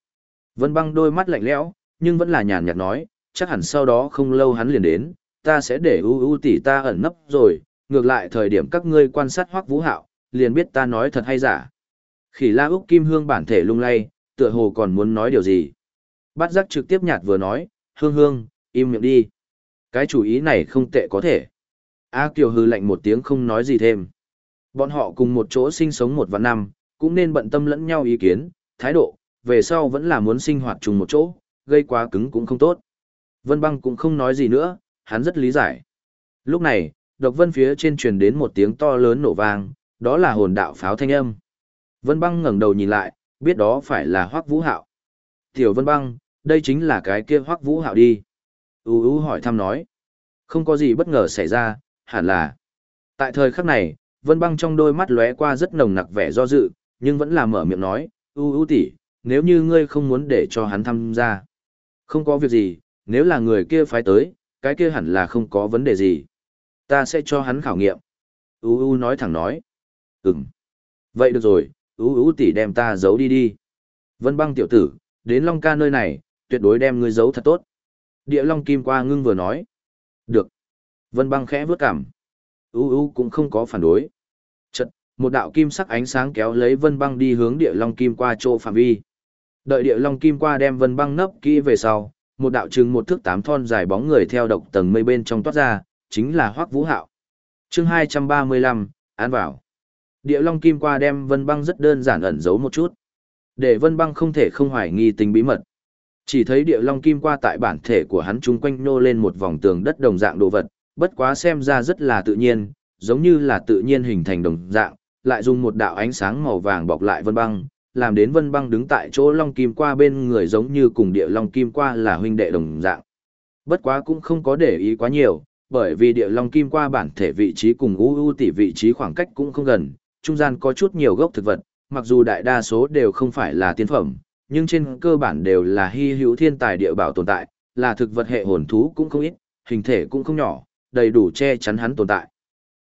Vân băng đôi mắt lạnh lẽo, nhưng vẫn là nhàn nhạt nói, chắc hẳn sau đó không lâu hắn liền đến, ta sẽ để u u tỷ ta ẩn nấp rồi, ngược lại thời điểm các ngươi quan sát hoắc vũ hạo, liền biết ta nói thật hay giả. Khỉ la úc kim hương bản thể lung lay, tựa hồ còn muốn nói điều gì. Bát giác trực tiếp nhạt vừa nói, hương hương, im miệng đi. Cái chủ ý này không tệ có thể. A Kiều hư lạnh một tiếng không nói gì thêm. Bọn họ cùng một chỗ sinh sống một vạn năm, cũng nên bận tâm lẫn nhau ý kiến, thái độ, về sau vẫn là muốn sinh hoạt chung một chỗ, gây quá cứng cũng không tốt. Vân băng cũng không nói gì nữa, hắn rất lý giải. Lúc này, độc vân phía trên truyền đến một tiếng to lớn nổ vang, đó là hồn đạo pháo thanh âm. Vân băng ngẩng đầu nhìn lại, biết đó phải là Hoắc Vũ Hạo. Tiểu Vân băng, đây chính là cái kia Hoắc Vũ Hạo đi. U U hỏi thăm nói. Không có gì bất ngờ xảy ra, hẳn là. Tại thời khắc này, Vân băng trong đôi mắt lóe qua rất nồng nặc vẻ do dự, nhưng vẫn là mở miệng nói, U U tỷ, nếu như ngươi không muốn để cho hắn tham gia. Không có việc gì, nếu là người kia phái tới, cái kia hẳn là không có vấn đề gì. Ta sẽ cho hắn khảo nghiệm. U U nói thẳng nói. Ừm. Vậy được rồi, U U tỷ đem ta giấu đi đi. Vân băng tiểu tử, đến Long ca nơi này, tuyệt đối đem ngươi giấu thật tốt. Địa Long Kim qua ngưng vừa nói. Được. Vân băng khẽ vướt cảm. U U cũng không có phản đối. Chật, một đạo kim sắc ánh sáng kéo lấy Vân băng đi hướng địa Long Kim qua chỗ phạm vi. Đợi địa Long Kim qua đem Vân băng nấp kỹ về sau, một đạo trừng một thước tám thon dài bóng người theo độc tầng mây bên trong toát ra, chính là Hoắc Vũ Hạo. Chương 235, án vào. Địa Long Kim qua đem Vân Băng rất đơn giản ẩn giấu một chút, để Vân Băng không thể không hoài nghi tính bí mật. Chỉ thấy Địa Long Kim qua tại bản thể của hắn chúng quanh nô lên một vòng tường đất đồng dạng đồ vật, bất quá xem ra rất là tự nhiên, giống như là tự nhiên hình thành đồng dạng, lại dùng một đạo ánh sáng màu vàng bọc lại Vân Băng, làm đến vân băng đứng tại chỗ long kim qua bên người giống như cùng địa long kim qua là huynh đệ đồng dạng. Bất quá cũng không có để ý quá nhiều, bởi vì địa long kim qua bản thể vị trí cùng u u tỷ vị trí khoảng cách cũng không gần, trung gian có chút nhiều gốc thực vật, mặc dù đại đa số đều không phải là tiên phẩm, nhưng trên cơ bản đều là hy hữu thiên tài địa bảo tồn tại, là thực vật hệ hồn thú cũng không ít, hình thể cũng không nhỏ, đầy đủ che chắn hắn tồn tại.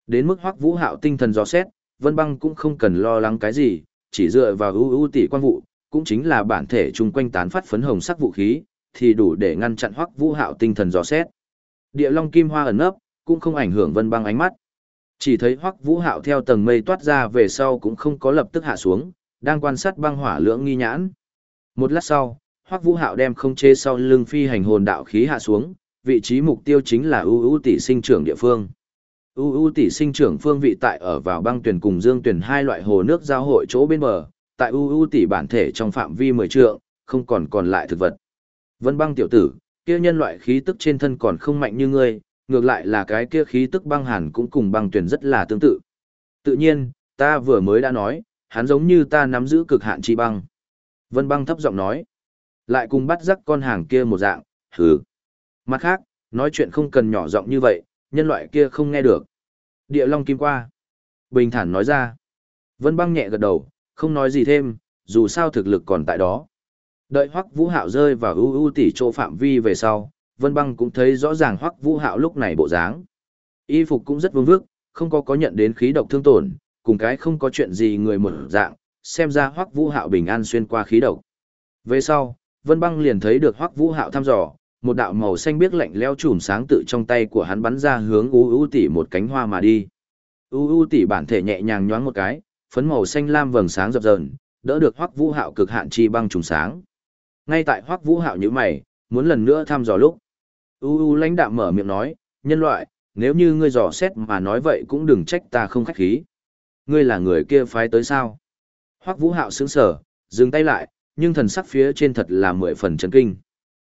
Đến mức hoắc vũ hạo tinh thần dò xét, vân băng cũng không cần lo lắng cái gì, chỉ dựa vào ưu ưu tỷ quan vụ, cũng chính là bản thể chung quanh tán phát phấn hồng sắc vũ khí, thì đủ để ngăn chặn Hoắc Vũ Hạo tinh thần dò xét. Địa Long Kim Hoa ẩn nấp, cũng không ảnh hưởng Vân Băng ánh mắt. Chỉ thấy Hoắc Vũ Hạo theo tầng mây toát ra về sau cũng không có lập tức hạ xuống, đang quan sát băng hỏa lưỡng nghi nhãn. Một lát sau, Hoắc Vũ Hạo đem không chê sau lưng phi hành hồn đạo khí hạ xuống, vị trí mục tiêu chính là ưu ưu tỷ sinh trưởng địa phương. U U tỷ sinh trưởng phương vị tại ở vào băng tuyển cùng dương tuyển hai loại hồ nước giao hội chỗ bên bờ, tại U U tỷ bản thể trong phạm vi mười trượng, không còn còn lại thực vật. Vân băng tiểu tử, kia nhân loại khí tức trên thân còn không mạnh như ngươi, ngược lại là cái kia khí tức băng hàn cũng cùng băng tuyển rất là tương tự. Tự nhiên, ta vừa mới đã nói, hắn giống như ta nắm giữ cực hạn chi băng. Vân băng thấp giọng nói, lại cùng bắt rắc con hàng kia một dạng, hừ. Mặt khác, nói chuyện không cần nhỏ giọng như vậy, nhân loại kia không nghe được. Địa Long Kim qua. Bình thản nói ra. Vân băng nhẹ gật đầu, không nói gì thêm, dù sao thực lực còn tại đó. Đợi Hoắc Vũ Hạo rơi vào ưu ưu tỷ chỗ phạm vi về sau, Vân băng cũng thấy rõ ràng Hoắc Vũ Hạo lúc này bộ dáng. Y phục cũng rất vương vước, không có có nhận đến khí độc thương tổn, cùng cái không có chuyện gì người một dạng, xem ra Hoắc Vũ Hạo bình an xuyên qua khí độc. Về sau, Vân Băng liền thấy được Hoắc Vũ Hạo thăm dò, một đạo màu xanh biếc lạnh leo chùm sáng tự trong tay của hắn bắn ra hướng U U tỷ một cánh hoa mà đi. U U tỷ bản thể nhẹ nhàng nhoáng một cái, phấn màu xanh lam vầng sáng dập dờn, đỡ được Hoắc Vũ Hạo cực hạn chi băng trùng sáng. Ngay tại Hoắc Vũ Hạo nhíu mày, muốn lần nữa thăm dò lúc. U U lãnh đạm mở miệng nói, nhân loại, nếu như ngươi dò xét mà nói vậy cũng đừng trách ta không khách khí. Ngươi là người kia phái tới sao? Hoắc Vũ Hạo sững sờ, dừng tay lại, nhưng thần sắc phía trên thật là mười phần chấn kinh.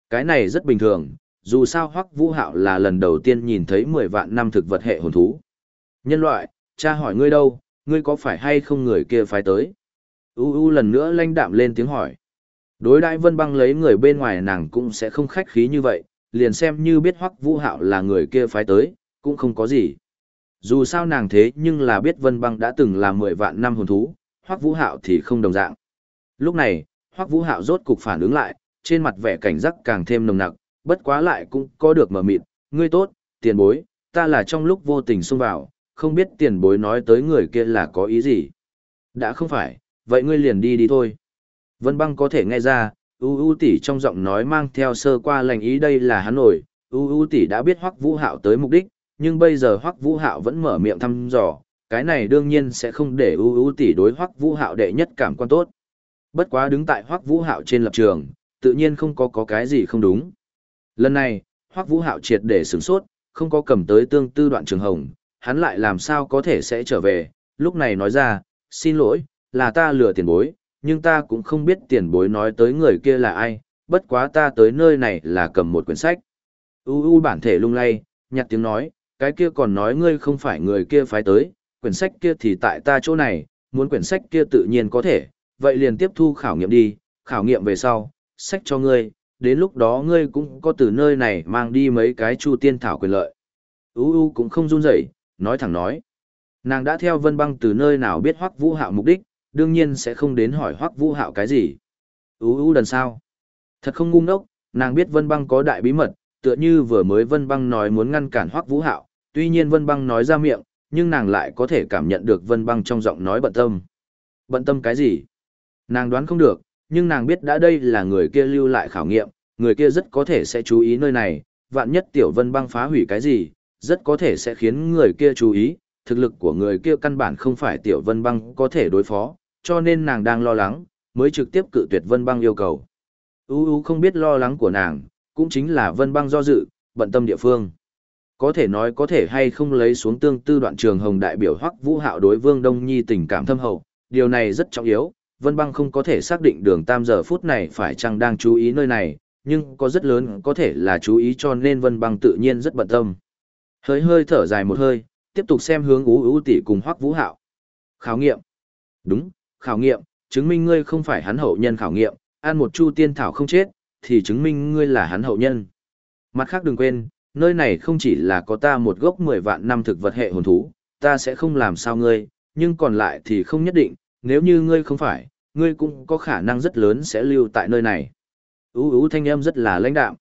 Cái này rất bình thường, dù sao Hoắc Vũ Hạo là lần đầu tiên nhìn thấy mười vạn năm thực vật hệ hồn thú. Nhân loại, cha hỏi ngươi đâu, ngươi có phải hay không người kia phái tới? U U lần nữa lanh đạm lên tiếng hỏi. Đối đại Vân Băng lấy người bên ngoài nàng cũng sẽ không khách khí như vậy, liền xem như biết Hoắc Vũ Hạo là người kia phái tới, cũng không có gì. Dù sao nàng thế nhưng là biết Vân Băng đã từng là mười vạn năm hồn thú, Hoắc Vũ Hạo thì không đồng dạng. Lúc này, Hoắc Vũ Hạo rốt cục phản ứng lại, trên mặt vẻ cảnh giác càng thêm nồng nặc, bất quá lại cũng có được mở mịt, ngươi tốt, tiền bối, ta là trong lúc vô tình xông vào, không biết tiền bối nói tới người kia là có ý gì. Đã không phải, vậy ngươi liền đi đi thôi. Vân băng có thể nghe ra, u u tỷ trong giọng nói mang theo sơ qua lành ý đây là hắn nổi, u u tỷ đã biết hoắc vũ hạo tới mục đích, nhưng bây giờ hoắc vũ hạo vẫn mở miệng thăm dò, cái này đương nhiên sẽ không để u u tỷ đối hoắc vũ hạo đệ nhất cảm quan tốt. Bất quá đứng tại hoắc vũ hạo trên lập trường, tự nhiên không có có cái gì không đúng. Lần này, hoắc vũ hạo triệt để sửng sốt, không có cầm tới tương tư đoạn trường hồng, hắn lại làm sao có thể sẽ trở về, lúc này nói ra, xin lỗi, là ta lừa tiền bối, nhưng ta cũng không biết tiền bối nói tới người kia là ai, bất quá ta tới nơi này là cầm một quyển sách. U u bản thể lung lay, nhặt tiếng nói, cái kia còn nói ngươi không phải người kia phái tới, quyển sách kia thì tại ta chỗ này, muốn quyển sách kia tự nhiên có thể, vậy liền tiếp thu khảo nghiệm đi, khảo nghiệm về sau, sách cho ngươi, đến lúc đó ngươi cũng có từ nơi này mang đi mấy cái chu tiên thảo quyền lợi. U u cũng không run rẩy, nói thẳng nói. Nàng đã theo Vân Băng từ nơi nào biết Hoắc Vũ Hạo mục đích, đương nhiên sẽ không đến hỏi Hoắc Vũ Hạo cái gì. U u đần sao? Thật không ngu ngốc, nàng biết Vân Băng có đại bí mật, tựa như vừa mới Vân Băng nói muốn ngăn cản Hoắc Vũ Hạo, tuy nhiên Vân Băng nói ra miệng, nhưng nàng lại có thể cảm nhận được Vân Băng trong giọng nói bận tâm. Bận tâm cái gì? Nàng đoán không được, nhưng nàng biết đã đây là người kia lưu lại khảo nghiệm, người kia rất có thể sẽ chú ý nơi này, vạn nhất Tiểu Vân Băng phá hủy cái gì, rất có thể sẽ khiến người kia chú ý, thực lực của người kia căn bản không phải Tiểu Vân Băng có thể đối phó, cho nên nàng đang lo lắng, mới trực tiếp cự tuyệt Vân Băng yêu cầu. U U không biết lo lắng của nàng, cũng chính là Vân Băng do dự, bận tâm địa phương. Có thể nói có thể hay không lấy xuống tương tư đoạn trường hồng đại biểu Hoắc Vũ Hạo đối Vương Đông Nhi tình cảm thâm hậu, điều này rất trọng yếu. Vân Băng không có thể xác định đường tam giờ phút này phải chăng đang chú ý nơi này, nhưng có rất lớn có thể là chú ý cho nên Vân Băng tự nhiên rất bận tâm. Hơi hơi thở dài một hơi, tiếp tục xem hướng ú ú tỷ cùng Hoắc Vũ Hạo. Khảo nghiệm. Đúng, khảo nghiệm, chứng minh ngươi không phải hắn hậu nhân khảo nghiệm, ăn một chu tiên thảo không chết, thì chứng minh ngươi là hắn hậu nhân. Mặt khác đừng quên, nơi này không chỉ là có ta một gốc 10 vạn năm thực vật hệ hồn thú, ta sẽ không làm sao ngươi, nhưng còn lại thì không nhất định, nếu như ngươi không phải, ngươi cũng có khả năng rất lớn sẽ lưu tại nơi này. Ú ú thanh âm rất là lãnh đạm.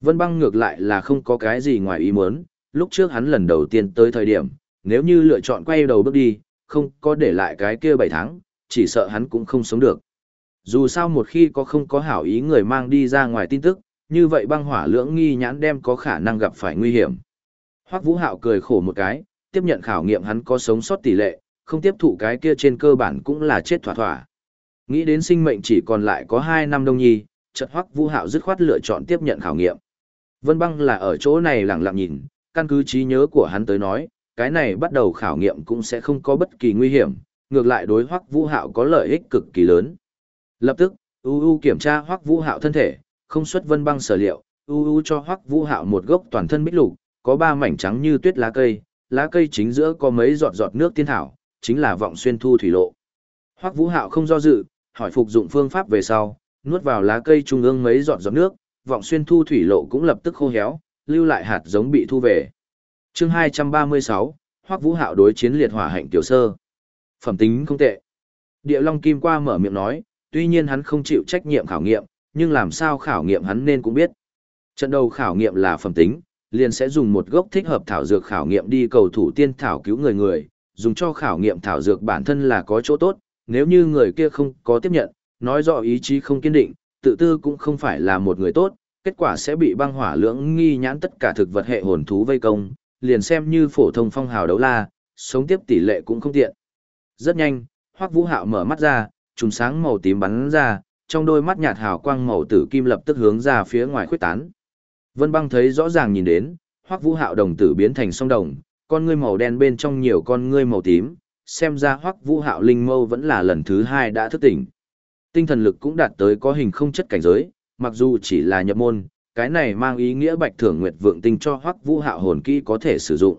Vân băng ngược lại là không có cái gì ngoài ý muốn, lúc trước hắn lần đầu tiên tới thời điểm, nếu như lựa chọn quay đầu bước đi, không có để lại cái kia 7 tháng, chỉ sợ hắn cũng không sống được. Dù sao một khi có không có hảo ý người mang đi ra ngoài tin tức, như vậy băng hỏa lưỡng nghi nhãn đem có khả năng gặp phải nguy hiểm. Hoắc Vũ Hạo cười khổ một cái, tiếp nhận khảo nghiệm hắn có sống sót tỷ lệ, không tiếp thụ cái kia trên cơ bản cũng là chết thỏa thỏa. Nghĩ đến sinh mệnh chỉ còn lại có 2 năm đông nhi, chợt Hoắc Vũ Hạo dứt khoát lựa chọn tiếp nhận khảo nghiệm. Vân Băng là ở chỗ này lặng lặng nhìn, căn cứ trí nhớ của hắn tới nói, cái này bắt đầu khảo nghiệm cũng sẽ không có bất kỳ nguy hiểm, ngược lại đối Hoắc Vũ Hạo có lợi ích cực kỳ lớn. Lập tức, UU kiểm tra Hoắc Vũ Hạo thân thể, không xuất vân băng sở liệu, UU cho Hoắc Vũ Hạo một gốc toàn thân bích lục, có ba mảnh trắng như tuyết lá cây, lá cây chính giữa có mấy giọt giọt nước tiên thảo, chính là vọng xuyên thu thủy lộ. Hoắc Vũ Hạo không do dự, hỏi phục dụng phương pháp về sau, nuốt vào lá cây trung ương mấy giọt giọt nước, vọng xuyên thu thủy lộ cũng lập tức khô héo, lưu lại hạt giống bị thu về. Chương 236, Hoắc Vũ Hạo đối chiến liệt hỏa hạnh tiểu sơ. Phẩm tính không tệ. Địa Long Kim qua mở miệng nói, tuy nhiên hắn không chịu trách nhiệm khảo nghiệm, nhưng làm sao khảo nghiệm hắn nên cũng biết. Trận đầu khảo nghiệm là phẩm tính, liền sẽ dùng một gốc thích hợp thảo dược khảo nghiệm đi cầu thủ tiên thảo cứu người người, dùng cho khảo nghiệm thảo dược bản thân là có chỗ tốt, nếu như người kia không có tiếp nhận, nói rõ ý chí không kiên định, tự tư cũng không phải là một người tốt, kết quả sẽ bị băng hỏa lưỡng nghi nhãn tất cả thực vật hệ hồn thú vây công, liền xem như phổ thông phong hào đấu la, sống tiếp tỷ lệ cũng không tiện. Rất nhanh, Hoắc Vũ Hạo mở mắt ra, trùng sáng màu tím bắn ra, trong đôi mắt nhạt hào quang màu tử kim lập tức hướng ra phía ngoài khuếch tán. Vân Băng thấy rõ ràng nhìn đến, Hoắc Vũ Hạo đồng tử biến thành song đồng, con ngươi màu đen bên trong nhiều con ngươi màu tím, xem ra Hoắc Vũ Hạo linh mâu vẫn là lần thứ hai đã thức tỉnh. Tinh thần lực cũng đạt tới có hình không chất cảnh giới, mặc dù chỉ là nhập môn, cái này mang ý nghĩa Bạch Thưởng Nguyệt Vượng Tinh cho Hoắc Vũ Hạo hồn kỹ có thể sử dụng.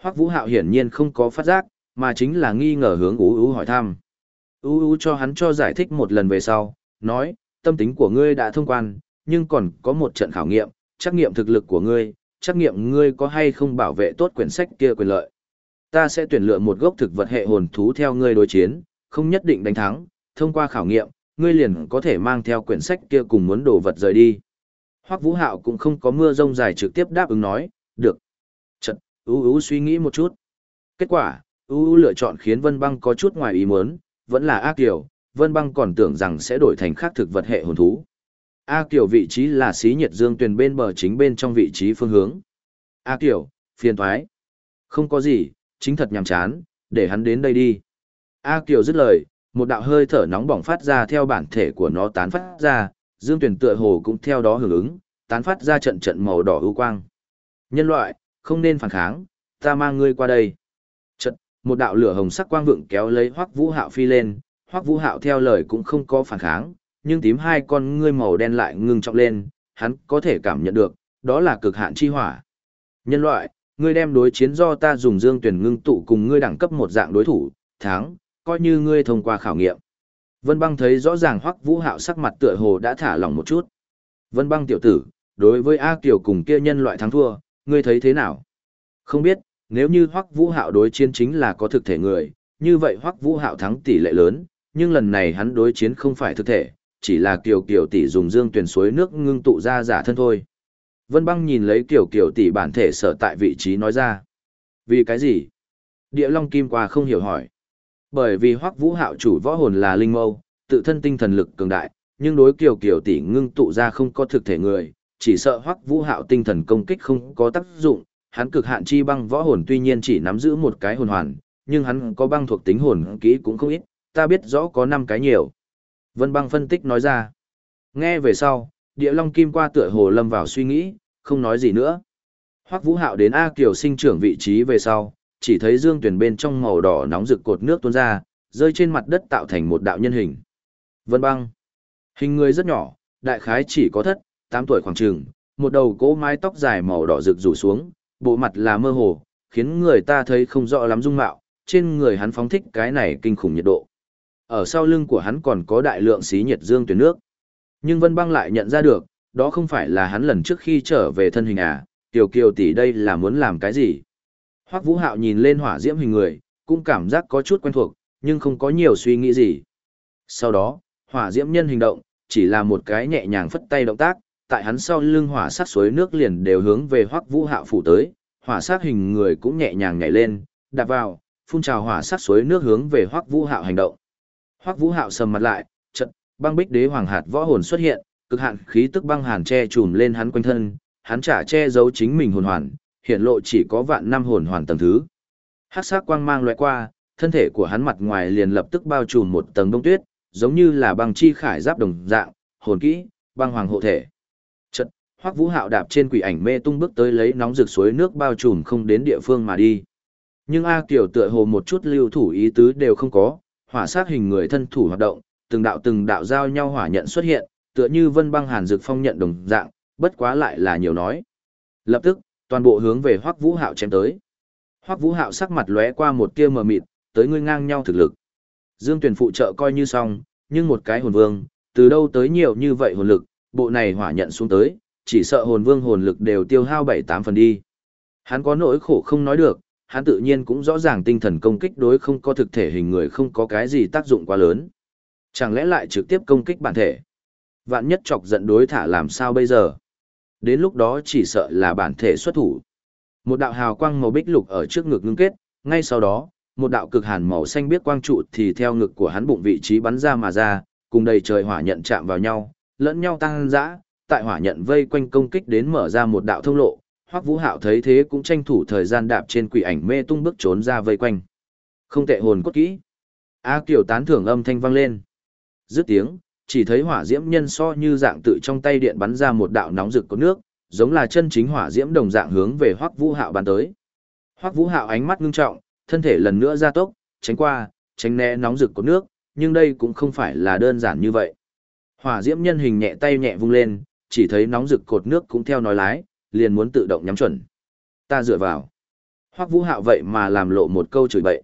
Hoắc Vũ Hạo hiển nhiên không có phát giác, mà chính là nghi ngờ hướng Ú Ú hỏi thăm. Ú Ú cho hắn cho giải thích một lần về sau, nói, tâm tính của ngươi đã thông quan, nhưng còn có một trận khảo nghiệm, trắc nghiệm thực lực của ngươi, trắc nghiệm ngươi có hay không bảo vệ tốt quyển sách kia quyền lợi. Ta sẽ tuyển lựa một gốc thực vật hệ hồn thú theo ngươi đối chiến, không nhất định đánh thắng, thông qua khảo nghiệm, ngươi liền có thể mang theo quyển sách kia cùng muốn đồ vật rời đi. Hoắc Vũ Hạo cũng không có mưa rông dài trực tiếp đáp ứng nói, được. Chật, ú ú suy nghĩ một chút. Kết quả, ú ú lựa chọn khiến Vân Băng có chút ngoài ý muốn, vẫn là ác kiểu, Vân Băng còn tưởng rằng sẽ đổi thành khác thực vật hệ hồn thú. A Kiều vị trí là xí nhiệt dương tuyền bên bờ chính bên trong vị trí phương hướng. A Kiều, phiền thoái. Không có gì, chính thật nhàm chán, để hắn đến đây đi. A Kiều dứt lời, một đạo hơi thở nóng bỏng phát ra theo bản thể của nó tán phát ra, dương tuyền tựa hồ cũng theo đó hưởng ứng, tán phát ra trận trận màu đỏ ưu quang. Nhân loại, không nên phản kháng, ta mang ngươi qua đây. Trận, một đạo lửa hồng sắc quang vượng kéo lấy Hoắc Vũ Hạo phi lên, Hoắc Vũ Hạo theo lời cũng không có phản kháng, nhưng tím hai con ngươi màu đen lại ngưng trọng lên, hắn có thể cảm nhận được, đó là cực hạn chi hỏa. Nhân loại, ngươi đem đối chiến do ta dùng dương tuyển ngưng tụ cùng ngươi đẳng cấp một dạng đối thủ, thắng, coi như ngươi thông qua khảo nghiệm. Vân băng thấy rõ ràng hoắc vũ hạo sắc mặt tựa hồ đã thả lỏng một chút. Vân băng tiểu tử, đối với A Kiều cùng kia nhân loại thắng thua, ngươi thấy thế nào? Không biết, nếu như hoắc vũ hạo đối chiến chính là có thực thể người, như vậy hoắc vũ hạo thắng tỷ lệ lớn, nhưng lần này hắn đối chiến không phải thực thể, chỉ là Kiều Kiều tỷ dùng dương tuyển suối nước ngưng tụ ra giả thân thôi. Vân băng nhìn lấy Kiều Kiều tỷ bản thể sở tại vị trí nói ra. Vì cái gì? Địa Long Kim qua không hiểu hỏi. Bởi vì Hoắc Vũ Hạo chủ võ hồn là linh mâu, tự thân tinh thần lực cường đại, nhưng đối Kiều Kiều tỷ ngưng tụ ra không có thực thể người, chỉ sợ Hoắc Vũ Hạo tinh thần công kích không có tác dụng, hắn cực hạn chi băng võ hồn tuy nhiên chỉ nắm giữ một cái hồn hoàn, nhưng hắn có băng thuộc tính hồn kỹ cũng không ít, ta biết rõ có năm cái nhiều. Vân băng phân tích nói ra. Nghe về sau, địa long kim qua tựa hồ lâm vào suy nghĩ, không nói gì nữa. Hoắc Vũ Hạo đến A Kiều sinh trưởng vị trí về sau, chỉ thấy dương tuyển bên trong màu đỏ nóng rực cột nước tuôn ra, rơi trên mặt đất tạo thành một đạo nhân hình. Vân băng. Hình người rất nhỏ, đại khái chỉ có thất, 8 tuổi khoảng trường, một đầu cỗ mái tóc dài màu đỏ rực rủ xuống, bộ mặt là mơ hồ, khiến người ta thấy không rõ lắm dung mạo, trên người hắn phóng thích cái này kinh khủng nhiệt độ. Ở sau lưng của hắn còn có đại lượng xí nhiệt dương tuyển nước. Nhưng Vân Băng lại nhận ra được, đó không phải là hắn lần trước khi trở về thân hình à, Tiểu Kiều tỷ đây là muốn làm cái gì? Hoắc Vũ Hạo nhìn lên hỏa diễm hình người, cũng cảm giác có chút quen thuộc, nhưng không có nhiều suy nghĩ gì. Sau đó, hỏa diễm nhân hình động, chỉ là một cái nhẹ nhàng phất tay động tác, tại hắn sau lưng hỏa sát suối nước liền đều hướng về Hoắc Vũ Hạo phủ tới, hỏa sát hình người cũng nhẹ nhàng nhảy lên, đạp vào, phun trào hỏa sát suối nước hướng về Hoắc Vũ Hạo hành động. Hoắc Vũ Hạo sầm mặt lại, chợt, băng bích đế hoàng hạt võ hồn xuất hiện, cực hạn khí tức băng hàn che trùm lên hắn quanh thân, hắn trả che giấu chính mình hồn hoàn, hiện lộ chỉ có vạn năm hồn hoàn tầng thứ. Hắc sắc quang mang lóe qua, thân thể của hắn mặt ngoài liền lập tức bao trùm một tầng đông tuyết, giống như là băng chi khải giáp đồng dạng, hồn kỹ, băng hoàng hộ thể. Chợt, Hoắc Vũ Hạo đạp trên quỷ ảnh mê tung bước tới lấy nóng rực suối nước bao trùm không đến địa phương mà đi. Nhưng A Kiều tựa hồ một chút lưu thủ ý tứ đều không có, hỏa sát hình người thân thủ hoạt động, từng đạo từng đạo giao nhau hỏa nhận xuất hiện, tựa như vân băng hàn dược phong nhận đồng dạng, bất quá lại là nhiều nói. Lập tức, toàn bộ hướng về Hoắc Vũ Hạo chém tới. Hoắc Vũ Hạo sắc mặt lóe qua một tia mờ mịt, tới ngươi ngang nhau thực lực. Dương Tuyền phụ trợ coi như xong, nhưng một cái hồn vương, từ đâu tới nhiều như vậy hồn lực, bộ này hỏa nhận xuống tới, chỉ sợ hồn vương hồn lực đều tiêu hao 7-8 phần đi. Hắn có nỗi khổ không nói được, hắn tự nhiên cũng rõ ràng tinh thần công kích đối không có thực thể hình người không có cái gì tác dụng quá lớn. Chẳng lẽ lại trực tiếp công kích bản thể? Vạn nhất chọc giận đối thả làm sao bây giờ? Đến lúc đó chỉ sợ là bản thể xuất thủ. Một đạo hào quang màu bích lục ở trước ngực ngưng kết, ngay sau đó, một đạo cực hàn màu xanh biết quang trụ thì theo ngực của hắn bụng vị trí bắn ra mà ra, cùng đầy trời hỏa nhận chạm vào nhau, lẫn nhau tăng dã, tại hỏa nhận vây quanh công kích đến mở ra một đạo thông lộ, Hoắc Vũ Hạo thấy thế cũng tranh thủ thời gian đạp trên quỷ ảnh mê tung bước trốn ra vây quanh. Không tệ hồn cốt kỹ. A Kiều tán thưởng âm thanh vang lên. Dứt tiếng, chỉ thấy hỏa diễm nhân so như dạng tự trong tay điện bắn ra một đạo nóng rực có nước, giống là chân chính hỏa diễm đồng dạng hướng về Hoắc Vũ Hạo bắn tới. Hoắc Vũ Hạo ánh mắt ngưng trọng, thân thể lần nữa gia tốc, tránh qua, tránh né nóng rực có nước, nhưng đây cũng không phải là đơn giản như vậy. Hỏa diễm nhân hình nhẹ tay nhẹ vung lên, chỉ thấy nóng rực cột nước cũng theo nói lái, liền muốn tự động nhắm chuẩn. Ta dựa vào. Hoắc Vũ Hạo vậy mà làm lộ một câu chửi bậy.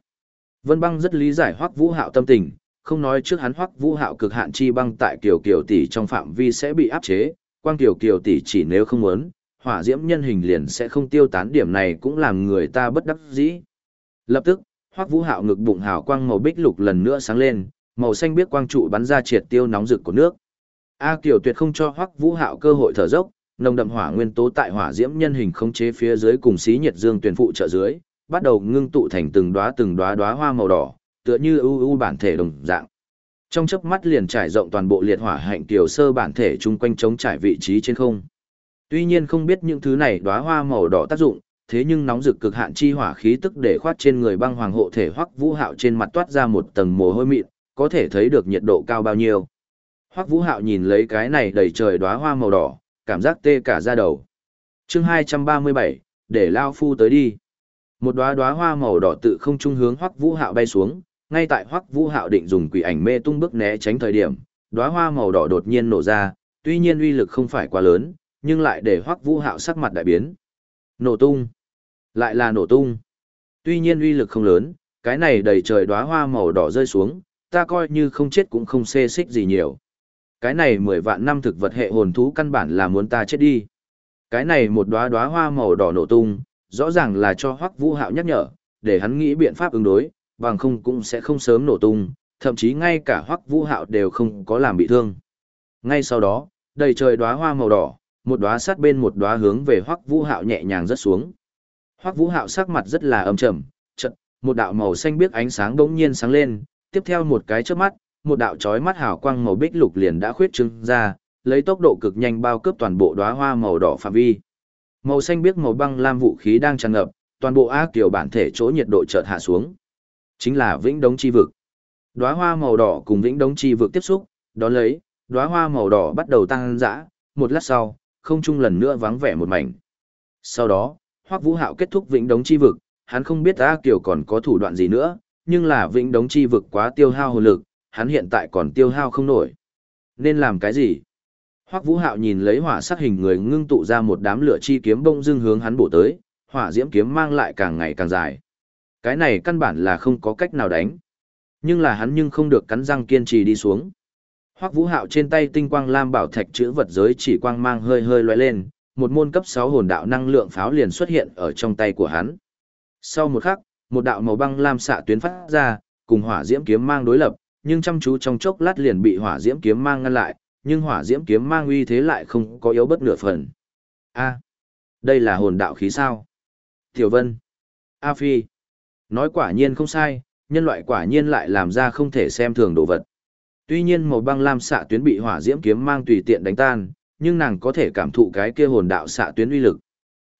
Vân Băng rất lý giải Hoắc Vũ Hạo tâm tình, không nói trước hắn Hoắc Vũ Hạo cực hạn chi băng tại Kiều Kiều tỷ trong phạm vi sẽ bị áp chế, quang Kiều Kiều tỷ chỉ nếu không muốn, hỏa diễm nhân hình liền sẽ không tiêu tán điểm này cũng làm người ta bất đắc dĩ. Lập tức, Hoắc Vũ Hạo ngực bụng hào quang màu bích lục lần nữa sáng lên, màu xanh biết quang trụ bắn ra triệt tiêu nóng rực của nước. A Kiều tuyệt không cho Hoắc Vũ Hạo cơ hội thở dốc, nồng đậm hỏa nguyên tố tại hỏa diễm nhân hình khống chế phía dưới cùng xí nhiệt dương tuyển phụ trợ dưới, bắt đầu ngưng tụ thành từng đóa từng đóa đóa hoa màu đỏ, tựa như ưu ưu bản thể đồng dạng. Trong chớp mắt liền trải rộng toàn bộ liệt hỏa hạnh tiểu sơ bản thể chung quanh chống trải vị trí trên không. Tuy nhiên không biết những thứ này đóa hoa màu đỏ tác dụng, thế nhưng nóng rực cực hạn chi hỏa khí tức để khoát trên người băng hoàng hộ thể Hoắc Vũ Hạo trên mặt toát ra một tầng mồ hôi mịn, có thể thấy được nhiệt độ cao bao nhiêu. Hoắc Vũ Hạo nhìn lấy cái này đầy trời đóa hoa màu đỏ, cảm giác tê cả da đầu. Chương 237, để lao phu tới đi. Một đóa đóa hoa màu đỏ tự không trung hướng Hoắc Vũ Hạo bay xuống, ngay tại Hoắc Vũ Hạo định dùng quỷ ảnh mê tung bước né tránh thời điểm, đóa hoa màu đỏ đột nhiên nổ ra, tuy nhiên uy lực không phải quá lớn, nhưng lại để Hoắc Vũ Hạo sắc mặt đại biến. Nổ tung, lại là nổ tung. Tuy nhiên uy lực không lớn, cái này đầy trời đóa hoa màu đỏ rơi xuống, ta coi như không chết cũng không xê xích gì nhiều. Cái này mười vạn năm thực vật hệ hồn thú căn bản là muốn ta chết đi. Cái này một đóa đóa hoa màu đỏ nổ tung, rõ ràng là cho Hoắc Vũ Hạo nhắc nhở, để hắn nghĩ biện pháp ứng đối, bằng không cũng sẽ không sớm nổ tung, thậm chí ngay cả Hoắc Vũ Hạo đều không có làm bị thương. Ngay sau đó, đầy trời đóa hoa màu đỏ, một đóa sát bên một đóa hướng về Hoắc Vũ Hạo nhẹ nhàng rớt xuống. Hoắc Vũ Hạo sắc mặt rất là âm trầm, chợt, một đạo màu xanh biếc ánh sáng bỗng nhiên sáng lên, tiếp theo một cái chớp mắt, một đạo chói mắt hào quang màu bích lục liền đã khuyết trương ra, lấy tốc độ cực nhanh bao cướp toàn bộ đóa hoa màu đỏ phạm vi. Màu xanh biếc màu băng lam vũ khí đang tràn ngập, toàn bộ ác tiểu bản thể chỗ nhiệt độ chợt hạ xuống. Chính là Vĩnh Đống chi vực. Đóa hoa màu đỏ cùng Vĩnh Đống chi vực tiếp xúc, đó lấy, đóa hoa màu đỏ bắt đầu tăng dã, một lát sau, không trung lần nữa vắng vẻ một mảnh. Sau đó, Hoắc Vũ Hạo kết thúc Vĩnh Đống chi vực, hắn không biết A Kiều còn có thủ đoạn gì nữa, nhưng là Vĩnh Đống chi vực quá tiêu hao hồn lực, hắn hiện tại còn tiêu hao không nổi. Nên làm cái gì? Hoắc Vũ Hạo nhìn lấy hỏa sắc hình người ngưng tụ ra một đám lửa chi kiếm bông dưng hướng hắn bổ tới, hỏa diễm kiếm mang lại càng ngày càng dài. Cái này căn bản là không có cách nào đánh. Nhưng là hắn nhưng không được cắn răng kiên trì đi xuống. Hoắc Vũ Hạo trên tay tinh quang lam bảo thạch chữ vật giới chỉ quang mang hơi hơi lóe lên, một môn cấp 6 hồn đạo năng lượng pháo liền xuất hiện ở trong tay của hắn. Sau một khắc, một đạo màu băng lam xạ tuyến phát ra, cùng hỏa diễm kiếm mang đối lập, nhưng chăm chú trong chốc lát liền bị hỏa diễm kiếm mang ngăn lại, nhưng hỏa diễm kiếm mang uy thế lại không có yếu bất nửa phần. A, đây là hồn đạo khí sao? Tiểu Vân, A Phi, nói quả nhiên không sai, nhân loại quả nhiên lại làm ra không thể xem thường đồ vật. Tuy nhiên màu băng lam xạ tuyến bị hỏa diễm kiếm mang tùy tiện đánh tan, nhưng nàng có thể cảm thụ cái kia hồn đạo xạ tuyến uy lực.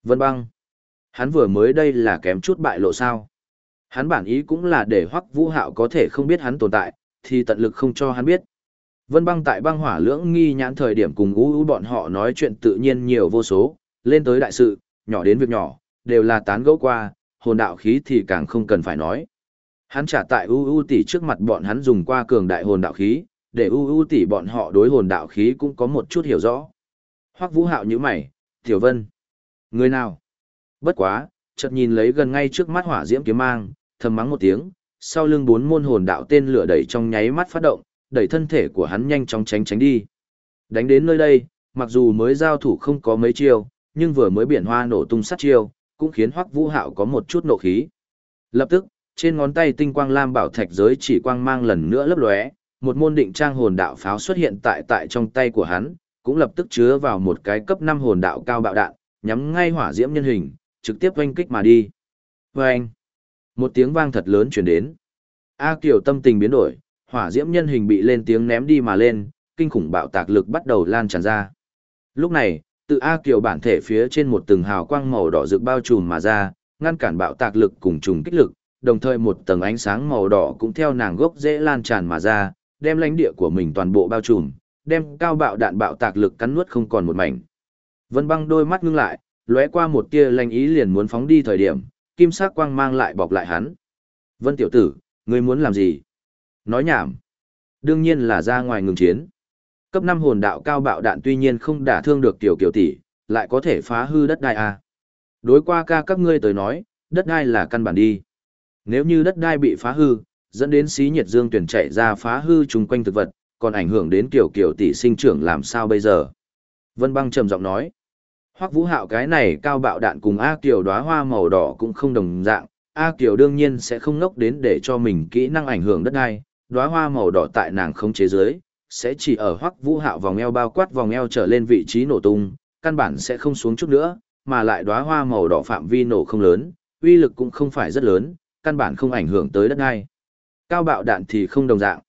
Vân băng, hắn vừa mới đây là kém chút bại lộ sao? Hắn bản ý cũng là để Hoắc Vũ Hạo có thể không biết hắn tồn tại, thì tận lực không cho hắn biết. Vân băng tại băng hỏa lưỡng nghi nhãn thời điểm cùng ú ú bọn họ nói chuyện tự nhiên nhiều vô số, lên tới đại sự, nhỏ đến việc nhỏ, đều là tán gẫu qua, hồn đạo khí thì càng không cần phải nói. Hắn trả tại U U tỷ trước mặt bọn hắn dùng qua cường đại hồn đạo khí, để U U tỷ bọn họ đối hồn đạo khí cũng có một chút hiểu rõ. Hoắc Vũ Hạo như mày, Tiểu Vân. Người nào? Bất quá, chợt nhìn lấy gần ngay trước mắt hỏa diễm kiếm mang, thầm mắng một tiếng, sau lưng bốn môn hồn đạo tên lửa đẩy trong nháy mắt phát động, đẩy thân thể của hắn nhanh chóng tránh tránh đi. Đánh đến nơi đây, mặc dù mới giao thủ không có mấy chiêu, nhưng vừa mới biển hoa nổ tung sát chiêu, cũng khiến Hoắc Vũ Hạo có một chút nộ khí. Lập tức, trên ngón tay tinh quang lam bảo thạch giới chỉ quang mang lần nữa lấp lóe, một môn định trang hồn đạo pháo xuất hiện tại tại trong tay của hắn, cũng lập tức chứa vào một cái cấp 5 hồn đạo cao bạo đạn, nhắm ngay hỏa diễm nhân hình, trực tiếp oanh kích mà đi. Oeng! Một tiếng vang thật lớn truyền đến. A Kiều tâm tình biến đổi, hỏa diễm nhân hình bị lên tiếng ném đi mà lên, kinh khủng bạo tạc lực bắt đầu lan tràn ra. Lúc này, tự A Kiều bản thể phía trên một từng hào quang màu đỏ rực bao trùm mà ra, ngăn cản bạo tạc lực cùng trùng kích lực, đồng thời một tầng ánh sáng màu đỏ cũng theo nàng gốc dễ lan tràn mà ra, đem lãnh địa của mình toàn bộ bao trùm, đem cao bạo đạn bạo tạc lực cắn nuốt không còn một mảnh. Vân Băng đôi mắt ngưng lại, lóe qua một tia lanh ý liền muốn phóng đi thời điểm, kim sắc quang mang lại bọc lại hắn. "Vân tiểu tử, ngươi muốn làm gì?" Nói nhảm. Đương nhiên là ra ngoài ngừng chiến. Cấp 5 hồn đạo cao bạo đạn tuy nhiên không đả thương được tiểu kiểu tỷ, lại có thể phá hư đất đai à? Đối qua ca các ngươi tới nói, đất đai là căn bản đi. Nếu như đất đai bị phá hư, dẫn đến xí nhiệt dương tuyển chạy ra phá hư chung quanh thực vật, còn ảnh hưởng đến kiểu kiểu tỷ sinh trưởng làm sao bây giờ? Vân băng trầm giọng nói. Hoắc Vũ Hạo cái này cao bạo đạn cùng A Kiều đóa hoa màu đỏ cũng không đồng dạng, A Kiều đương nhiên sẽ không ngốc đến để cho mình kỹ năng ảnh hưởng đất đai, đóa hoa màu đỏ tại nàng không chế giới, sẽ chỉ ở Hoắc Vũ Hạo vòng eo bao quát vòng eo trở lên vị trí nổ tung, căn bản sẽ không xuống chút nữa, mà lại đóa hoa màu đỏ phạm vi nổ không lớn, uy lực cũng không phải rất lớn, căn bản không ảnh hưởng tới đất đai. Cao bạo đạn thì không đồng dạng.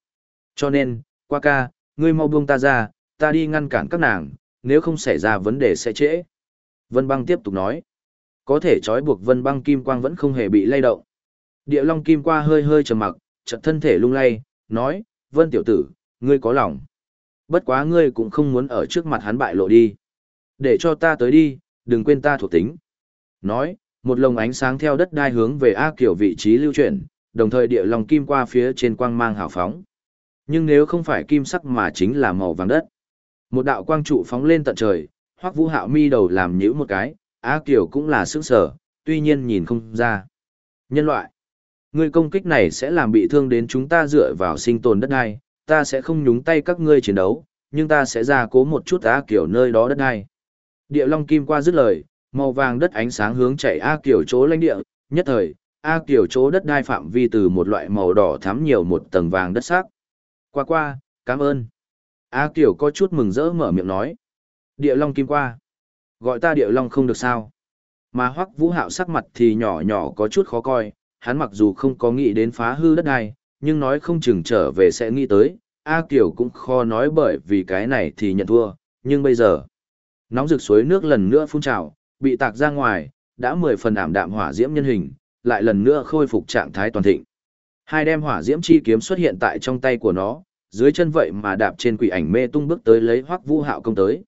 Cho nên, qua ca, ngươi mau buông ta ra, ta đi ngăn cản các nàng, nếu không xảy ra vấn đề sẽ trễ. Vân băng tiếp tục nói. Có thể trói buộc vân băng kim quang vẫn không hề bị lay động. Địa long kim qua hơi hơi trầm mặc, chợt thân thể lung lay, nói, vân tiểu tử, ngươi có lòng. Bất quá ngươi cũng không muốn ở trước mặt hắn bại lộ đi. Để cho ta tới đi, đừng quên ta thuộc tính. Nói, một lồng ánh sáng theo đất đai hướng về A Kiều vị trí lưu chuyển, đồng thời địa long kim qua phía trên quang mang hào phóng. Nhưng nếu không phải kim sắc mà chính là màu vàng đất. Một đạo quang trụ phóng lên tận trời, hoắc vũ hạo mi đầu làm nhữ một cái, A Kiều cũng là sức sở, tuy nhiên nhìn không ra. Nhân loại, ngươi công kích này sẽ làm bị thương đến chúng ta dựa vào sinh tồn đất đai, ta sẽ không nhúng tay các ngươi chiến đấu, nhưng ta sẽ ra cố một chút A Kiều nơi đó đất này. Địa long kim qua dứt lời, màu vàng đất ánh sáng hướng chạy A Kiều chỗ lãnh địa, nhất thời, A Kiều chỗ đất đai phạm vi từ một loại màu đỏ thắm nhiều một tầng vàng đất sắc. Qua qua, cảm ơn. A Kiều có chút mừng rỡ mở miệng nói. Địa long kim qua. Gọi ta địa long không được sao. Mà hoắc vũ hạo sắc mặt thì nhỏ nhỏ có chút khó coi, hắn mặc dù không có nghĩ đến phá hư đất đai, nhưng nói không chừng trở về sẽ nghĩ tới, A Kiều cũng khó nói bởi vì cái này thì nhận thua, nhưng bây giờ, nóng rực suối nước lần nữa phun trào, bị tạc ra ngoài, đã mười phần ảm đạm hỏa diễm nhân hình, lại lần nữa khôi phục trạng thái toàn thịnh. Hai đem hỏa diễm chi kiếm xuất hiện tại trong tay của nó, dưới chân vậy mà đạp trên quỷ ảnh mê tung bước tới lấy Hoắc Vũ Hạo công tới.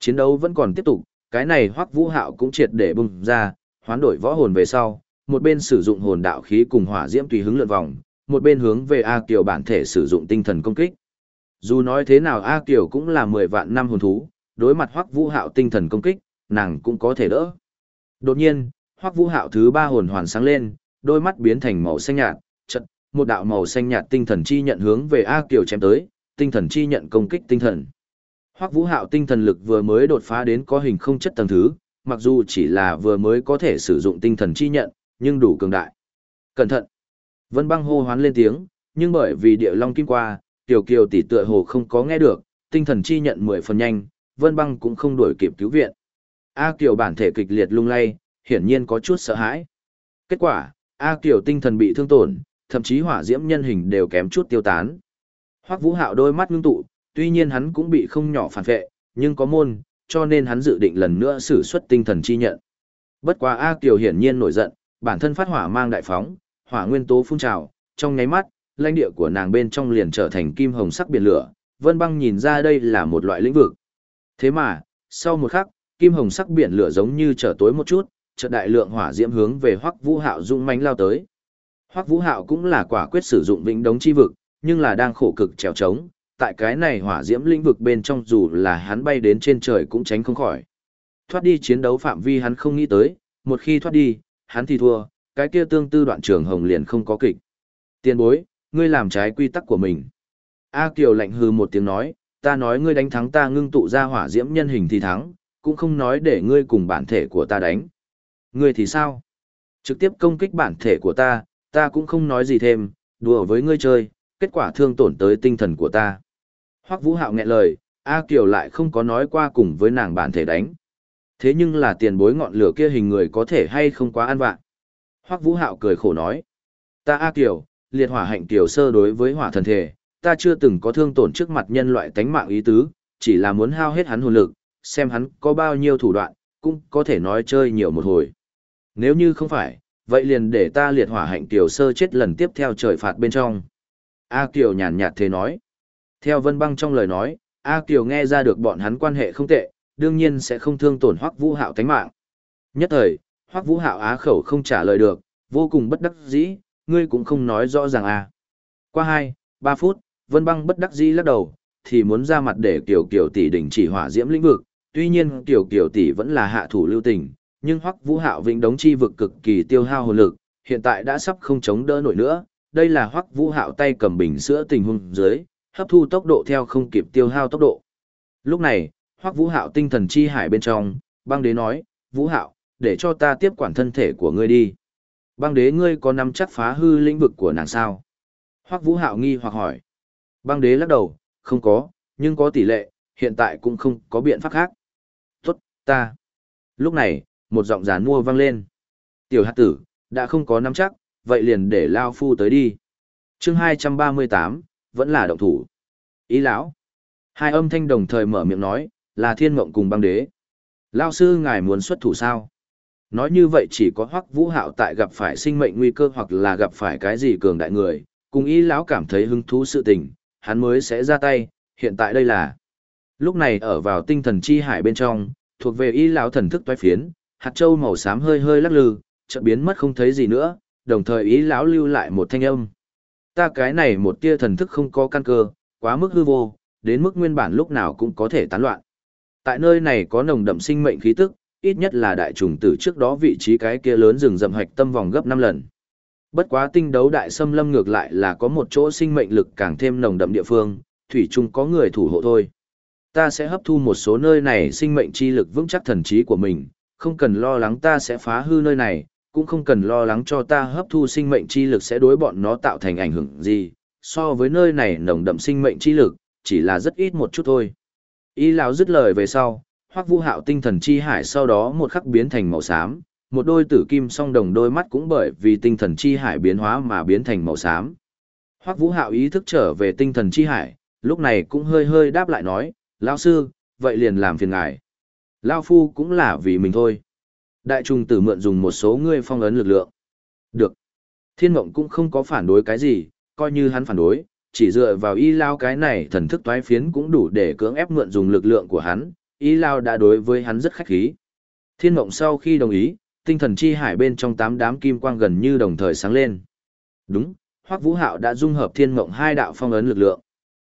Chiến đấu vẫn còn tiếp tục, cái này Hoắc Vũ Hạo cũng triệt để bùng ra, hoán đổi võ hồn về sau, một bên sử dụng hồn đạo khí cùng hỏa diễm tùy hứng lượn vòng, một bên hướng về A Kiều bản thể sử dụng tinh thần công kích. Dù nói thế nào A Kiều cũng là 10 vạn năm hồn thú, đối mặt Hoắc Vũ Hạo tinh thần công kích, nàng cũng có thể đỡ. Đột nhiên, Hoắc Vũ Hạo thứ ba hồn hoàn sáng lên, đôi mắt biến thành màu xanh nhạt, chợt, một đạo màu xanh nhạt tinh thần chi nhận hướng về A Kiều chém tới, tinh thần chi nhận công kích tinh thần. Hoắc Vũ Hạo tinh thần lực vừa mới đột phá đến có hình không chất tầng thứ, mặc dù chỉ là vừa mới có thể sử dụng tinh thần chi nhận, nhưng đủ cường đại. Cẩn thận! Vân băng hô hoán lên tiếng, nhưng bởi vì địa long kim qua, tiểu kiều tỷ tựa hồ không có nghe được, tinh thần chi nhận mười phần nhanh, vân băng cũng không đuổi kịp cứu viện. A kiều bản thể kịch liệt lung lay, hiển nhiên có chút sợ hãi. Kết quả, A kiều tinh thần bị thương tổn, thậm chí hỏa diễm nhân hình đều kém chút tiêu tán. Hoắc Vũ Hạo đôi mắt ngưng tụ, tuy nhiên hắn cũng bị không nhỏ phản vệ, nhưng có môn, cho nên hắn dự định lần nữa sử xuất tinh thần chi nhận. Bất quá A Kiều hiển nhiên nổi giận, bản thân phát hỏa mang đại phóng, hỏa nguyên tố phun trào, trong nháy mắt, lãnh địa của nàng bên trong liền trở thành kim hồng sắc biển lửa, Vân Băng nhìn ra đây là một loại lĩnh vực. Thế mà, sau một khắc, kim hồng sắc biển lửa giống như trở tối một chút, chợt đại lượng hỏa diễm hướng về Hoắc Vũ Hạo dung mãnh lao tới. Hoắc Vũ Hạo cũng là quả quyết sử dụng vĩnh đống chi vực, nhưng là đang khổ cực trèo trống, tại cái này hỏa diễm lĩnh vực bên trong dù là hắn bay đến trên trời cũng tránh không khỏi. Thoát đi chiến đấu phạm vi hắn không nghĩ tới, một khi thoát đi, hắn thì thua, cái kia tương tư đoạn trường hồng liền không có kịch. Tiên bối, ngươi làm trái quy tắc của mình. A Kiều lạnh hư một tiếng nói, ta nói ngươi đánh thắng ta ngưng tụ ra hỏa diễm nhân hình thì thắng, cũng không nói để ngươi cùng bản thể của ta đánh. Ngươi thì sao? Trực tiếp công kích bản thể của ta, ta cũng không nói gì thêm, đùa với ngươi chơi, kết quả thương tổn tới tinh thần của ta. Hoắc Vũ Hạo nghẹn lời, A Kiều lại không có nói qua cùng với nàng bản thể đánh. Thế nhưng là tiền bối ngọn lửa kia hình người có thể hay không quá an vạn. Hoắc Vũ Hạo cười khổ nói. Ta A Kiều, liệt hỏa hạnh tiểu sơ đối với hỏa thần thể, ta chưa từng có thương tổn trước mặt nhân loại tánh mạng ý tứ, chỉ là muốn hao hết hắn hồn lực, xem hắn có bao nhiêu thủ đoạn, cũng có thể nói chơi nhiều một hồi. Nếu như không phải, vậy liền để ta liệt hỏa hạnh tiểu sơ chết lần tiếp theo trời phạt bên trong. A Kiều nhàn nhạt thế nói. Theo Vân Băng trong lời nói, A Kiều nghe ra được bọn hắn quan hệ không tệ, đương nhiên sẽ không thương tổn Hoắc Vũ Hạo tánh mạng. Nhất thời, Hoắc Vũ Hạo á khẩu không trả lời được, vô cùng bất đắc dĩ, ngươi cũng không nói rõ ràng à. Qua 2, 3 phút, Vân Băng bất đắc dĩ lắc đầu, thì muốn ra mặt để Kiều Kiều tỷ đình chỉ hỏa diễm lĩnh vực, tuy nhiên Kiều Kiều tỷ vẫn là hạ thủ lưu tình, nhưng Hoắc Vũ Hạo vĩnh đống chi vực cực kỳ tiêu hao hồn lực, hiện tại đã sắp không chống đỡ nổi nữa, đây là Hoắc Vũ Hạo tay cầm bình sữa tình huống dưới, hấp thu tốc độ theo không kịp tiêu hao tốc độ. Lúc này, Hoắc Vũ Hạo tinh thần chi hải bên trong, băng đế nói, Vũ Hạo, để cho ta tiếp quản thân thể của ngươi đi. Băng đế ngươi có nắm chắc phá hư lĩnh vực của nàng sao? Hoắc Vũ Hạo nghi hoặc hỏi. Băng đế lắc đầu, không có, nhưng có tỷ lệ, hiện tại cũng không có biện pháp khác. Tốt, ta. Lúc này, một giọng giàn mua vang lên. Tiểu hạt tử, đã không có nắm chắc, vậy liền để Lao Phu tới đi. chương 238, vẫn là động thủ. Ý lão. Hai âm thanh đồng thời mở miệng nói, là thiên mộng cùng băng đế. Lao sư ngài muốn xuất thủ sao? Nói như vậy chỉ có hoắc vũ hạo tại gặp phải sinh mệnh nguy cơ hoặc là gặp phải cái gì cường đại người, cùng ý lão cảm thấy hứng thú sự tình, hắn mới sẽ ra tay, hiện tại đây là. Lúc này ở vào tinh thần chi hải bên trong, thuộc về ý lão thần thức toái phiến, hạt châu màu xám hơi hơi lắc lư, chợt biến mất không thấy gì nữa, đồng thời ý lão lưu lại một thanh âm. Ta cái này một tia thần thức không có căn cơ, quá mức hư vô, đến mức nguyên bản lúc nào cũng có thể tán loạn. Tại nơi này có nồng đậm sinh mệnh khí tức, ít nhất là đại trùng tử trước đó vị trí cái kia lớn rừng rậm hạch tâm vòng gấp 5 lần. Bất quá tinh đấu đại xâm lâm ngược lại là có một chỗ sinh mệnh lực càng thêm nồng đậm địa phương, thủy chung có người thủ hộ thôi. Ta sẽ hấp thu một số nơi này sinh mệnh chi lực vững chắc thần trí của mình, không cần lo lắng ta sẽ phá hư nơi này, cũng không cần lo lắng cho ta hấp thu sinh mệnh chi lực sẽ đối bọn nó tạo thành ảnh hưởng gì, so với nơi này nồng đậm sinh mệnh chi lực, chỉ là rất ít một chút thôi. Y lão dứt lời về sau, Hoắc Vũ Hạo tinh thần chi hải sau đó một khắc biến thành màu xám, một đôi tử kim song đồng đôi mắt cũng bởi vì tinh thần chi hải biến hóa mà biến thành màu xám. Hoắc Vũ Hạo ý thức trở về tinh thần chi hải, lúc này cũng hơi hơi đáp lại nói, lão sư, vậy liền làm phiền ngài. Lão phu cũng là vì mình thôi. Đại trùng tử mượn dùng một số ngươi phong ấn lực lượng. Được. Thiên mộng cũng không có phản đối cái gì, coi như hắn phản đối, chỉ dựa vào y lao cái này thần thức toái phiến cũng đủ để cưỡng ép mượn dùng lực lượng của hắn, y lao đã đối với hắn rất khách khí. Thiên mộng sau khi đồng ý, tinh thần chi hải bên trong tám đám kim quang gần như đồng thời sáng lên. Đúng, Hoắc Vũ Hạo đã dung hợp thiên mộng hai đạo phong ấn lực lượng.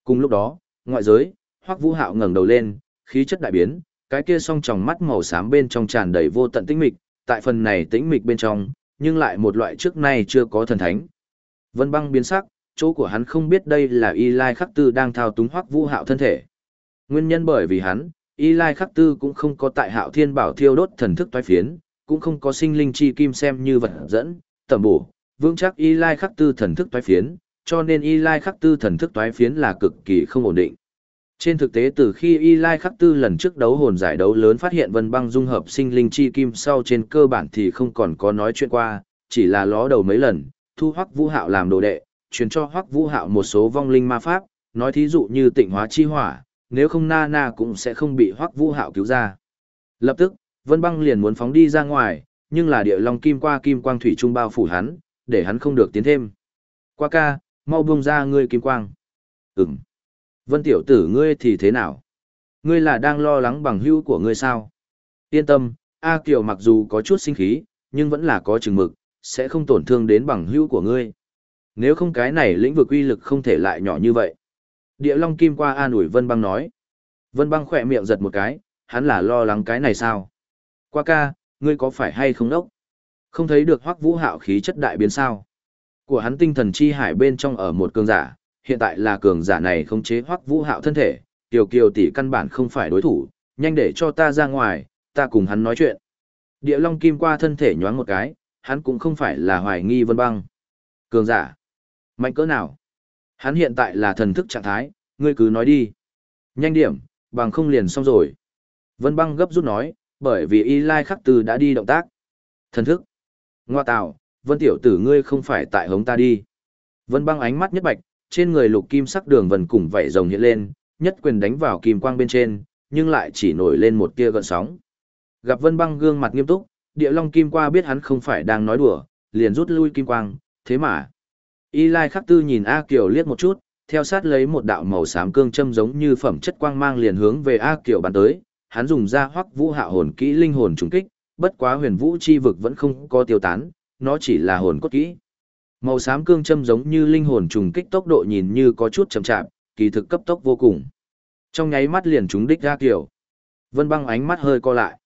Cùng lúc đó, ngoại giới, Hoắc Vũ Hạo ngẩng đầu lên, khí chất đại biến, cái kia song tròng mắt màu xám bên trong tràn đầy vô tận tĩnh mịch, tại phần này tĩnh mịch bên trong, nhưng lại một loại trước nay chưa có thần thánh. Vân băng biến sắc, chỗ của hắn không biết đây là Y Lai Khắc Tư đang thao túng hoắc vũ hạo thân thể. Nguyên nhân bởi vì hắn, Y Lai Khắc Tư cũng không có tại hạo thiên bảo thiêu đốt thần thức toái phiến, cũng không có sinh linh chi kim xem như vật dẫn, tầm bổ, vững chắc Y Lai Khắc Tư thần thức toái phiến, cho nên Y Lai Khắc Tư thần thức toái phiến là cực kỳ không ổn định. Trên thực tế từ khi Y Lai Khắc Tư lần trước đấu hồn giải đấu lớn phát hiện Vân Băng dung hợp sinh linh chi kim sau trên cơ bản thì không còn có nói chuyện qua, chỉ là ló đầu mấy lần, thu hoắc Vũ Hạo làm đồ đệ, truyền cho hoắc Vũ Hạo một số vong linh ma pháp, nói thí dụ như tịnh hóa chi hỏa, nếu không Na Na cũng sẽ không bị hoắc Vũ Hạo cứu ra. Lập tức, Vân Băng liền muốn phóng đi ra ngoài, nhưng là địa long kim qua kim quang thủy trung bao phủ hắn, để hắn không được tiến thêm. Qua ca, mau buông ra ngươi kim quang. Ừm. Vân tiểu tử ngươi thì thế nào? Ngươi là đang lo lắng bằng hữu của ngươi sao? Yên tâm, A Kiều mặc dù có chút sinh khí, nhưng vẫn là có chừng mực, sẽ không tổn thương đến bằng hữu của ngươi. Nếu không cái này lĩnh vực uy lực không thể lại nhỏ như vậy. Địa Long Kim qua an ủi Vân Băng nói. Vân Băng khỏe miệng giật một cái, hắn là lo lắng cái này sao? Qua ca, ngươi có phải hay không đốc? Không thấy được hoắc vũ hạo khí chất đại biến sao? Của hắn tinh thần chi hải bên trong ở một cường giả, hiện tại là cường giả này không chế hoắc vũ hạo thân thể, tiểu kiều tỷ căn bản không phải đối thủ, nhanh để cho ta ra ngoài, ta cùng hắn nói chuyện. Địa Long Kim qua thân thể nhoáng một cái, hắn cũng không phải là hoài nghi Vân Băng. Cường giả. Mạnh cỡ nào? Hắn hiện tại là thần thức trạng thái, ngươi cứ nói đi. Nhanh điểm, bằng không liền xong rồi. Vân băng gấp rút nói, bởi vì Y Lai khắc từ đã đi động tác. Thần thức. Ngoa tạo, Vân tiểu tử ngươi không phải tại hống ta đi. Vân băng ánh mắt nhất bạch, trên người lục kim sắc đường vần cùng vảy rồng hiện lên, nhất quyền đánh vào kim quang bên trên, nhưng lại chỉ nổi lên một tia gợn sóng. Gặp Vân Băng gương mặt nghiêm túc, Địa Long Kim Qua biết hắn không phải đang nói đùa, liền rút lui kim quang, thế mà. Y Lai Khắc Tư nhìn A Kiều liếc một chút, theo sát lấy một đạo màu xám cương châm giống như phẩm chất quang mang liền hướng về A Kiều bắn tới, hắn dùng ra hoắc vũ hạ hồn kỹ linh hồn trùng kích, bất quá huyền vũ chi vực vẫn không có tiêu tán, nó chỉ là hồn cốt kỹ. Màu xám cương châm giống như linh hồn trùng kích tốc độ nhìn như có chút chậm chạp, kỳ thực cấp tốc vô cùng. Trong nháy mắt liền trúng đích A Kiều. Vân băng ánh mắt hơi co lại.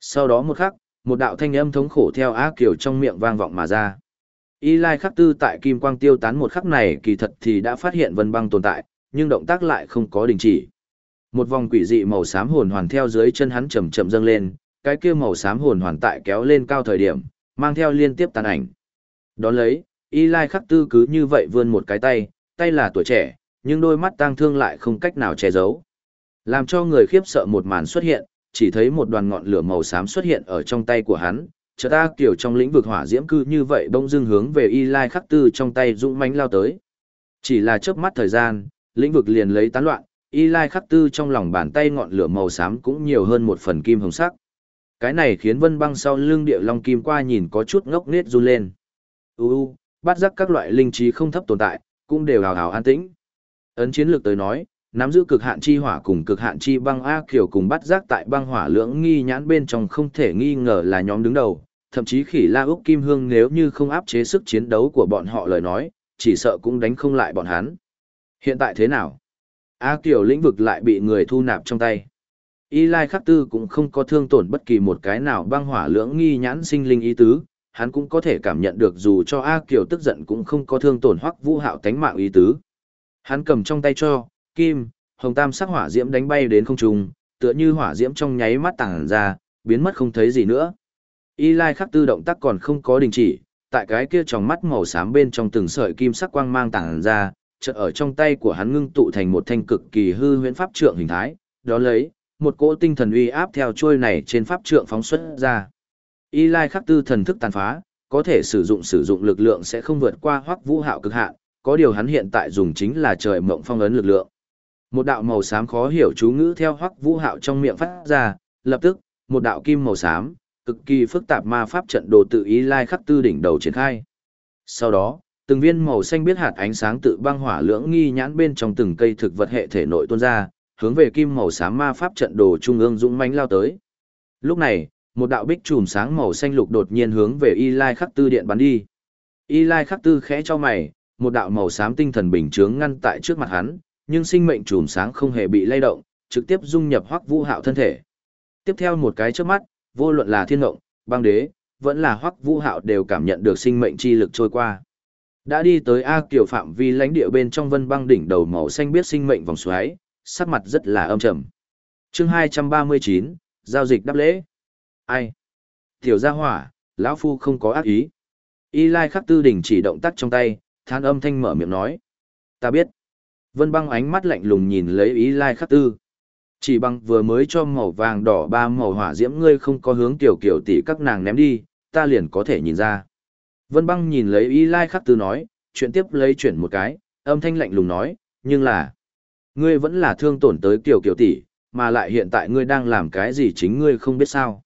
Sau đó một khắc, một đạo thanh âm thống khổ theo A Kiều trong miệng vang vọng mà ra. Y Lai khắc tư tại kim quang tiêu tán một khắc này kỳ thật thì đã phát hiện vân băng tồn tại, nhưng động tác lại không có đình chỉ. Một vòng quỷ dị màu xám hồn hoàn theo dưới chân hắn chậm chậm dâng lên, cái kia màu xám hồn hoàn tại kéo lên cao thời điểm, mang theo liên tiếp tàn ảnh. Đón lấy, Y Lai khắc tư cứ như vậy vươn một cái tay, tay là tuổi trẻ, nhưng đôi mắt tang thương lại không cách nào che giấu. Làm cho người khiếp sợ một màn xuất hiện, chỉ thấy một đoàn ngọn lửa màu xám xuất hiện ở trong tay của hắn, chợt ta kiểu trong lĩnh vực hỏa diễm cư như vậy bỗng dưng hướng về Y Lai Khắc Tư trong tay dũng mãnh lao tới. Chỉ là chớp mắt thời gian, lĩnh vực liền lấy tán loạn, Y Lai Khắc Tư trong lòng bàn tay ngọn lửa màu xám cũng nhiều hơn một phần kim hồng sắc. Cái này khiến Vân Băng sau lưng địa long kim qua nhìn có chút ngốc nghếch run lên. U u, bắt giác các loại linh trí không thấp tồn tại, cũng đều hào hào an tĩnh. Ấn chiến lược tới nói, nắm giữ cực hạn chi hỏa cùng cực hạn chi băng A Kiều cùng bắt giác tại băng hỏa lưỡng nghi nhãn bên trong không thể nghi ngờ là nhóm đứng đầu, thậm chí khỉ la Úc Kim Hương nếu như không áp chế sức chiến đấu của bọn họ lời nói, chỉ sợ cũng đánh không lại bọn hắn. Hiện tại thế nào? A Kiều lĩnh vực lại bị người thu nạp trong tay. Y Lai Khắc Tư cũng không có thương tổn bất kỳ một cái nào băng hỏa lưỡng nghi nhãn sinh linh ý tứ, hắn cũng có thể cảm nhận được dù cho A Kiều tức giận cũng không có thương tổn hoắc vũ hạo tánh mạng ý tứ. Hắn cầm trong tay cho, kim, hồng tam sắc hỏa diễm đánh bay đến không trung, tựa như hỏa diễm trong nháy mắt tàng ra, biến mất không thấy gì nữa. Y Lai khắc tư động tác còn không có đình chỉ, tại cái kia trong mắt màu xám bên trong từng sợi kim sắc quang mang tàng ra, chợt ở trong tay của hắn ngưng tụ thành một thanh cực kỳ hư huyễn pháp trượng hình thái, đó lấy một cỗ tinh thần uy áp theo trôi này trên pháp trượng phóng xuất ra. Y Lai khắc tư thần thức tàn phá, có thể sử dụng sử dụng lực lượng sẽ không vượt qua hoắc vũ hạo cực hạn, có điều hắn hiện tại dùng chính là trời mộng phong ấn lực lượng. Một đạo màu xám khó hiểu chú ngữ theo Hoắc Vũ Hạo trong miệng phát ra, lập tức, một đạo kim màu xám, cực kỳ phức tạp ma pháp trận đồ tự ý lai khắc tư đỉnh đầu triển khai. Sau đó, từng viên màu xanh biết hạt ánh sáng tự băng hỏa lưỡng nghi nhãn bên trong từng cây thực vật hệ thể nội tuôn ra, hướng về kim màu xám ma pháp trận đồ trung ương dũng mãnh lao tới. Lúc này, một đạo bích chùm sáng màu xanh lục đột nhiên hướng về Y Lai Khắc Tư điện bắn đi. Y Lai Khắc Tư khẽ cho mày, một đạo màu xám tinh thần bình chướng ngăn tại trước mặt hắn, nhưng sinh mệnh chùm sáng không hề bị lay động, trực tiếp dung nhập Hoắc Vũ Hạo thân thể. Tiếp theo một cái chớp mắt, vô luận là Thiên Ngộng, Băng Đế, vẫn là Hoắc Vũ Hạo đều cảm nhận được sinh mệnh chi lực trôi qua. Đã đi tới A Kiều phạm vi lãnh địa bên trong Vân Băng đỉnh đầu màu xanh biết sinh mệnh vòng xoáy, sắc mặt rất là âm trầm. Chương 239, giao dịch đáp lễ. Ai? Tiểu gia hỏa, lão phu không có ác ý. Y Lai Khắc Tư đỉnh chỉ động tác trong tay, than âm thanh mở miệng nói. Ta biết. Vân băng ánh mắt lạnh lùng nhìn lấy ý lai khắc tư. Chỉ bằng vừa mới cho màu vàng đỏ ba màu hỏa diễm ngươi không có hướng tiểu kiểu tỷ các nàng ném đi, ta liền có thể nhìn ra. Vân băng nhìn lấy ý lai khắc tư nói, chuyện tiếp lấy chuyển một cái, âm thanh lạnh lùng nói, nhưng là, ngươi vẫn là thương tổn tới tiểu kiểu tỷ, mà lại hiện tại ngươi đang làm cái gì chính ngươi không biết sao.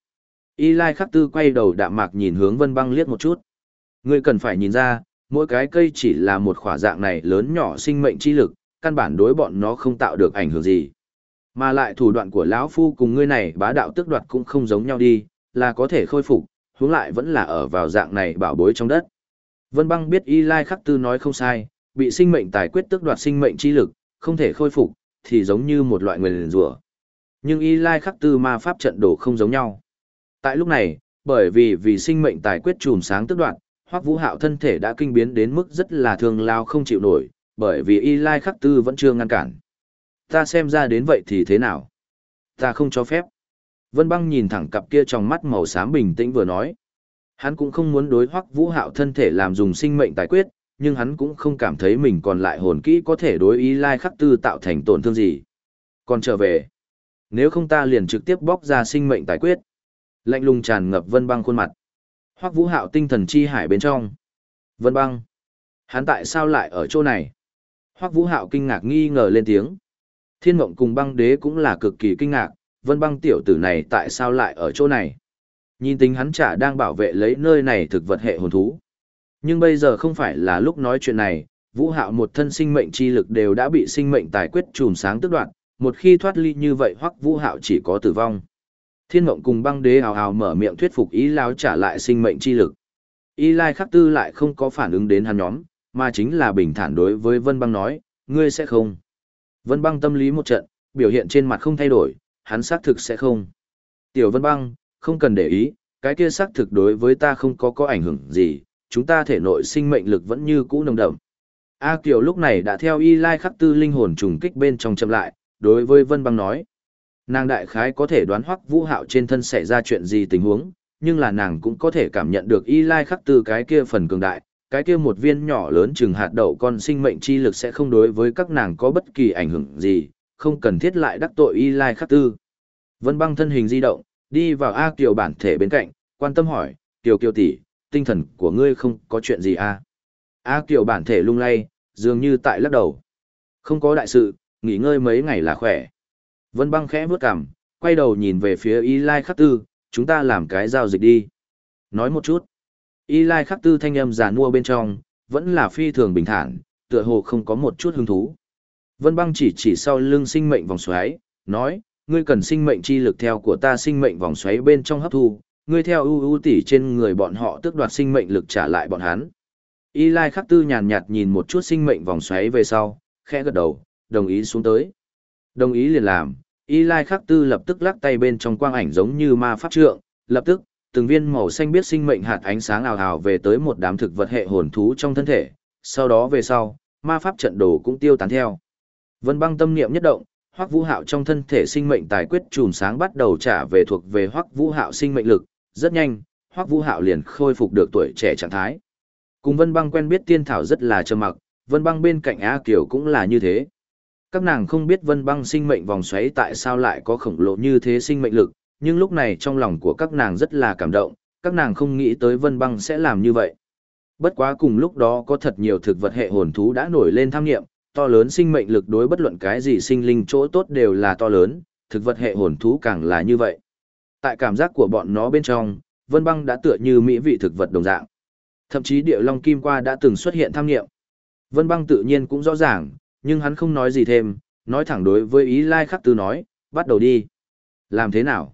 Y Lai Khắc Tư quay đầu đạm mạc nhìn hướng Vân Băng liếc một chút. Ngươi cần phải nhìn ra, mỗi cái cây chỉ là một khỏa dạng này lớn nhỏ sinh mệnh chi lực, căn bản đối bọn nó không tạo được ảnh hưởng gì. Mà lại thủ đoạn của lão phu cùng ngươi này bá đạo tức đoạt cũng không giống nhau đi, là có thể khôi phục, huống lại vẫn là ở vào dạng này bảo bối trong đất. Vân băng biết Y Lai Khắc Tư nói không sai, bị sinh mệnh tài quyết tức đoạt sinh mệnh chi lực, không thể khôi phục, thì giống như một loại nguyền rủa. Nhưng Y Lai Khắc Tư ma pháp trận đồ không giống nhau. Tại lúc này, bởi vì vì sinh mệnh tài quyết trùm sáng tức đoạt, Hoắc Vũ Hạo thân thể đã kinh biến đến mức rất là thương lao không chịu nổi, bởi vì Y Lai Khắc Tư vẫn chưa ngăn cản. Ta xem ra đến vậy thì thế nào? Ta không cho phép. Vân Băng nhìn thẳng cặp kia trong mắt màu xám bình tĩnh vừa nói. Hắn cũng không muốn đối Hoắc Vũ Hạo thân thể làm dùng sinh mệnh tài quyết, nhưng hắn cũng không cảm thấy mình còn lại hồn kỹ có thể đối Y Lai Khắc Tư tạo thành tổn thương gì. Còn trở về. Nếu không ta liền trực tiếp bóc ra sinh mệnh tài quyết. Lạnh lùng tràn ngập Vân Băng khuôn mặt. Hoắc Vũ Hạo tinh thần chi hải bên trong. Vân Băng. Hắn tại sao lại ở chỗ này? Hoắc Vũ Hạo kinh ngạc nghi ngờ lên tiếng. Thiên Mộng cùng băng đế cũng là cực kỳ kinh ngạc, vân băng tiểu tử này tại sao lại ở chỗ này? Nhìn tính hắn chả đang bảo vệ lấy nơi này thực vật hệ hồn thú. Nhưng bây giờ không phải là lúc nói chuyện này, Vũ Hạo một thân sinh mệnh chi lực đều đã bị sinh mệnh tài quyết trùm sáng tức đoạn, một khi thoát ly như vậy Hoắc Vũ Hạo chỉ có tử vong. Thiên Mộng cùng băng đế hào hào mở miệng thuyết phục ý lao trả lại sinh mệnh chi lực. Y Lai Khắc Tư lại không có phản ứng đến hắn nhóm, mà chính là bình thản đối với Vân Băng nói, ngươi sẽ không. Vân Băng tâm lý một trận, biểu hiện trên mặt không thay đổi, hắn xác thực sẽ không. Tiểu Vân Băng, không cần để ý, cái kia xác thực đối với ta không có có ảnh hưởng gì, chúng ta thể nội sinh mệnh lực vẫn như cũ nồng đậm. A Kiều lúc này đã theo Y Lai Khắc Tư linh hồn trùng kích bên trong chậm lại, đối với Vân Băng nói. Nàng đại khái có thể đoán hoắc vũ hạo trên thân xảy ra chuyện gì tình huống, nhưng là nàng cũng có thể cảm nhận được Y Lai Khắc Tư cái kia phần cường đại, cái kia một viên nhỏ lớn chừng hạt đậu con sinh mệnh chi lực sẽ không đối với các nàng có bất kỳ ảnh hưởng gì, không cần thiết lại đắc tội Y Lai Khắc Tư. Vân băng thân hình di động, đi vào A Kiều bản thể bên cạnh, quan tâm hỏi, Kiều Kiều tỷ, tinh thần của ngươi không có chuyện gì à? A Kiều bản thể lung lay, dường như tại lắc đầu. Không có đại sự, nghỉ ngơi mấy ngày là khỏe. Vân băng khẽ bước cằm, quay đầu nhìn về phía Y Lai Khắc Tư, chúng ta làm cái giao dịch đi. Nói một chút. Y Lai Khắc Tư thanh âm giàn mua bên trong, vẫn là phi thường bình thản, tựa hồ không có một chút hứng thú. Vân băng chỉ chỉ sau lưng sinh mệnh vòng xoáy, nói, ngươi cần sinh mệnh chi lực theo của ta sinh mệnh vòng xoáy bên trong hấp thu, ngươi theo ưu ưu tỷ trên người bọn họ tước đoạt sinh mệnh lực trả lại bọn hắn. Y Lai Khắc Tư nhàn nhạt nhìn một chút sinh mệnh vòng xoáy về sau, khẽ gật đầu, đồng ý xuống tới. Đồng ý liền làm, Y Lai Khắc Tư lập tức lắc tay bên trong quang ảnh giống như ma pháp trượng, lập tức, từng viên màu xanh biết sinh mệnh hạt ánh sáng ào ào về tới một đám thực vật hệ hồn thú trong thân thể, sau đó về sau, ma pháp trận đồ cũng tiêu tán theo. Vân băng tâm niệm nhất động, Hoắc Vũ Hạo trong thân thể sinh mệnh tài quyết chùm sáng bắt đầu trả về thuộc về Hoắc Vũ Hạo sinh mệnh lực, rất nhanh, Hoắc Vũ Hạo liền khôi phục được tuổi trẻ trạng thái. Cùng Vân Băng quen biết Tiên Thảo rất là trầm mặc, Vân Băng bên cạnh A Kiều cũng là như thế. Các nàng không biết Vân Băng sinh mệnh vòng xoáy tại sao lại có khổng lồ như thế sinh mệnh lực, nhưng lúc này trong lòng của các nàng rất là cảm động, các nàng không nghĩ tới Vân Băng sẽ làm như vậy. Bất quá cùng lúc đó có thật nhiều thực vật hệ hồn thú đã nổi lên tham nghiệm, to lớn sinh mệnh lực đối bất luận cái gì sinh linh chỗ tốt đều là to lớn, thực vật hệ hồn thú càng là như vậy. Tại cảm giác của bọn nó bên trong, Vân Băng đã tựa như mỹ vị thực vật đồng dạng. Thậm chí địa long kim qua đã từng xuất hiện tham nghiệm. Vân Băng tự nhiên cũng rõ ràng, nhưng hắn không nói gì thêm, nói thẳng đối với ý lai khắc tư nói, bắt đầu đi. Làm thế nào?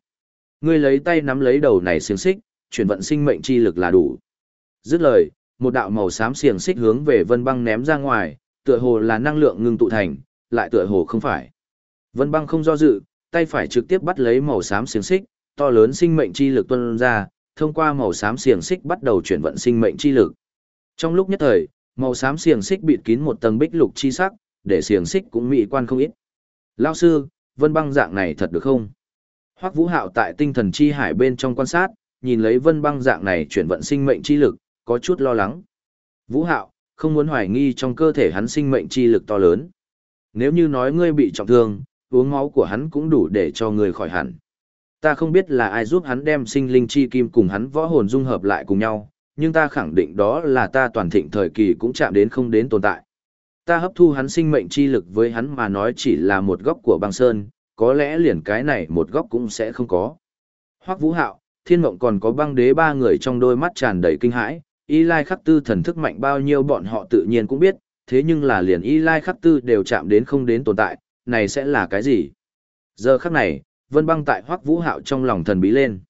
Ngươi lấy tay nắm lấy đầu này xiềng xích, chuyển vận sinh mệnh chi lực là đủ. Dứt lời, một đạo màu xám xiềng xích hướng về Vân Băng ném ra ngoài, tựa hồ là năng lượng ngưng tụ thành, lại tựa hồ không phải. Vân Băng không do dự, tay phải trực tiếp bắt lấy màu xám xiềng xích, to lớn sinh mệnh chi lực tuôn ra, thông qua màu xám xiềng xích bắt đầu chuyển vận sinh mệnh chi lực. Trong lúc nhất thời, màu xám xiềng xích bịt kín một tầng bích lục chi sắc, để xiềng xích cũng mỹ quan không ít. Lão sư, Vân Băng dạng này thật được không? Hoắc Vũ Hạo tại tinh thần chi hải bên trong quan sát, nhìn lấy Vân Băng dạng này chuyển vận sinh mệnh chi lực, có chút lo lắng. Vũ Hạo, không muốn hoài nghi trong cơ thể hắn sinh mệnh chi lực to lớn. Nếu như nói ngươi bị trọng thương, uống máu của hắn cũng đủ để cho ngươi khỏi hẳn. Ta không biết là ai giúp hắn đem sinh linh chi kim cùng hắn võ hồn dung hợp lại cùng nhau, nhưng ta khẳng định đó là ta toàn thịnh thời kỳ cũng chạm đến không đến tồn tại. Ta hấp thu hắn sinh mệnh chi lực với hắn mà nói chỉ là một góc của băng sơn, có lẽ liền cái này một góc cũng sẽ không có. Hoắc Vũ Hạo, Thiên Mộng còn có băng đế ba người trong đôi mắt tràn đầy kinh hãi, Y Lai Khắc Tư thần thức mạnh bao nhiêu bọn họ tự nhiên cũng biết, thế nhưng là liền Y Lai Khắc Tư đều chạm đến không đến tồn tại, này sẽ là cái gì? Giờ khắc này, Vân Băng tại Hoắc Vũ Hạo trong lòng thần bí lên.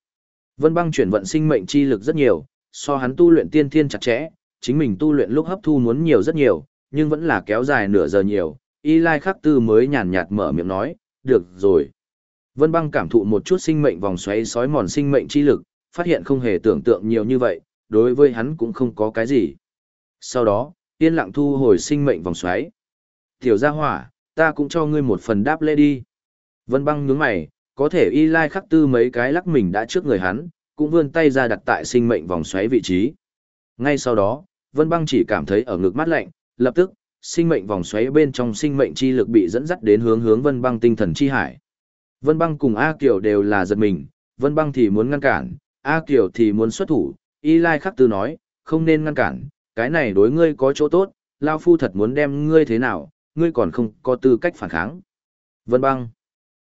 Vân Băng chuyển vận sinh mệnh chi lực rất nhiều, so hắn tu luyện tiên thiên chặt chẽ, chính mình tu luyện lúc hấp thu muốn nhiều rất nhiều, nhưng vẫn là kéo dài nửa giờ nhiều. Y Lai Khắc Tư mới nhàn nhạt mở miệng nói, được rồi. Vân Băng cảm thụ một chút sinh mệnh vòng xoáy sói mòn sinh mệnh chi lực, phát hiện không hề tưởng tượng nhiều như vậy, đối với hắn cũng không có cái gì. Sau đó, yên lặng thu hồi sinh mệnh vòng xoáy. Tiểu gia hỏa, ta cũng cho ngươi một phần đáp lễ đi. Vân băng nhướng mày, có thể y lai khắc tư mấy cái lắc mình đã trước người hắn, cũng vươn tay ra đặt tại sinh mệnh vòng xoáy vị trí. Ngay sau đó, Vân băng chỉ cảm thấy ở ngực mát lạnh, lập tức, sinh mệnh vòng xoáy bên trong sinh mệnh chi lực bị dẫn dắt đến hướng hướng Vân băng tinh thần chi hải. Vân băng cùng A Kiều đều là giật mình, Vân băng thì muốn ngăn cản, A Kiều thì muốn xuất thủ, Y Lai Khắc Tư nói, không nên ngăn cản, cái này đối ngươi có chỗ tốt, Lao Phu thật muốn đem ngươi thế nào, ngươi còn không có tư cách phản kháng. Vân băng.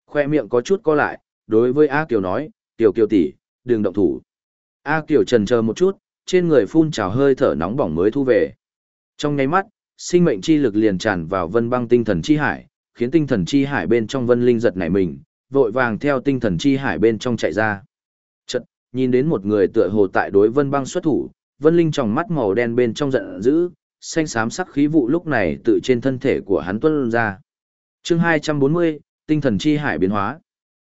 Khoe miệng có chút co lại, đối với A Kiều nói, Kiều Kiều tỷ, đừng động thủ. A Kiều trần chờ một chút, trên người phun trào hơi thở nóng bỏng mới thu về. Trong nháy mắt, sinh mệnh chi lực liền tràn vào vân băng tinh thần chi hải, khiến tinh thần chi hải bên trong vân linh giật nảy mình, vội vàng theo tinh thần chi hải bên trong chạy ra. Chật, nhìn đến một người tựa hồ tại đối vân băng xuất thủ, vân linh trong mắt màu đen bên trong giận dữ, xanh xám sắc khí vụ lúc này tự trên thân thể của hắn tuôn ra. Chương 240, tinh thần chi hải biến hóa.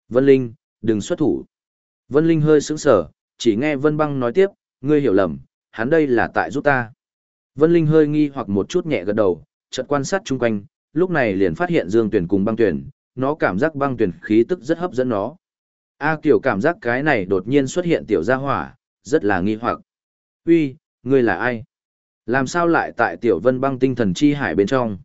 Vân Linh, đừng xuất thủ. Vân Linh hơi sững sờ, chỉ nghe Vân Băng nói tiếp, ngươi hiểu lầm, hắn đây là tại giúp ta. Vân Linh hơi nghi hoặc một chút nhẹ gật đầu, chợt quan sát chung quanh, lúc này liền phát hiện Dương Tuyển cùng băng tuyển, nó cảm giác băng tuyển khí tức rất hấp dẫn nó. A Kiều cảm giác cái này đột nhiên xuất hiện tiểu gia hỏa, rất là nghi hoặc. Uy, ngươi là ai? Làm sao lại tại tiểu vân băng tinh thần chi hải bên trong?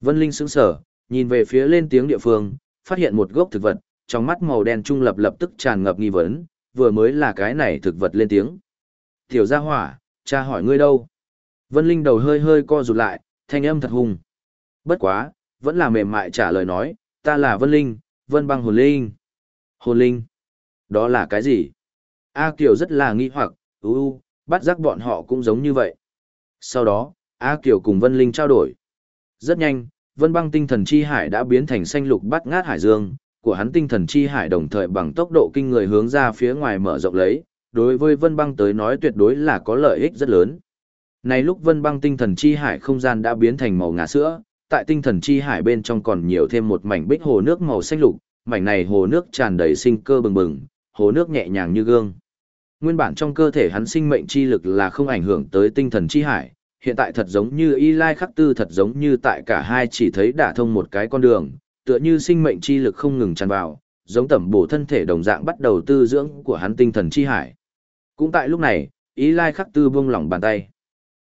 Vân Linh sững sở, nhìn về phía lên tiếng địa phương, phát hiện một gốc thực vật, trong mắt màu đen trung lập lập tức tràn ngập nghi vấn, vừa mới là cái này thực vật lên tiếng. Tiểu gia hỏa, cha hỏi ngươi đâu? Vân Linh đầu hơi hơi co rụt lại, thanh âm thật hùng. Bất quá, vẫn là mềm mại trả lời nói, ta là Vân Linh, Vân băng hồn linh. Hồn linh? Đó là cái gì? A Kiều rất là nghi hoặc, u u, bắt giác bọn họ cũng giống như vậy. Sau đó, A Kiều cùng Vân Linh trao đổi. Rất nhanh, Vân băng tinh thần chi hải đã biến thành xanh lục bắt ngát hải dương, của hắn tinh thần chi hải đồng thời bằng tốc độ kinh người hướng ra phía ngoài mở rộng lấy, đối với Vân băng tới nói tuyệt đối là có lợi ích rất lớn. Này lúc Vân băng tinh thần chi hải không gian đã biến thành màu ngà sữa, tại tinh thần chi hải bên trong còn nhiều thêm một mảnh bích hồ nước màu xanh lục, mảnh này hồ nước tràn đầy sinh cơ bừng bừng, hồ nước nhẹ nhàng như gương. Nguyên bản trong cơ thể hắn sinh mệnh chi lực là không ảnh hưởng tới tinh thần chi hải, hiện tại thật giống như Y Lai Khắc Tư thật giống như tại cả hai chỉ thấy đả thông một cái con đường, tựa như sinh mệnh chi lực không ngừng tràn vào, giống tẩm bổ thân thể đồng dạng bắt đầu tư dưỡng của hắn tinh thần chi hải. Cũng tại lúc này, Y Lai Khắc Tư buông lỏng bàn tay.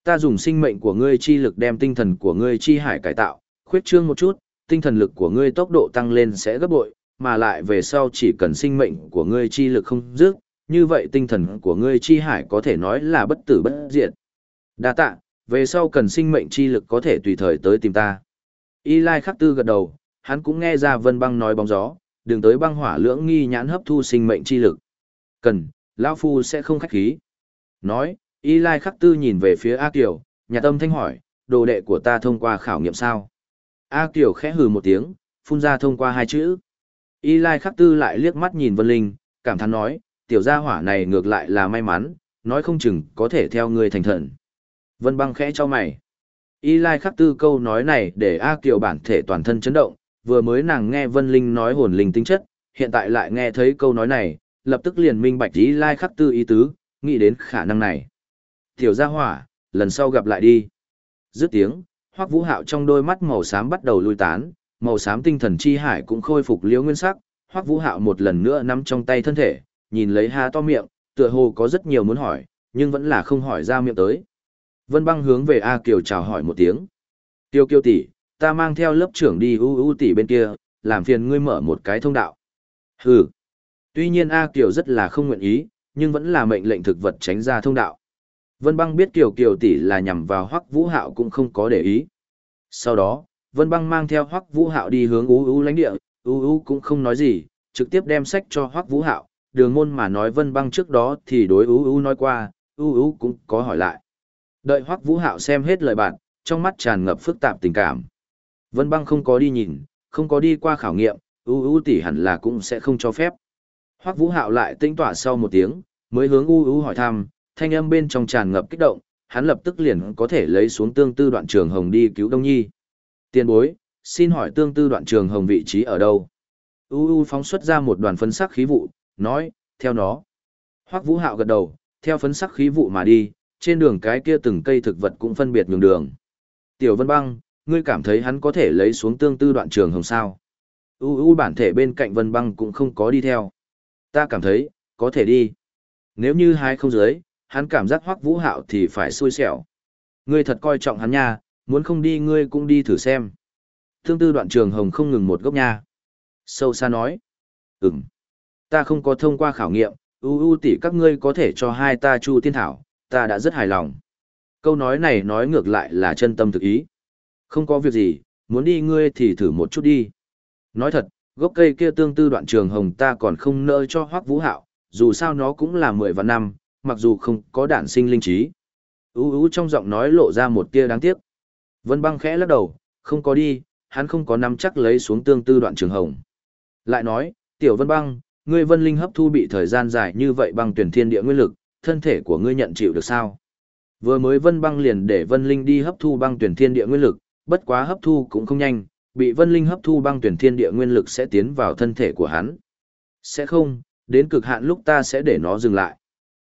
Ta dùng sinh mệnh của ngươi chi lực đem tinh thần của ngươi chi hải cải tạo, khuyết trương một chút, tinh thần lực của ngươi tốc độ tăng lên sẽ gấp bội, mà lại về sau chỉ cần sinh mệnh của ngươi chi lực không dứt, như vậy tinh thần của ngươi chi hải có thể nói là bất tử bất diệt. Đa tạ, về sau cần sinh mệnh chi lực có thể tùy thời tới tìm ta. Y Lai khắc tư gật đầu, hắn cũng nghe ra vân băng nói bóng gió, đừng tới băng hỏa lưỡng nghi nhãn hấp thu sinh mệnh chi lực. Cần, lão Phu sẽ không khách khí. Nói, Y Lai khắc tư nhìn về phía A Kiều, nhà tâm thanh hỏi, đồ đệ của ta thông qua khảo nghiệm sao? A Kiều khẽ hừ một tiếng, phun ra thông qua hai chữ. Y Lai khắc tư lại liếc mắt nhìn Vân Linh, cảm thán nói, tiểu gia hỏa này ngược lại là may mắn, nói không chừng có thể theo ngươi thành thần. Vân băng khẽ cho mày. Y Lai khắc tư câu nói này để A Kiều bản thể toàn thân chấn động, vừa mới nàng nghe Vân Linh nói hồn linh tính chất, hiện tại lại nghe thấy câu nói này, lập tức liền minh bạch Y Lai khắc tư ý tứ, nghĩ đến khả năng này. Tiểu gia hỏa, lần sau gặp lại đi. Dứt tiếng, Hoắc Vũ Hạo trong đôi mắt màu xám bắt đầu lui tán, màu xám tinh thần chi hải cũng khôi phục liễu nguyên sắc, Hoắc Vũ Hạo một lần nữa nắm trong tay thân thể, nhìn lấy ha to miệng, tựa hồ có rất nhiều muốn hỏi, nhưng vẫn là không hỏi ra miệng tới. Vân băng hướng về A Kiều chào hỏi một tiếng. Tiêu kiêu tỷ, ta mang theo lớp trưởng đi u u tỷ bên kia, làm phiền ngươi mở một cái thông đạo. Hừ. Tuy nhiên A Kiều rất là không nguyện ý, nhưng vẫn là mệnh lệnh thực vật tránh ra thông đạo. Vân băng biết Kiều Kiều tỷ là nhằm vào Hoắc Vũ Hạo cũng không có để ý. Sau đó, Vân băng mang theo Hoắc Vũ Hạo đi hướng u u lãnh địa, u u cũng không nói gì, trực tiếp đem sách cho Hoắc Vũ Hạo, đường môn mà nói vân băng trước đó thì đối ú ú nói qua, ú ú cũng có hỏi lại. Đợi hoắc vũ hạo xem hết lời bạn, trong mắt tràn ngập phức tạp tình cảm. Vân băng không có đi nhìn, không có đi qua khảo nghiệm, ú ú tỷ hẳn là cũng sẽ không cho phép. Hoắc vũ hạo lại tinh tỏa sau một tiếng, mới hướng ú ú hỏi thăm, thanh âm bên trong tràn ngập kích động, hắn lập tức liền có thể lấy xuống tương tư đoạn trường hồng đi cứu Đông Nhi. Tiên bối, xin hỏi tương tư đoạn trường hồng vị trí ở đâu? U U phóng xuất ra một đoàn phân sắc khí vụ, nói, theo nó. Hoắc Vũ Hạo gật đầu, theo phấn sắc khí vụ mà đi, trên đường cái kia từng cây thực vật cũng phân biệt nhường đường. Tiểu Vân Băng, ngươi cảm thấy hắn có thể lấy xuống tương tư đoạn trường hồng sao? U u bản thể bên cạnh Vân Băng cũng không có đi theo. Ta cảm thấy, có thể đi. Nếu như hai không dưới, hắn cảm giác Hoắc Vũ Hạo thì phải xui xẻo. Ngươi thật coi trọng hắn nha, muốn không đi ngươi cũng đi thử xem. Tương tư đoạn trường hồng không ngừng một gốc nha. Sâu xa nói. Ừm. Ta không có thông qua khảo nghiệm, ưu ưu tỷ các ngươi có thể cho hai ta chu tiên thảo, ta đã rất hài lòng. Câu nói này nói ngược lại là chân tâm thực ý. Không có việc gì, muốn đi ngươi thì thử một chút đi. Nói thật, gốc cây kia tương tư đoạn trường hồng ta còn không nỡ cho hoắc vũ hạo, dù sao nó cũng là mười vạn năm, mặc dù không có đản sinh linh trí. Ú ú trong giọng nói lộ ra một tia đáng tiếc. Vân băng khẽ lắc đầu, không có đi, hắn không có nắm chắc lấy xuống tương tư đoạn trường hồng. Lại nói, tiểu vân băng, ngươi vân linh hấp thu bị thời gian dài như vậy bằng tuyển thiên địa nguyên lực, thân thể của ngươi nhận chịu được sao? Vừa mới vân băng liền để vân linh đi hấp thu băng tuyển thiên địa nguyên lực, bất quá hấp thu cũng không nhanh, bị vân linh hấp thu băng tuyển thiên địa nguyên lực sẽ tiến vào thân thể của hắn. Sẽ không, đến cực hạn lúc ta sẽ để nó dừng lại.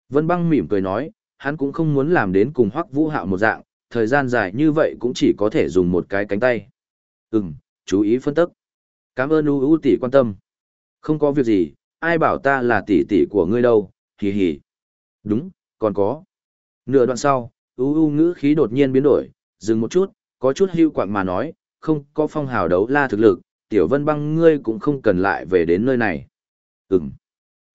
Vân băng mỉm cười nói, hắn cũng không muốn làm đến cùng hoắc vũ hạo một dạng, thời gian dài như vậy cũng chỉ có thể dùng một cái cánh tay. Ừm, chú ý phân tích. Cảm ơn U U tỷ quan tâm. Không có việc gì, ai bảo ta là tỷ tỷ của ngươi đâu, hì hì. Đúng, còn có. Nửa đoạn sau, U U ngữ khí đột nhiên biến đổi, dừng một chút, có chút hưu quạng mà nói, không có phong hào đấu la thực lực, tiểu vân băng ngươi cũng không cần lại về đến nơi này. Ừm.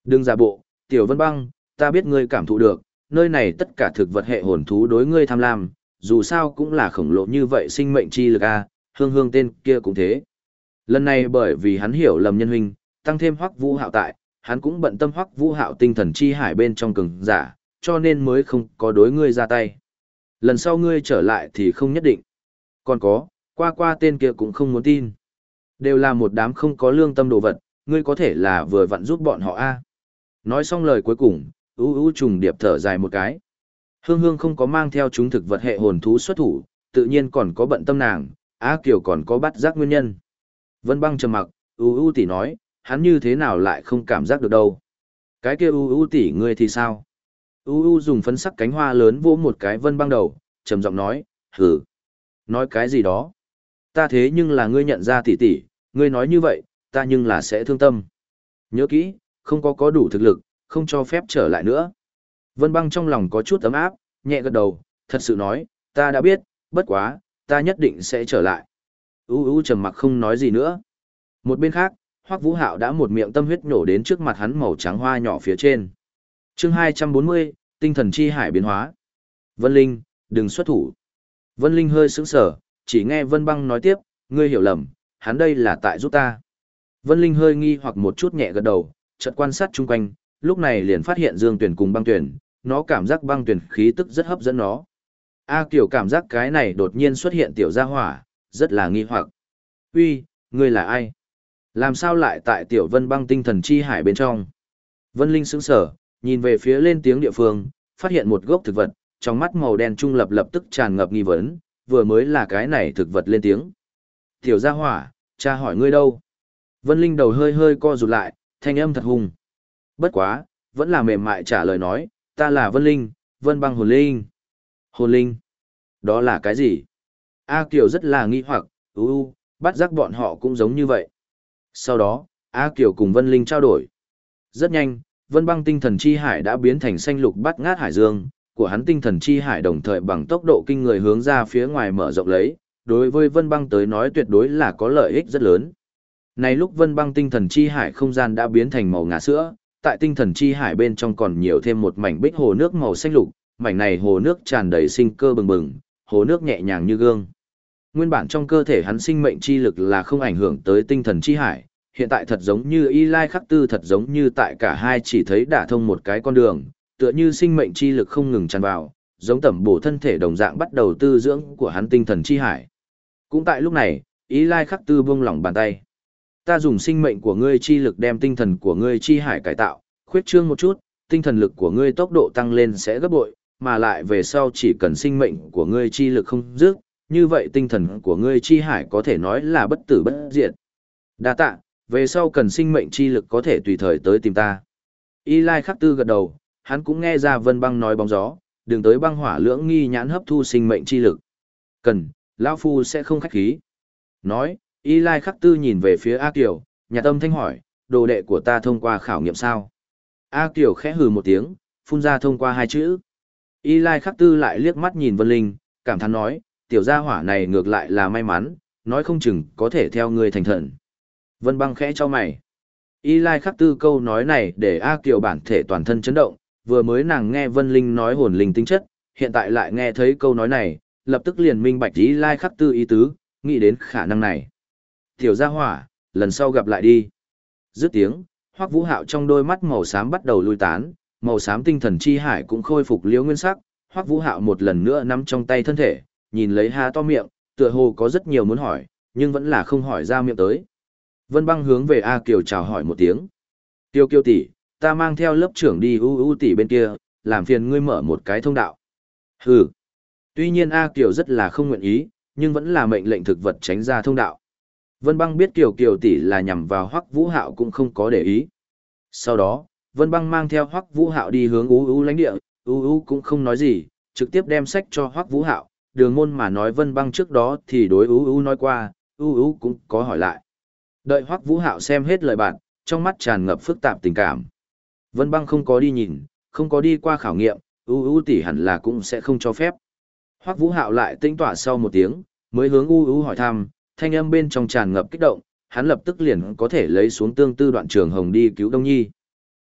Đừng giả bộ, tiểu vân băng, ta biết ngươi cảm thụ được, nơi này tất cả thực vật hệ hồn thú đối ngươi tham lam, dù sao cũng là khổng lồ như vậy sinh mệnh chi lực a, hương hương tên kia cũng thế. Lần này bởi vì hắn hiểu lầm nhân huynh, tăng thêm hoắc vũ hạo tại, hắn cũng bận tâm hoắc vũ hạo tinh thần chi hải bên trong cường giả, cho nên mới không có đối ngươi ra tay. Lần sau ngươi trở lại thì không nhất định. Còn có, qua qua tên kia cũng không muốn tin. Đều là một đám không có lương tâm đồ vật, ngươi có thể là vừa vặn giúp bọn họ a. Nói xong lời cuối cùng, ú ú trùng điệp thở dài một cái. Hương hương không có mang theo chúng thực vật hệ hồn thú xuất thủ, tự nhiên còn có bận tâm nàng, Á Kiều còn có bắt giác nguyên nhân. Vân băng trầm mặc, ú ú tỷ nói, hắn như thế nào lại không cảm giác được đâu. Cái kia ú ú tỷ ngươi thì sao? ú ú dùng phấn sắc cánh hoa lớn vỗ một cái vân băng đầu, trầm giọng nói, hử. Nói cái gì đó? Ta thế nhưng là ngươi nhận ra tỷ tỷ, ngươi nói như vậy, ta nhưng là sẽ thương tâm. Nhớ kỹ, không có có đủ thực lực, không cho phép trở lại nữa. Vân băng trong lòng có chút ấm áp, nhẹ gật đầu, thật sự nói, ta đã biết, bất quá, ta nhất định sẽ trở lại. U u trầm mặc không nói gì nữa. Một bên khác, Hoắc Vũ Hạo đã một miệng tâm huyết nổ đến trước mặt hắn màu trắng hoa nhỏ phía trên. Chương 240, tinh thần chi hải biến hóa. Vân Linh, đừng xuất thủ. Vân Linh hơi sững sờ, chỉ nghe Vân Băng nói tiếp, ngươi hiểu lầm, hắn đây là tại giúp ta. Vân Linh hơi nghi hoặc một chút nhẹ gật đầu, chợt quan sát chung quanh, lúc này liền phát hiện Dương Tuyển cùng băng tuyển, nó cảm giác băng tuyển khí tức rất hấp dẫn nó. A Kiều cảm giác cái này đột nhiên xuất hiện tiểu gia hỏa, rất là nghi hoặc. Uy, ngươi là ai? Làm sao lại tại tiểu vân băng tinh thần chi hải bên trong? Vân Linh sững sở, nhìn về phía lên tiếng địa phương, phát hiện một gốc thực vật, trong mắt màu đen trung lập lập tức tràn ngập nghi vấn, vừa mới là cái này thực vật lên tiếng. Tiểu gia hỏa, cha hỏi ngươi đâu? Vân Linh đầu hơi hơi co rụt lại, thanh âm thật hùng. Bất quá, vẫn là mềm mại trả lời nói, ta là Vân Linh, Vân băng hồn linh. Hồn linh? Đó là cái gì? A Kiều rất là nghi hoặc, ú u, bắt giác bọn họ cũng giống như vậy. Sau đó, A Kiều cùng Vân Linh trao đổi. Rất nhanh, Vân băng tinh thần chi hải đã biến thành xanh lục bắt ngát hải dương, của hắn tinh thần chi hải đồng thời bằng tốc độ kinh người hướng ra phía ngoài mở rộng lấy, đối với Vân băng tới nói tuyệt đối là có lợi ích rất lớn. Này lúc Vân băng tinh thần chi hải không gian đã biến thành màu ngà sữa, tại tinh thần chi hải bên trong còn nhiều thêm một mảnh bích hồ nước màu xanh lục, mảnh này hồ nước tràn đầy sinh cơ bừng bừng, hồ nước nhẹ nhàng như gương. Nguyên bản trong cơ thể hắn sinh mệnh chi lực là không ảnh hưởng tới tinh thần chi hải, hiện tại thật giống như y lai khắc tư thật giống như tại cả hai chỉ thấy đả thông một cái con đường, tựa như sinh mệnh chi lực không ngừng tràn vào, giống tẩm bổ thân thể đồng dạng bắt đầu tư dưỡng của hắn tinh thần chi hải. Cũng tại lúc này, y lai khắc tư buông lỏng bàn tay. Ta dùng sinh mệnh của ngươi chi lực đem tinh thần của ngươi chi hải cải tạo, khuyết trương một chút, tinh thần lực của ngươi tốc độ tăng lên sẽ gấp bội, mà lại về sau chỉ cần sinh mệnh của ngươi chi lực không dứt, như vậy tinh thần của ngươi chi hải có thể nói là bất tử bất diệt. Đa tạ, về sau cần sinh mệnh chi lực có thể tùy thời tới tìm ta. Y Lai khắc tư gật đầu, hắn cũng nghe ra vân băng nói bóng gió, đừng tới băng hỏa lưỡng nghi nhãn hấp thu sinh mệnh chi lực. Cần, lão Phu sẽ không khách khí. Nói, Y Lai khắc tư nhìn về phía A Kiều, nhà tâm thanh hỏi, đồ đệ của ta thông qua khảo nghiệm sao? A Kiều khẽ hừ một tiếng, phun ra thông qua hai chữ. Y Lai khắc tư lại liếc mắt nhìn Vân Linh, cảm thán nói, tiểu gia hỏa này ngược lại là may mắn, nói không chừng có thể theo người thành thần. Vân băng khẽ cho mày. Y Lai khắc tư câu nói này để A Kiều bản thể toàn thân chấn động, vừa mới nàng nghe Vân Linh nói hồn linh tính chất, hiện tại lại nghe thấy câu nói này, lập tức liền minh bạch Y Lai khắc tư ý tứ, nghĩ đến khả năng này. Tiểu gia hỏa, lần sau gặp lại đi. Dứt tiếng, Hoắc Vũ Hạo trong đôi mắt màu xám bắt đầu lui tán, màu xám tinh thần chi hải cũng khôi phục liễu nguyên sắc, Hoắc Vũ Hạo một lần nữa nắm trong tay thân thể, nhìn lấy ha to miệng, tựa hồ có rất nhiều muốn hỏi, nhưng vẫn là không hỏi ra miệng tới. Vân Băng hướng về A Kiều chào hỏi một tiếng. Tiêu kiêu tỷ, ta mang theo lớp trưởng đi u u tỷ bên kia, làm phiền ngươi mở một cái thông đạo. Hừ. Tuy nhiên A Kiều rất là không nguyện ý, nhưng vẫn là mệnh lệnh thực vật tránh ra thông đạo. Vân Băng biết Kiều Kiều tỷ là nhằm vào Hoắc Vũ Hạo cũng không có để ý. Sau đó, Vân Băng mang theo Hoắc Vũ Hạo đi hướng U U lãnh địa, U U cũng không nói gì, trực tiếp đem sách cho Hoắc Vũ Hạo, đường môn mà nói Vân Băng trước đó thì đối U U nói qua, U U cũng có hỏi lại. Đợi Hoắc Vũ Hạo xem hết lời bạn, trong mắt tràn ngập phức tạp tình cảm. Vân Băng không có đi nhìn, không có đi qua khảo nghiệm, U U tỷ hẳn là cũng sẽ không cho phép. Hoắc Vũ Hạo lại tinh tỏa sau một tiếng, mới hướng U U hỏi thăm, thanh âm bên trong tràn ngập kích động, hắn lập tức liền có thể lấy xuống tương tư đoạn trường hồng đi cứu Đông Nhi.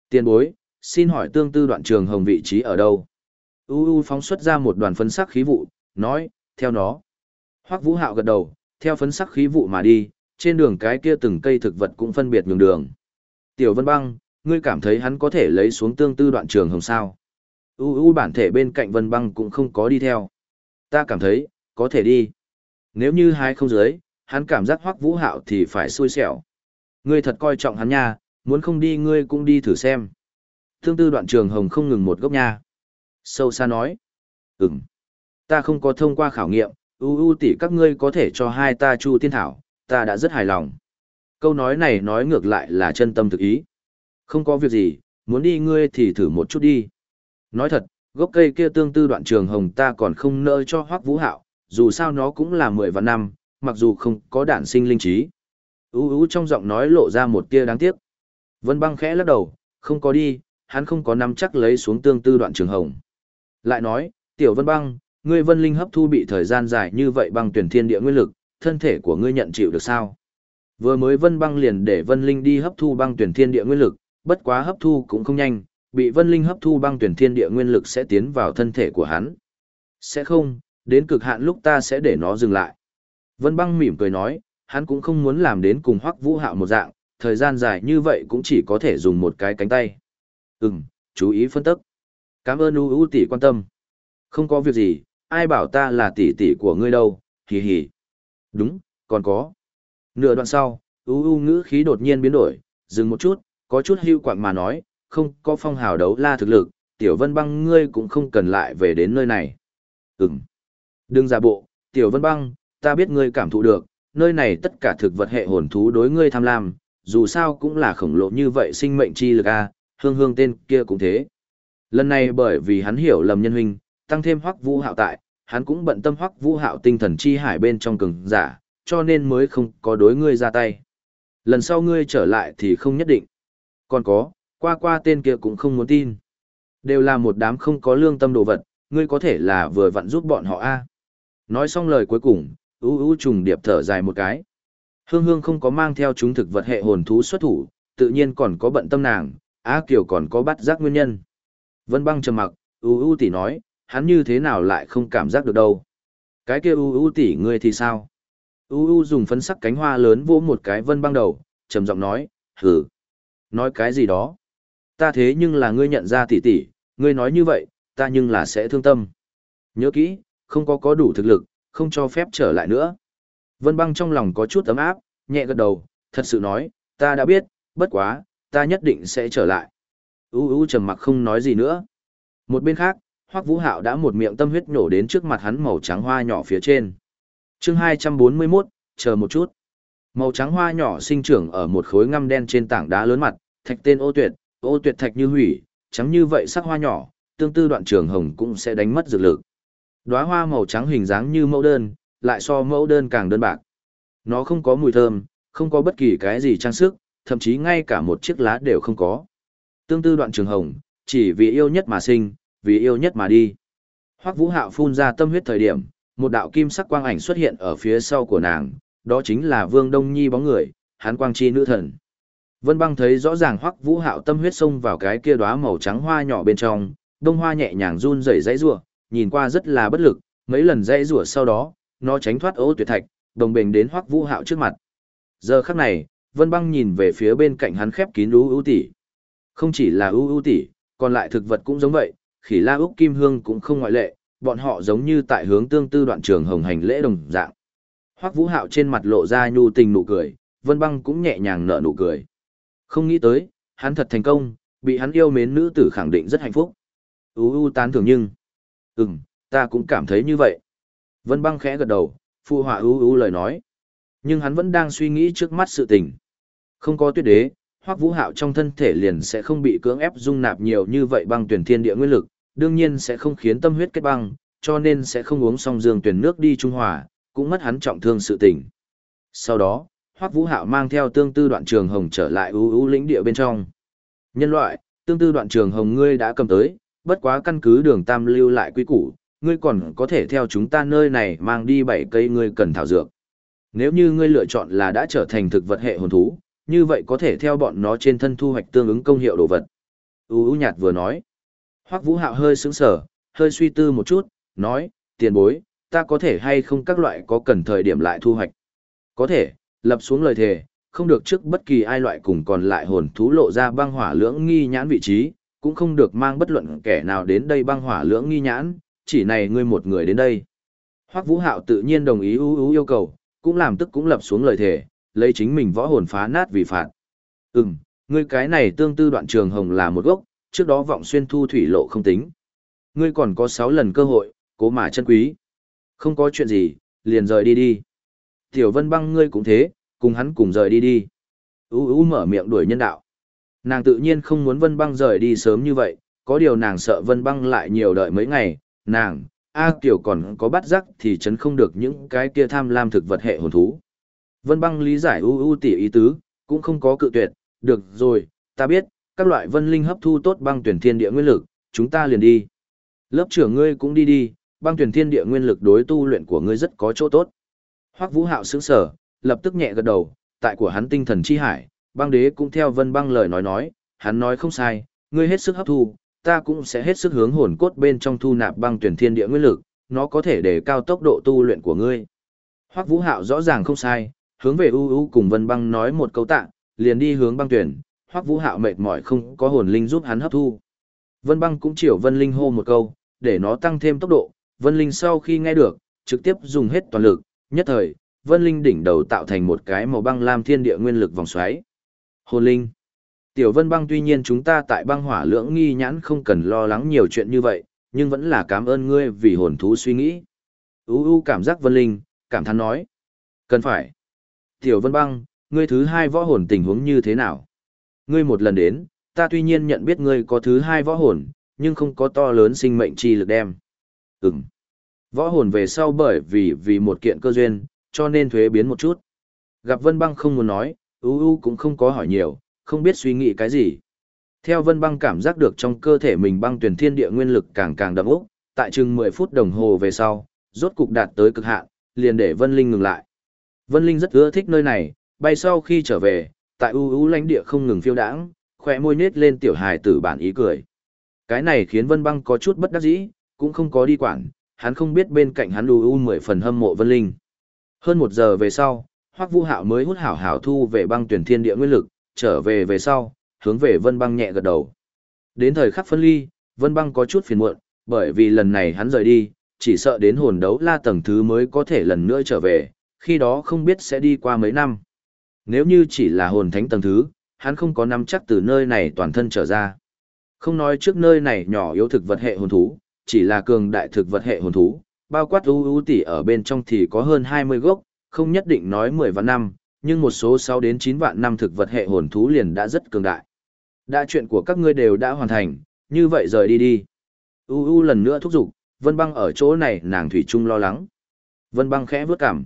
Tiên bối, xin hỏi tương tư đoạn trường hồng vị trí ở đâu? U U phóng xuất ra một đoàn phấn sắc khí vụ, nói, theo nó. Hoắc Vũ Hạo gật đầu, theo phấn sắc khí vụ mà đi, trên đường cái kia từng cây thực vật cũng phân biệt nhường đường. Tiểu Vân Băng, ngươi cảm thấy hắn có thể lấy xuống tương tư đoạn trường hồng sao? U U bản thể bên cạnh Vân Băng cũng không có đi theo. Ta cảm thấy, có thể đi. Nếu như hai không dưới, hắn cảm giác Hoắc Vũ Hạo thì phải xui xẻo. Ngươi thật coi trọng hắn nha, muốn không đi ngươi cũng đi thử xem. Tương tư đoạn trường hồng không ngừng một gốc nha. Sâu xa nói. Ừm. Ta không có thông qua khảo nghiệm, ưu ưu tỷ các ngươi có thể cho hai ta chu tiên thảo, ta đã rất hài lòng. Câu nói này nói ngược lại là chân tâm thực ý. Không có việc gì, muốn đi ngươi thì thử một chút đi. Nói thật, gốc cây kia tương tư đoạn trường hồng ta còn không nỡ cho hoắc vũ hạo, dù sao nó cũng là mười vạn năm, mặc dù không có đản sinh linh trí. Ú ú trong giọng nói lộ ra một tia đáng tiếc. Vân băng khẽ lắc đầu, không có đi, hắn không có nắm chắc lấy xuống tương tư đoạn trường hồng. Lại nói, tiểu vân băng, ngươi vân linh hấp thu bị thời gian dài như vậy băng tuyển thiên địa nguyên lực, thân thể của ngươi nhận chịu được sao? Vừa mới vân băng liền để vân linh đi hấp thu băng tuyển thiên địa nguyên lực, bất quá hấp thu cũng không nhanh, bị vân linh hấp thu băng tuyển thiên địa nguyên lực sẽ tiến vào thân thể của hắn. Sẽ không, đến cực hạn lúc ta sẽ để nó dừng lại. Vân băng mỉm cười nói, hắn cũng không muốn làm đến cùng hoắc vũ hạo một dạng, thời gian dài như vậy cũng chỉ có thể dùng một cái cánh tay. Ừm, chú ý phân tức. Cảm ơn U U tỷ quan tâm. Không có việc gì, ai bảo ta là tỷ tỷ của ngươi đâu, hì hì. Đúng, còn có. Nửa đoạn sau, U U ngữ khí đột nhiên biến đổi, dừng một chút, có chút hưu quạng mà nói, không có phong hào đấu la thực lực, tiểu vân băng ngươi cũng không cần lại về đến nơi này. Ừm. Đừng giả bộ, tiểu vân băng, ta biết ngươi cảm thụ được, nơi này tất cả thực vật hệ hồn thú đối ngươi tham lam, dù sao cũng là khổng lồ như vậy sinh mệnh chi lực a, hương hương tên kia cũng thế. Lần này bởi vì hắn hiểu lầm nhân huynh, tăng thêm hoắc vũ hạo tại, hắn cũng bận tâm hoắc vũ hạo tinh thần chi hải bên trong cường giả, cho nên mới không có đối ngươi ra tay. Lần sau ngươi trở lại thì không nhất định. Còn có, qua qua tên kia cũng không muốn tin. Đều là một đám không có lương tâm đồ vật, ngươi có thể là vừa vặn giúp bọn họ a. Nói xong lời cuối cùng, ưu ưu trùng điệp thở dài một cái. Hương hương không có mang theo chúng thực vật hệ hồn thú xuất thủ, tự nhiên còn có bận tâm nàng, Á Kiều còn có bắt giác nguyên nhân. Vân băng trầm mặc, ưu ưu tỷ nói, hắn như thế nào lại không cảm giác được đâu. Cái kia ưu ưu tỷ ngươi thì sao? ưu ưu dùng phấn sắc cánh hoa lớn vỗ một cái vân băng đầu, trầm giọng nói, hử. Nói cái gì đó? Ta thế nhưng là ngươi nhận ra tỷ tỷ, ngươi nói như vậy, ta nhưng là sẽ thương tâm. Nhớ kỹ, không có có đủ thực lực, không cho phép trở lại nữa. Vân băng trong lòng có chút ấm áp, nhẹ gật đầu, thật sự nói, ta đã biết, bất quá, ta nhất định sẽ trở lại. U u trầm mặc không nói gì nữa. Một bên khác, Hoắc Vũ Hạo đã một miệng tâm huyết nổ đến trước mặt hắn màu trắng hoa nhỏ phía trên. Chương 241, chờ một chút. Màu trắng hoa nhỏ sinh trưởng ở một khối ngăm đen trên tảng đá lớn mặt, thạch tên ô tuyệt, ô tuyệt thạch như hủy, trắng như vậy sắc hoa nhỏ, tương tư đoạn trường hồng cũng sẽ đánh mất dược lực. Đóa hoa màu trắng hình dáng như mẫu đơn, lại so mẫu đơn càng đơn bạc. Nó không có mùi thơm, không có bất kỳ cái gì trang sức, thậm chí ngay cả một chiếc lá đều không có. Tương tư đoạn trường hồng, chỉ vì yêu nhất mà sinh, vì yêu nhất mà đi. Hoắc Vũ Hạo phun ra tâm huyết thời điểm, một đạo kim sắc quang ảnh xuất hiện ở phía sau của nàng, đó chính là Vương Đông Nhi bóng người, hán quang chi nữ thần. Vân Băng thấy rõ ràng Hoắc Vũ Hạo tâm huyết xông vào cái kia đóa màu trắng hoa nhỏ bên trong, đông hoa nhẹ nhàng run rẩy rãy rủa, nhìn qua rất là bất lực, mấy lần dãy rủa sau đó, nó tránh thoát ố tuyệt thạch, đồng bền đến Hoắc Vũ Hạo trước mặt. Giờ khắc này, Vân Băng nhìn về phía bên cạnh hắn khép kín u u tỷ. Không chỉ là u u tỷ, còn lại thực vật cũng giống vậy, khỉ la úc kim hương cũng không ngoại lệ, bọn họ giống như tại hướng tương tư đoạn trường hồng hành lễ đồng dạng. Hoắc Vũ Hạo trên mặt lộ ra nhu tình nụ cười, Vân Băng cũng nhẹ nhàng nở nụ cười. Không nghĩ tới, hắn thật thành công, bị hắn yêu mến nữ tử khẳng định rất hạnh phúc. U u tán thưởng nhưng, ừm, ta cũng cảm thấy như vậy. Vân Băng khẽ gật đầu, phụ họa u u lời nói. Nhưng hắn vẫn đang suy nghĩ trước mắt sự tình. Không có tuyết đế, Hoắc Vũ Hạo trong thân thể liền sẽ không bị cưỡng ép dung nạp nhiều như vậy băng tuyển thiên địa nguyên lực, đương nhiên sẽ không khiến tâm huyết kết băng, cho nên sẽ không uống xong dương tuyển nước đi trung hòa, cũng mất hắn trọng thương sự tình. Sau đó, Hoắc Vũ Hạo mang theo tương tư đoạn trường hồng trở lại ưu ưu lĩnh địa bên trong. Nhân loại, tương tư đoạn trường hồng ngươi đã cầm tới, bất quá căn cứ đường tam lưu lại quy củ, ngươi còn có thể theo chúng ta nơi này mang đi bảy cây ngươi cần thảo dược. Nếu như ngươi lựa chọn là đã trở thành thực vật hệ hồn thú, như vậy có thể theo bọn nó trên thân thu hoạch tương ứng công hiệu đồ vật. U U nhạt vừa nói. Hoắc Vũ Hạo hơi sững sờ, hơi suy tư một chút, nói, tiền bối, ta có thể hay không các loại có cần thời điểm lại thu hoạch. Có thể, lập xuống lời thề, không được trước bất kỳ ai loại cùng còn lại hồn thú lộ ra băng hỏa lưỡng nghi nhãn vị trí, cũng không được mang bất luận kẻ nào đến đây băng hỏa lưỡng nghi nhãn, chỉ này ngươi một người đến đây. Hoắc Vũ Hạo tự nhiên đồng ý ưu ưu yêu cầu, cũng làm tức cũng lập xuống lời thề, lấy chính mình võ hồn phá nát vì phạt. Ừm, ngươi cái này tương tư đoạn trường hồng là một gốc, trước đó vọng xuyên thu thủy lộ không tính. Ngươi còn có 6 lần cơ hội, cố mà chân quý. Không có chuyện gì, liền rời đi đi. Tiểu Vân Băng ngươi cũng thế, cùng hắn cùng rời đi đi. Ú ú mở miệng đuổi nhân đạo. Nàng tự nhiên không muốn Vân Băng rời đi sớm như vậy, có điều nàng sợ Vân Băng lại nhiều đợi mấy ngày, nàng, A Kiều còn có bắt giác thì chấn không được những cái kia tham lam thực vật hệ hồn thú. Vân băng lý giải u u tỉ ý tứ, cũng không có cự tuyệt, được rồi, ta biết, các loại vân linh hấp thu tốt băng tuyển thiên địa nguyên lực, chúng ta liền đi. Lớp trưởng ngươi cũng đi đi, băng tuyển thiên địa nguyên lực đối tu luyện của ngươi rất có chỗ tốt. Hoắc Vũ Hạo sững sờ, lập tức nhẹ gật đầu, tại của hắn tinh thần chi hải, băng đế cũng theo vân băng lời nói nói, hắn nói không sai, ngươi hết sức hấp thu, ta cũng sẽ hết sức hướng hồn cốt bên trong thu nạp băng tuyển thiên địa nguyên lực, nó có thể để cao tốc độ tu luyện của ngươi. Hoắc Vũ Hạo rõ ràng không sai, hướng về U U cùng Vân Băng nói một câu tạ, liền đi hướng băng tuyển, Hoắc Vũ Hạo mệt mỏi không có hồn linh giúp hắn hấp thu. Vân Băng cũng chiều Vân Linh hô một câu, để nó tăng thêm tốc độ, Vân Linh sau khi nghe được, trực tiếp dùng hết toàn lực, nhất thời, Vân Linh đỉnh đầu tạo thành một cái màu băng lam thiên địa nguyên lực vòng xoáy. Hồn linh. Tiểu Vân Băng tuy nhiên chúng ta tại băng hỏa lưỡng nghi nhãn không cần lo lắng nhiều chuyện như vậy, nhưng vẫn là cảm ơn ngươi vì hồn thú suy nghĩ. U u cảm giác Vân Linh, cảm thán nói. Cần phải. Tiểu Vân Băng, ngươi thứ hai võ hồn tình huống như thế nào? Ngươi một lần đến, ta tuy nhiên nhận biết ngươi có thứ hai võ hồn, nhưng không có to lớn sinh mệnh chi lực đem. Ừm. Võ hồn về sau bởi vì vì một kiện cơ duyên, cho nên thuế biến một chút. Gặp Vân Băng không muốn nói, U U cũng không có hỏi nhiều, không biết suy nghĩ cái gì. Theo Vân Băng cảm giác được trong cơ thể mình băng tuyển thiên địa nguyên lực càng càng đậm úc, tại chừng 10 phút đồng hồ về sau, rốt cục đạt tới cực hạn, liền để Vân Linh ngừng lại. Vân Linh rất ưa thích nơi này, bay sau khi trở về, tại u u lãnh địa không ngừng phiêu đãng, khoe môi nết lên tiểu hài tử bản ý cười. Cái này khiến Vân Băng có chút bất đắc dĩ, cũng không có đi quản, hắn không biết bên cạnh hắn u u mười phần hâm mộ Vân Linh. Hơn một giờ về sau, Hoắc Vu Hạo mới hút hảo hảo thu về băng tuyển thiên địa nguyên lực, trở về về sau, hướng về Vân Băng nhẹ gật đầu. Đến thời khắc phân ly, Vân Băng có chút phiền muộn, bởi vì lần này hắn rời đi, chỉ sợ đến hồn đấu la tầng thứ mới có thể lần nữa trở về, khi đó không biết sẽ đi qua mấy năm. Nếu như chỉ là hồn thánh tầng thứ, hắn không có nắm chắc từ nơi này toàn thân trở ra. Không nói trước nơi này nhỏ yếu thực vật hệ hồn thú, chỉ là cường đại thực vật hệ hồn thú, bao quát u u tỷ ở bên trong thì có hơn 20 gốc, không nhất định nói 10 vạn năm, nhưng một số 6 đến 9 vạn năm thực vật hệ hồn thú liền đã rất cường đại. Đã chuyện của các ngươi đều đã hoàn thành, như vậy rời đi đi. U u lần nữa thúc giục, Vân Băng ở chỗ này nàng thủy chung lo lắng. Vân Băng khẽ vướt cằm.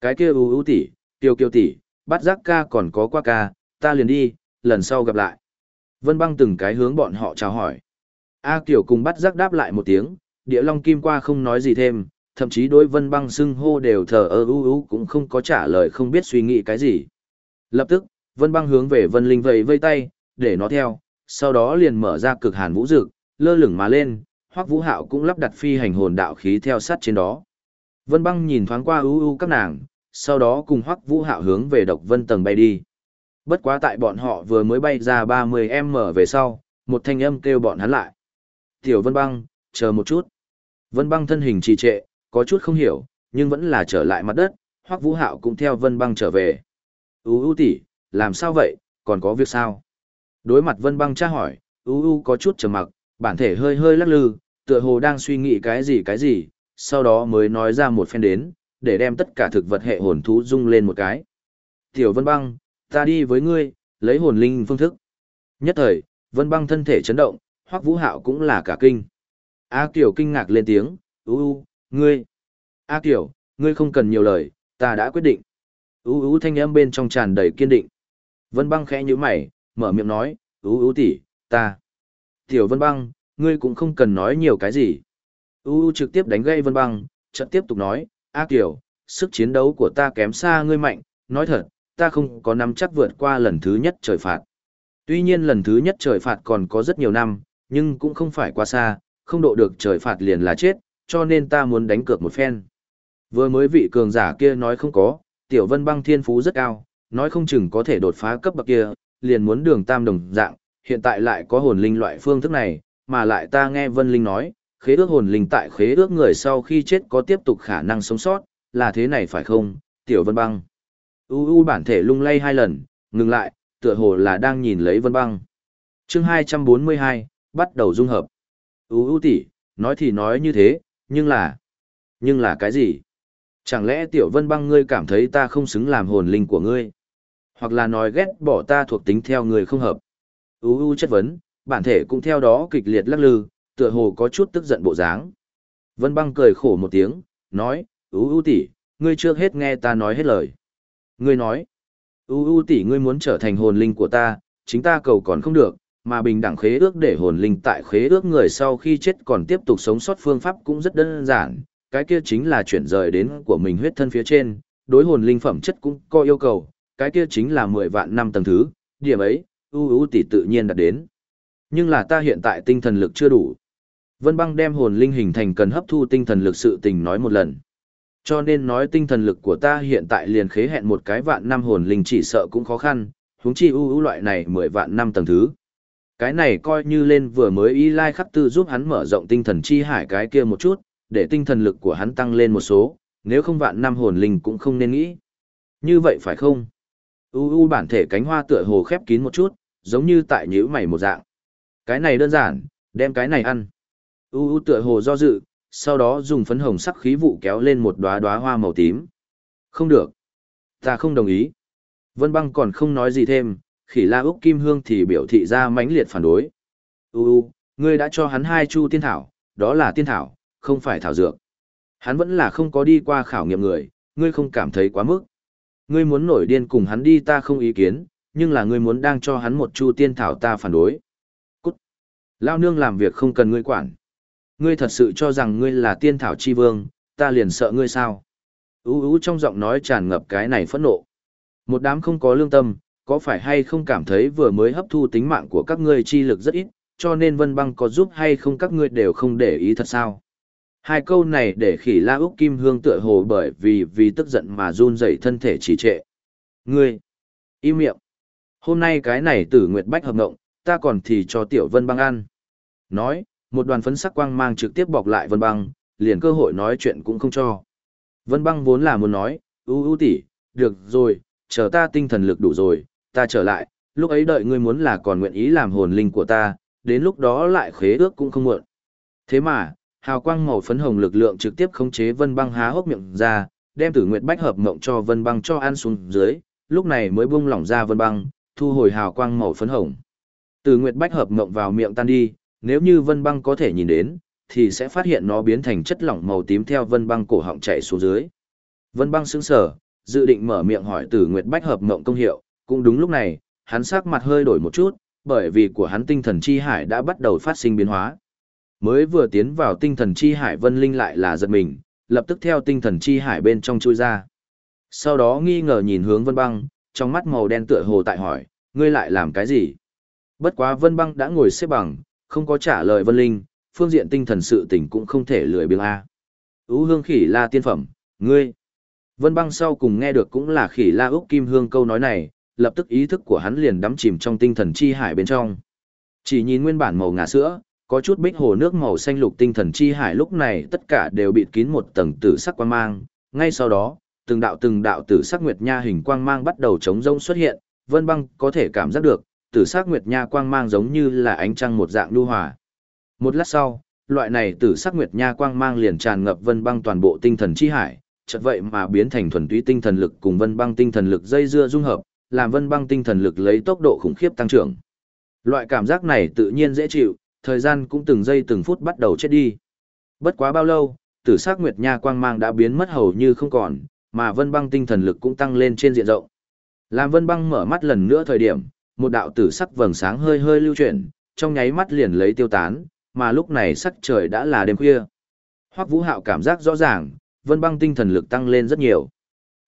Cái kia u u tỷ, tiêu kiều tỷ, bắt giác ca còn có qua ca, ta liền đi, lần sau gặp lại. Vân băng từng cái hướng bọn họ chào hỏi. A Kiều cùng bắt giác đáp lại một tiếng, địa long kim qua không nói gì thêm, thậm chí đối vân băng xưng hô đều thờ ơ u u cũng không có trả lời không biết suy nghĩ cái gì. Lập tức, vân băng hướng về vân linh vầy vây tay, để nó theo, sau đó liền mở ra cực hàn vũ dực, lơ lửng mà lên, hoắc vũ hạo cũng lắp đặt phi hành hồn đạo khí theo sát trên đó. Vân băng nhìn thoáng qua u u các nàng, sau đó cùng Hoắc Vũ Hạo hướng về Độc Vân tầng bay đi. Bất quá tại bọn họ vừa mới bay ra 30m về sau, một thanh âm kêu bọn hắn lại. Tiểu Vân Băng, chờ một chút. Vân Băng thân hình trì trệ, có chút không hiểu, nhưng vẫn là trở lại mặt đất, Hoắc Vũ Hạo cũng theo Vân Băng trở về. U U tỷ, làm sao vậy, còn có việc sao? Đối mặt Vân Băng tra hỏi, U U có chút trầm mặc, bản thể hơi hơi lắc lư, tựa hồ đang suy nghĩ cái gì cái gì, sau đó mới nói ra một phen đến, để đem tất cả thực vật hệ hồn thú dung lên một cái. Tiểu Vân Băng, ta đi với ngươi, lấy hồn linh phương thức. Nhất thời, Vân Băng thân thể chấn động, Hoắc Vũ Hạo cũng là cả kinh. A Kiều kinh ngạc lên tiếng, "U u, ngươi?" "A Kiều, ngươi không cần nhiều lời, ta đã quyết định." U u thanh âm bên trong tràn đầy kiên định. Vân Băng khẽ nhíu mày, mở miệng nói, "U u tỷ, ta." "Tiểu Vân Băng, ngươi cũng không cần nói nhiều cái gì." U u trực tiếp đánh gây Vân Băng, chợt tiếp tục nói, "A Kiều, sức chiến đấu của ta kém xa ngươi mạnh, nói thật, ta không có nắm chắc vượt qua lần thứ nhất trời phạt. Tuy nhiên lần thứ nhất trời phạt còn có rất nhiều năm, nhưng cũng không phải quá xa, không độ được trời phạt liền là chết, cho nên ta muốn đánh cược một phen. Vừa mới vị cường giả kia nói không có, tiểu vân băng thiên phú rất cao, nói không chừng có thể đột phá cấp bậc kia, liền muốn đường tam đồng dạng, hiện tại lại có hồn linh loại phương thức này, mà lại ta nghe vân linh nói, khế ước hồn linh tại khế ước người sau khi chết có tiếp tục khả năng sống sót, là thế này phải không, tiểu vân băng. U u bản thể lung lay hai lần, ngừng lại, tựa hồ là đang nhìn lấy vân băng. chương 242, bắt đầu dung hợp. U u tỷ, nói thì nói như thế, nhưng là... Nhưng là cái gì? Chẳng lẽ tiểu vân băng ngươi cảm thấy ta không xứng làm hồn linh của ngươi? Hoặc là nói ghét bỏ ta thuộc tính theo người không hợp? U u chất vấn, bản thể cũng theo đó kịch liệt lắc lư, tựa hồ có chút tức giận bộ dáng. Vân băng cười khổ một tiếng, nói, U u tỷ, ngươi chưa hết nghe ta nói hết lời. Ngươi nói, U U tỷ ngươi muốn trở thành hồn linh của ta, chính ta cầu còn không được, mà bình đẳng khế ước để hồn linh tại khế ước người sau khi chết còn tiếp tục sống sót phương pháp cũng rất đơn giản, cái kia chính là chuyển rời đến của mình huyết thân phía trên, đối hồn linh phẩm chất cũng có yêu cầu, cái kia chính là 10 vạn năm tầng thứ, điểm ấy, ưu ưu tỷ tự nhiên đạt đến. Nhưng là ta hiện tại tinh thần lực chưa đủ. Vân băng đem hồn linh hình thành cần hấp thu tinh thần lực sự tình nói một lần. Cho nên nói tinh thần lực của ta hiện tại liền khế hẹn một cái vạn năm hồn linh chỉ sợ cũng khó khăn, huống chi ưu ưu loại này mười vạn năm tầng thứ. Cái này coi như lên vừa mới y lai khắc tư giúp hắn mở rộng tinh thần chi hải cái kia một chút, để tinh thần lực của hắn tăng lên một số, nếu không vạn năm hồn linh cũng không nên nghĩ. Như vậy phải không? U u bản thể cánh hoa tựa hồ khép kín một chút, giống như tại nhữ mày một dạng. Cái này đơn giản, đem cái này ăn. U u tựa hồ do dự, sau đó dùng phấn hồng sắc khí vụ kéo lên một đóa đóa hoa màu tím. Không được. Ta không đồng ý. Vân băng còn không nói gì thêm, khỉ la Úc Kim Hương thì biểu thị ra mãnh liệt phản đối. U u, ngươi đã cho hắn hai chu tiên thảo, đó là tiên thảo, không phải thảo dược. Hắn vẫn là không có đi qua khảo nghiệm người, ngươi không cảm thấy quá mức. Ngươi muốn nổi điên cùng hắn đi ta không ý kiến, nhưng là ngươi muốn đang cho hắn một chu tiên thảo ta phản đối. Cút. Lao nương làm việc không cần ngươi quản. Ngươi thật sự cho rằng ngươi là tiên thảo chi vương, ta liền sợ ngươi sao? Ú ú trong giọng nói tràn ngập cái này phẫn nộ. Một đám không có lương tâm, có phải hay không cảm thấy vừa mới hấp thu tính mạng của các ngươi chi lực rất ít, cho nên vân băng có giúp hay không các ngươi đều không để ý thật sao? Hai câu này để khỉ la úc kim hương tựa hồ bởi vì vì tức giận mà run rẩy thân thể trì trệ. Ngươi! Im miệng! Hôm nay cái này tử nguyệt bách hợp ngộng, ta còn thì cho tiểu vân băng ăn. Nói, một đoàn phấn sắc quang mang trực tiếp bọc lại Vân Băng, liền cơ hội nói chuyện cũng không cho. Vân Băng vốn là muốn nói, ưu ưu tỷ, được rồi, chờ ta tinh thần lực đủ rồi, ta trở lại, lúc ấy đợi ngươi muốn là còn nguyện ý làm hồn linh của ta, đến lúc đó lại khế ước cũng không muộn." Thế mà, hào quang màu phấn hồng lực lượng trực tiếp khống chế Vân Băng há hốc miệng ra, đem Tử Nguyệt Bách hợp ngộng cho Vân Băng cho ăn xuống dưới, lúc này mới buông lỏng ra Vân Băng, thu hồi hào quang màu phấn hồng. Tử Nguyệt Bách hợp ngộng vào miệng tan đi, nếu như vân băng có thể nhìn đến, thì sẽ phát hiện nó biến thành chất lỏng màu tím theo vân băng cổ họng chảy xuống dưới. Vân băng sững sờ, dự định mở miệng hỏi Tử Nguyệt Bách hợp ngộng công hiệu, cũng đúng lúc này, hắn sắc mặt hơi đổi một chút, bởi vì của hắn tinh thần chi hải đã bắt đầu phát sinh biến hóa. Mới vừa tiến vào tinh thần chi hải Vân Linh lại là giật mình, lập tức theo tinh thần chi hải bên trong chui ra. Sau đó nghi ngờ nhìn hướng Vân Băng, trong mắt màu đen tựa hồ tại hỏi, ngươi lại làm cái gì? Bất quá Vân Băng đã ngồi xếp bằng, không có trả lời Vân Linh, phương diện tinh thần sự tình cũng không thể lười biếng a. Ú Hương Khỉ La tiên phẩm, ngươi. Vân băng sau cùng nghe được cũng là khỉ la úc kim hương câu nói này, lập tức ý thức của hắn liền đắm chìm trong tinh thần chi hải bên trong. Chỉ nhìn nguyên bản màu ngà sữa, có chút bích hồ nước màu xanh lục tinh thần chi hải lúc này tất cả đều bịt kín một tầng tử sắc quang mang, ngay sau đó, từng đạo từng đạo tử sắc nguyệt nha hình quang mang bắt đầu chống rông xuất hiện, Vân Băng có thể cảm giác được, tử sắc nguyệt nha quang mang giống như là ánh trăng một dạng lưu hòa. Một lát sau, loại này tử sắc nguyệt nha quang mang liền tràn ngập Vân Băng toàn bộ tinh thần chi hải, chợt vậy mà biến thành thuần túy tinh thần lực cùng Vân Băng tinh thần lực dây dưa dung hợp, làm Vân Băng tinh thần lực lấy tốc độ khủng khiếp tăng trưởng. Loại cảm giác này tự nhiên dễ chịu, thời gian cũng từng giây từng phút bắt đầu chết đi. Bất quá bao lâu, tử sắc nguyệt nha quang mang đã biến mất hầu như không còn, mà Vân Băng tinh thần lực cũng tăng lên trên diện rộng. Làm Vân Băng mở mắt lần nữa thời điểm, một đạo tử sắc vầng sáng hơi hơi lưu chuyển, trong nháy mắt liền lấy tiêu tán, mà lúc này sắc trời đã là đêm khuya. Hoắc Vũ Hạo cảm giác rõ ràng, Vân Băng tinh thần lực tăng lên rất nhiều.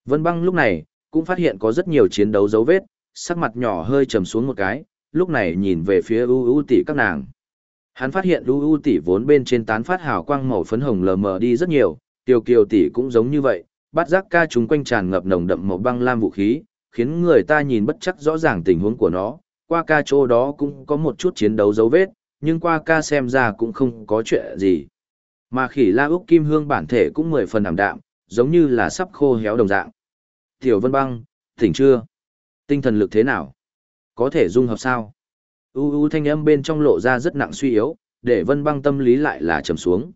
Vân Băng lúc này cũng phát hiện có rất nhiều chiến đấu dấu vết, sắc mặt nhỏ hơi trầm xuống một cái, lúc này nhìn về phía U U tỷ các nàng. Hắn phát hiện U U tỷ vốn bên trên tán phát hào quang màu phấn hồng lờ mờ đi rất nhiều, Tiêu Kiều tỷ cũng giống như vậy, bát giác ca chúng quanh tràn ngập nồng đậm màu băng lam vũ khí, khiến người ta nhìn bất chắc rõ ràng tình huống của nó. Qua ca chỗ đó cũng có một chút chiến đấu dấu vết, nhưng qua ca xem ra cũng không có chuyện gì. Mà khỉ la úc kim hương bản thể cũng mười phần ảm đạm, giống như là sắp khô héo đồng dạng. Tiểu vân băng, tỉnh chưa? Tinh thần lực thế nào? Có thể dung hợp sao? U u thanh âm bên trong lộ ra rất nặng suy yếu, để vân băng tâm lý lại là trầm xuống.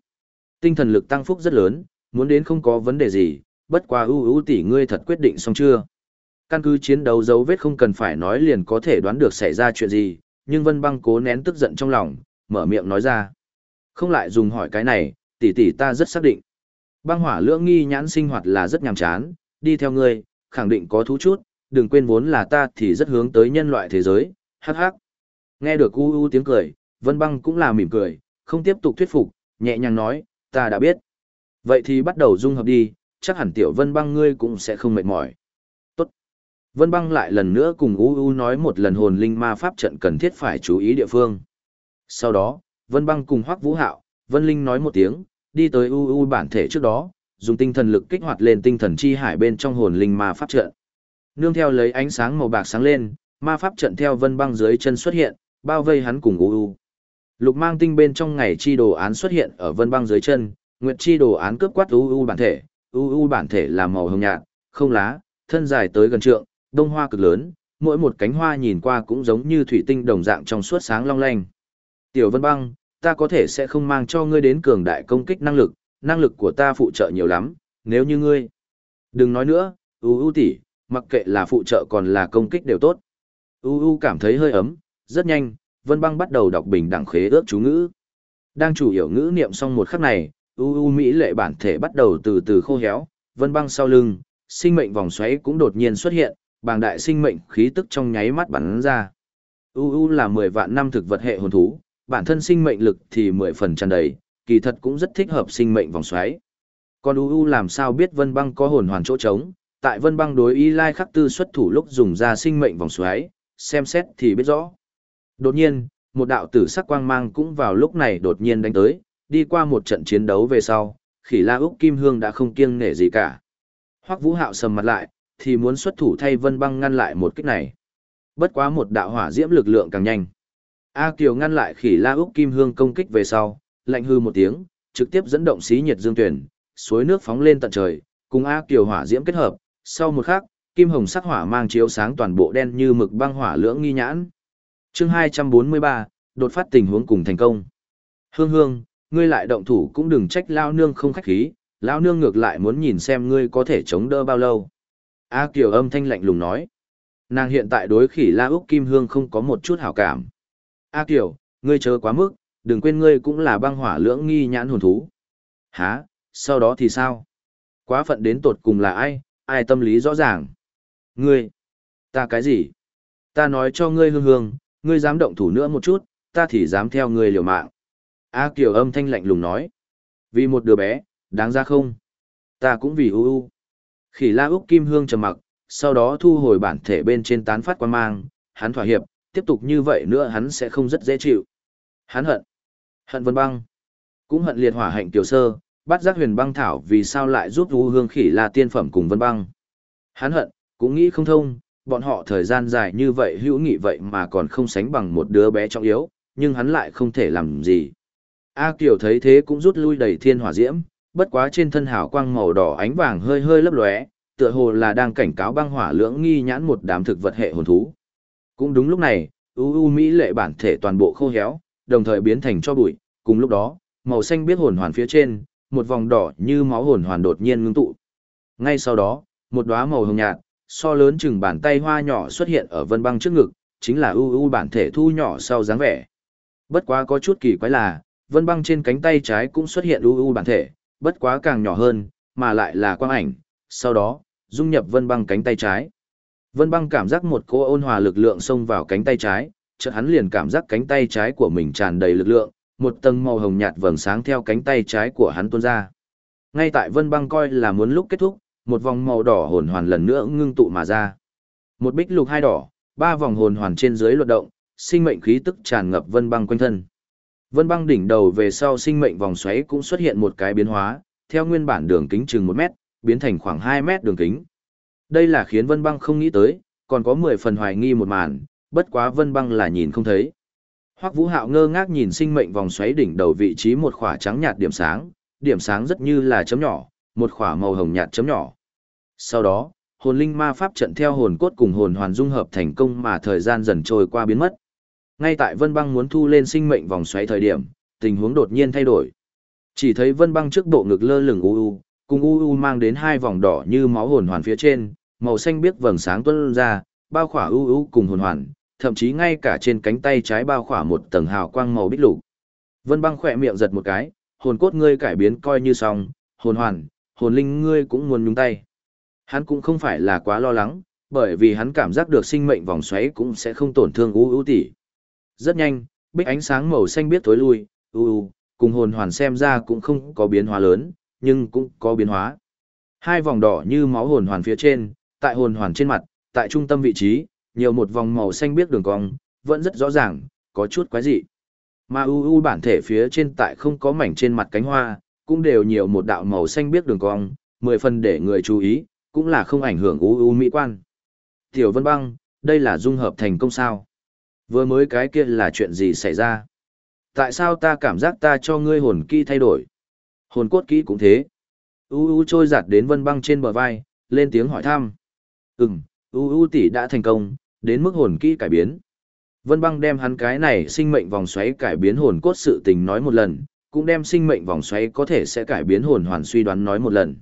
Tinh thần lực tăng phúc rất lớn, muốn đến không có vấn đề gì, bất quá u u tỷ ngươi thật quyết định xong chưa? Căn cứ chiến đấu dấu vết không cần phải nói liền có thể đoán được xảy ra chuyện gì, nhưng Vân Băng cố nén tức giận trong lòng, mở miệng nói ra. Không lại dùng hỏi cái này, tỷ tỷ ta rất xác định. Băng hỏa lưỡng nghi nhãn sinh hoạt là rất nhàm chán, đi theo ngươi, khẳng định có thú chút, đừng quên vốn là ta thì rất hướng tới nhân loại thế giới, hắc hắc. Nghe được u u tiếng cười, Vân Băng cũng là mỉm cười, không tiếp tục thuyết phục, nhẹ nhàng nói, ta đã biết. Vậy thì bắt đầu dung hợp đi, chắc hẳn tiểu vân băng ngươi cũng sẽ không mệt mỏi. Tốt. Vân băng lại lần nữa cùng U U nói một lần hồn linh ma pháp trận cần thiết phải chú ý địa phương. Sau đó, Vân băng cùng Hoắc Vũ Hạo, Vân Linh nói một tiếng, đi tới U U bản thể trước đó, dùng tinh thần lực kích hoạt lên tinh thần chi hải bên trong hồn linh ma pháp trận. Nương theo lấy ánh sáng màu bạc sáng lên, ma pháp trận theo Vân băng dưới chân xuất hiện, bao vây hắn cùng U U. Lục mang tinh bên trong ngày chi đồ án xuất hiện ở Vân băng dưới chân, Nguyệt chi đồ án cướp quát U U bản thể, U U bản thể là màu hồng nhạt, không lá, thân dài tới gần trượng, đông hoa cực lớn, mỗi một cánh hoa nhìn qua cũng giống như thủy tinh đồng dạng trong suốt sáng long lanh. Tiểu Vân Băng, ta có thể sẽ không mang cho ngươi đến cường đại công kích năng lực, năng lực của ta phụ trợ nhiều lắm, nếu như ngươi. Đừng nói nữa, U U tỷ, mặc kệ là phụ trợ còn là công kích đều tốt. U U cảm thấy hơi ấm, rất nhanh, Vân Băng bắt đầu đọc bình đẳng khế ước chú ngữ. Đang chủ hiểu ngữ niệm xong một khắc này, u u mỹ lệ bản thể bắt đầu từ từ khô héo, vân băng sau lưng, sinh mệnh vòng xoáy cũng đột nhiên xuất hiện, bàng đại sinh mệnh khí tức trong nháy mắt bắn ra. U u là 10 vạn năm thực vật hệ hồn thú, bản thân sinh mệnh lực thì 10 phần tràn đầy, kỳ thật cũng rất thích hợp sinh mệnh vòng xoáy. Còn u u làm sao biết vân băng có hồn hoàn chỗ trống, tại vân băng đối y lai khắc tư xuất thủ lúc dùng ra sinh mệnh vòng xoáy, xem xét thì biết rõ. Đột nhiên, một đạo tử sắc quang mang cũng vào lúc này đột nhiên đánh tới, đi qua một trận chiến đấu về sau, khỉ la Úc Kim Hương đã không kiêng nể gì cả. Hoắc Vũ Hạo sầm mặt lại, thì muốn xuất thủ thay Vân Băng ngăn lại một kích này. Bất quá một đạo hỏa diễm lực lượng càng nhanh. A Kiều ngăn lại khỉ la Úc Kim Hương công kích về sau, lạnh hư một tiếng, trực tiếp dẫn động xí nhiệt dương tuyển, suối nước phóng lên tận trời, cùng A Kiều hỏa diễm kết hợp, sau một khắc, kim hồng sắc hỏa mang chiếu sáng toàn bộ đen như mực băng hỏa lưỡng nghi nhãn. Chương 243, đột phát tình huống cùng thành công. Hương Hương, ngươi lại động thủ cũng đừng trách lao nương không khách khí, lao nương ngược lại muốn nhìn xem ngươi có thể chống đỡ bao lâu. A Kiều âm thanh lạnh lùng nói. Nàng hiện tại đối khỉ la Úc Kim Hương không có một chút hảo cảm. A Kiều, ngươi chớ quá mức, đừng quên ngươi cũng là băng hỏa lưỡng nghi nhãn hồn thú. Hả, sau đó thì sao? Quá phận đến tột cùng là ai, ai tâm lý rõ ràng? Ngươi, ta cái gì? Ta nói cho ngươi hương hương, ngươi dám động thủ nữa một chút, ta thì dám theo ngươi liều mạng. A Kiều âm thanh lạnh lùng nói. Vì một đứa bé, đáng ra không? Ta cũng vì ưu ưu. Khỉ la Úc Kim Hương trầm mặc, sau đó thu hồi bản thể bên trên tán phát quan mang, hắn thỏa hiệp, tiếp tục như vậy nữa hắn sẽ không rất dễ chịu. Hắn hận. Hận vân băng. Cũng hận liệt hỏa hạnh tiểu sơ, bắt giác huyền băng thảo vì sao lại giúp U Hương Khỉ là tiên phẩm cùng Vân Băng. Hắn hận, cũng nghĩ không thông, bọn họ thời gian dài như vậy hữu nghị vậy mà còn không sánh bằng một đứa bé trọng yếu, nhưng hắn lại không thể làm gì. A Kiều thấy thế cũng rút lui đầy thiên hỏa diễm, bất quá trên thân hào quang màu đỏ ánh vàng hơi hơi lấp lóe, tựa hồ là đang cảnh cáo băng hỏa lưỡng nghi nhãn một đám thực vật hệ hồn thú. Cũng đúng lúc này, u u mỹ lệ bản thể toàn bộ khô héo, đồng thời biến thành cho bụi, cùng lúc đó, màu xanh biết hồn hoàn phía trên, một vòng đỏ như máu hồn hoàn đột nhiên ngưng tụ. Ngay sau đó, một đóa màu hồng nhạt, so lớn chừng bàn tay hoa nhỏ xuất hiện ở vân băng trước ngực, chính là u u bản thể thu nhỏ sau dáng vẻ. Bất quá có chút kỳ quái là, vân băng trên cánh tay trái cũng xuất hiện u u bản thể, bất quá càng nhỏ hơn, mà lại là quang ảnh, sau đó, dung nhập vân băng cánh tay trái. Vân băng cảm giác một cô ôn hòa lực lượng xông vào cánh tay trái, chợt hắn liền cảm giác cánh tay trái của mình tràn đầy lực lượng, một tầng màu hồng nhạt vầng sáng theo cánh tay trái của hắn tuôn ra. Ngay tại Vân Băng coi là muốn lúc kết thúc, một vòng màu đỏ hồn hoàn lần nữa ngưng tụ mà ra. Một bích lục hai đỏ, ba vòng hồn hoàn trên dưới luật động, sinh mệnh khí tức tràn ngập Vân Băng quanh thân. Vân Băng đỉnh đầu về sau sinh mệnh vòng xoáy cũng xuất hiện một cái biến hóa, theo nguyên bản đường kính chừng 1 mét, biến thành khoảng 2 mét đường kính. Đây là khiến Vân Băng không nghĩ tới, còn có 10 phần hoài nghi một màn, bất quá Vân Băng là nhìn không thấy. Hoắc Vũ Hạo ngơ ngác nhìn sinh mệnh vòng xoáy đỉnh đầu vị trí một khỏa trắng nhạt điểm sáng, điểm sáng rất như là chấm nhỏ, một khỏa màu hồng nhạt chấm nhỏ. Sau đó, hồn linh ma pháp trận theo hồn cốt cùng hồn hoàn dung hợp thành công mà thời gian dần trôi qua biến mất. Ngay tại Vân Băng muốn thu lên sinh mệnh vòng xoáy thời điểm, tình huống đột nhiên thay đổi. Chỉ thấy Vân Băng trước bộ ngực lơ lửng u u, cùng u u mang đến hai vòng đỏ như máu hồn hoàn phía trên, màu xanh biếc vầng sáng tuôn ra, bao khỏa u u cùng hồn hoàn, thậm chí ngay cả trên cánh tay trái bao khỏa một tầng hào quang màu bích lục. Vân Băng khỏe miệng giật một cái, hồn cốt ngươi cải biến coi như xong, hồn hoàn, hồn linh ngươi cũng muốn nhúng tay. Hắn cũng không phải là quá lo lắng, bởi vì hắn cảm giác được sinh mệnh vòng xoáy cũng sẽ không tổn thương u u tỷ. Rất nhanh, bích ánh sáng màu xanh biết tối lui, u u, cùng hồn hoàn xem ra cũng không có biến hóa lớn, nhưng cũng có biến hóa. Hai vòng đỏ như máu hồn hoàn phía trên, tại hồn hoàn trên mặt, tại trung tâm vị trí, nhiều một vòng màu xanh biếc đường cong, vẫn rất rõ ràng, có chút quái dị. Mà u u bản thể phía trên tại không có mảnh trên mặt cánh hoa, cũng đều nhiều một đạo màu xanh biếc đường cong, mười phần để người chú ý, cũng là không ảnh hưởng u u mỹ quan. Tiểu Vân Băng, đây là dung hợp thành công sao? Vừa mới cái kia là chuyện gì xảy ra? Tại sao ta cảm giác ta cho ngươi hồn kỹ thay đổi? Hồn cốt kỹ cũng thế. U u trôi giặt đến Vân Băng trên bờ vai, lên tiếng hỏi thăm. Ừm, u u tỷ đã thành công, đến mức hồn kỹ cải biến. Vân băng đem hắn cái này sinh mệnh vòng xoáy cải biến hồn cốt sự tình nói một lần, cũng đem sinh mệnh vòng xoáy có thể sẽ cải biến hồn hoàn suy đoán nói một lần.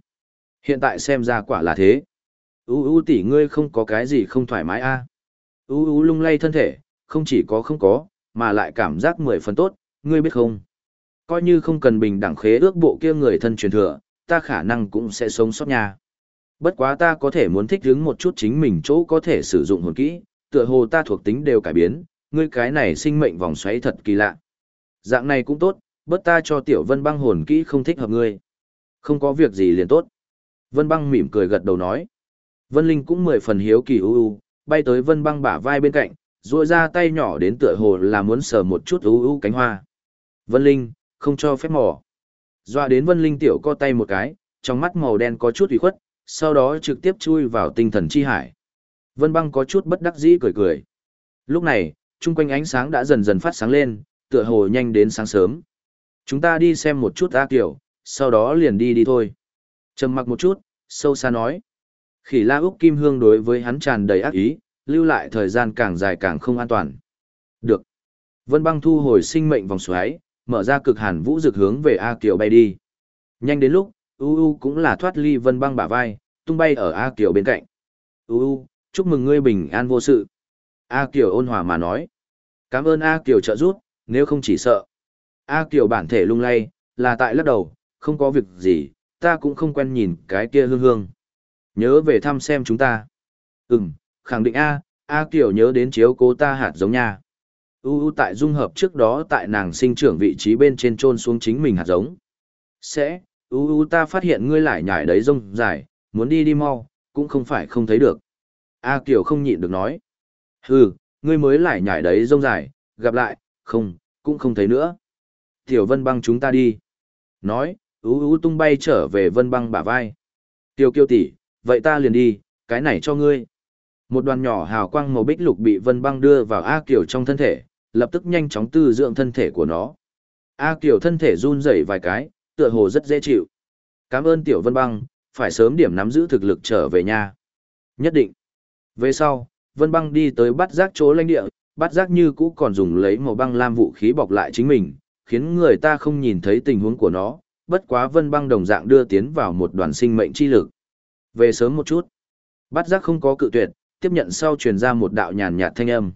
Hiện tại xem ra quả là thế. U u tỷ ngươi không có cái gì không thoải mái a? À? U u lung lay thân thể, không chỉ có không có, mà lại cảm giác mười phần tốt, ngươi biết không? Coi như không cần bình đẳng khế ước bộ kia người thân truyền thừa, ta khả năng cũng sẽ sống sót nha. Bất quá ta có thể muốn thích ứng một chút chính mình chỗ có thể sử dụng hồn kỹ, tựa hồ ta thuộc tính đều cải biến, ngươi cái này sinh mệnh vòng xoáy thật kỳ lạ. Dạng này cũng tốt, bất ta cho tiểu vân băng hồn kỹ không thích hợp ngươi. Không có việc gì liền tốt. Vân băng mỉm cười gật đầu nói. Vân Linh cũng mười phần hiếu kỳ u u, bay tới vân băng bả vai bên cạnh, duỗi ra tay nhỏ đến tựa hồ là muốn sờ một chút u u cánh hoa. Vân Linh, không cho phép mỏ. Doa đến Vân Linh tiểu co tay một cái, trong mắt màu đen có chút ủy khuất, sau đó trực tiếp chui vào tinh thần chi hải. Vân băng có chút bất đắc dĩ cười cười. Lúc này, chung quanh ánh sáng đã dần dần phát sáng lên, tựa hồ nhanh đến sáng sớm. Chúng ta đi xem một chút A Kiều, sau đó liền đi đi thôi. Trầm mặc một chút, sâu xa nói. Khỉ la Úc Kim Hương đối với hắn tràn đầy ác ý, lưu lại thời gian càng dài càng không an toàn. Được. Vân băng thu hồi sinh mệnh vòng xoáy, mở ra cực hàn vũ dược hướng về A Kiều bay đi. Nhanh đến lúc, U U cũng là thoát ly vân băng bả vai, tung bay ở A Kiều bên cạnh. U U, chúc mừng ngươi bình an vô sự. A Kiều ôn hòa mà nói. Cảm ơn A Kiều trợ giúp, nếu không chỉ sợ. A Kiều bản thể lung lay, là tại lắc đầu, không có việc gì, ta cũng không quen nhìn cái kia hương hương. Nhớ về thăm xem chúng ta. Ừm, khẳng định A, A Kiều nhớ đến chiếu cố ta hạt giống nha. U U tại dung hợp trước đó tại nàng sinh trưởng vị trí bên trên trôn xuống chính mình hạt giống. Sẽ, U U ta phát hiện ngươi lại nhảy đấy rông dài, muốn đi đi mau, cũng không phải không thấy được. A Kiều không nhịn được nói. Hừ, ngươi mới lại nhảy đấy rông dài, gặp lại, không, cũng không thấy nữa. Tiểu Vân băng chúng ta đi. Nói, ú ú tung bay trở về vân băng bả vai. Tiêu kiêu tỷ, vậy ta liền đi, cái này cho ngươi. Một đoàn nhỏ hào quang màu bích lục bị vân băng đưa vào A Kiều trong thân thể, lập tức nhanh chóng tư dưỡng thân thể của nó. A Kiều thân thể run rẩy vài cái, tựa hồ rất dễ chịu. Cảm ơn Tiểu Vân Băng, phải sớm điểm nắm giữ thực lực trở về nhà. Nhất định. Về sau, Vân Băng đi tới bắt giác chỗ lãnh địa, bắt giác như cũ còn dùng lấy màu băng lam vũ khí bọc lại chính mình, khiến người ta không nhìn thấy tình huống của nó, bất quá Vân Băng đồng dạng đưa tiến vào một đoàn sinh mệnh chi lực. Về sớm một chút. Bắt giác không có cự tuyệt, tiếp nhận sau truyền ra một đạo nhàn nhạt thanh âm.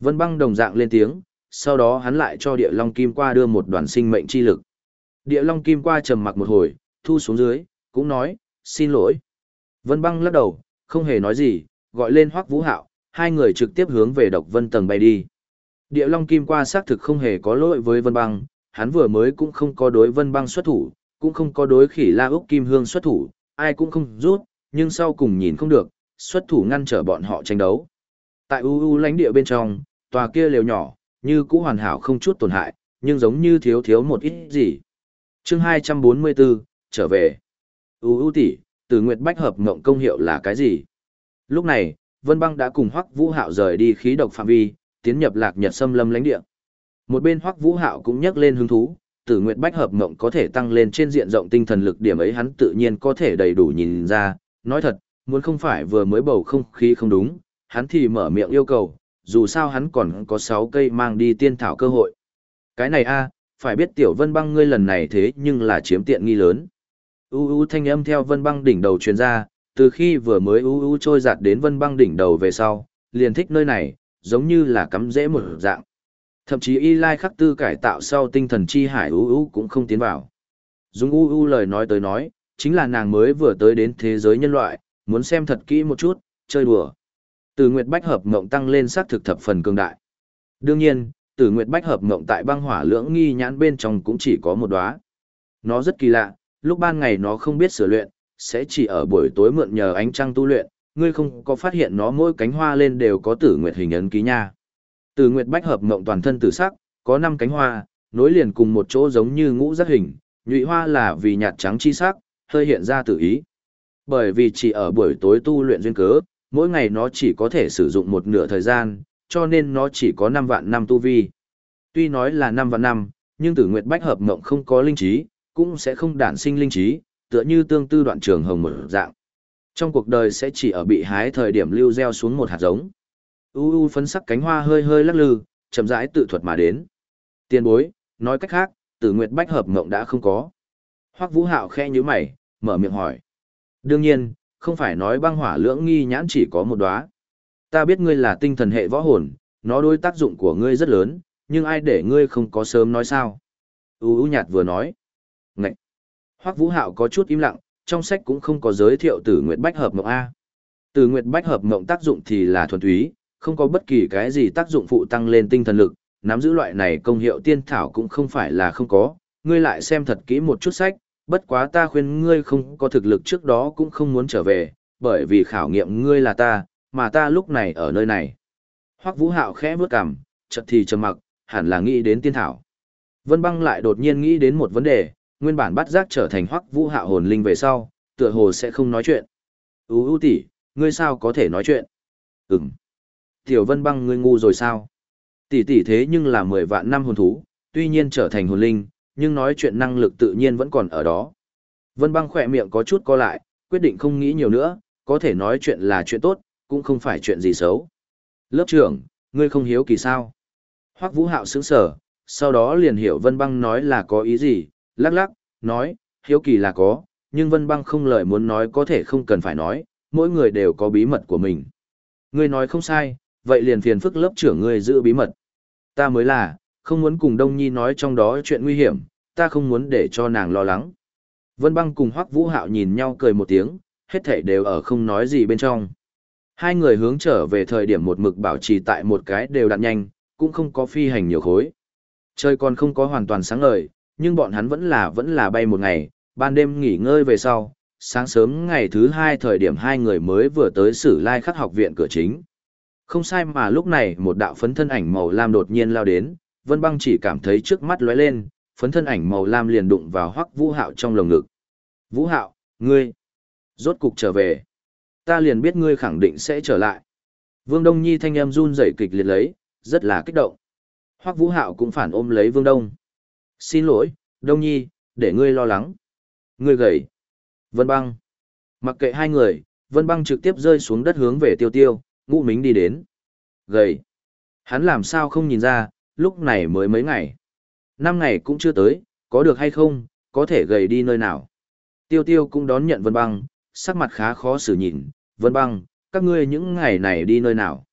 Vân Băng đồng dạng lên tiếng, sau đó hắn lại cho Địa Long Kim qua đưa một đoàn sinh mệnh chi lực. Địa Long Kim qua trầm mặc một hồi, thu xuống dưới, cũng nói, xin lỗi. Vân băng lắc đầu, không hề nói gì, gọi lên Hoắc Vũ Hạo, hai người trực tiếp hướng về độc vân tầng bay đi. Địa Long Kim qua xác thực không hề có lỗi với Vân băng, hắn vừa mới cũng không có đối Vân băng xuất thủ, cũng không có đối khỉ la úc kim hương xuất thủ, ai cũng không rút, nhưng sau cùng nhìn không được, xuất thủ ngăn trở bọn họ tranh đấu. Tại U U lãnh địa bên trong, tòa kia lều nhỏ, như cũ hoàn hảo không chút tổn hại, nhưng giống như thiếu thiếu một ít gì. Chương 244, trở về. U U tỷ, Từ Nguyệt Bách hợp ngộng công hiệu là cái gì? Lúc này, Vân Băng đã cùng Hoắc Vũ Hạo rời đi khí độc phạm vi, tiến nhập Lạc Nhật Sâm Lâm lãnh địa. Một bên Hoắc Vũ Hạo cũng nhắc lên hứng thú, Tử Nguyệt Bách hợp mộng có thể tăng lên trên diện rộng tinh thần lực điểm ấy hắn tự nhiên có thể đầy đủ nhìn ra, nói thật, muốn không phải vừa mới bầu không khí không đúng, hắn thì mở miệng yêu cầu, dù sao hắn còn có 6 cây mang đi tiên thảo cơ hội. Cái này a, phải biết tiểu vân băng ngươi lần này thế nhưng là chiếm tiện nghi lớn. U u thanh âm theo vân băng đỉnh đầu truyền ra, từ khi vừa mới u u trôi giạt đến vân băng đỉnh đầu về sau, liền thích nơi này, giống như là cắm dễ một dạng. Thậm chí y lai khắc tư cải tạo sau tinh thần chi hải u u cũng không tiến vào. Dùng u u lời nói tới nói, chính là nàng mới vừa tới đến thế giới nhân loại, muốn xem thật kỹ một chút, chơi đùa. Từ Nguyệt Bách hợp ngộng tăng lên sát thực thập phần cường đại. Đương nhiên, Từ Nguyệt Bách hợp ngộng tại băng hỏa lưỡng nghi nhãn bên trong cũng chỉ có một đóa. Nó rất kỳ lạ, lúc ban ngày nó không biết sửa luyện, sẽ chỉ ở buổi tối mượn nhờ ánh trăng tu luyện, ngươi không có phát hiện nó mỗi cánh hoa lên đều có tử nguyệt hình ấn ký nha. Tử nguyệt bách hợp ngộng toàn thân tử sắc, có 5 cánh hoa, nối liền cùng một chỗ giống như ngũ giác hình, nhụy hoa là vì nhạt trắng chi sắc, hơi hiện ra tự ý. Bởi vì chỉ ở buổi tối tu luyện duyên cớ, mỗi ngày nó chỉ có thể sử dụng một nửa thời gian, cho nên nó chỉ có 5 vạn năm tu vi. Tuy nói là 5 vạn năm, nhưng tử nguyệt bách hợp mộng không có linh trí, cũng sẽ không đản sinh linh trí, tựa như tương tư đoạn trường hồng một dạng. Trong cuộc đời sẽ chỉ ở bị hái thời điểm lưu gieo xuống một hạt giống. U u phấn sắc cánh hoa hơi hơi lắc lư, chậm rãi tự thuật mà đến. Tiên bối, nói cách khác, tử nguyệt bách hợp mộng đã không có. Hoắc Vũ Hạo khe nhíu mày, mở miệng hỏi. Đương nhiên, không phải nói băng hỏa lưỡng nghi nhãn chỉ có một đóa. Ta biết ngươi là tinh thần hệ võ hồn, nó đối tác dụng của ngươi rất lớn, nhưng ai để ngươi không có sớm nói sao? U U nhạt vừa nói. Ngậy! Hoắc Vũ Hạo có chút im lặng, trong sách cũng không có giới thiệu Tử Nguyệt Bách Hợp Mộng A. Tử Nguyệt Bách Hợp Mộng tác dụng thì là thuần túy, không có bất kỳ cái gì tác dụng phụ tăng lên tinh thần lực, nắm giữ loại này công hiệu tiên thảo cũng không phải là không có, ngươi lại xem thật kỹ một chút sách, bất quá ta khuyên ngươi không có thực lực trước đó cũng không muốn trở về, bởi vì khảo nghiệm ngươi là ta, mà ta lúc này ở nơi này. Hoắc Vũ Hạo khẽ bước cằm, chợt thì trầm mặc, hẳn là nghĩ đến tiên thảo. Vân Băng lại đột nhiên nghĩ đến một vấn đề, nguyên bản bắt giác trở thành hoắc vũ hạ hồn linh về sau, tựa hồ sẽ không nói chuyện. Ú ú tỷ, ngươi sao có thể nói chuyện? Ừm. Tiểu vân băng ngươi ngu rồi sao? Tỷ tỷ thế nhưng là mười vạn năm hồn thú, tuy nhiên trở thành hồn linh, nhưng nói chuyện năng lực tự nhiên vẫn còn ở đó. Vân băng khỏe miệng có chút co lại, quyết định không nghĩ nhiều nữa, có thể nói chuyện là chuyện tốt, cũng không phải chuyện gì xấu. Lớp trưởng, ngươi không hiếu kỳ sao? Hoắc Vũ Hạo sững sờ, sau đó liền hiểu Vân Băng nói là có ý gì, lắc lắc, nói, hiếu kỳ là có, nhưng Vân Băng không lời muốn nói có thể không cần phải nói, mỗi người đều có bí mật của mình. Ngươi nói không sai, vậy liền phiền phức lớp trưởng ngươi giữ bí mật. Ta mới là, không muốn cùng Đông Nhi nói trong đó chuyện nguy hiểm, ta không muốn để cho nàng lo lắng. Vân Băng cùng Hoắc Vũ Hạo nhìn nhau cười một tiếng, hết thảy đều ở không nói gì bên trong. Hai người hướng trở về thời điểm một mực bảo trì tại một cái đều đặn nhanh, cũng không có phi hành nhiều khối. Trời còn không có hoàn toàn sáng ngời, nhưng bọn hắn vẫn là vẫn là bay một ngày, ban đêm nghỉ ngơi về sau, sáng sớm ngày thứ hai thời điểm hai người mới vừa tới sử lai khắc học viện cửa chính. Không sai mà lúc này một đạo phấn thân ảnh màu lam đột nhiên lao đến, Vân Băng chỉ cảm thấy trước mắt lóe lên, phấn thân ảnh màu lam liền đụng vào hoắc vũ hạo trong lồng ngực. Vũ hạo, ngươi, rốt cục trở về. Ta liền biết ngươi khẳng định sẽ trở lại. Vương Đông Nhi thanh âm run rẩy kịch liệt lấy, rất là kích động. Hoắc Vũ Hạo cũng phản ôm lấy Vương Đông. Xin lỗi, Đông Nhi, để ngươi lo lắng. Ngươi gầy. Vân băng. Mặc kệ hai người, Vân băng trực tiếp rơi xuống đất hướng về tiêu tiêu, ngũ mính đi đến. Gầy. Hắn làm sao không nhìn ra, lúc này mới mấy ngày. Năm ngày cũng chưa tới, có được hay không, có thể gầy đi nơi nào. Tiêu tiêu cũng đón nhận Vân băng, sắc mặt khá khó xử nhìn. Vân băng, các ngươi những ngày này đi nơi nào?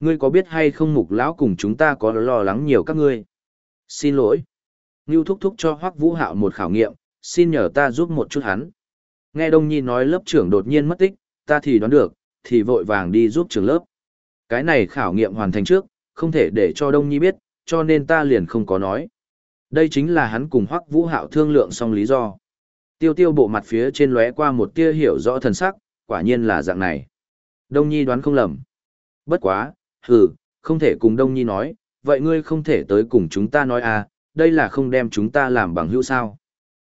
Ngươi có biết hay không mục lão cùng chúng ta có lo lắng nhiều các ngươi? Xin lỗi. Ngưu thúc thúc cho Hoắc Vũ Hạo một khảo nghiệm, xin nhờ ta giúp một chút hắn. Nghe Đông Nhi nói lớp trưởng đột nhiên mất tích, ta thì đoán được, thì vội vàng đi giúp trưởng lớp. Cái này khảo nghiệm hoàn thành trước, không thể để cho Đông Nhi biết, cho nên ta liền không có nói. Đây chính là hắn cùng Hoắc Vũ Hạo thương lượng xong lý do. Tiêu tiêu bộ mặt phía trên lóe qua một tia hiểu rõ thần sắc, quả nhiên là dạng này. Đông Nhi đoán không lầm. Bất quá, hừ, không thể cùng Đông Nhi nói, vậy ngươi không thể tới cùng chúng ta nói à, đây là không đem chúng ta làm bằng hữu sao.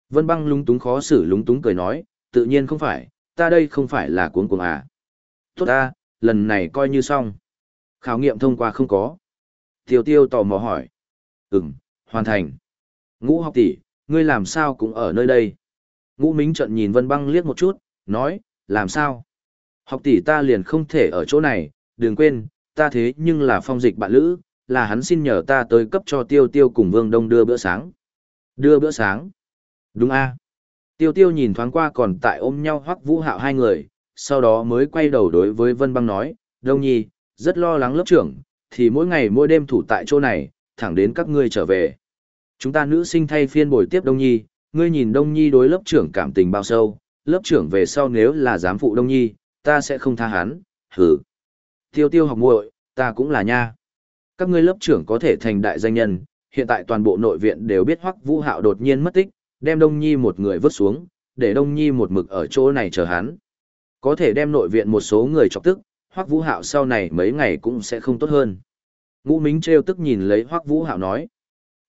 Vân băng lúng túng khó xử lúng túng cười nói, tự nhiên không phải, ta đây không phải là cuốn cuồng à. Tốt ta, lần này coi như xong. Khảo nghiệm thông qua không có. Tiêu tiêu tò mò hỏi. Ừm, hoàn thành. Ngũ học tỷ, ngươi làm sao cũng ở nơi đây. Ngũ Mính trận nhìn Vân băng liếc một chút, nói, làm sao? Học tỷ ta liền không thể ở chỗ này, đừng quên, ta thế nhưng là phong dịch bạn lữ, là hắn xin nhờ ta tới cấp cho tiêu tiêu cùng Vương Đông đưa bữa sáng. Đưa bữa sáng? Đúng a Tiêu tiêu nhìn thoáng qua còn tại ôm nhau hoắc vũ hạo hai người, sau đó mới quay đầu đối với Vân Băng nói, Đông Nhi, rất lo lắng lớp trưởng, thì mỗi ngày mỗi đêm thủ tại chỗ này, thẳng đến các ngươi trở về. Chúng ta nữ sinh thay phiên bồi tiếp Đông Nhi, ngươi nhìn Đông Nhi đối lớp trưởng cảm tình bao sâu, lớp trưởng về sau nếu là giám phụ Đông Nhi, ta sẽ không tha hắn, hử. Tiêu tiêu học muội, ta cũng là nha. Các ngươi lớp trưởng có thể thành đại danh nhân, hiện tại toàn bộ nội viện đều biết Hoắc Vũ Hạo đột nhiên mất tích, đem Đông Nhi một người vứt xuống, để Đông Nhi một mực ở chỗ này chờ hắn. Có thể đem nội viện một số người chọc tức, Hoắc Vũ Hạo sau này mấy ngày cũng sẽ không tốt hơn. Ngũ Mính trêu tức nhìn lấy Hoắc Vũ Hạo nói.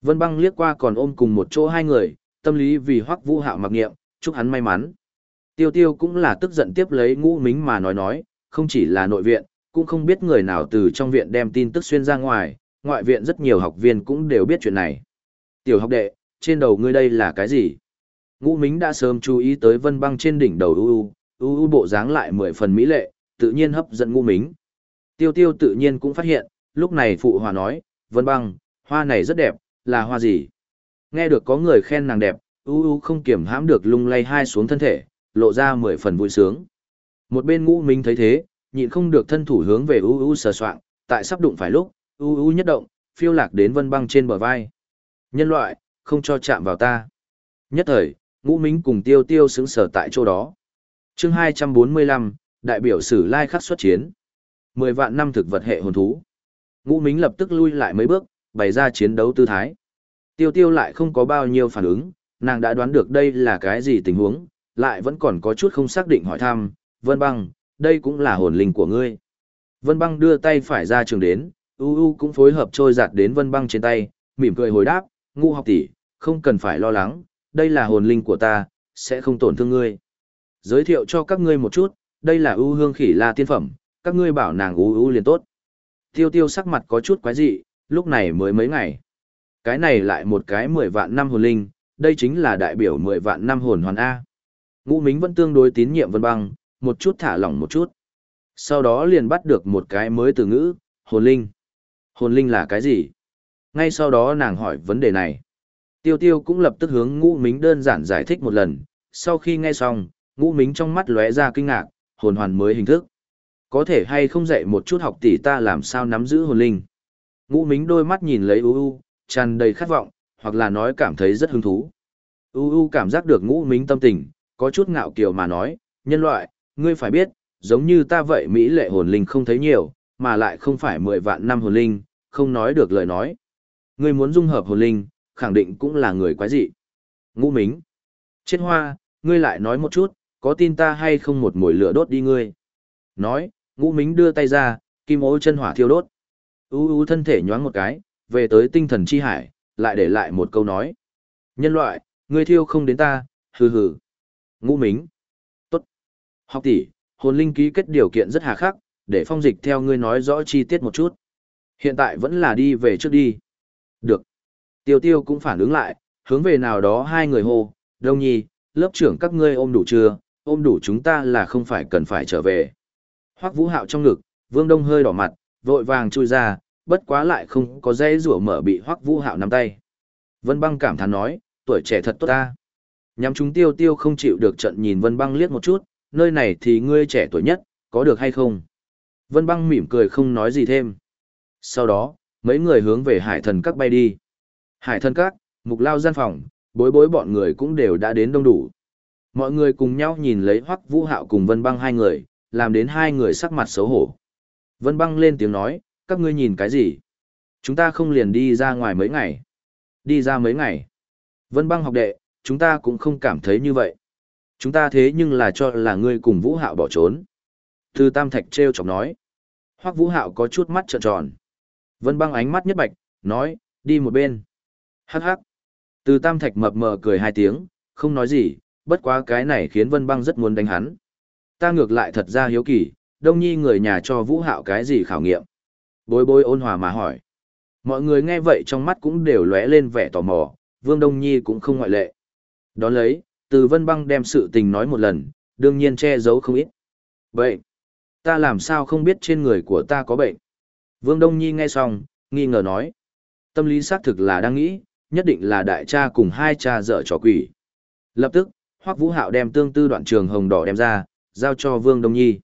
Vân Băng liếc qua còn ôm cùng một chỗ hai người, tâm lý vì Hoắc Vũ Hạo mặc niệm, chúc hắn may mắn. Tiêu Tiêu cũng là tức giận tiếp lấy Ngũ Mính mà nói nói, không chỉ là nội viện, cũng không biết người nào từ trong viện đem tin tức xuyên ra ngoài, ngoại viện rất nhiều học viên cũng đều biết chuyện này. Tiểu học đệ, trên đầu ngươi đây là cái gì? Ngũ Mính đã sớm chú ý tới vân băng trên đỉnh đầu u u, bộ dáng lại mười phần mỹ lệ, tự nhiên hấp dẫn Ngũ Mính. Tiêu tiêu tự nhiên cũng phát hiện, lúc này phụ hòa nói, vân băng, hoa này rất đẹp, là hoa gì? Nghe được có người khen nàng đẹp, u u không kiểm hãm được lung lay hai xuống thân thể, lộ ra mười phần vui sướng. Một bên Ngũ Mính thấy thế, nhịn không được thân thủ hướng về u u sờ soạng, tại sắp đụng phải lúc, u u nhất động, phiêu lạc đến vân băng trên bờ vai. Nhân loại, không cho chạm vào ta. Nhất thời, ngũ mính cùng tiêu tiêu xứng sở tại chỗ đó. chương 245, đại biểu sử lai khắc xuất chiến. 10 vạn năm thực vật hệ hồn thú. Ngũ mính lập tức lui lại mấy bước, bày ra chiến đấu tư thái. Tiêu tiêu lại không có bao nhiêu phản ứng, nàng đã đoán được đây là cái gì tình huống, lại vẫn còn có chút không xác định hỏi thăm, vân băng, đây cũng là hồn linh của ngươi. Vân băng đưa tay phải ra trường đến, u u cũng phối hợp trôi giạt đến vân băng trên tay, mỉm cười hồi đáp, ngu học tỷ, không cần phải lo lắng, đây là hồn linh của ta, sẽ không tổn thương ngươi. Giới thiệu cho các ngươi một chút, đây là ưu hương khỉ la tiên phẩm, các ngươi bảo nàng ưu ưu liền tốt. Tiêu tiêu sắc mặt có chút quái dị, lúc này mới mấy ngày. Cái này lại một cái 10 vạn năm hồn linh, đây chính là đại biểu 10 vạn năm hồn hoàn A. Ngũ Mính vẫn tương đối tín nhiệm Vân Băng, một chút thả lỏng một chút. Sau đó liền bắt được một cái mới từ ngữ, hồn linh. Hồn linh là cái gì? Ngay sau đó nàng hỏi vấn đề này. Tiêu tiêu cũng lập tức hướng ngũ mính đơn giản giải thích một lần, sau khi nghe xong, ngũ mính trong mắt lóe ra kinh ngạc, hồn hoàn mới hình thức. Có thể hay không dạy một chút học tỷ ta làm sao nắm giữ hồn linh. Ngũ mính đôi mắt nhìn lấy u u, tràn đầy khát vọng, hoặc là nói cảm thấy rất hứng thú. U u cảm giác được ngũ mính tâm tình, có chút ngạo kiều mà nói, nhân loại, ngươi phải biết, giống như ta vậy Mỹ lệ hồn linh không thấy nhiều, mà lại không phải mười vạn năm hồn linh, không nói được lời nói. Ngươi muốn dung hợp hồn linh, khẳng định cũng là người quái dị. Ngũ Mính. Chết hoa, ngươi lại nói một chút, có tin ta hay không một mồi lửa đốt đi ngươi. Nói, Ngũ Mính đưa tay ra, kim ô chân hỏa thiêu đốt. U u thân thể nhoáng một cái, về tới tinh thần chi hải, lại để lại một câu nói. Nhân loại, ngươi thiêu không đến ta, hừ hừ. Ngũ mính. Học tỷ, hồn linh ký kết điều kiện rất hà khắc, để phong dịch theo ngươi nói rõ chi tiết một chút. Hiện tại vẫn là đi về trước đi. Được. Tiêu tiêu cũng phản ứng lại, hướng về nào đó hai người hô, đông nhi, lớp trưởng các ngươi ôm đủ chưa, ôm đủ chúng ta là không phải cần phải trở về. Hoắc vũ hạo trong ngực, vương đông hơi đỏ mặt, vội vàng chui ra, bất quá lại không có dây rủa mở bị Hoắc vũ hạo nắm tay. Vân băng cảm thán nói, tuổi trẻ thật tốt ta. Nhắm chúng tiêu tiêu không chịu được trận nhìn Vân băng liếc một chút, nơi này thì ngươi trẻ tuổi nhất, có được hay không? Vân băng mỉm cười không nói gì thêm. Sau đó, mấy người hướng về hải thần các bay đi. Hải thần các, mục lao gian phòng, bối bối bọn người cũng đều đã đến đông đủ. Mọi người cùng nhau nhìn lấy hoắc vũ hạo cùng vân băng hai người, làm đến hai người sắc mặt xấu hổ. Vân băng lên tiếng nói, các ngươi nhìn cái gì? Chúng ta không liền đi ra ngoài mấy ngày. Đi ra mấy ngày. Vân băng học đệ, chúng ta cũng không cảm thấy như vậy. Chúng ta thế nhưng là cho là ngươi cùng vũ hạo bỏ trốn. Thư Tam Thạch treo chọc nói. Hoắc vũ hạo có chút mắt trợn tròn. Vân băng ánh mắt nhất bạch, nói, đi một bên. Hắc hắc. Từ Tam Thạch mập mờ cười hai tiếng, không nói gì, bất quá cái này khiến Vân băng rất muốn đánh hắn. Ta ngược lại thật ra hiếu kỳ, đông nhi người nhà cho vũ hạo cái gì khảo nghiệm. Bối bối ôn hòa mà hỏi. Mọi người nghe vậy trong mắt cũng đều lóe lên vẻ tò mò, Vương Đông Nhi cũng không ngoại lệ. Đón lấy, từ Vân Băng đem sự tình nói một lần, đương nhiên che giấu không ít. Vậy, ta làm sao không biết trên người của ta có bệnh? Vương Đông Nhi nghe xong, nghi ngờ nói. Tâm lý xác thực là đang nghĩ, nhất định là đại cha cùng hai cha dở trò quỷ. Lập tức, Hoắc Vũ Hạo đem tương tư đoạn trường hồng đỏ đem ra, giao cho Vương Đông Nhi.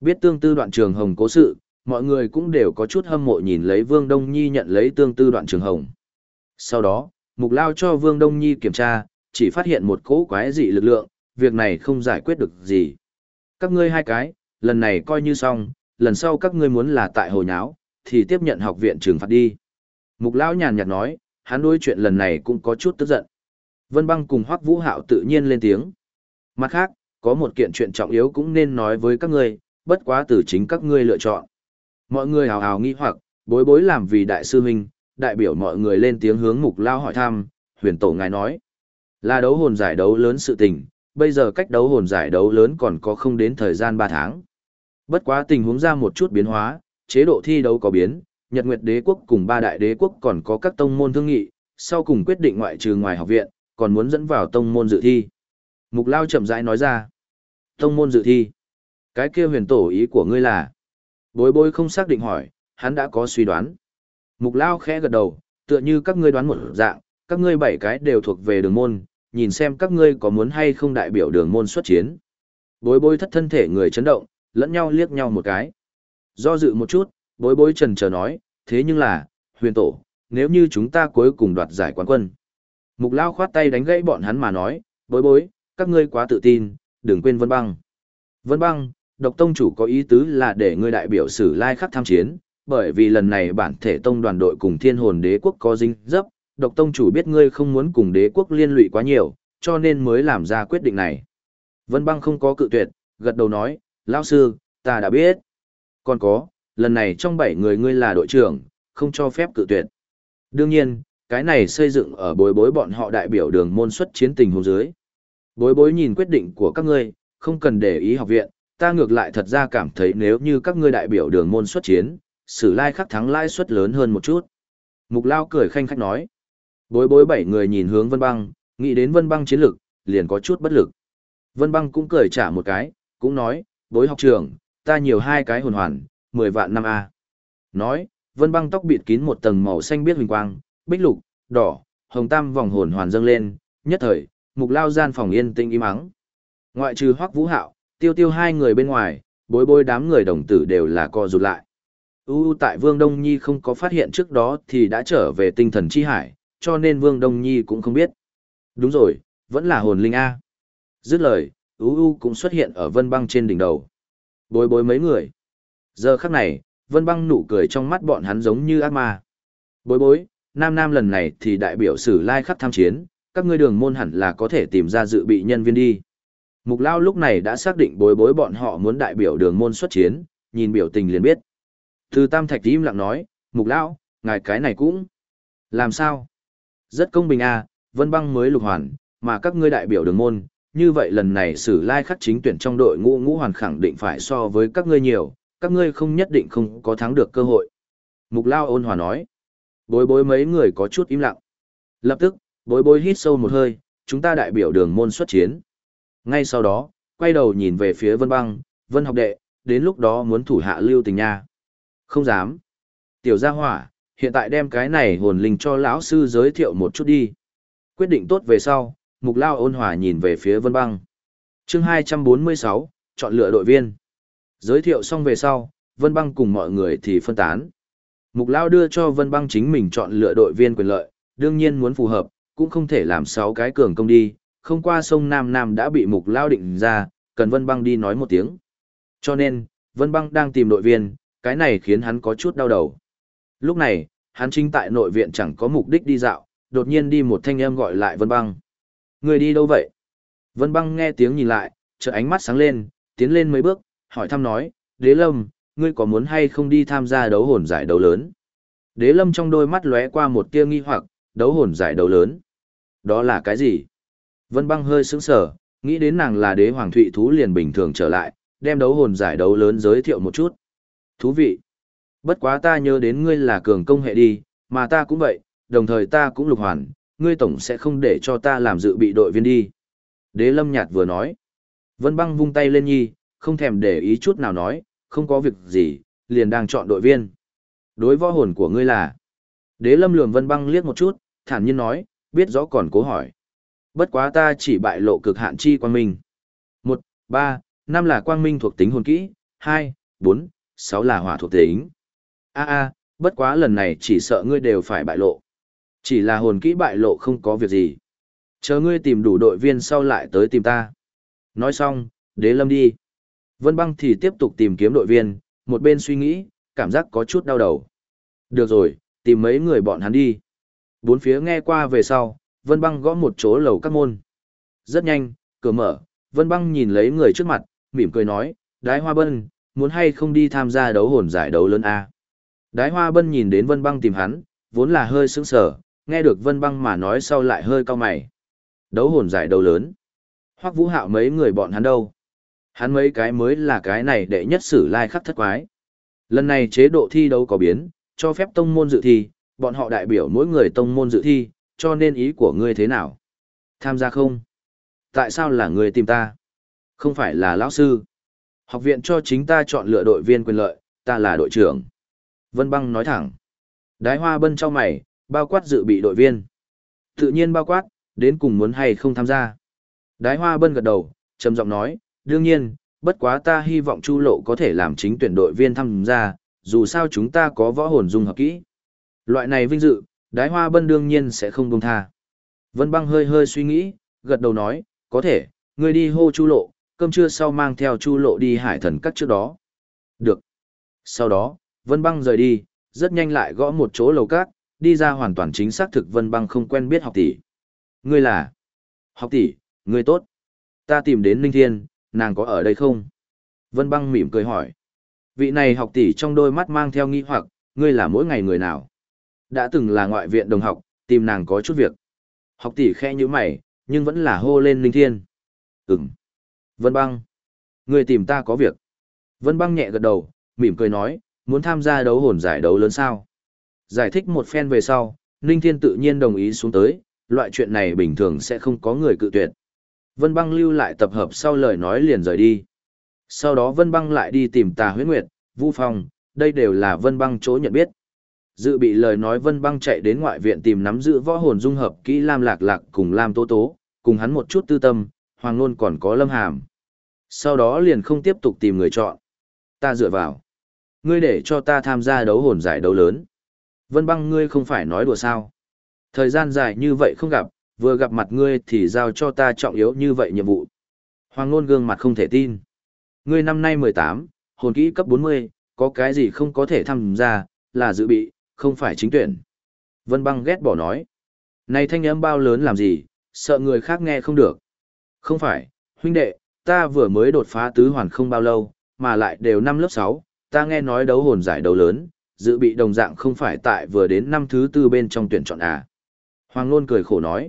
Biết tương tư đoạn trường hồng cố sự, mọi người cũng đều có chút hâm mộ nhìn lấy Vương Đông Nhi nhận lấy tương tư đoạn trường hồng. Sau đó, Mục Lao cho Vương Đông Nhi kiểm tra, chỉ phát hiện một cỗ quái dị lực lượng, việc này không giải quyết được gì. Các ngươi hai cái, lần này coi như xong, lần sau các ngươi muốn là tại hồi nháo, thì tiếp nhận học viện trừng phạt đi. Mục Lão nhàn nhạt nói, hắn đối chuyện lần này cũng có chút tức giận. Vân Băng cùng Hoắc Vũ Hạo tự nhiên lên tiếng. Mặt khác, có một kiện chuyện trọng yếu cũng nên nói với các ngươi, bất quá từ chính các ngươi lựa chọn. Mọi người hào hào nghi hoặc, bối bối làm vì đại sư huynh, đại biểu mọi người lên tiếng hướng Mục lao hỏi thăm, huyền tổ ngài nói. Là đấu hồn giải đấu lớn sự tình, bây giờ cách đấu hồn giải đấu lớn còn có không đến thời gian 3 tháng. Bất quá tình huống ra một chút biến hóa, chế độ thi đấu có biến, Nhật Nguyệt Đế quốc cùng ba đại đế quốc còn có các tông môn thương nghị, sau cùng quyết định ngoại trừ ngoài học viện, còn muốn dẫn vào tông môn dự thi. Mục Lao chậm rãi nói ra. Tông môn dự thi. Cái kia huyền tổ ý của ngươi là? Bối bối không xác định hỏi, hắn đã có suy đoán. Mục Lao khẽ gật đầu, tựa như các ngươi đoán một dạng, các ngươi bảy cái đều thuộc về đường môn, nhìn xem các ngươi có muốn hay không đại biểu đường môn xuất chiến. Bối bối thất thân thể người chấn động, lẫn nhau liếc nhau một cái. Do dự một chút, bối bối trần chờ nói, thế nhưng là, huyền tổ, nếu như chúng ta cuối cùng đoạt giải quán quân. Mục lao khoát tay đánh gãy bọn hắn mà nói, bối bối, các ngươi quá tự tin, đừng quên vân băng. Vân băng, độc tông chủ có ý tứ là để ngươi đại biểu sử lai khắc tham chiến, bởi vì lần này bản thể tông đoàn đội cùng thiên hồn đế quốc có dính dấp, độc tông chủ biết ngươi không muốn cùng đế quốc liên lụy quá nhiều, cho nên mới làm ra quyết định này. Vân băng không có cự tuyệt, gật đầu nói, lão sư, ta đã biết. Còn có, lần này trong bảy người ngươi là đội trưởng, không cho phép cự tuyệt. Đương nhiên, cái này xây dựng ở bối bối bọn họ đại biểu đường môn xuất chiến tình hồ dưới. Bối bối nhìn quyết định của các ngươi, không cần để ý học viện, ta ngược lại thật ra cảm thấy nếu như các ngươi đại biểu đường môn xuất chiến, sử lai khắc thắng lai suất lớn hơn một chút. Mục Lao cười khanh khách nói. Bối bối bảy người nhìn hướng Vân Băng, nghĩ đến Vân Băng chiến lực, liền có chút bất lực. Vân Băng cũng cười trả một cái, cũng nói, bối học trường, ta nhiều hai cái hồn hoàn, 10 vạn năm A. Nói, Vân Băng tóc bịt kín một tầng màu xanh biết huỳnh quang, bích lục, đỏ, hồng tam vòng hồn hoàn dâng lên, nhất thời, mục lao gian phòng yên tĩnh im ắng. Ngoại trừ Hoắc Vũ Hạo, tiêu tiêu hai người bên ngoài, bối bối đám người đồng tử đều là co rụt lại. U tại Vương Đông Nhi không có phát hiện trước đó thì đã trở về tinh thần chi hải, cho nên Vương Đông Nhi cũng không biết. Đúng rồi, vẫn là hồn linh A. Dứt lời, U U cũng xuất hiện ở vân băng trên đỉnh đầu. Bối bối mấy người. Giờ khắc này, vân băng nụ cười trong mắt bọn hắn giống như ác ma. Bối bối, nam nam lần này thì đại biểu sử lai khắc tham chiến, các ngươi đường môn hẳn là có thể tìm ra dự bị nhân viên đi. Mục Lao lúc này đã xác định bối bối bọn họ muốn đại biểu đường môn xuất chiến, nhìn biểu tình liền biết. Từ Tam Thạch im lặng nói, Mục Lao, ngài cái này cũng. Làm sao? Rất công bình à, Vân Băng mới lục hoàn, mà các ngươi đại biểu đường môn, như vậy lần này sử lai khắc chính tuyển trong đội ngũ ngũ hoàn khẳng định phải so với các ngươi nhiều, các ngươi không nhất định không có thắng được cơ hội. Mục Lao ôn hòa nói. Bối bối mấy người có chút im lặng. Lập tức, bối bối hít sâu một hơi, chúng ta đại biểu đường môn xuất chiến. Ngay sau đó, quay đầu nhìn về phía Vân Băng, Vân học đệ, đến lúc đó muốn thủ hạ lưu tình nha. Không dám. Tiểu gia hỏa, hiện tại đem cái này hồn linh cho lão sư giới thiệu một chút đi. Quyết định tốt về sau, Mục Lao ôn hòa nhìn về phía Vân Băng. Chương 246, chọn lựa đội viên. Giới thiệu xong về sau, Vân Băng cùng mọi người thì phân tán. Mục Lao đưa cho Vân Băng chính mình chọn lựa đội viên quyền lợi, đương nhiên muốn phù hợp, cũng không thể làm sáu cái cường công đi, không qua sông Nam Nam đã bị Mục Lao định ra, cần Vân Băng đi nói một tiếng. Cho nên, Vân Băng đang tìm đội viên, cái này khiến hắn có chút đau đầu. Lúc này, hắn chính tại nội viện chẳng có mục đích đi dạo, đột nhiên đi một thanh âm gọi lại Vân Băng. Người đi đâu vậy? Vân Băng nghe tiếng nhìn lại, chợt ánh mắt sáng lên, tiến lên mấy bước, hỏi thăm nói, Đế Lâm, ngươi có muốn hay không đi tham gia đấu hồn giải đấu lớn? Đế Lâm trong đôi mắt lóe qua một tia nghi hoặc, đấu hồn giải đấu lớn. Đó là cái gì? Vân Băng hơi sững sờ, nghĩ đến nàng là đế hoàng thụy thú liền bình thường trở lại, đem đấu hồn giải đấu lớn giới thiệu một chút. Thú vị. Bất quá ta nhớ đến ngươi là cường công hệ đi, mà ta cũng vậy, đồng thời ta cũng lục hoàn, ngươi tổng sẽ không để cho ta làm dự bị đội viên đi. Đế lâm nhạt vừa nói. Vân băng vung tay lên nhi, không thèm để ý chút nào nói, không có việc gì, liền đang chọn đội viên. Đối võ hồn của ngươi là. Đế lâm lườm vân băng liếc một chút, thản nhiên nói, biết rõ còn cố hỏi. Bất quá ta chỉ bại lộ cực hạn chi quang minh. Một, ba, năm là quang minh thuộc tính hồn kỹ, hai, bốn, sáu là hỏa thuộc tính. A a, bất quá lần này chỉ sợ ngươi đều phải bại lộ. Chỉ là hồn kỹ bại lộ không có việc gì. Chờ ngươi tìm đủ đội viên sau lại tới tìm ta. Nói xong, đế lâm đi. Vân băng thì tiếp tục tìm kiếm đội viên, một bên suy nghĩ, cảm giác có chút đau đầu. Được rồi, tìm mấy người bọn hắn đi. Bốn phía nghe qua về sau, Vân băng gõ một chỗ lầu các môn. Rất nhanh, cửa mở, Vân băng nhìn lấy người trước mặt, mỉm cười nói, Đái Hoa Bân, muốn hay không đi tham gia đấu hồn giải đấu lớn A. Đái Hoa Bân nhìn đến Vân băng tìm hắn, vốn là hơi sững sờ, nghe được Vân băng mà nói sau lại hơi cao mày. Đấu hồn giải đấu lớn. Hoắc Vũ Hạo mấy người bọn hắn đâu? Hắn mấy cái mới là cái này đệ nhất sử lai khắc thất quái. Lần này chế độ thi đấu có biến, cho phép tông môn dự thi, bọn họ đại biểu mỗi người tông môn dự thi, cho nên ý của ngươi thế nào? Tham gia không? Tại sao là ngươi tìm ta? Không phải là lão sư. Học viện cho chính ta chọn lựa đội viên quyền lợi, ta là đội trưởng. Vân Băng nói thẳng. Đái hoa bân cho mày, bao quát dự bị đội viên. Tự nhiên bao quát, đến cùng muốn hay không tham gia. Đái hoa bân gật đầu, trầm giọng nói, đương nhiên, bất quá ta hy vọng Chu Lộ có thể làm chính tuyển đội viên tham gia, dù sao chúng ta có võ hồn dung hợp kỹ. Loại này vinh dự, đái hoa bân đương nhiên sẽ không buông tha. Vân băng hơi hơi suy nghĩ, gật đầu nói, có thể, ngươi đi hô Chu Lộ, cơm trưa sau mang theo Chu Lộ đi hải thần cắt trước đó. Được. Sau đó, Vân băng rời đi, rất nhanh lại gõ một chỗ lầu cát, đi ra hoàn toàn chính xác thực Vân băng không quen biết học tỷ. Ngươi là? Học tỷ, ngươi tốt. Ta tìm đến Ninh Thiên, nàng có ở đây không? Vân băng mỉm cười hỏi. Vị này học tỷ trong đôi mắt mang theo nghi hoặc, ngươi là mỗi ngày người nào? Đã từng là ngoại viện đồng học, tìm nàng có chút việc. Học tỷ khẽ như mày, nhưng vẫn là hô lên Ninh Thiên. Ừm. Vân băng. Ngươi tìm ta có việc. Vân băng nhẹ gật đầu, mỉm cười nói, muốn tham gia đấu hồn giải đấu lớn sao? Giải thích một phen về sau, Ninh Thiên tự nhiên đồng ý xuống tới, loại chuyện này bình thường sẽ không có người cự tuyệt. Vân băng lưu lại tập hợp sau lời nói liền rời đi. Sau đó Vân băng lại đi tìm tà huyết nguyệt, Vu Phong, đây đều là Vân băng chỗ nhận biết. Dự bị lời nói Vân băng chạy đến ngoại viện tìm nắm giữ võ hồn dung hợp kỹ Lam Lạc Lạc cùng Lam Tố Tố, cùng hắn một chút tư tâm, Hoàng Nôn còn có Lâm Hàm. Sau đó liền không tiếp tục tìm người chọn. Ta dựa vào. Ngươi để cho ta tham gia đấu hồn giải đấu lớn. Vân băng ngươi không phải nói đùa sao. Thời gian dài như vậy không gặp, vừa gặp mặt ngươi thì giao cho ta trọng yếu như vậy nhiệm vụ. Hoàng Nôn gương mặt không thể tin. Ngươi năm nay 18, hồn kỹ cấp 40, có cái gì không có thể tham gia, là dự bị, không phải chính tuyển. Vân băng ghét bỏ nói. Này thanh âm bao lớn làm gì, sợ người khác nghe không được. Không phải, huynh đệ, ta vừa mới đột phá tứ hoàn không bao lâu, mà lại đều năm lớp 6, ta nghe nói đấu hồn giải đấu lớn, dự bị đồng dạng không phải tại vừa đến năm thứ tư bên trong tuyển chọn à. Hoàng Nôn cười khổ nói.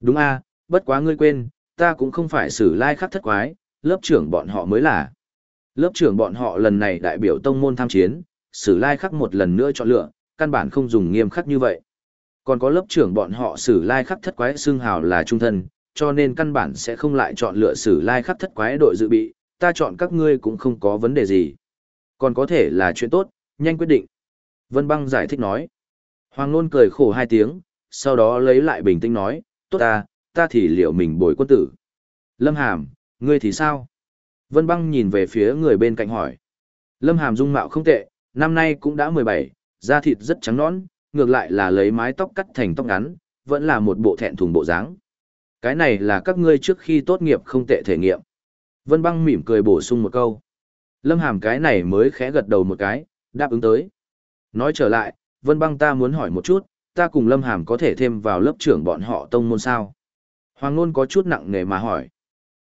Đúng a, bất quá ngươi quên, ta cũng không phải xử lai khắc thất quái, lớp trưởng bọn họ mới là. Lớp trưởng bọn họ lần này đại biểu tông môn tham chiến, xử lai khắc một lần nữa chọn lựa, căn bản không dùng nghiêm khắc như vậy. Còn có lớp trưởng bọn họ xử lai khắc thất quái xương hào là trung thân, cho nên căn bản sẽ không lại chọn lựa xử lai khắc thất quái đội dự bị, ta chọn các ngươi cũng không có vấn đề gì. Còn có thể là chuyện tốt, nhanh quyết định. Vân băng giải thích nói. Hoàng nôn cười khổ hai tiếng, sau đó lấy lại bình tĩnh nói, tốt ta, ta thì liệu mình bồi quân tử. Lâm Hàm, ngươi thì sao? Vân băng nhìn về phía người bên cạnh hỏi. Lâm Hàm dung mạo không tệ, năm nay cũng đã 17, da thịt rất trắng nõn, ngược lại là lấy mái tóc cắt thành tóc ngắn, vẫn là một bộ thẹn thùng bộ dáng. Cái này là các ngươi trước khi tốt nghiệp không tệ thể nghiệm. Vân băng mỉm cười bổ sung một câu. Lâm Hàm cái này mới khẽ gật đầu một cái, đáp ứng tới. Nói trở lại, Vân băng ta muốn hỏi một chút, ta cùng Lâm Hàm có thể thêm vào lớp trưởng bọn họ tông môn sao? Hoàng Nôn có chút nặng nề mà hỏi.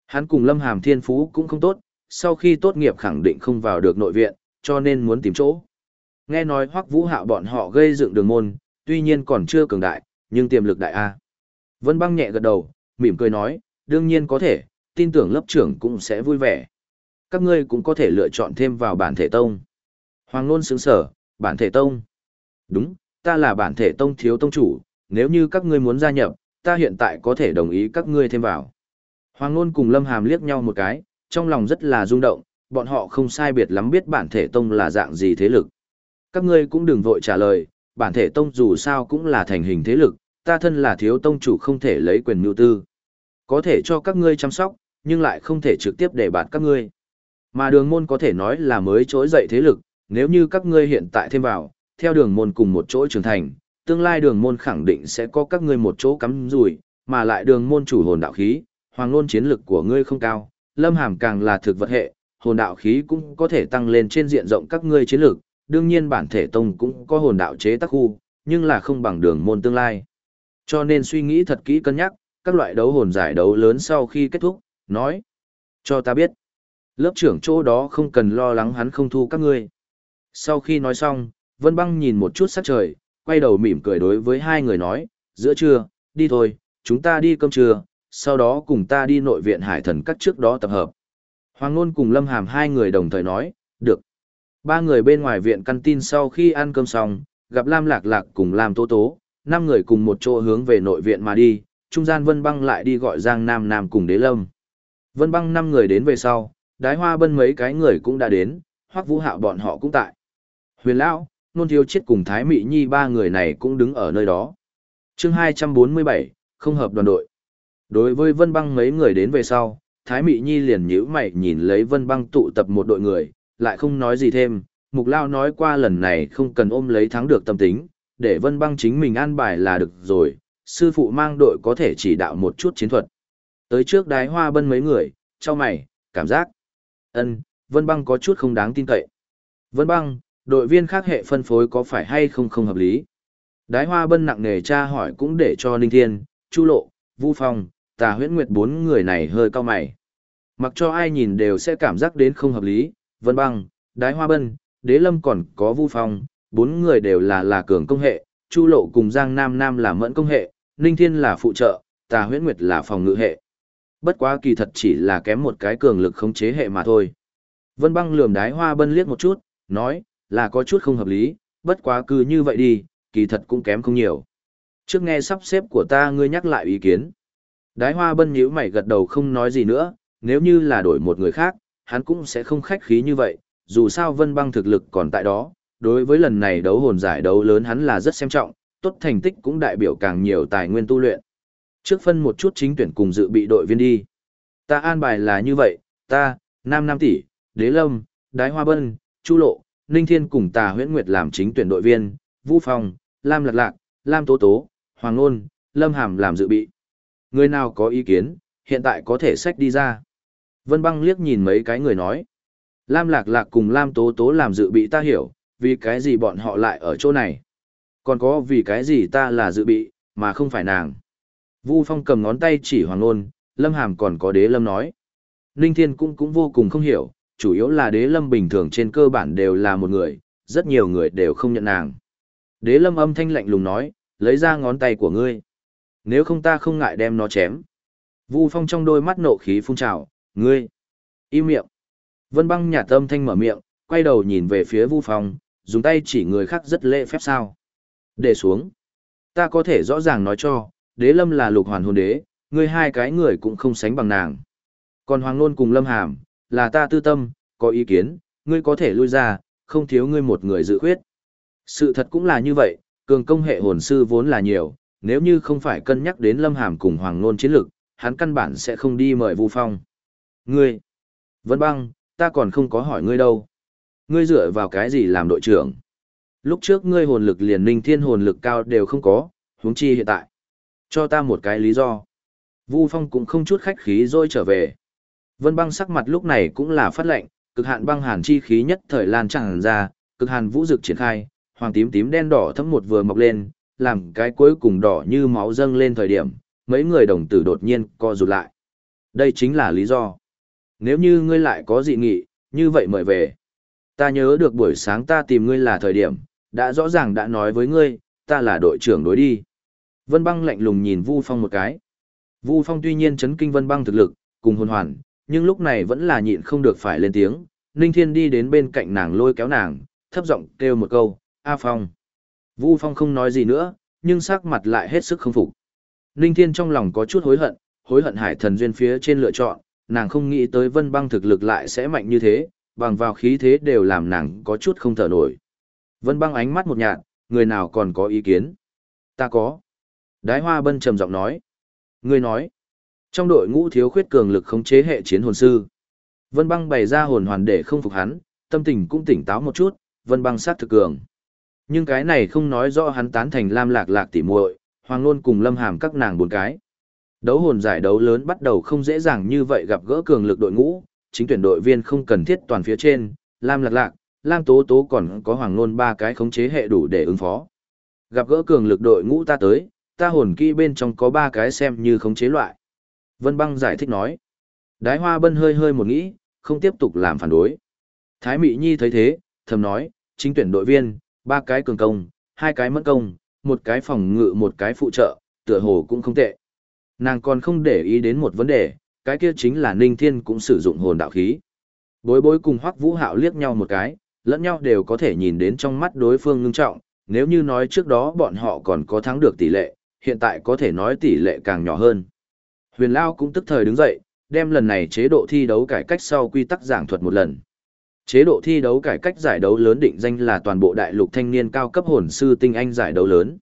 Hắn cùng Lâm Hàm thiên phú cũng không tốt, sau khi tốt nghiệp khẳng định không vào được nội viện, cho nên muốn tìm chỗ. Nghe nói Hoắc Vũ Hạo bọn họ gây dựng đường môn, tuy nhiên còn chưa cường đại, nhưng tiềm lực đại a. Vân Băng nhẹ gật đầu, mỉm cười nói, đương nhiên có thể, tin tưởng lớp trưởng cũng sẽ vui vẻ. Các ngươi cũng có thể lựa chọn thêm vào bản thể tông. Hoàng Nôn sướng sở, bản thể tông. Đúng, ta là bản thể tông thiếu tông chủ, nếu như các ngươi muốn gia nhập, ta hiện tại có thể đồng ý các ngươi thêm vào. Hoàng Nôn cùng Lâm Hàm liếc nhau một cái, trong lòng rất là rung động, bọn họ không sai biệt lắm biết bản thể tông là dạng gì thế lực. Các ngươi cũng đừng vội trả lời, bản thể tông dù sao cũng là thành hình thế lực, ta thân là thiếu tông chủ không thể lấy quyền mưu tư. Có thể cho các ngươi chăm sóc, nhưng lại không thể trực tiếp để bạt các ngươi. Mà đường môn có thể nói là mới trỗi dậy thế lực, nếu như các ngươi hiện tại thêm vào, theo đường môn cùng một chỗ trưởng thành, tương lai đường môn khẳng định sẽ có các ngươi một chỗ cắm rủi, mà lại đường môn chủ hồn đạo khí, hoàng ngôn chiến lực của ngươi không cao, lâm hàm càng là thực vật hệ, hồn đạo khí cũng có thể tăng lên trên diện rộng các ngươi chiến lực, đương nhiên bản thể tông cũng có hồn đạo chế tác khu, nhưng là không bằng đường môn tương lai. Cho nên suy nghĩ thật kỹ cân nhắc, các loại đấu hồn giải đấu lớn sau khi kết thúc, nói. Cho ta biết. Lớp trưởng chỗ đó không cần lo lắng hắn không thu các ngươi. Sau khi nói xong, Vân Băng nhìn một chút sắc trời, quay đầu mỉm cười đối với hai người nói, giữa trưa, đi thôi, chúng ta đi cơm trưa, sau đó cùng ta đi nội viện hải thần các trước đó tập hợp. Hoàng Nôn cùng Lâm Hàm hai người đồng thời nói, được. Ba người bên ngoài viện căn tin sau khi ăn cơm xong, gặp Lam Lạc Lạc cùng Lam Tố Tố, năm người cùng một chỗ hướng về nội viện mà đi, trung gian Vân Băng lại đi gọi Giang Nam Nam cùng Đế Lâm. Vân Băng năm người đến về sau, đái hoa bân mấy cái người cũng đã đến, hoắc vũ hạo bọn họ cũng tại. Huyền Lão, Nôn Thiếu Chết cùng Thái Mị Nhi ba người này cũng đứng ở nơi đó. chương 247, không hợp đoàn đội. Đối với Vân Băng mấy người đến về sau, Thái Mị Nhi liền nhíu mày nhìn lấy Vân Băng tụ tập một đội người, lại không nói gì thêm. Mục Lao nói qua lần này không cần ôm lấy thắng được tâm tính, để Vân Băng chính mình an bài là được rồi, sư phụ mang đội có thể chỉ đạo một chút chiến thuật. Tới trước đái hoa bân mấy người, cho mày, cảm giác ân Vân Băng có chút không đáng tin cậy. Vân Băng, đội viên khác hệ phân phối có phải hay không không hợp lý? Đái hoa bân nặng nề tra hỏi cũng để cho Ninh Thiên, Chu Lộ, Vu Phong, Tà Huyễn Nguyệt bốn người này hơi cao mày. Mặc cho ai nhìn đều sẽ cảm giác đến không hợp lý, Vân Băng, Đái Hoa Bân, Đế Lâm còn có Vu Phong, bốn người đều là là cường công hệ, Chu Lộ cùng Giang Nam Nam là mẫn công hệ, Ninh Thiên là phụ trợ, Tà Huyễn Nguyệt là phòng ngự hệ. Bất quá kỳ thật chỉ là kém một cái cường lực khống chế hệ mà thôi. Vân Băng lườm Đái Hoa Bân liếc một chút, nói, là có chút không hợp lý, bất quá cứ như vậy đi, kỳ thật cũng kém không nhiều. Trước nghe sắp xếp của ta ngươi nhắc lại ý kiến. Đái hoa bân nhíu mày gật đầu không nói gì nữa, nếu như là đổi một người khác, hắn cũng sẽ không khách khí như vậy, dù sao vân băng thực lực còn tại đó, đối với lần này đấu hồn giải đấu lớn hắn là rất xem trọng, tốt thành tích cũng đại biểu càng nhiều tài nguyên tu luyện. Trước phân một chút chính tuyển cùng dự bị đội viên đi. Ta an bài là như vậy, ta, Nam Nam tỷ, Đế Lâm, Đái Hoa Bân, Chu Lộ, Ninh Thiên cùng Tà Huyễn Nguyệt làm chính tuyển đội viên, Vũ Phong, Lam Lạc Lạc, Lam Tố Tố, Hoàng Nôn, Lâm Hàm làm dự bị. Người nào có ý kiến, hiện tại có thể sách đi ra. Vân băng liếc nhìn mấy cái người nói. Lam Lạc Lạc cùng Lam Tố Tố làm dự bị ta hiểu, vì cái gì bọn họ lại ở chỗ này. Còn có vì cái gì ta là dự bị, mà không phải nàng. Vu Phong cầm ngón tay chỉ Hoàng Nôn, Lâm Hàm còn có đế lâm nói. Ninh Thiên cũng cũng vô cùng không hiểu, chủ yếu là đế lâm bình thường trên cơ bản đều là một người, rất nhiều người đều không nhận nàng. Đế lâm âm thanh lạnh lùng nói, lấy ra ngón tay của ngươi. Nếu không ta không ngại đem nó chém. Vu Phong trong đôi mắt nộ khí phun trào, ngươi, im miệng. Vân băng nhà tâm thanh mở miệng, quay đầu nhìn về phía Vu Phong, dùng tay chỉ người khác rất lễ phép sao. Để xuống. Ta có thể rõ ràng nói cho, đế lâm là lục hoàn hồn đế, ngươi hai cái người cũng không sánh bằng nàng. Còn Hoàng Nôn cùng Lâm Hàm, là ta tư tâm, có ý kiến, ngươi có thể lui ra, không thiếu ngươi một người dự khuyết. Sự thật cũng là như vậy, cường công hệ hồn sư vốn là nhiều, nếu như không phải cân nhắc đến Lâm Hàm cùng Hoàng Nôn chiến lực, hắn căn bản sẽ không đi mời Vu Phong. Ngươi, Vân Băng, ta còn không có hỏi ngươi đâu. Ngươi dựa vào cái gì làm đội trưởng? Lúc trước ngươi hồn lực liền ninh thiên hồn lực cao đều không có, huống chi hiện tại. Cho ta một cái lý do. Vu Phong cũng không chút khách khí rồi trở về. Vân băng sắc mặt lúc này cũng là phát lệnh, cực hạn băng hàn chi khí nhất thời lan tràn ra, cực hàn vũ dực triển khai, hoàng tím tím đen đỏ thấm một vừa mọc lên, làm cái cuối cùng đỏ như máu dâng lên thời điểm, mấy người đồng tử đột nhiên co rụt lại. Đây chính là lý do. Nếu như ngươi lại có dị nghị, như vậy mời về. Ta nhớ được buổi sáng ta tìm ngươi là thời điểm, đã rõ ràng đã nói với ngươi, ta là đội trưởng đối đi. Vân băng lạnh lùng nhìn Vu Phong một cái. Vu Phong tuy nhiên chấn kinh Vân băng thực lực, cùng hồn hoàn, nhưng lúc này vẫn là nhịn không được phải lên tiếng. Ninh Thiên đi đến bên cạnh nàng lôi kéo nàng, thấp giọng kêu một câu, A Phong. Vu Phong không nói gì nữa, nhưng sắc mặt lại hết sức không phục. Ninh Thiên trong lòng có chút hối hận, hối hận hải thần duyên phía trên lựa chọn, nàng không nghĩ tới vân băng thực lực lại sẽ mạnh như thế, bằng vào khí thế đều làm nàng có chút không thở nổi. Vân băng ánh mắt một nhạt, người nào còn có ý kiến? Ta có. Đái hoa bân trầm giọng nói. Ngươi nói. Trong đội ngũ thiếu khuyết cường lực khống chế hệ chiến hồn sư. Vân băng bày ra hồn hoàn để không phục hắn, tâm tình cũng tỉnh táo một chút, vân băng sát thực cường. Nhưng cái này không nói rõ hắn tán thành lam lạc lạc tỉ muội, hoàng luôn cùng lâm hàm các nàng bốn cái. Đấu hồn giải đấu lớn bắt đầu không dễ dàng như vậy gặp gỡ cường lực đội ngũ, chính tuyển đội viên không cần thiết toàn phía trên, lam lạc lạc, lam tố tố còn có hoàng luôn ba cái khống chế hệ đủ để ứng phó. Gặp gỡ cường lực đội ngũ ta tới, ta hồn kỹ bên trong có ba cái xem như khống chế loại. Vân băng giải thích nói. Đái hoa bân hơi hơi một nghĩ, không tiếp tục làm phản đối. Thái Mị Nhi thấy thế, thầm nói, chính tuyển đội viên, ba cái cường công, hai cái mẫn công, một cái phòng ngự một cái phụ trợ, tựa hồ cũng không tệ. Nàng còn không để ý đến một vấn đề, cái kia chính là Ninh Thiên cũng sử dụng hồn đạo khí. Bối bối cùng Hoắc Vũ Hạo liếc nhau một cái, lẫn nhau đều có thể nhìn đến trong mắt đối phương ngưng trọng, nếu như nói trước đó bọn họ còn có thắng được tỷ lệ, hiện tại có thể nói tỷ lệ càng nhỏ hơn. Huyền Lao cũng tức thời đứng dậy, đem lần này chế độ thi đấu cải cách sau quy tắc giảng thuật một lần. Chế độ thi đấu cải cách giải đấu lớn định danh là toàn bộ đại lục thanh niên cao cấp hồn sư tinh anh giải đấu lớn.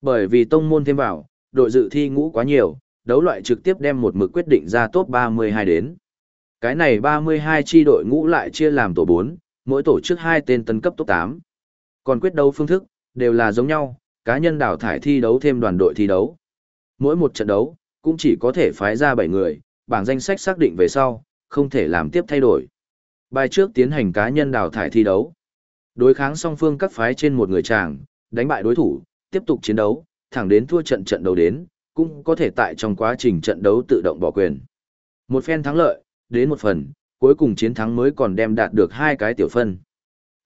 Bởi vì tông môn thêm vào, đội dự thi ngũ quá nhiều, đấu loại trực tiếp đem một mực quyết định ra top 32 đến. Cái này 32 chi đội ngũ lại chia làm tổ 4, mỗi tổ chức hai tên tấn cấp top 8. Còn quyết đấu phương thức, đều là giống nhau, cá nhân đào thải thi đấu thêm đoàn đội thi đấu. Mỗi một trận đấu, cũng chỉ có thể phái ra 7 người, bảng danh sách xác định về sau, không thể làm tiếp thay đổi. Bài trước tiến hành cá nhân đào thải thi đấu. Đối kháng song phương các phái trên một người chàng, đánh bại đối thủ, tiếp tục chiến đấu, thẳng đến thua trận trận đấu đến, cũng có thể tại trong quá trình trận đấu tự động bỏ quyền. Một phen thắng lợi, đến một phần, cuối cùng chiến thắng mới còn đem đạt được hai cái tiểu phân.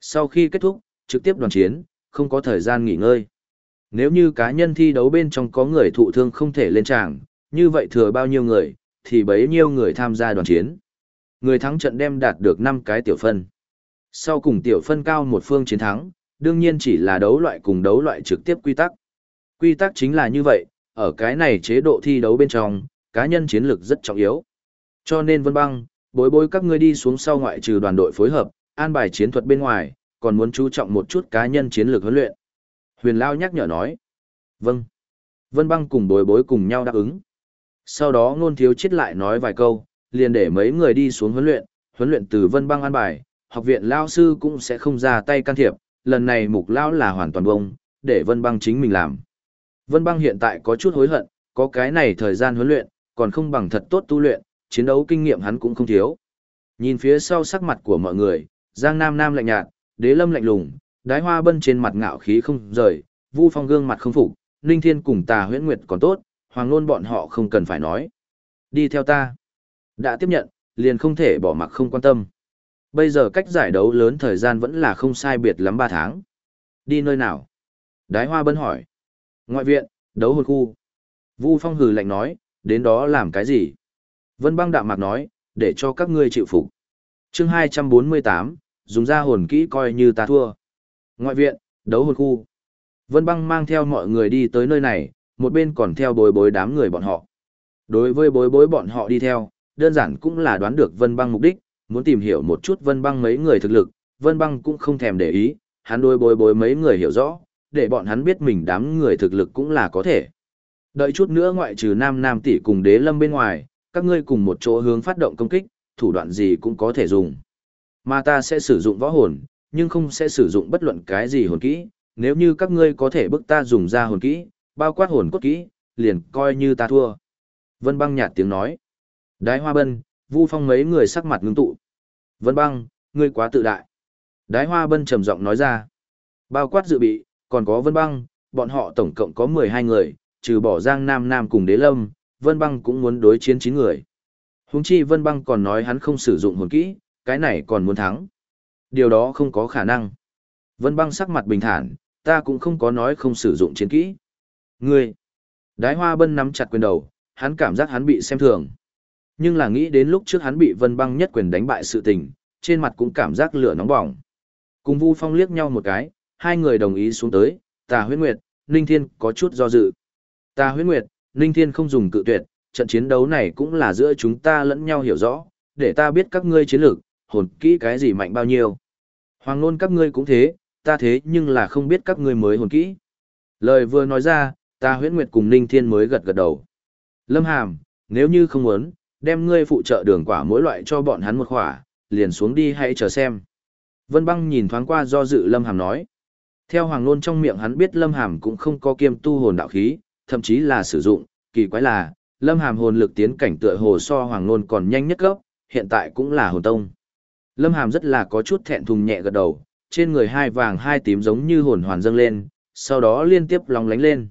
Sau khi kết thúc, trực tiếp đoàn chiến, không có thời gian nghỉ ngơi. Nếu như cá nhân thi đấu bên trong có người thụ thương không thể lên tràng, như vậy thừa bao nhiêu người, thì bấy nhiêu người tham gia đoàn chiến. Người thắng trận đem đạt được 5 cái tiểu phân. Sau cùng tiểu phân cao một phương chiến thắng, đương nhiên chỉ là đấu loại cùng đấu loại trực tiếp quy tắc. Quy tắc chính là như vậy, ở cái này chế độ thi đấu bên trong, cá nhân chiến lược rất trọng yếu. Cho nên Vân Băng, bối bối các ngươi đi xuống sau ngoại trừ đoàn đội phối hợp, an bài chiến thuật bên ngoài, còn muốn chú trọng một chút cá nhân chiến lược huấn luyện. Huyền Lao nhắc nhở nói. Vâng. Vân Băng cùng bối bối cùng nhau đáp ứng. Sau đó ngôn thiếu chết lại nói vài câu, liền để mấy người đi xuống huấn luyện, huấn luyện từ Vân Băng an bài, học viện Lao sư cũng sẽ không ra tay can thiệp, lần này mục Lao là hoàn toàn bông, để Vân Băng chính mình làm. Vân Băng hiện tại có chút hối hận, có cái này thời gian huấn luyện, còn không bằng thật tốt tu luyện, chiến đấu kinh nghiệm hắn cũng không thiếu. Nhìn phía sau sắc mặt của mọi người, Giang Nam Nam lạnh nhạt, Đế Lâm lạnh lùng, Đái Hoa Bân trên mặt ngạo khí không rời, Vu Phong gương mặt không phục, Ninh Thiên cùng Tà Huyễn Nguyệt còn tốt, Hoàng Nôn bọn họ không cần phải nói. Đi theo ta. Đã tiếp nhận, liền không thể bỏ mặc không quan tâm. Bây giờ cách giải đấu lớn thời gian vẫn là không sai biệt lắm 3 tháng. Đi nơi nào? Đái Hoa Bân hỏi. Ngoại viện, đấu hồn khu. Vu Phong hừ lạnh nói, đến đó làm cái gì? Vân băng đạm mạc nói, để cho các ngươi chịu phục. chương 248, dùng ra hồn kỹ coi như ta thua. Ngoại viện, đấu hồn khu. Vân băng mang theo mọi người đi tới nơi này, một bên còn theo bối bối đám người bọn họ. Đối với bối bối bọn họ đi theo, đơn giản cũng là đoán được Vân băng mục đích, muốn tìm hiểu một chút Vân băng mấy người thực lực, Vân băng cũng không thèm để ý, hắn đối bối bối mấy người hiểu rõ, để bọn hắn biết mình đám người thực lực cũng là có thể. Đợi chút nữa ngoại trừ Nam Nam tỷ cùng đế lâm bên ngoài, các ngươi cùng một chỗ hướng phát động công kích, thủ đoạn gì cũng có thể dùng. Mà ta sẽ sử dụng võ hồn, nhưng không sẽ sử dụng bất luận cái gì hồn kỹ, nếu như các ngươi có thể bức ta dùng ra hồn kỹ, bao quát hồn cốt kỹ, liền coi như ta thua. Vân băng nhạt tiếng nói. Đái hoa bân, vu phong mấy người sắc mặt ngưng tụ. Vân băng, ngươi quá tự đại. Đái hoa bân trầm giọng nói ra. Bao quát dự bị, còn có vân băng, bọn họ tổng cộng có 12 người, trừ bỏ giang nam nam cùng đế lâm, vân băng cũng muốn đối chiến 9 người. Húng chi vân băng còn nói hắn không sử dụng hồn kỹ, cái này còn muốn thắng. Điều đó không có khả năng. Vân băng sắc mặt bình thản, ta cũng không có nói không sử dụng chiến kỹ. Ngươi! Đái hoa bân nắm chặt quyền đầu, hắn cảm giác hắn bị xem thường. Nhưng là nghĩ đến lúc trước hắn bị vân băng nhất quyền đánh bại sự tình, trên mặt cũng cảm giác lửa nóng bỏng. Cùng Vu Phong liếc nhau một cái, hai người đồng ý xuống tới, Tà Huyết Nguyệt, Ninh Thiên có chút do dự. Tà Huyết Nguyệt, Ninh Thiên không dùng cự tuyệt, trận chiến đấu này cũng là giữa chúng ta lẫn nhau hiểu rõ, để ta biết các ngươi chiến lược, hồn kỹ cái gì mạnh bao nhiêu. Hoàng nôn các ngươi cũng thế, ta thế nhưng là không biết các ngươi mới hồn kỹ. Lời vừa nói ra, ta huyễn nguyệt cùng Ninh Thiên mới gật gật đầu. Lâm Hàm, nếu như không muốn, đem ngươi phụ trợ đường quả mỗi loại cho bọn hắn một khỏa, liền xuống đi hãy chờ xem. Vân băng nhìn thoáng qua do dự Lâm Hàm nói. Theo Hoàng Nôn trong miệng hắn biết Lâm Hàm cũng không có kiêm tu hồn đạo khí, thậm chí là sử dụng, kỳ quái là, Lâm Hàm hồn lực tiến cảnh tựa hồ so Hoàng Nôn còn nhanh nhất gốc, hiện tại cũng là hồn tông. Lâm Hàm rất là có chút thẹn thùng nhẹ gật đầu, trên người hai vàng hai tím giống như hồn hoàn dâng lên, sau đó liên tiếp lòng lánh lên.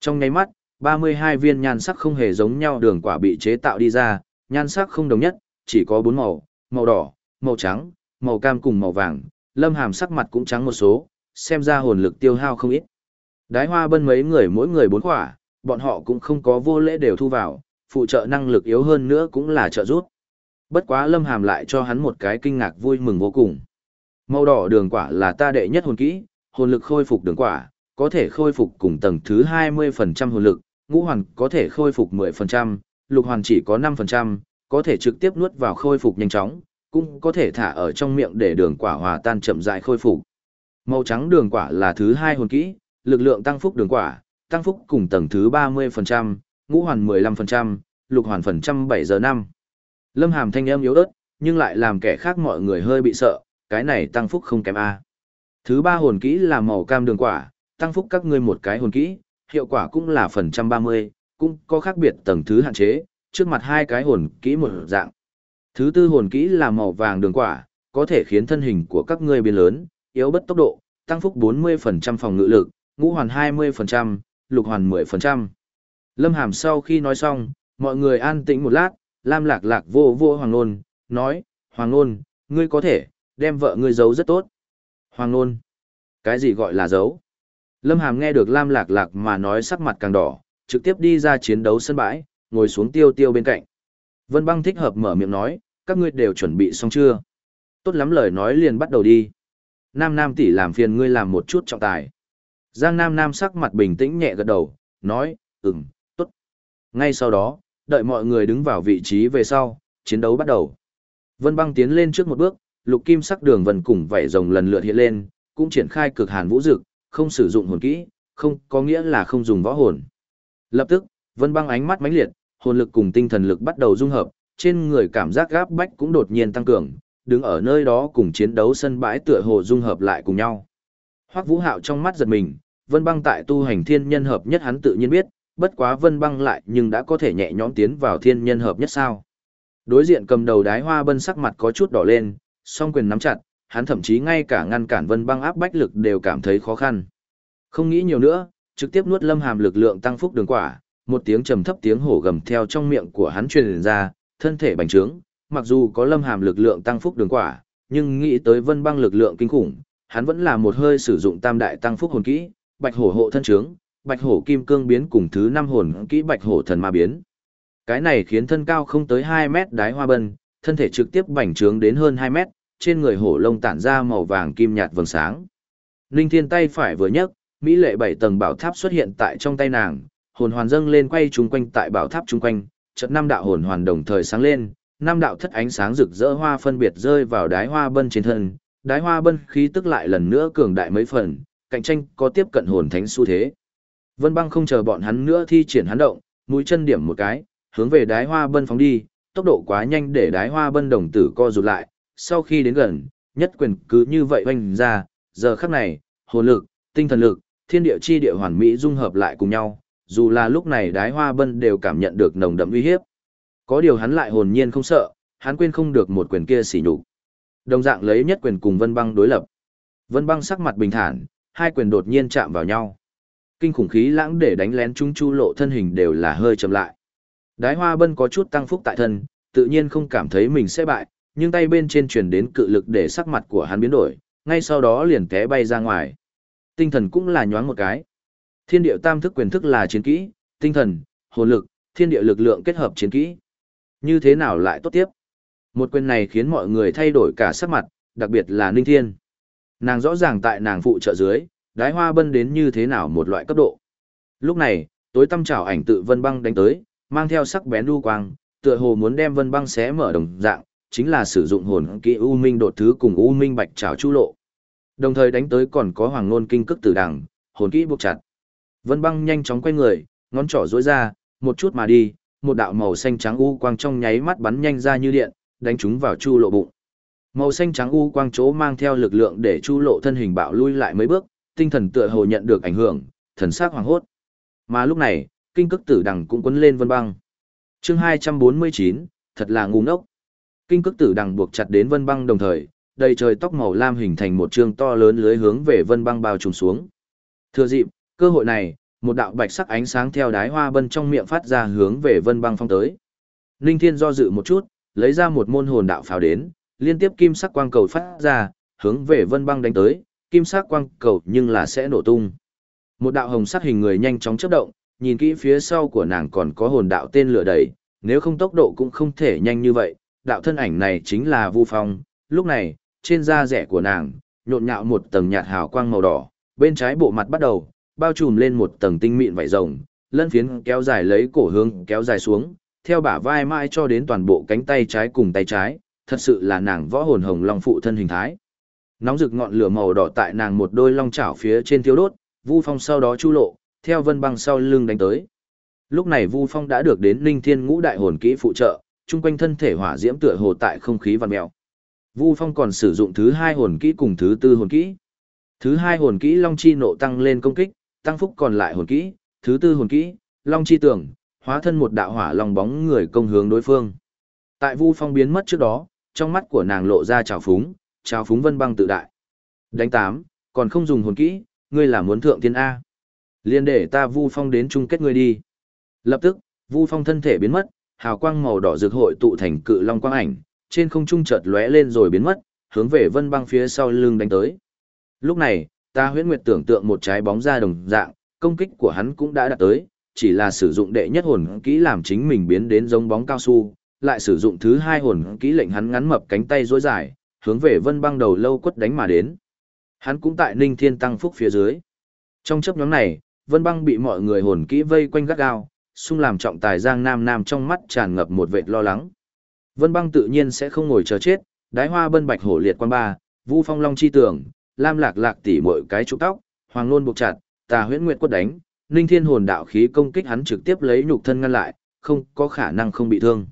Trong nháy mắt, 32 viên nhan sắc không hề giống nhau đường quả bị chế tạo đi ra, nhan sắc không đồng nhất, chỉ có bốn màu, màu đỏ, màu trắng, màu cam cùng màu vàng, Lâm Hàm sắc mặt cũng trắng một số, xem ra hồn lực tiêu hao không ít. Đái hoa bân mấy người mỗi người bốn quả, bọn họ cũng không có vô lễ đều thu vào, phụ trợ năng lực yếu hơn nữa cũng là trợ giúp. Bất quá Lâm Hàm lại cho hắn một cái kinh ngạc vui mừng vô cùng. Màu đỏ đường quả là ta đệ nhất hồn kỹ, hồn lực khôi phục đường quả, có thể khôi phục cùng tầng thứ 20% hồn lực, ngũ hoàn có thể khôi phục 10%, lục hoàn chỉ có 5%, có thể trực tiếp nuốt vào khôi phục nhanh chóng, cũng có thể thả ở trong miệng để đường quả hòa tan chậm rãi khôi phục. Màu trắng đường quả là thứ hai hồn kỹ, lực lượng tăng phúc đường quả, tăng phúc cùng tầng thứ 30%, ngũ hoàn 15%, lục hoàn phần trăm 7 giờ 5. Lâm Hàm thanh âm yếu ớt, nhưng lại làm kẻ khác mọi người hơi bị sợ, cái này tăng phúc không kém A. Thứ ba hồn kỹ là màu cam đường quả, tăng phúc các ngươi một cái hồn kỹ, hiệu quả cũng là phần trăm 30, cũng có khác biệt tầng thứ hạn chế, trước mặt hai cái hồn kỹ một dạng. Thứ tư hồn kỹ là màu vàng đường quả, có thể khiến thân hình của các ngươi biến lớn, yếu bất tốc độ, tăng phúc 40% phòng ngự lực, ngũ hoàn 20%, lục hoàn 10%. Lâm Hàm sau khi nói xong, mọi người an tĩnh một lát, Lam Lạc Lạc vô vô Hoàng Nôn, nói, Hoàng Nôn, ngươi có thể, đem vợ ngươi giấu rất tốt. Hoàng Nôn, cái gì gọi là giấu? Lâm Hàm nghe được Lam Lạc Lạc mà nói sắc mặt càng đỏ, trực tiếp đi ra chiến đấu sân bãi, ngồi xuống tiêu tiêu bên cạnh. Vân băng thích hợp mở miệng nói, các ngươi đều chuẩn bị xong chưa? Tốt lắm lời nói liền bắt đầu đi. Nam Nam tỷ làm phiền ngươi làm một chút trọng tài. Giang Nam Nam sắc mặt bình tĩnh nhẹ gật đầu, nói, ừm, tốt. Ngay sau đó, đợi mọi người đứng vào vị trí về sau, chiến đấu bắt đầu. Vân băng tiến lên trước một bước, lục kim sắc đường vân cùng vảy rồng lần lượt hiện lên, cũng triển khai cực hàn vũ dực, không sử dụng hồn kỹ, không có nghĩa là không dùng võ hồn. Lập tức, Vân băng ánh mắt mãnh liệt, hồn lực cùng tinh thần lực bắt đầu dung hợp, trên người cảm giác gáp bách cũng đột nhiên tăng cường, đứng ở nơi đó cùng chiến đấu sân bãi tựa hồ dung hợp lại cùng nhau. Hoắc Vũ Hạo trong mắt giật mình, Vân Băng tại tu hành thiên nhân hợp nhất hắn tự nhiên biết, bất quá Vân Băng lại nhưng đã có thể nhẹ nhõm tiến vào thiên nhân hợp nhất sao? Đối diện cầm đầu đái hoa bân sắc mặt có chút đỏ lên, song quyền nắm chặt, hắn thậm chí ngay cả ngăn cản Vân Băng áp bách lực đều cảm thấy khó khăn. Không nghĩ nhiều nữa, trực tiếp nuốt Lâm Hàm lực lượng tăng phúc đường quả, một tiếng trầm thấp tiếng hổ gầm theo trong miệng của hắn truyền ra, thân thể bành trướng, mặc dù có Lâm Hàm lực lượng tăng phúc đường quả, nhưng nghĩ tới Vân Băng lực lượng kinh khủng, hắn vẫn là một hơi sử dụng tam đại tăng phúc hồn kỹ, bạch hổ hộ thân trướng, bạch hổ kim cương biến cùng thứ năm hồn kỹ bạch hổ thần ma biến. Cái này khiến thân cao không tới hai mét đái hoa bân, thân thể trực tiếp bành trướng đến hơn hai mét, trên người hổ lông tản ra màu vàng kim nhạt vầng sáng. Ninh Thiên tay phải vừa nhấc, mỹ lệ bảy tầng bảo tháp xuất hiện tại trong tay nàng, hồn hoàn dâng lên quay trung quanh tại bảo tháp trung quanh, chợt năm đạo hồn hoàn đồng thời sáng lên, năm đạo thất ánh sáng rực rỡ hoa phân biệt rơi vào đái hoa bân trên thân, đái hoa bân khí tức lại lần nữa cường đại mấy phần, cạnh tranh có tiếp cận hồn thánh xu thế. Vân băng không chờ bọn hắn nữa thi triển hắn động, mũi chân điểm một cái, hướng về đái hoa bân phóng đi, tốc độ quá nhanh để đái hoa bân đồng tử co rụt lại, sau khi đến gần, nhất quyền cứ như vậy hoành ra, giờ khắc này, hồn lực, tinh thần lực, thiên địa chi địa hoàn mỹ dung hợp lại cùng nhau, dù là lúc này đái hoa bân đều cảm nhận được nồng đậm uy hiếp. Có điều hắn lại hồn nhiên không sợ, hắn quên không được một quyền kia xỉ nhục. Đồng dạng lấy nhất quyền cùng Vân Băng đối lập. Vân Băng sắc mặt bình thản, hai quyền đột nhiên chạm vào nhau. Kinh khủng khí lãng để đánh lén chúng chu lộ thân hình đều là hơi chậm lại. Đái Hoa Bân có chút tăng phúc tại thân, tự nhiên không cảm thấy mình sẽ bại, nhưng tay bên trên truyền đến cự lực để sắc mặt của hắn biến đổi, ngay sau đó liền té bay ra ngoài. Tinh thần cũng là nhoáng một cái. Thiên địa tam thức quyền thức là chiến kỹ, tinh thần, hồn lực, thiên địa lực lượng kết hợp chiến kỹ. Như thế nào lại tốt tiếp? Một quyền này khiến mọi người thay đổi cả sắc mặt, đặc biệt là Ninh Thiên. Nàng rõ ràng tại nàng phụ trợ dưới, đái hoa bân đến như thế nào một loại cấp độ. Lúc này, tối tâm trào ảnh tự vân băng đánh tới, mang theo sắc bén đu quang, tựa hồ muốn đem vân băng xé mở đồng dạng, chính là sử dụng hồn kỹ U Minh đột thứ cùng U Minh bạch trảo chu lộ. Đồng thời đánh tới còn có hoàng ngôn kinh cức tử đằng, hồn kỹ buộc chặt. Vân băng nhanh chóng quay người, ngón trỏ duỗi ra, một chút mà đi, một đạo màu xanh trắng u quang trong nháy mắt bắn nhanh ra như điện, đánh chúng vào chu lộ bụng. Màu xanh trắng u quang chỗ mang theo lực lượng để chu lộ thân hình bạo lui lại mấy bước, tinh thần tựa hồ nhận được ảnh hưởng, thần sắc hoàng hốt. Mà lúc này, kinh cức tử đằng cũng quấn lên vân băng. Chương 249, thật là ngu ngốc. Kinh cức tử đằng buộc chặt đến vân băng đồng thời, đầy trời tóc màu lam hình thành một chương to lớn lưới hướng về vân băng bao trùm xuống. Thừa dịp, cơ hội này, một đạo bạch sắc ánh sáng theo đái hoa bân trong miệng phát ra hướng về vân băng phong tới. Ninh Thiên do dự một chút, lấy ra một môn hồn đạo pháo đến, liên tiếp kim sắc quang cầu phát ra, hướng về vân băng đánh tới, kim sắc quang cầu nhưng là sẽ nổ tung. Một đạo hồng sắc hình người nhanh chóng chớp động, nhìn kỹ phía sau của nàng còn có hồn đạo tên lửa đầy, nếu không tốc độ cũng không thể nhanh như vậy, đạo thân ảnh này chính là Vu Phong, lúc này, trên da rẻ của nàng, nhộn nhạo một tầng nhạt hào quang màu đỏ, bên trái bộ mặt bắt đầu, bao trùm lên một tầng tinh mịn vảy rồng, lân phiến kéo dài lấy cổ hướng kéo dài xuống, theo bả vai mãi cho đến toàn bộ cánh tay trái cùng tay trái, thật sự là nàng võ hồn hồng long phụ thân hình thái. Nóng rực ngọn lửa màu đỏ tại nàng một đôi long chảo phía trên thiếu đốt, Vu Phong sau đó chu lộ, theo vân băng sau lưng đánh tới. Lúc này Vu Phong đã được đến Linh Thiên Ngũ đại hồn kỹ phụ trợ, chung quanh thân thể hỏa diễm tựa hồ tại không khí vằn mèo. Vu Phong còn sử dụng thứ hai hồn kỹ cùng thứ tư hồn kỹ. Thứ hai hồn kỹ Long Chi nộ tăng lên công kích, tăng phúc còn lại hồn kỹ, thứ tư hồn kỹ, Long Chi tưởng, hóa thân một đạo hỏa long bóng người công hướng đối phương. Tại Vu Phong biến mất trước đó, trong mắt của nàng lộ ra trào phúng, trao phúng vân băng tự đại. Đánh tám, còn không dùng hồn kỹ, ngươi là muốn thượng thiên A. Liên để ta Vu Phong đến chung kết ngươi đi. Lập tức, Vu Phong thân thể biến mất, hào quang màu đỏ rực hội tụ thành cự long quang ảnh, trên không trung chợt lóe lên rồi biến mất, hướng về Vân Băng phía sau lưng đánh tới. Lúc này, ta huyễn nguyệt tưởng tượng một trái bóng ra đồng dạng, công kích của hắn cũng đã đạt tới, chỉ là sử dụng đệ nhất hồn kỹ làm chính mình biến đến giống bóng cao su, lại sử dụng thứ hai hồn kỹ lệnh hắn ngắn mập cánh tay duỗi dài, hướng về Vân Băng đầu lâu quất đánh mà đến. Hắn cũng tại Ninh Thiên tăng phúc phía dưới. Trong chấp nhóm này, Vân Băng bị mọi người hồn kỹ vây quanh gắt gao, xung làm trọng tài Giang Nam Nam trong mắt tràn ngập một vệt lo lắng. Vân Băng tự nhiên sẽ không ngồi chờ chết, đái hoa bân bạch hổ liệt quan ba, Vu Phong Long chi tưởng, Lam Lạc Lạc tỷ muội cái trụ tóc, Hoàng Nôn buộc chặt, Tà Huyễn Nguyệt quất đánh, Ninh Thiên hồn đạo khí công kích hắn trực tiếp lấy nhục thân ngăn lại, không có khả năng không bị thương.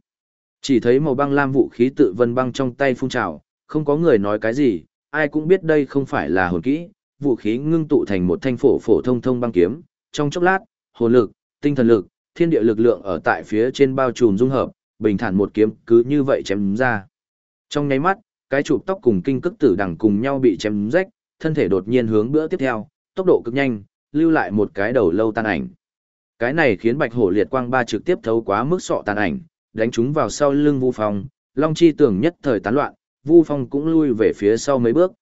Chỉ thấy màu băng lam vũ khí tự vân băng trong tay phun trào, không có người nói cái gì, ai cũng biết đây không phải là hồn kỹ, vũ khí ngưng tụ thành một thanh phổ phổ thông thông băng kiếm, trong chốc lát, hồn lực, tinh thần lực, thiên địa lực lượng ở tại phía trên bao trùm dung hợp, bình thản một kiếm cứ như vậy chém ra. Trong nháy mắt, cái chụp tóc cùng kinh cức tử đằng cùng nhau bị chém rách, thân thể đột nhiên hướng bữa tiếp theo, tốc độ cực nhanh, lưu lại một cái đầu lâu tan ảnh. Cái này khiến Bạch Hổ Liệt Quang ba trực tiếp thấu quá mức sọ tan ảnh, đánh chúng vào sau lưng Vu Phong, Long Chi tưởng nhất thời tán loạn, Vu Phong cũng lui về phía sau mấy bước.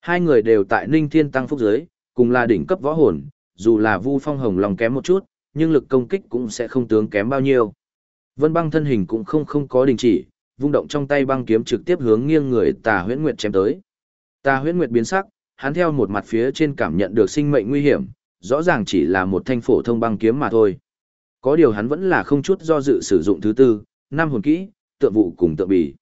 Hai người đều tại Ninh Thiên tăng phúc giới, cùng là đỉnh cấp võ hồn, dù là Vu Phong Hồng lòng kém một chút, nhưng lực công kích cũng sẽ không tướng kém bao nhiêu. Vân Băng thân hình cũng không không có đình chỉ, vung động trong tay băng kiếm trực tiếp hướng nghiêng người Tà Huyễn Nguyệt chém tới. Tà Huyễn Nguyệt biến sắc, hắn theo một mặt phía trên cảm nhận được sinh mệnh nguy hiểm, rõ ràng chỉ là một thanh phổ thông băng kiếm mà thôi. Có điều hắn vẫn là không chút do dự sử dụng thứ tư, năm hồn kỹ, tượng vụ cùng tượng bì.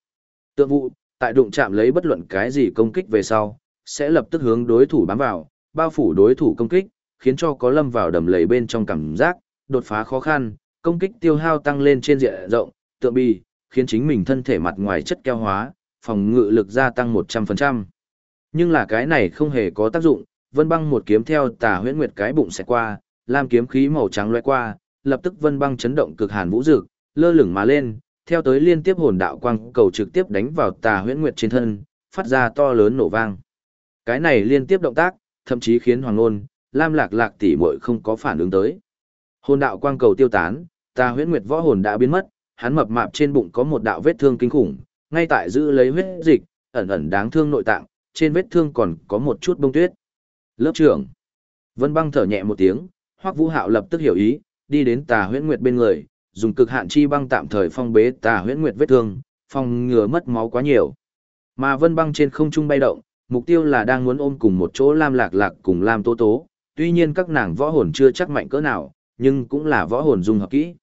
Tượng vụ, tại đụng chạm lấy bất luận cái gì công kích về sau, sẽ lập tức hướng đối thủ bám vào, bao phủ đối thủ công kích, khiến cho có lâm vào đầm lầy bên trong cảm giác, đột phá khó khăn, công kích tiêu hao tăng lên trên diện rộng, tượng bì, khiến chính mình thân thể mặt ngoài chất keo hóa, phòng ngự lực gia tăng 100%. Nhưng là cái này không hề có tác dụng, Vân Băng một kiếm theo Tà Huyễn Nguyệt cái bụng sẽ qua, lam kiếm khí màu trắng lóe qua, lập tức Vân Băng chấn động cực hàn vũ dực, lơ lửng mà lên, theo tới liên tiếp hồn đạo quang cầu trực tiếp đánh vào Tà Huyễn Nguyệt trên thân, phát ra to lớn nổ vang. Cái này liên tiếp động tác, thậm chí khiến Hoàng Nôn, Lam Lạc Lạc tỷ muội không có phản ứng tới. Hồn đạo quang cầu tiêu tán, Tà Huyễn Nguyệt võ hồn đã biến mất, hắn mập mạp trên bụng có một đạo vết thương kinh khủng, ngay tại giữ lấy huyết dịch, ẩn ẩn đáng thương nội tạng, trên vết thương còn có một chút bông tuyết. Lớp trưởng. Vân băng thở nhẹ một tiếng, Hoắc Vũ Hạo lập tức hiểu ý, đi đến Tà Huyễn Nguyệt bên người, dùng cực hạn chi băng tạm thời phong bế Tà Huyễn Nguyệt vết thương, phòng ngừa mất máu quá nhiều. Mà Vân băng trên không trung bay động, mục tiêu là đang muốn ôm cùng một chỗ Lam Lạc Lạc cùng Lam Tố Tố, tuy nhiên các nàng võ hồn chưa chắc mạnh cỡ nào, nhưng cũng là võ hồn dung hợp kỹ.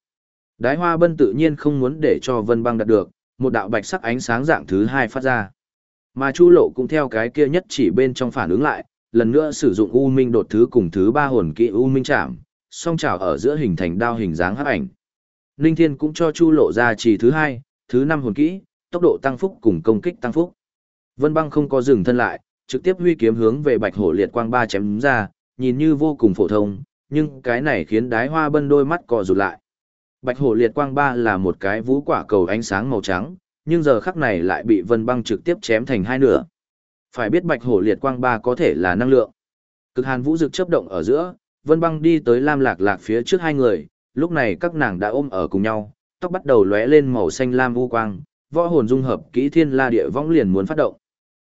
Đái Hoa Bân tự nhiên không muốn để cho Vân băng đạt được, một đạo bạch sắc ánh sáng dạng thứ hai phát ra. Mà Chu Lộ cũng theo cái kia nhất chỉ bên trong phản ứng lại, lần nữa sử dụng U Minh đột thứ cùng thứ ba hồn kỹ U Minh chạm song chảo ở giữa hình thành đao hình dáng hắc ảnh. Ninh Thiên cũng cho Chu Lộ ra chỉ thứ hai, thứ năm hồn kỹ, tốc độ tăng phúc cùng công kích tăng phúc. Vân Băng không có dừng thân lại, trực tiếp huy kiếm hướng về Bạch Hổ Liệt Quang ba chém ra, nhìn như vô cùng phổ thông, nhưng cái này khiến Đái Hoa Bân đôi mắt co rụt lại. Bạch Hổ Liệt Quang ba là một cái vũ quả cầu ánh sáng màu trắng, nhưng giờ khắc này lại bị Vân Băng trực tiếp chém thành hai nửa. Phải biết Bạch Hổ Liệt Quang ba có thể là năng lượng. Cực Hàn Vũ Dực chớp động ở giữa, Vân Băng đi tới Lam Lạc Lạc phía trước hai người, lúc này các nàng đã ôm ở cùng nhau, tóc bắt đầu lóe lên màu xanh lam u quang, võ hồn dung hợp kỹ Thiên La Địa Vong liền muốn phát động.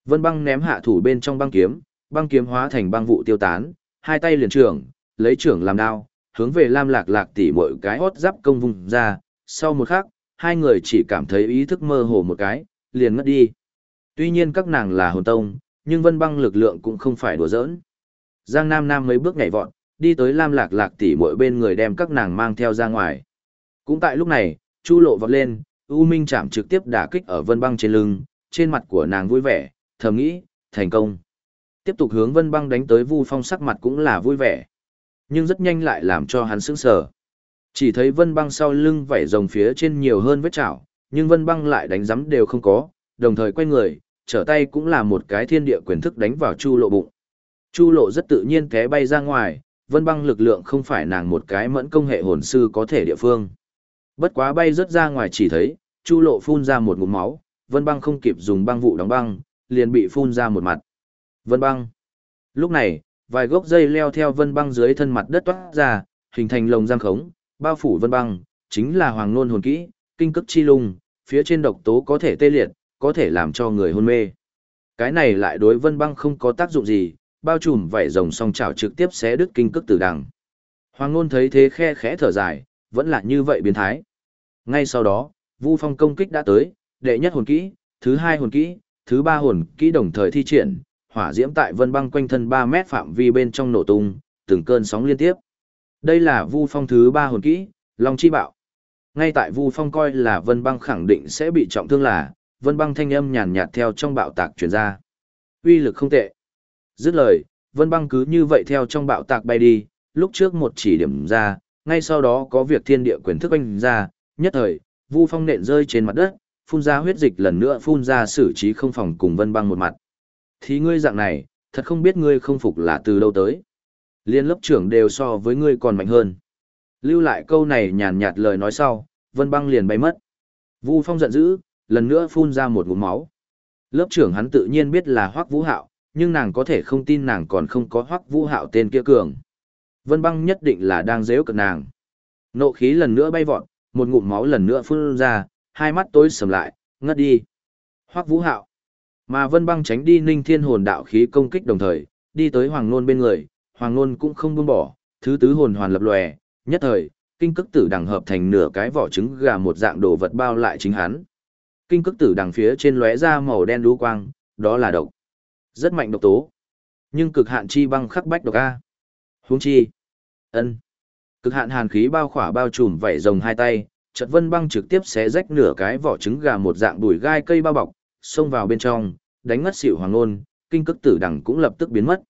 Vân Băng ném hạ thủ bên trong băng kiếm, băng kiếm hóa thành băng vụ tiêu tán, hai tay liền trưởng, lấy trưởng làm đao, hướng về Lam Lạc Lạc tỉ mỗi cái hót giáp công vùng ra, sau một khắc, hai người chỉ cảm thấy ý thức mơ hồ một cái, liền ngất đi. Tuy nhiên các nàng là hồn tông, nhưng vân băng lực lượng cũng không phải đùa giỡn. Giang Nam Nam mấy bước nhảy vọt, đi tới Lam Lạc Lạc tỉ mỗi bên người đem các nàng mang theo ra ngoài. Cũng tại lúc này, Chu Lộ vọt lên, U Minh chạm trực tiếp đả kích ở Vân Băng trên lưng, trên mặt của nàng vui vẻ, thầm nghĩ, thành công. Tiếp tục hướng Vân Băng đánh tới Vu Phong sắc mặt cũng là vui vẻ. Nhưng rất nhanh lại làm cho hắn sững sờ. Chỉ thấy Vân Băng sau lưng vảy rồng phía trên nhiều hơn vết chảo, nhưng Vân Băng lại đánh giấm đều không có, đồng thời quay người, trở tay cũng là một cái thiên địa quyền thức đánh vào Chu Lộ bụng. Chu Lộ rất tự nhiên té bay ra ngoài, Vân Băng lực lượng không phải nàng một cái mẫn công hệ hồn sư có thể địa phương. Bất quá bay rất ra ngoài chỉ thấy, Chu Lộ phun ra một ngụm máu, Vân Băng không kịp dùng băng vụ đóng băng, liền bị phun ra một mặt. Vân Băng. Lúc này, vài gốc dây leo theo Vân Băng dưới thân mặt đất toát ra, hình thành lồng giam khống, bao phủ Vân Băng, chính là hoàng nôn hồn kỹ, kinh cức chi lung, phía trên độc tố có thể tê liệt, có thể làm cho người hôn mê. Cái này lại đối Vân Băng không có tác dụng gì, bao trùm vảy rồng song chảo trực tiếp xé đứt kinh cức tử đằng. Hoàng Nôn thấy thế khe khẽ thở dài, vẫn là như vậy biến thái. Ngay sau đó, Vu Phong công kích đã tới, đệ nhất hồn kỹ, thứ hai hồn kỹ, thứ ba hồn kỹ đồng thời thi triển, hỏa diễm tại Vân Băng quanh thân 3 mét phạm vi bên trong nổ tung, từng cơn sóng liên tiếp. Đây là Vu Phong thứ ba hồn kỹ, Long chi bạo. Ngay tại Vu Phong coi là Vân Băng khẳng định sẽ bị trọng thương là, Vân Băng thanh âm nhàn nhạt theo trong bạo tạc truyền ra. Uy lực không tệ. Dứt lời, Vân Băng cứ như vậy theo trong bạo tạc bay đi, lúc trước một chỉ điểm ra, ngay sau đó có việc thiên địa quyền thức oanh ra, nhất thời, Vu Phong nện rơi trên mặt đất, phun ra huyết dịch lần nữa phun ra xử trí không phòng cùng Vân Băng một mặt. Thì ngươi dạng này, thật không biết ngươi không phục là từ đâu tới. Liên lớp trưởng đều so với ngươi còn mạnh hơn. Lưu lại câu này nhàn nhạt lời nói sau, Vân Băng liền bay mất. Vu Phong giận dữ, lần nữa phun ra một ngụm máu. Lớp trưởng hắn tự nhiên biết là Hoắc Vũ Hạo, nhưng nàng có thể không tin nàng còn không có Hoắc Vũ Hạo tên kia cường. Vân Băng nhất định là đang giễu cận nàng. Nộ khí lần nữa bay vọt, một ngụm máu lần nữa phun ra, hai mắt tối sầm lại, ngất đi. Hoắc Vũ Hạo. Mà Vân Băng tránh đi Ninh Thiên hồn đạo khí công kích đồng thời, đi tới Hoàng Nôn bên người, Hoàng Nôn cũng không buông bỏ, thứ tứ hồn hoàn lập lòe, nhất thời, kinh cức tử đằng hợp thành nửa cái vỏ trứng gà một dạng đồ vật bao lại chính hắn. Kinh cức tử đằng phía trên lóe ra màu đen đu quang, đó là độc. Rất mạnh độc tố. Nhưng cực hạn chi băng khắc bách độc a. Huống chi. Ân. Cực hạn hàn khí bao khỏa bao trùm vảy rồng hai tay, chợt vân băng trực tiếp xé rách nửa cái vỏ trứng gà một dạng đùi gai cây bao bọc, xông vào bên trong, đánh ngất xỉu hoàng ngôn, kinh cức tử đằng cũng lập tức biến mất.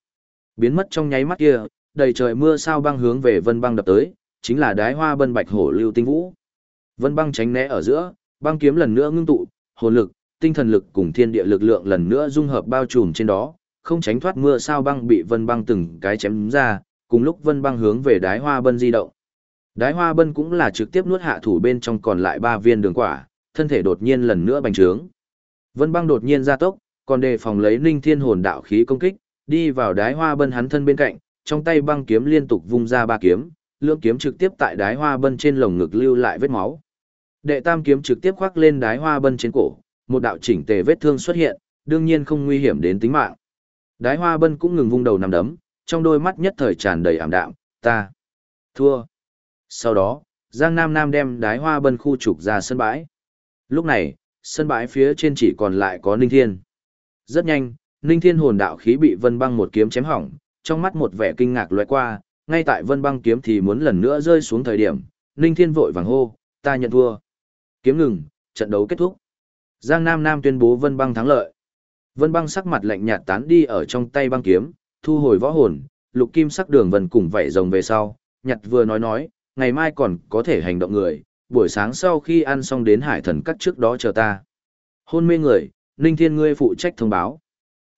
Biến mất trong nháy mắt kia, đầy trời mưa sao băng hướng về vân băng đập tới, chính là đái hoa bân bạch hổ lưu tinh vũ. Vân băng tránh né ở giữa, băng kiếm lần nữa ngưng tụ, hồn lực, tinh thần lực cùng thiên địa lực lượng lần nữa dung hợp bao trùm trên đó, không tránh thoát mưa sao băng bị vân băng từng cái chém ra, cùng lúc vân băng hướng về đái hoa bân di động. Đái hoa bân cũng là trực tiếp nuốt hạ thủ bên trong còn lại ba viên đường quả, thân thể đột nhiên lần nữa bành trướng. Vân băng đột nhiên ra tốc, còn đề phòng lấy ninh thiên hồn đạo khí công kích, đi vào đái hoa bân hắn thân bên cạnh, trong tay băng kiếm liên tục vung ra ba kiếm, lưỡng kiếm trực tiếp tại đái hoa bân trên lồng ngực lưu lại vết máu. Đệ tam kiếm trực tiếp khoác lên đái hoa bân trên cổ, một đạo chỉnh tề vết thương xuất hiện, đương nhiên không nguy hiểm đến tính mạng. Đái hoa bân cũng ngừng vung đầu nằm đấm, trong đôi mắt nhất thời tràn đầy ảm đạm, ta thua. Sau đó, Giang Nam Nam đem đái hoa bân khu trục ra sân bãi. Lúc này, sân bãi phía trên chỉ còn lại có Ninh Thiên. Rất nhanh, Ninh Thiên hồn đạo khí bị Vân Băng một kiếm chém hỏng, trong mắt một vẻ kinh ngạc lóe qua, ngay tại Vân Băng kiếm thì muốn lần nữa rơi xuống thời điểm, Ninh Thiên vội vàng hô, ta nhận thua. Kiếm ngừng, trận đấu kết thúc. Giang Nam Nam tuyên bố Vân Băng thắng lợi. Vân Băng sắc mặt lạnh nhạt tán đi ở trong tay băng kiếm, thu hồi võ hồn, lục kim sắc đường vân cùng vảy rồng về sau, nhặt vừa nói nói, ngày mai còn có thể hành động người, buổi sáng sau khi ăn xong đến hải thần cắt trước đó chờ ta. Hôn mê người, Ninh Thiên ngươi phụ trách thông báo.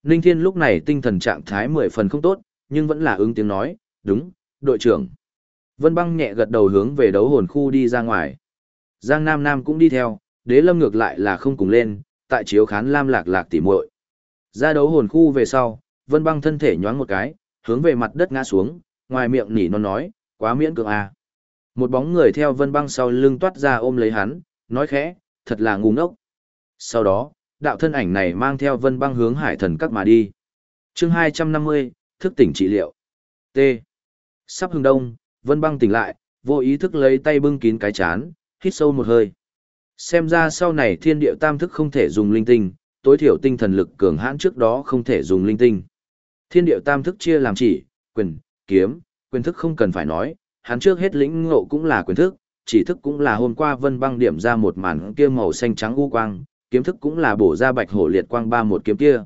Ninh Thiên lúc này tinh thần trạng thái mười phần không tốt, nhưng vẫn là ứng tiếng nói, đúng, đội trưởng. Vân băng nhẹ gật đầu hướng về đấu hồn khu đi ra ngoài. Giang Nam Nam cũng đi theo, đế lâm ngược lại là không cùng lên, tại chiếu khán lam lạc lạc tỉ muội. Ra đấu hồn khu về sau, vân băng thân thể nhoáng một cái, hướng về mặt đất ngã xuống, ngoài miệng nỉ non nói, quá miễn cưỡng à. Một bóng người theo vân băng sau lưng toát ra ôm lấy hắn, nói khẽ, thật là ngu ngốc. Sau đó, đạo thân ảnh này mang theo vân băng hướng hải thần các mà đi. chương 250, thức tỉnh trị liệu. T. Sắp hưng đông, vân băng tỉnh lại, vô ý thức lấy tay bưng kín cái chán, hít sâu một hơi. Xem ra sau này thiên địa tam thức không thể dùng linh tinh, tối thiểu tinh thần lực cường hãn trước đó không thể dùng linh tinh. Thiên địa tam thức chia làm chỉ, quyền, kiếm, quyền thức không cần phải nói, hắn trước hết lĩnh ngộ cũng là quyền thức, chỉ thức cũng là hôm qua vân băng điểm ra một màn kia màu xanh trắng u quang, kiếm thức cũng là bổ ra bạch hổ liệt quang ba một kiếm kia.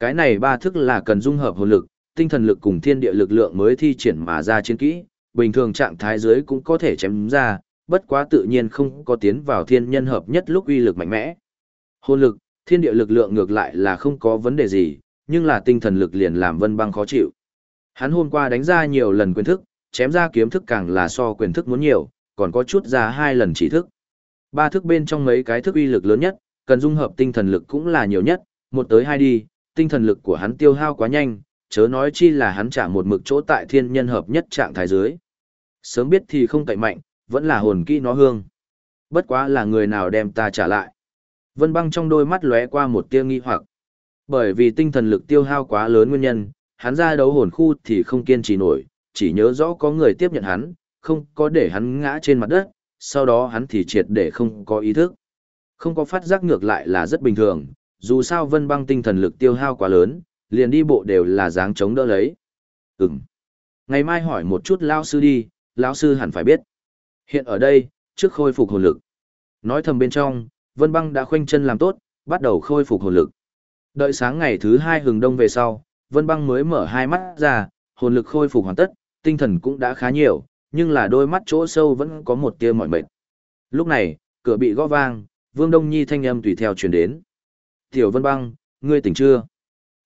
Cái này ba thức là cần dung hợp hồn lực, tinh thần lực cùng thiên địa lực lượng mới thi triển mà ra chiến kỹ, bình thường trạng thái dưới cũng có thể chém ra, bất quá tự nhiên không có tiến vào thiên nhân hợp nhất lúc uy lực mạnh mẽ. Hồn lực, thiên địa lực lượng ngược lại là không có vấn đề gì, nhưng là tinh thần lực liền làm vân băng khó chịu. Hắn hôm qua đánh ra nhiều lần quyền thức, chém ra kiếm thức càng là so quyền thức muốn nhiều, còn có chút ra hai lần chỉ thức. Ba thức bên trong mấy cái thức uy lực lớn nhất, cần dung hợp tinh thần lực cũng là nhiều nhất, một tới hai đi, tinh thần lực của hắn tiêu hao quá nhanh, chớ nói chi là hắn trả một mực chỗ tại thiên nhân hợp nhất trạng thái dưới. Sớm biết thì không cậy mạnh, vẫn là hồn kỹ nó hương. Bất quá là người nào đem ta trả lại. Vân băng trong đôi mắt lóe qua một tia nghi hoặc. Bởi vì tinh thần lực tiêu hao quá lớn nguyên nhân, hắn ra đấu hồn khu thì không kiên trì nổi, chỉ nhớ rõ có người tiếp nhận hắn, không có để hắn ngã trên mặt đất, sau đó hắn thì triệt để không có ý thức. Không có phát giác ngược lại là rất bình thường, dù sao vân băng tinh thần lực tiêu hao quá lớn, liền đi bộ đều là dáng chống đỡ lấy. Ừm. Ngày mai hỏi một chút lão sư đi, lão sư hẳn phải biết. Hiện ở đây, trước khôi phục hồn lực. Nói thầm bên trong, vân băng đã khoanh chân làm tốt, bắt đầu khôi phục hồn lực. Đợi sáng ngày thứ hai hừng đông về sau, vân băng mới mở hai mắt ra, hồn lực khôi phục hoàn tất, tinh thần cũng đã khá nhiều, nhưng là đôi mắt chỗ sâu vẫn có một tia mỏi mệt. Lúc này, cửa bị gõ vang, Vương Đông Nhi thanh âm tùy theo truyền đến. Tiểu Vân Băng, ngươi tỉnh chưa?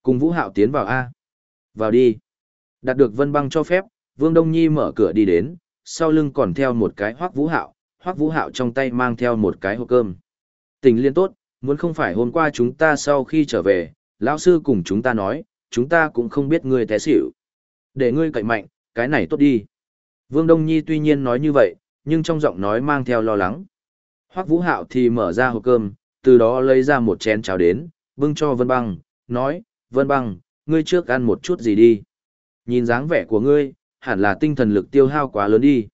Cùng Vũ Hạo tiến vào A. Vào đi. Đạt được Vân Băng cho phép, Vương Đông Nhi mở cửa đi đến, sau lưng còn theo một cái hoác Vũ Hạo, hoác Vũ Hạo trong tay mang theo một cái hộp cơm. Tình liên tốt, muốn không phải hôm qua chúng ta sau khi trở về, lão sư cùng chúng ta nói, chúng ta cũng không biết ngươi té xỉu. Để ngươi cậy mạnh, cái này tốt đi. Vương Đông Nhi tuy nhiên nói như vậy, nhưng trong giọng nói mang theo lo lắng. Hoắc Vũ Hạo thì mở ra hộp cơm, từ đó lấy ra một chén cháo đến, bưng cho Vân Băng, nói, Vân Băng, ngươi trước ăn một chút gì đi. Nhìn dáng vẻ của ngươi, hẳn là tinh thần lực tiêu hao quá lớn đi.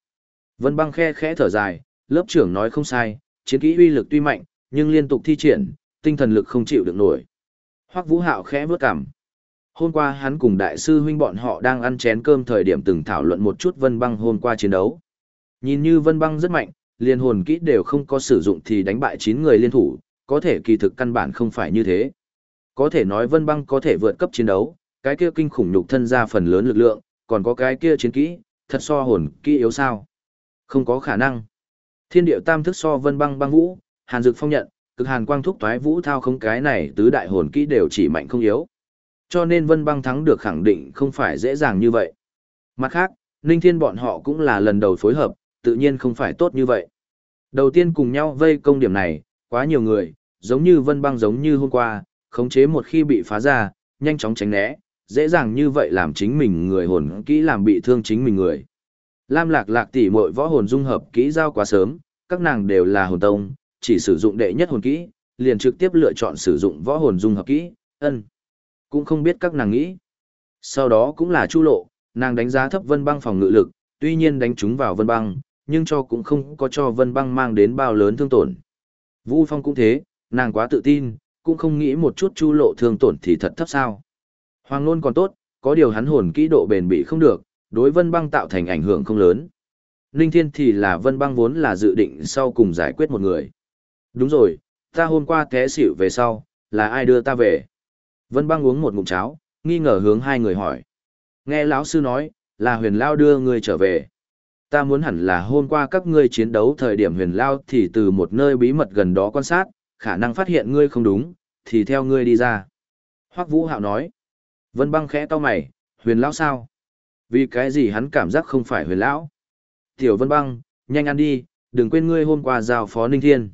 Vân băng khe khẽ thở dài, lớp trưởng nói không sai, chiến kỹ uy lực tuy mạnh, nhưng liên tục thi triển, tinh thần lực không chịu được nổi. Hoắc Vũ Hạo khẽ vướt cằm. Hôm qua hắn cùng đại sư huynh bọn họ đang ăn chén cơm thời điểm từng thảo luận một chút Vân Băng hôm qua chiến đấu. Nhìn như Vân Băng rất mạnh, liên hồn kỹ đều không có sử dụng thì đánh bại 9 người liên thủ, có thể kỳ thực căn bản không phải như thế. Có thể nói Vân Băng có thể vượt cấp chiến đấu, cái kia kinh khủng nhục thân ra phần lớn lực lượng, còn có cái kia chiến kỹ, thật so hồn kỹ yếu sao? Không có khả năng. Thiên điệu tam thức so Vân Băng băng vũ, Hàn Dực phong nhận, cực hàn quang thúc toái vũ thao không cái này tứ đại hồn kỹ đều chỉ mạnh không yếu. Cho nên Vân Băng thắng được khẳng định không phải dễ dàng như vậy. Mặt khác, Ninh Thiên bọn họ cũng là lần đầu phối hợp, tự nhiên không phải tốt như vậy. Đầu tiên cùng nhau vây công điểm này, quá nhiều người, giống như Vân Băng giống như hôm qua, khống chế một khi bị phá ra, nhanh chóng tránh né, dễ dàng như vậy làm chính mình người hồn kỹ làm bị thương chính mình người. Lam Lạc Lạc tỷ muội võ hồn dung hợp kỹ giao quá sớm, các nàng đều là hồn tông, chỉ sử dụng đệ nhất hồn kỹ, liền trực tiếp lựa chọn sử dụng võ hồn dung hợp kỹ, ân. Cũng không biết các nàng nghĩ. Sau đó cũng là chu lộ, nàng đánh giá thấp vân băng phòng ngự lực, tuy nhiên đánh chúng vào vân băng, nhưng cho cũng không có cho vân băng mang đến bao lớn thương tổn. Vũ Phong cũng thế, nàng quá tự tin, cũng không nghĩ một chút chu lộ thương tổn thì thật thấp sao. Hoàng Nôn còn tốt, có điều hắn hồn kỹ độ bền bị không được, đối vân băng tạo thành ảnh hưởng không lớn. Ninh Thiên thì là vân băng vốn là dự định sau cùng giải quyết một người. Đúng rồi, ta hôm qua té xỉu về sau, là ai đưa ta về? Vân băng uống một ngụm cháo, nghi ngờ hướng hai người hỏi. Nghe lão sư nói, là huyền lao đưa ngươi trở về. Ta muốn hẳn là hôm qua các ngươi chiến đấu thời điểm huyền lao thì từ một nơi bí mật gần đó quan sát, khả năng phát hiện ngươi không đúng, thì theo ngươi đi ra. Hoắc Vũ Hạo nói. Vân băng khẽ to mày, huyền lão sao? Vì cái gì hắn cảm giác không phải huyền lão? Tiểu Vân băng, nhanh ăn đi, đừng quên ngươi hôm qua giao phó Ninh Thiên.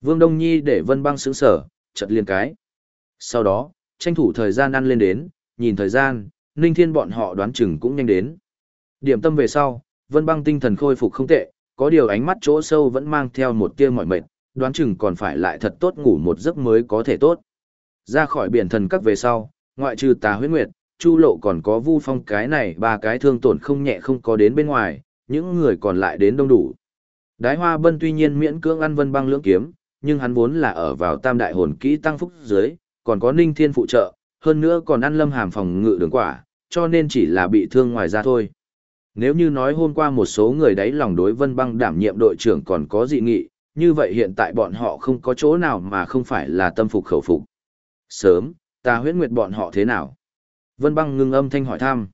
Vương Đông Nhi để Vân băng sững sở, chật liền cái. Sau đó, tranh thủ thời gian ăn lên đến, nhìn thời gian, Ninh Thiên bọn họ đoán chừng cũng nhanh đến. Điểm tâm về sau, Vân băng tinh thần khôi phục không tệ, có điều ánh mắt chỗ sâu vẫn mang theo một tia mỏi mệt, đoán chừng còn phải lại thật tốt ngủ một giấc mới có thể tốt. Ra khỏi biển thần các về sau, ngoại trừ tà huyết nguyệt, chu lộ còn có vu phong cái này ba cái thương tổn không nhẹ không có đến bên ngoài, những người còn lại đến đông đủ. Đái hoa bân tuy nhiên miễn cưỡng ăn vân băng lưỡng kiếm, nhưng hắn vốn là ở vào tam đại hồn kỹ tăng phúc dưới, còn có ninh thiên phụ trợ, hơn nữa còn ăn lâm hàm phòng ngự đường quả, cho nên chỉ là bị thương ngoài ra thôi. Nếu như nói hôm qua một số người đấy lòng đối vân băng đảm nhiệm đội trưởng còn có dị nghị, như vậy hiện tại bọn họ không có chỗ nào mà không phải là tâm phục khẩu phục. Sớm, ta huyễn nguyệt bọn họ thế nào? Vân băng ngưng âm thanh hỏi thăm.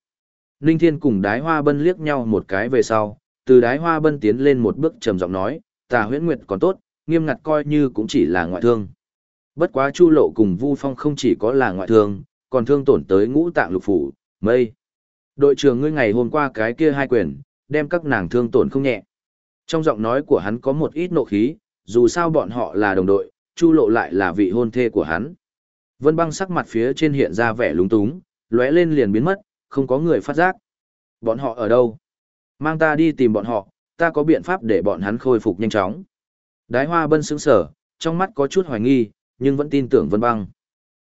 Ninh Thiên cùng đái hoa bân liếc nhau một cái về sau, từ đái hoa bân tiến lên một bước trầm giọng nói, ta huyễn nguyệt còn tốt, nghiêm ngặt coi như cũng chỉ là ngoại thương. Bất quá Chu Lộ cùng Vu Phong không chỉ có là ngoại thương, còn thương tổn tới ngũ tạng lục phủ, mây. Đội trưởng ngươi ngày hôm qua cái kia hai quyền, đem các nàng thương tổn không nhẹ. Trong giọng nói của hắn có một ít nộ khí, dù sao bọn họ là đồng đội, Chu Lộ lại là vị hôn thê của hắn. Vân băng sắc mặt phía trên hiện ra vẻ lúng túng, lóe lên liền biến mất, không có người phát giác. Bọn họ ở đâu? Mang ta đi tìm bọn họ, ta có biện pháp để bọn hắn khôi phục nhanh chóng. Đái hoa bân sững sở, trong mắt có chút hoài nghi, nhưng vẫn tin tưởng vân băng.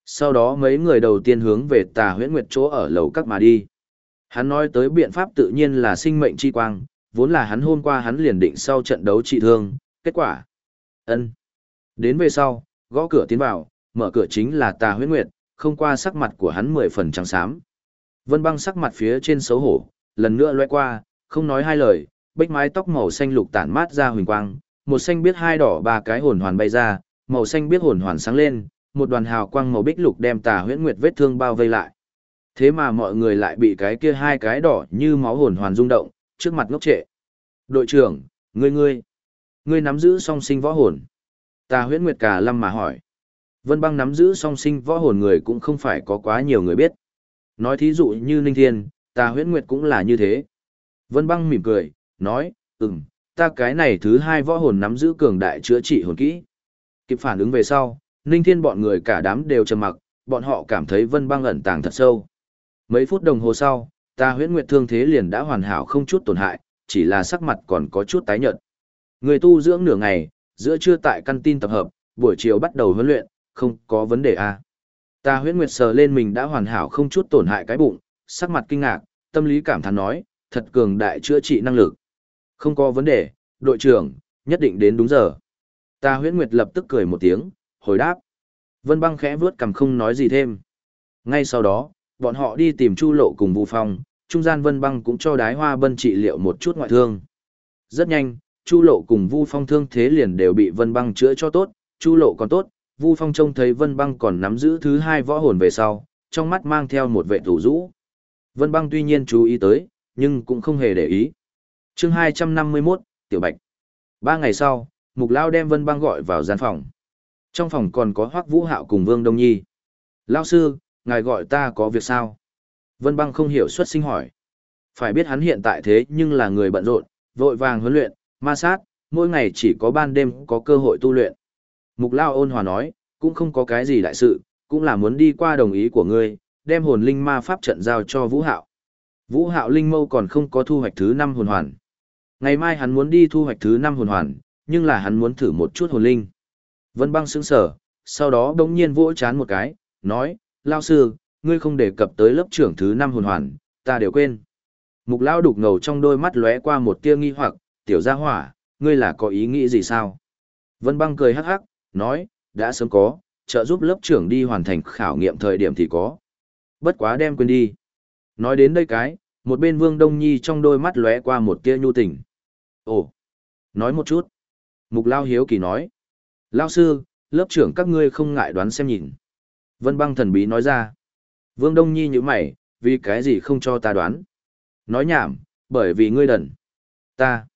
Sau đó mấy người đầu tiên hướng về tà huyễn nguyệt chỗ ở lầu các mà đi. Hắn nói tới biện pháp tự nhiên là sinh mệnh chi quang, vốn là hắn hôm qua hắn liền định sau trận đấu trị thương, kết quả. ân Đến về sau, gõ cửa tiến vào, mở cửa chính là tà huyết nguyệt, không qua sắc mặt của hắn mười phần trắng xám. Vân băng sắc mặt phía trên xấu hổ, lần nữa loe qua, không nói hai lời, bích mái tóc màu xanh lục tản mát ra huỳnh quang, một xanh biết hai đỏ ba cái hồn hoàn bay ra, màu xanh biết hồn hoàn sáng lên, một đoàn hào quang màu bích lục đem tà huyễn nguyệt vết thương bao vây lại. Thế mà mọi người lại bị cái kia hai cái đỏ như máu hồn hoàn rung động, trước mặt ngốc trệ. Đội trưởng, ngươi ngươi, ngươi nắm giữ song sinh võ hồn. Tà huyễn nguyệt cả lâm mà hỏi. Vân băng nắm giữ song sinh võ hồn người cũng không phải có quá nhiều người biết. Nói thí dụ như Ninh Thiên, ta huyễn nguyệt cũng là như thế. Vân băng mỉm cười, nói, ừm, ta cái này thứ hai võ hồn nắm giữ cường đại chữa trị hồn kỹ. Kịp phản ứng về sau, Ninh Thiên bọn người cả đám đều trầm mặc, bọn họ cảm thấy Vân băng ẩn tàng thật sâu. Mấy phút đồng hồ sau, ta huyễn nguyệt thương thế liền đã hoàn hảo không chút tổn hại, chỉ là sắc mặt còn có chút tái nhợt. Người tu dưỡng nửa ngày, giữa trưa tại căn tin tập hợp, buổi chiều bắt đầu huấn luyện, không có vấn đề à. Ta huyễn nguyệt sờ lên mình đã hoàn hảo không chút tổn hại cái bụng, sắc mặt kinh ngạc, tâm lý cảm thán nói, thật cường đại chữa trị năng lực. Không có vấn đề, đội trưởng, nhất định đến đúng giờ. Ta huyễn nguyệt lập tức cười một tiếng, hồi đáp. Vân băng khẽ vướt cầm không nói gì thêm. Ngay sau đó, bọn họ đi tìm Chu Lộ cùng Vu Phong, trung gian Vân băng cũng cho đái hoa bân trị liệu một chút ngoại thương. Rất nhanh, Chu Lộ cùng Vu Phong thương thế liền đều bị Vân băng chữa cho tốt, Chu Lộ còn tốt, Vu Phong trông thấy Vân băng còn nắm giữ thứ hai võ hồn về sau, trong mắt mang theo một vệ thủ rũ. Vân băng tuy nhiên chú ý tới, nhưng cũng không hề để ý. chương 251, Tiểu Bạch. Ba ngày sau, Mục Lao đem Vân băng gọi vào gian phòng. Trong phòng còn có Hoắc Vũ Hạo cùng Vương Đông Nhi. Lao sư, ngài gọi ta có việc sao? Vân băng không hiểu xuất sinh hỏi. Phải biết hắn hiện tại thế nhưng là người bận rộn, vội vàng huấn luyện, ma sát, mỗi ngày chỉ có ban đêm có cơ hội tu luyện. Mục Lao ôn hòa nói, cũng không có cái gì đại sự, cũng là muốn đi qua đồng ý của ngươi, đem hồn linh ma pháp trận giao cho Vũ Hạo. Vũ Hạo linh mâu còn không có thu hoạch thứ 5 hồn hoàn. Ngày mai hắn muốn đi thu hoạch thứ 5 hồn hoàn, nhưng là hắn muốn thử một chút hồn linh. Vân băng sững sờ, sau đó đống nhiên vỗ chán một cái, nói, Lao sư, ngươi không đề cập tới lớp trưởng thứ 5 hồn hoàn, ta đều quên. Mục Lao đục ngầu trong đôi mắt lóe qua một tia nghi hoặc, tiểu gia hỏa, ngươi là có ý nghĩ gì sao? Vân băng cười hắc hắc, nói, đã sớm có, trợ giúp lớp trưởng đi hoàn thành khảo nghiệm thời điểm thì có. Bất quá đem quên đi. Nói đến đây cái, một bên Vương Đông Nhi trong đôi mắt lóe qua một tia nhu tình. Ồ, nói một chút. Mục Lao Hiếu Kỳ nói. Lao sư, lớp trưởng các ngươi không ngại đoán xem nhìn. Vân băng thần bí nói ra. Vương Đông Nhi như mày, vì cái gì không cho ta đoán. Nói nhảm, bởi vì ngươi đần. Ta.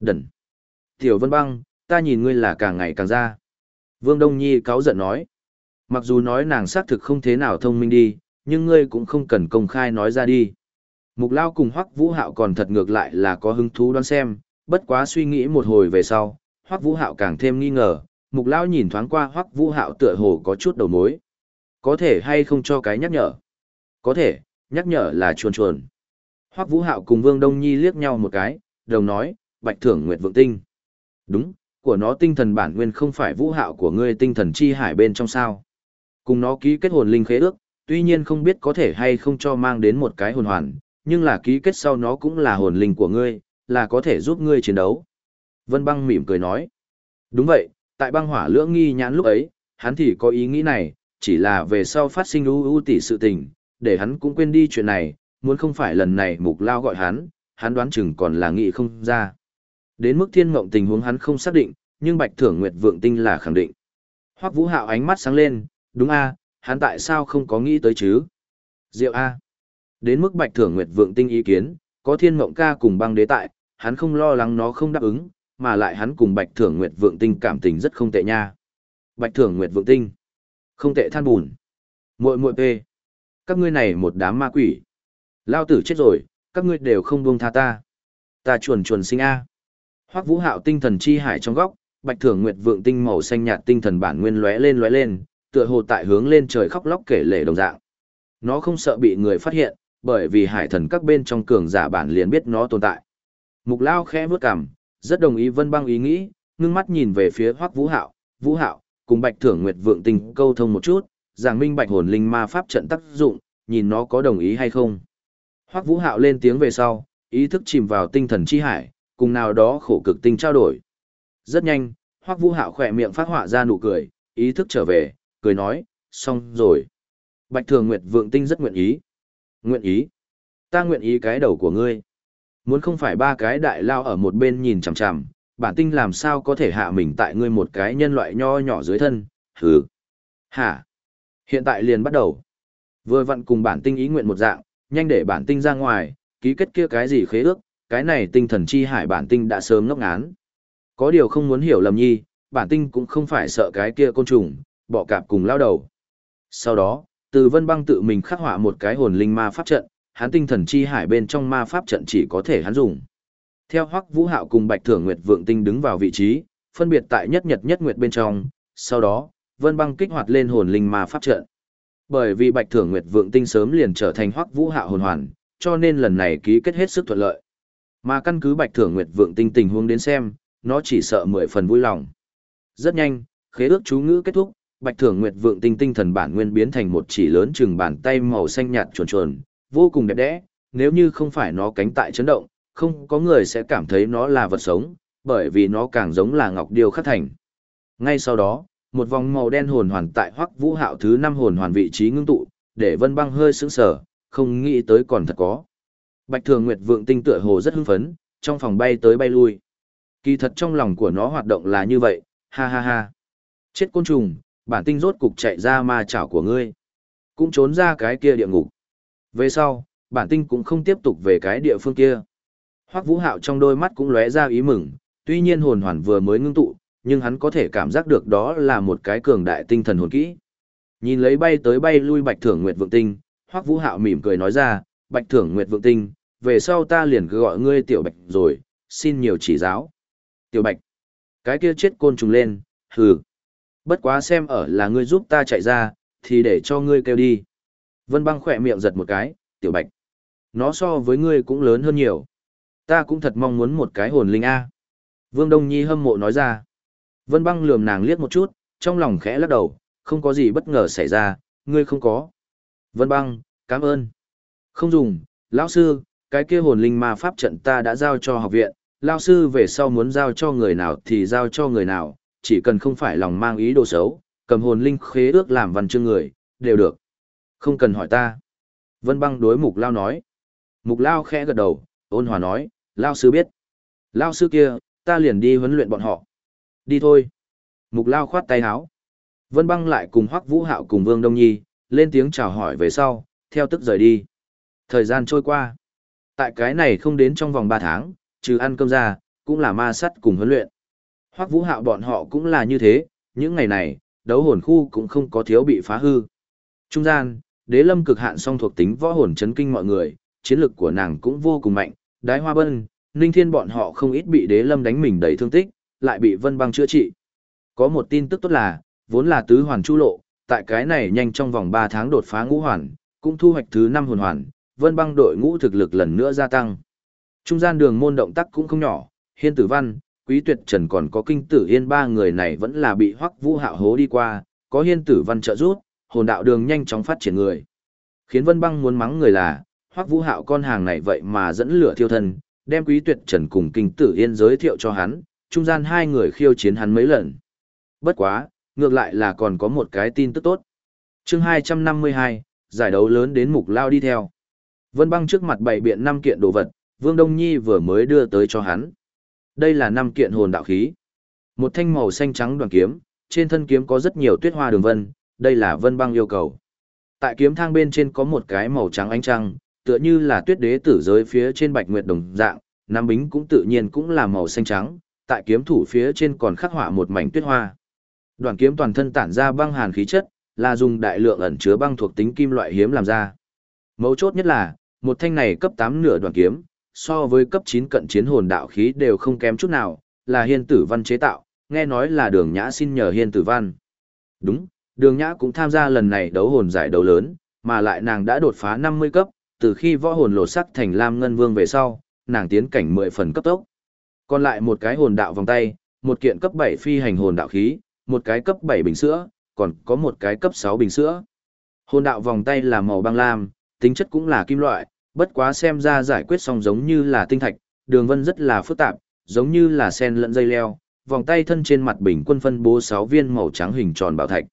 Đần. Tiểu Vân băng, ta nhìn ngươi là càng ngày càng ra. Vương Đông Nhi cáu giận nói. Mặc dù nói nàng xác thực không thế nào thông minh đi, nhưng ngươi cũng không cần công khai nói ra đi. Mục Lao cùng Hoắc Vũ Hạo còn thật ngược lại là có hứng thú đoán xem, bất quá suy nghĩ một hồi về sau, Hoắc Vũ Hạo càng thêm nghi ngờ, Mục Lao nhìn thoáng qua Hoắc Vũ Hạo tựa hồ có chút đầu mối. Có thể hay không cho cái nhắc nhở? Có thể, nhắc nhở là chuồn chuồn. Hoắc Vũ Hạo cùng Vương Đông Nhi liếc nhau một cái, đồng nói, Bạch Thưởng Nguyệt Vượng Tinh. Đúng, của nó tinh thần bản nguyên không phải Vũ Hạo của ngươi tinh thần chi hải bên trong sao? Cùng nó ký kết hồn linh khế ước, tuy nhiên không biết có thể hay không cho mang đến một cái hồn hoàn, nhưng là ký kết sau nó cũng là hồn linh của ngươi, là có thể giúp ngươi chiến đấu. Vân băng mỉm cười nói. Đúng vậy, tại băng hỏa lưỡng nghi nhãn lúc ấy, hắn thì có ý nghĩ này, chỉ là về sau phát sinh ưu ưu tỷ sự tình, để hắn cũng quên đi chuyện này, muốn không phải lần này mục lao gọi hắn, hắn đoán chừng còn là nghĩ không ra. Đến mức thiên mộng tình huống hắn không xác định, nhưng bạch thưởng nguyệt vượng tinh là khẳng định. Hoắc vũ hạo ánh mắt sáng lên, đúng a hắn tại sao không có nghĩ tới chứ? Diệu A. Đến mức bạch thưởng nguyệt vượng tinh ý kiến, có thiên mộng ca cùng băng đế tại, hắn không lo lắng nó không đáp ứng, mà lại hắn cùng bạch thưởng nguyệt vượng tinh cảm tình rất không tệ nha. Bạch thưởng nguyệt vượng tinh. Không tệ than buồn muội muội pê. Các ngươi này một đám ma quỷ. Lao tử chết rồi, các ngươi đều không buông tha ta. Ta chuồn chuồn sinh A. Hoắc vũ hạo tinh thần chi hải trong góc, bạch thưởng nguyệt vượng tinh màu xanh nhạt tinh thần bản nguyên lóe lên lóe lên, tựa hồ tại hướng lên trời khóc lóc kể lể đồng dạng. Nó không sợ bị người phát hiện, bởi vì hải thần các bên trong cường giả bản liền biết nó tồn tại. Mục Lao khẽ bước cằm, rất đồng ý Vân Băng ý nghĩ, ngưng mắt nhìn về phía Hoắc Vũ Hạo, "Vũ Hạo, cùng Bạch Thưởng Nguyệt Vượng tinh câu thông một chút, giảng minh Bạch Hồn Linh Ma pháp trận tác dụng, nhìn nó có đồng ý hay không." Hoắc Vũ Hạo lên tiếng về sau, ý thức chìm vào tinh thần chi hải, cùng nào đó khổ cực tinh trao đổi. Rất nhanh, Hoắc Vũ Hạo khỏe miệng phát họa ra nụ cười, ý thức trở về, cười nói, xong rồi. Bạch Thường Nguyệt Vượng Tinh rất nguyện ý. Nguyện ý? Ta nguyện ý cái đầu của ngươi. Muốn không phải ba cái đại lao ở một bên nhìn chằm chằm, bản tinh làm sao có thể hạ mình tại ngươi một cái nhân loại nho nhỏ dưới thân, hừ. Hả? Hiện tại liền bắt đầu. Vừa vặn cùng bản tinh ý nguyện một dạng, nhanh để bản tinh ra ngoài, ký kết kia cái gì khế ước, cái này tinh thần chi hải bản tinh đã sớm ngốc ngán. Có điều không muốn hiểu lầm nhi, bản tinh cũng không phải sợ cái kia côn trùng, bỏ cạp cùng lao đầu. Sau đó, từ vân băng tự mình khắc họa một cái hồn linh ma pháp trận, hắn tinh thần chi hải bên trong ma pháp trận chỉ có thể hắn dùng. Theo Hoắc Vũ Hạo cùng Bạch Thưởng Nguyệt Vượng Tinh đứng vào vị trí, phân biệt tại nhất nhật nhất nguyệt bên trong, sau đó, Vân Băng kích hoạt lên hồn linh ma pháp trận. Bởi vì Bạch Thưởng Nguyệt Vượng Tinh sớm liền trở thành Hoắc Vũ Hạo hồn hoàn, cho nên lần này ký kết hết sức thuận lợi. Mà căn cứ Bạch Thưởng Nguyệt Vượng Tinh tình huống đến xem, nó chỉ sợ mười phần vui lòng. Rất nhanh, khế ước chú ngữ kết thúc, Bạch Thưởng Nguyệt Vượng Tinh tinh thần bản nguyên biến thành một chỉ lớn chừng bàn tay màu xanh nhạt chuồn chuồn, vô cùng đẹp đẽ, nếu như không phải nó cánh tại chấn động, không có người sẽ cảm thấy nó là vật sống, bởi vì nó càng giống là ngọc điêu khắc thành. Ngay sau đó, một vòng màu đen hồn hoàn tại Hoắc Vũ Hạo thứ năm hồn hoàn vị trí ngưng tụ, để Vân Băng hơi sững sờ, không nghĩ tới còn thật có. Bạch Thường Nguyệt vượng tinh tựa hồ rất hưng phấn, trong phòng bay tới bay lui. Kỳ thật trong lòng của nó hoạt động là như vậy, ha ha ha. Chết côn trùng, bản tinh rốt cục chạy ra ma chảo của ngươi. Cũng trốn ra cái kia địa ngục. Về sau, bản tinh cũng không tiếp tục về cái địa phương kia. Hoắc Vũ Hạo trong đôi mắt cũng lóe ra ý mừng, tuy nhiên hồn hoàn vừa mới ngưng tụ, nhưng hắn có thể cảm giác được đó là một cái cường đại tinh thần hồn kỹ. Nhìn lấy bay tới bay lui Bạch Thưởng Nguyệt Vượng Tinh, Hoắc Vũ Hạo mỉm cười nói ra, "Bạch Thưởng Nguyệt Vượng Tinh, về sau ta liền cứ gọi ngươi Tiểu Bạch rồi, xin nhiều chỉ giáo." Tiểu Bạch. Cái kia chết côn trùng lên, hừ. Bất quá xem ở là ngươi giúp ta chạy ra, thì để cho ngươi kêu đi. Vân băng khỏe miệng giật một cái, Tiểu Bạch. Nó so với ngươi cũng lớn hơn nhiều. Ta cũng thật mong muốn một cái hồn linh A. Vương Đông Nhi hâm mộ nói ra. Vân băng lườm nàng liếc một chút, trong lòng khẽ lắc đầu, không có gì bất ngờ xảy ra, ngươi không có. Vân băng, cảm ơn. Không dùng, lão sư, cái kia hồn linh ma pháp trận ta đã giao cho học viện, lão sư về sau muốn giao cho người nào thì giao cho người nào, chỉ cần không phải lòng mang ý đồ xấu, cầm hồn linh khế ước làm văn chương người, đều được. Không cần hỏi ta. Vân băng đối mục lao nói. Mục lao khẽ gật đầu, ôn hòa nói, lao sư biết. Lao sư kia, ta liền đi huấn luyện bọn họ. Đi thôi. Mục lao khoát tay háo. Vân băng lại cùng Hoắc Vũ Hạo cùng Vương Đông Nhi, lên tiếng chào hỏi về sau, theo tức rời đi. Thời gian trôi qua. Tại cái này không đến trong vòng 3 tháng, trừ ăn cơm ra, cũng là ma sắt cùng huấn luyện. Hoắc Vũ Hạo bọn họ cũng là như thế, những ngày này, đấu hồn khu cũng không có thiếu bị phá hư. Trung gian, đế lâm cực hạn song thuộc tính võ hồn chấn kinh mọi người, chiến lực của nàng cũng vô cùng mạnh, đái hoa bân, ninh thiên bọn họ không ít bị đế lâm đánh mình đầy thương tích, lại bị vân băng chữa trị. Có một tin tức tốt là, vốn là tứ hoàn chu lộ, tại cái này nhanh trong vòng 3 tháng đột phá ngũ hoàn, cũng thu hoạch thứ 5 hồn hoàn, vân băng đội ngũ thực lực lần nữa gia tăng. Trung gian đường môn động tác cũng không nhỏ, hiên tử văn, quý tuyệt trần còn có kinh tử yên ba người này vẫn là bị hoắc vũ hạo hố đi qua, có hiên tử văn trợ giúp, hồn đạo đường nhanh chóng phát triển người. Khiến vân băng muốn mắng người là, hoắc vũ hạo con hàng này vậy mà dẫn lửa thiêu thân, đem quý tuyệt trần cùng kinh tử yên giới thiệu cho hắn, trung gian hai người khiêu chiến hắn mấy lần. Bất quá, ngược lại là còn có một cái tin tức tốt. chương 252, giải đấu lớn đến mục lao đi theo. Vân băng trước mặt bảy biện năm kiện đồ vật, Vương Đông Nhi vừa mới đưa tới cho hắn. Đây là năm kiện hồn đạo khí. Một thanh màu xanh trắng đoàn kiếm, trên thân kiếm có rất nhiều tuyết hoa đường vân, đây là vân băng yêu cầu. Tại kiếm thang bên trên có một cái màu trắng ánh trăng, tựa như là tuyết đế tử giới phía trên bạch nguyệt đồng dạng, nam bính cũng tự nhiên cũng là màu xanh trắng, tại kiếm thủ phía trên còn khắc họa một mảnh tuyết hoa. Đoàn kiếm toàn thân tản ra băng hàn khí chất, là dùng đại lượng ẩn chứa băng thuộc tính kim loại hiếm làm ra. Mấu chốt nhất là, một thanh này cấp 8 nửa đoạn kiếm, so với cấp 9 cận chiến hồn đạo khí đều không kém chút nào, là hiên tử văn chế tạo, nghe nói là đường nhã xin nhờ hiên tử văn. Đúng, đường nhã cũng tham gia lần này đấu hồn giải đấu lớn, mà lại nàng đã đột phá 50 cấp, từ khi võ hồn lột sắc thành Lam Ngân Vương về sau, nàng tiến cảnh 10 phần cấp tốc. Còn lại một cái hồn đạo vòng tay, một kiện cấp 7 phi hành hồn đạo khí, một cái cấp 7 bình sữa, còn có một cái cấp 6 bình sữa. Hồn đạo vòng tay là màu băng lam, tính chất cũng là kim loại, bất quá xem ra giải quyết xong giống như là tinh thạch, đường vân rất là phức tạp, giống như là sen lẫn dây leo, vòng tay thân trên mặt bình quân phân bố 6 viên màu trắng hình tròn bảo thạch.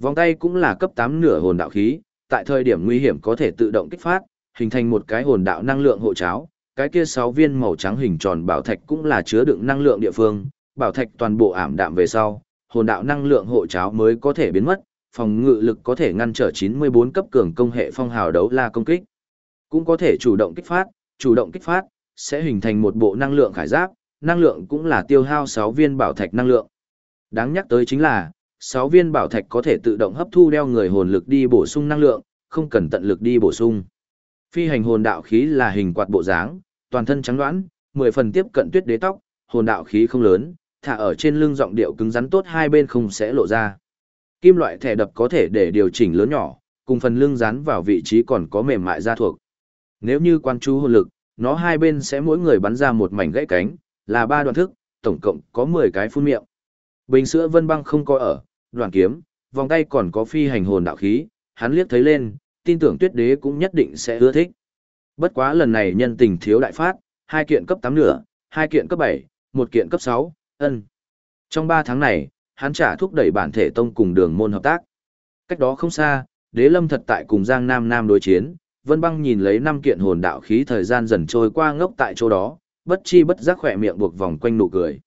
Vòng tay cũng là cấp 8 nửa hồn đạo khí, tại thời điểm nguy hiểm có thể tự động kích phát, hình thành một cái hồn đạo năng lượng hộ cháo, cái kia 6 viên màu trắng hình tròn bảo thạch cũng là chứa đựng năng lượng địa phương, bảo thạch toàn bộ ảm đạm về sau, hồn đạo năng lượng hộ cháo mới có thể biến mất, phòng ngự lực có thể ngăn trở 94 cấp cường công hệ phong hào đấu la công kích. Cũng có thể chủ động kích phát, chủ động kích phát, sẽ hình thành một bộ năng lượng khải giáp, năng lượng cũng là tiêu hao 6 viên bảo thạch năng lượng. Đáng nhắc tới chính là, 6 viên bảo thạch có thể tự động hấp thu đeo người hồn lực đi bổ sung năng lượng, không cần tận lực đi bổ sung. Phi hành hồn đạo khí là hình quạt bộ dáng, toàn thân trắng đoán, 10 phần tiếp cận tuyết đế tóc, hồn đạo khí không lớn, thả ở trên lưng giọng điệu cứng rắn tốt hai bên không sẽ lộ ra. Kim loại thẻ đập có thể để điều chỉnh lớn nhỏ, cùng phần lưng dán vào vị trí còn có mềm mại da thuộc. Nếu như quan chú hồn lực, nó hai bên sẽ mỗi người bắn ra một mảnh gãy cánh, là ba đoạn thức, tổng cộng có 10 cái phun miệng. Bình sữa vân băng không có ở, đoàn kiếm, vòng tay còn có phi hành hồn đạo khí, hắn liếc thấy lên, tin tưởng tuyết đế cũng nhất định sẽ ưa thích. Bất quá lần này nhân tình thiếu đại phát, hai kiện cấp 8 nửa, hai kiện cấp 7, một kiện cấp 6, ân. Trong 3 tháng này, hắn trả thúc đẩy bản thể tông cùng đường môn hợp tác. Cách đó không xa, đế lâm thật tại cùng Giang Nam Nam đối chiến, Vân Băng nhìn lấy năm kiện hồn đạo khí thời gian dần trôi qua ngốc tại chỗ đó, bất chi bất giác khỏe miệng buộc vòng quanh nụ cười.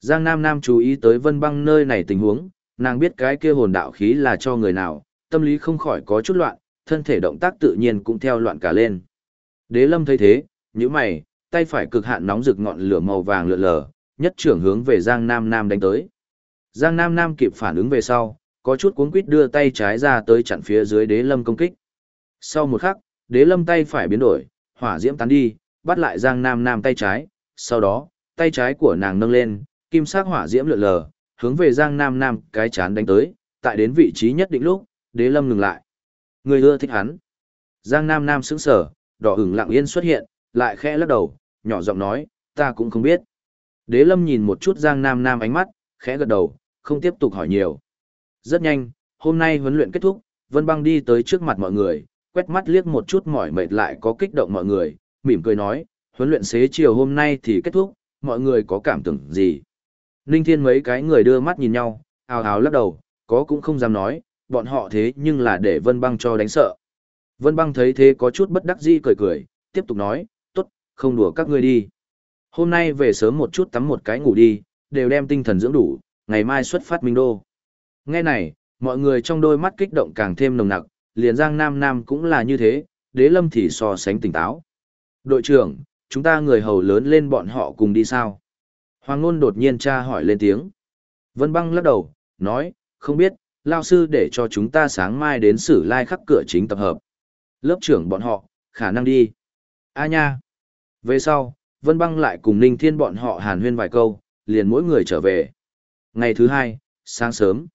Giang Nam Nam chú ý tới Vân Băng nơi này tình huống, nàng biết cái kia hồn đạo khí là cho người nào, tâm lý không khỏi có chút loạn, thân thể động tác tự nhiên cũng theo loạn cả lên. Đế Lâm thấy thế, nhíu mày, tay phải cực hạn nóng rực ngọn lửa màu vàng lượn lờ, nhất trưởng hướng về Giang Nam Nam đánh tới. Giang Nam Nam kịp phản ứng về sau, có chút cuống quýt đưa tay trái ra tới chặn phía dưới Đế Lâm công kích. Sau một khắc, Đế Lâm tay phải biến đổi, hỏa diễm tán đi, bắt lại Giang Nam Nam tay trái, sau đó, tay trái của nàng nâng lên, kim sắc hỏa diễm lượn lờ, hướng về Giang Nam Nam cái chán đánh tới, tại đến vị trí nhất định lúc, Đế Lâm ngừng lại. Người ưa thích hắn. Giang Nam Nam sững sờ, đỏ ửng lặng yên xuất hiện, lại khẽ lắc đầu, nhỏ giọng nói, ta cũng không biết. Đế Lâm nhìn một chút Giang Nam Nam ánh mắt, khẽ gật đầu, không tiếp tục hỏi nhiều. Rất nhanh, hôm nay huấn luyện kết thúc, Vân Băng đi tới trước mặt mọi người, quét mắt liếc một chút mỏi mệt lại có kích động mọi người, mỉm cười nói, huấn luyện xế chiều hôm nay thì kết thúc, mọi người có cảm tưởng gì? Ninh Thiên mấy cái người đưa mắt nhìn nhau, ào ào lắc đầu, có cũng không dám nói, bọn họ thế nhưng là để Vân Băng cho đánh sợ. Vân Băng thấy thế có chút bất đắc dĩ cười cười, tiếp tục nói, tốt, không đùa các ngươi đi. Hôm nay về sớm một chút tắm một cái ngủ đi, đều đem tinh thần dưỡng đủ, ngày mai xuất phát Minh Đô. Nghe này, mọi người trong đôi mắt kích động càng thêm nồng nặc, liền Giang Nam Nam cũng là như thế, đế lâm thì so sánh tỉnh táo. Đội trưởng, chúng ta người hầu lớn lên bọn họ cùng đi sao? Hoàng Nôn đột nhiên tra hỏi lên tiếng. Vân băng lắc đầu, nói, không biết, lao sư để cho chúng ta sáng mai đến sử lai khắc cửa chính tập hợp. Lớp trưởng bọn họ, khả năng đi. A nha. Về sau, Vân băng lại cùng Ninh Thiên bọn họ hàn huyên vài câu, liền mỗi người trở về. Ngày thứ hai, sáng sớm,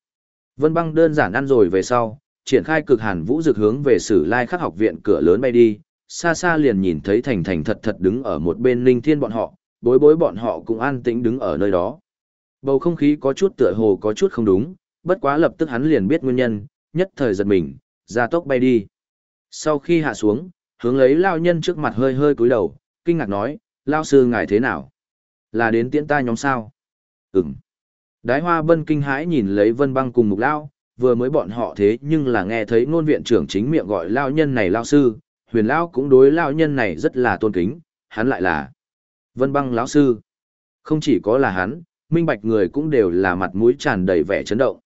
Vân băng đơn giản ăn rồi về sau, triển khai cực hàn vũ dược hướng về sử lai khắc học viện cửa lớn bay đi, xa xa liền nhìn thấy thành thành thật thật đứng ở một bên linh Thiên bọn họ, bối bối bọn họ cũng an tĩnh đứng ở nơi đó. Bầu không khí có chút tựa hồ có chút không đúng, bất quá lập tức hắn liền biết nguyên nhân, nhất thời giật mình, ra tốc bay đi. Sau khi hạ xuống, hướng lấy lao nhân trước mặt hơi hơi cúi đầu, kinh ngạc nói, lao sư ngài thế nào? Là đến tiễn ta nhóm sao? Ừm. Đái hoa bân kinh hãi nhìn lấy vân băng cùng mục lao, vừa mới bọn họ thế nhưng là nghe thấy ngôn viện trưởng chính miệng gọi lao nhân này lao sư, huyền lao cũng đối lao nhân này rất là tôn kính, hắn lại là vân băng lão sư. Không chỉ có là hắn, minh bạch người cũng đều là mặt mũi tràn đầy vẻ chấn động.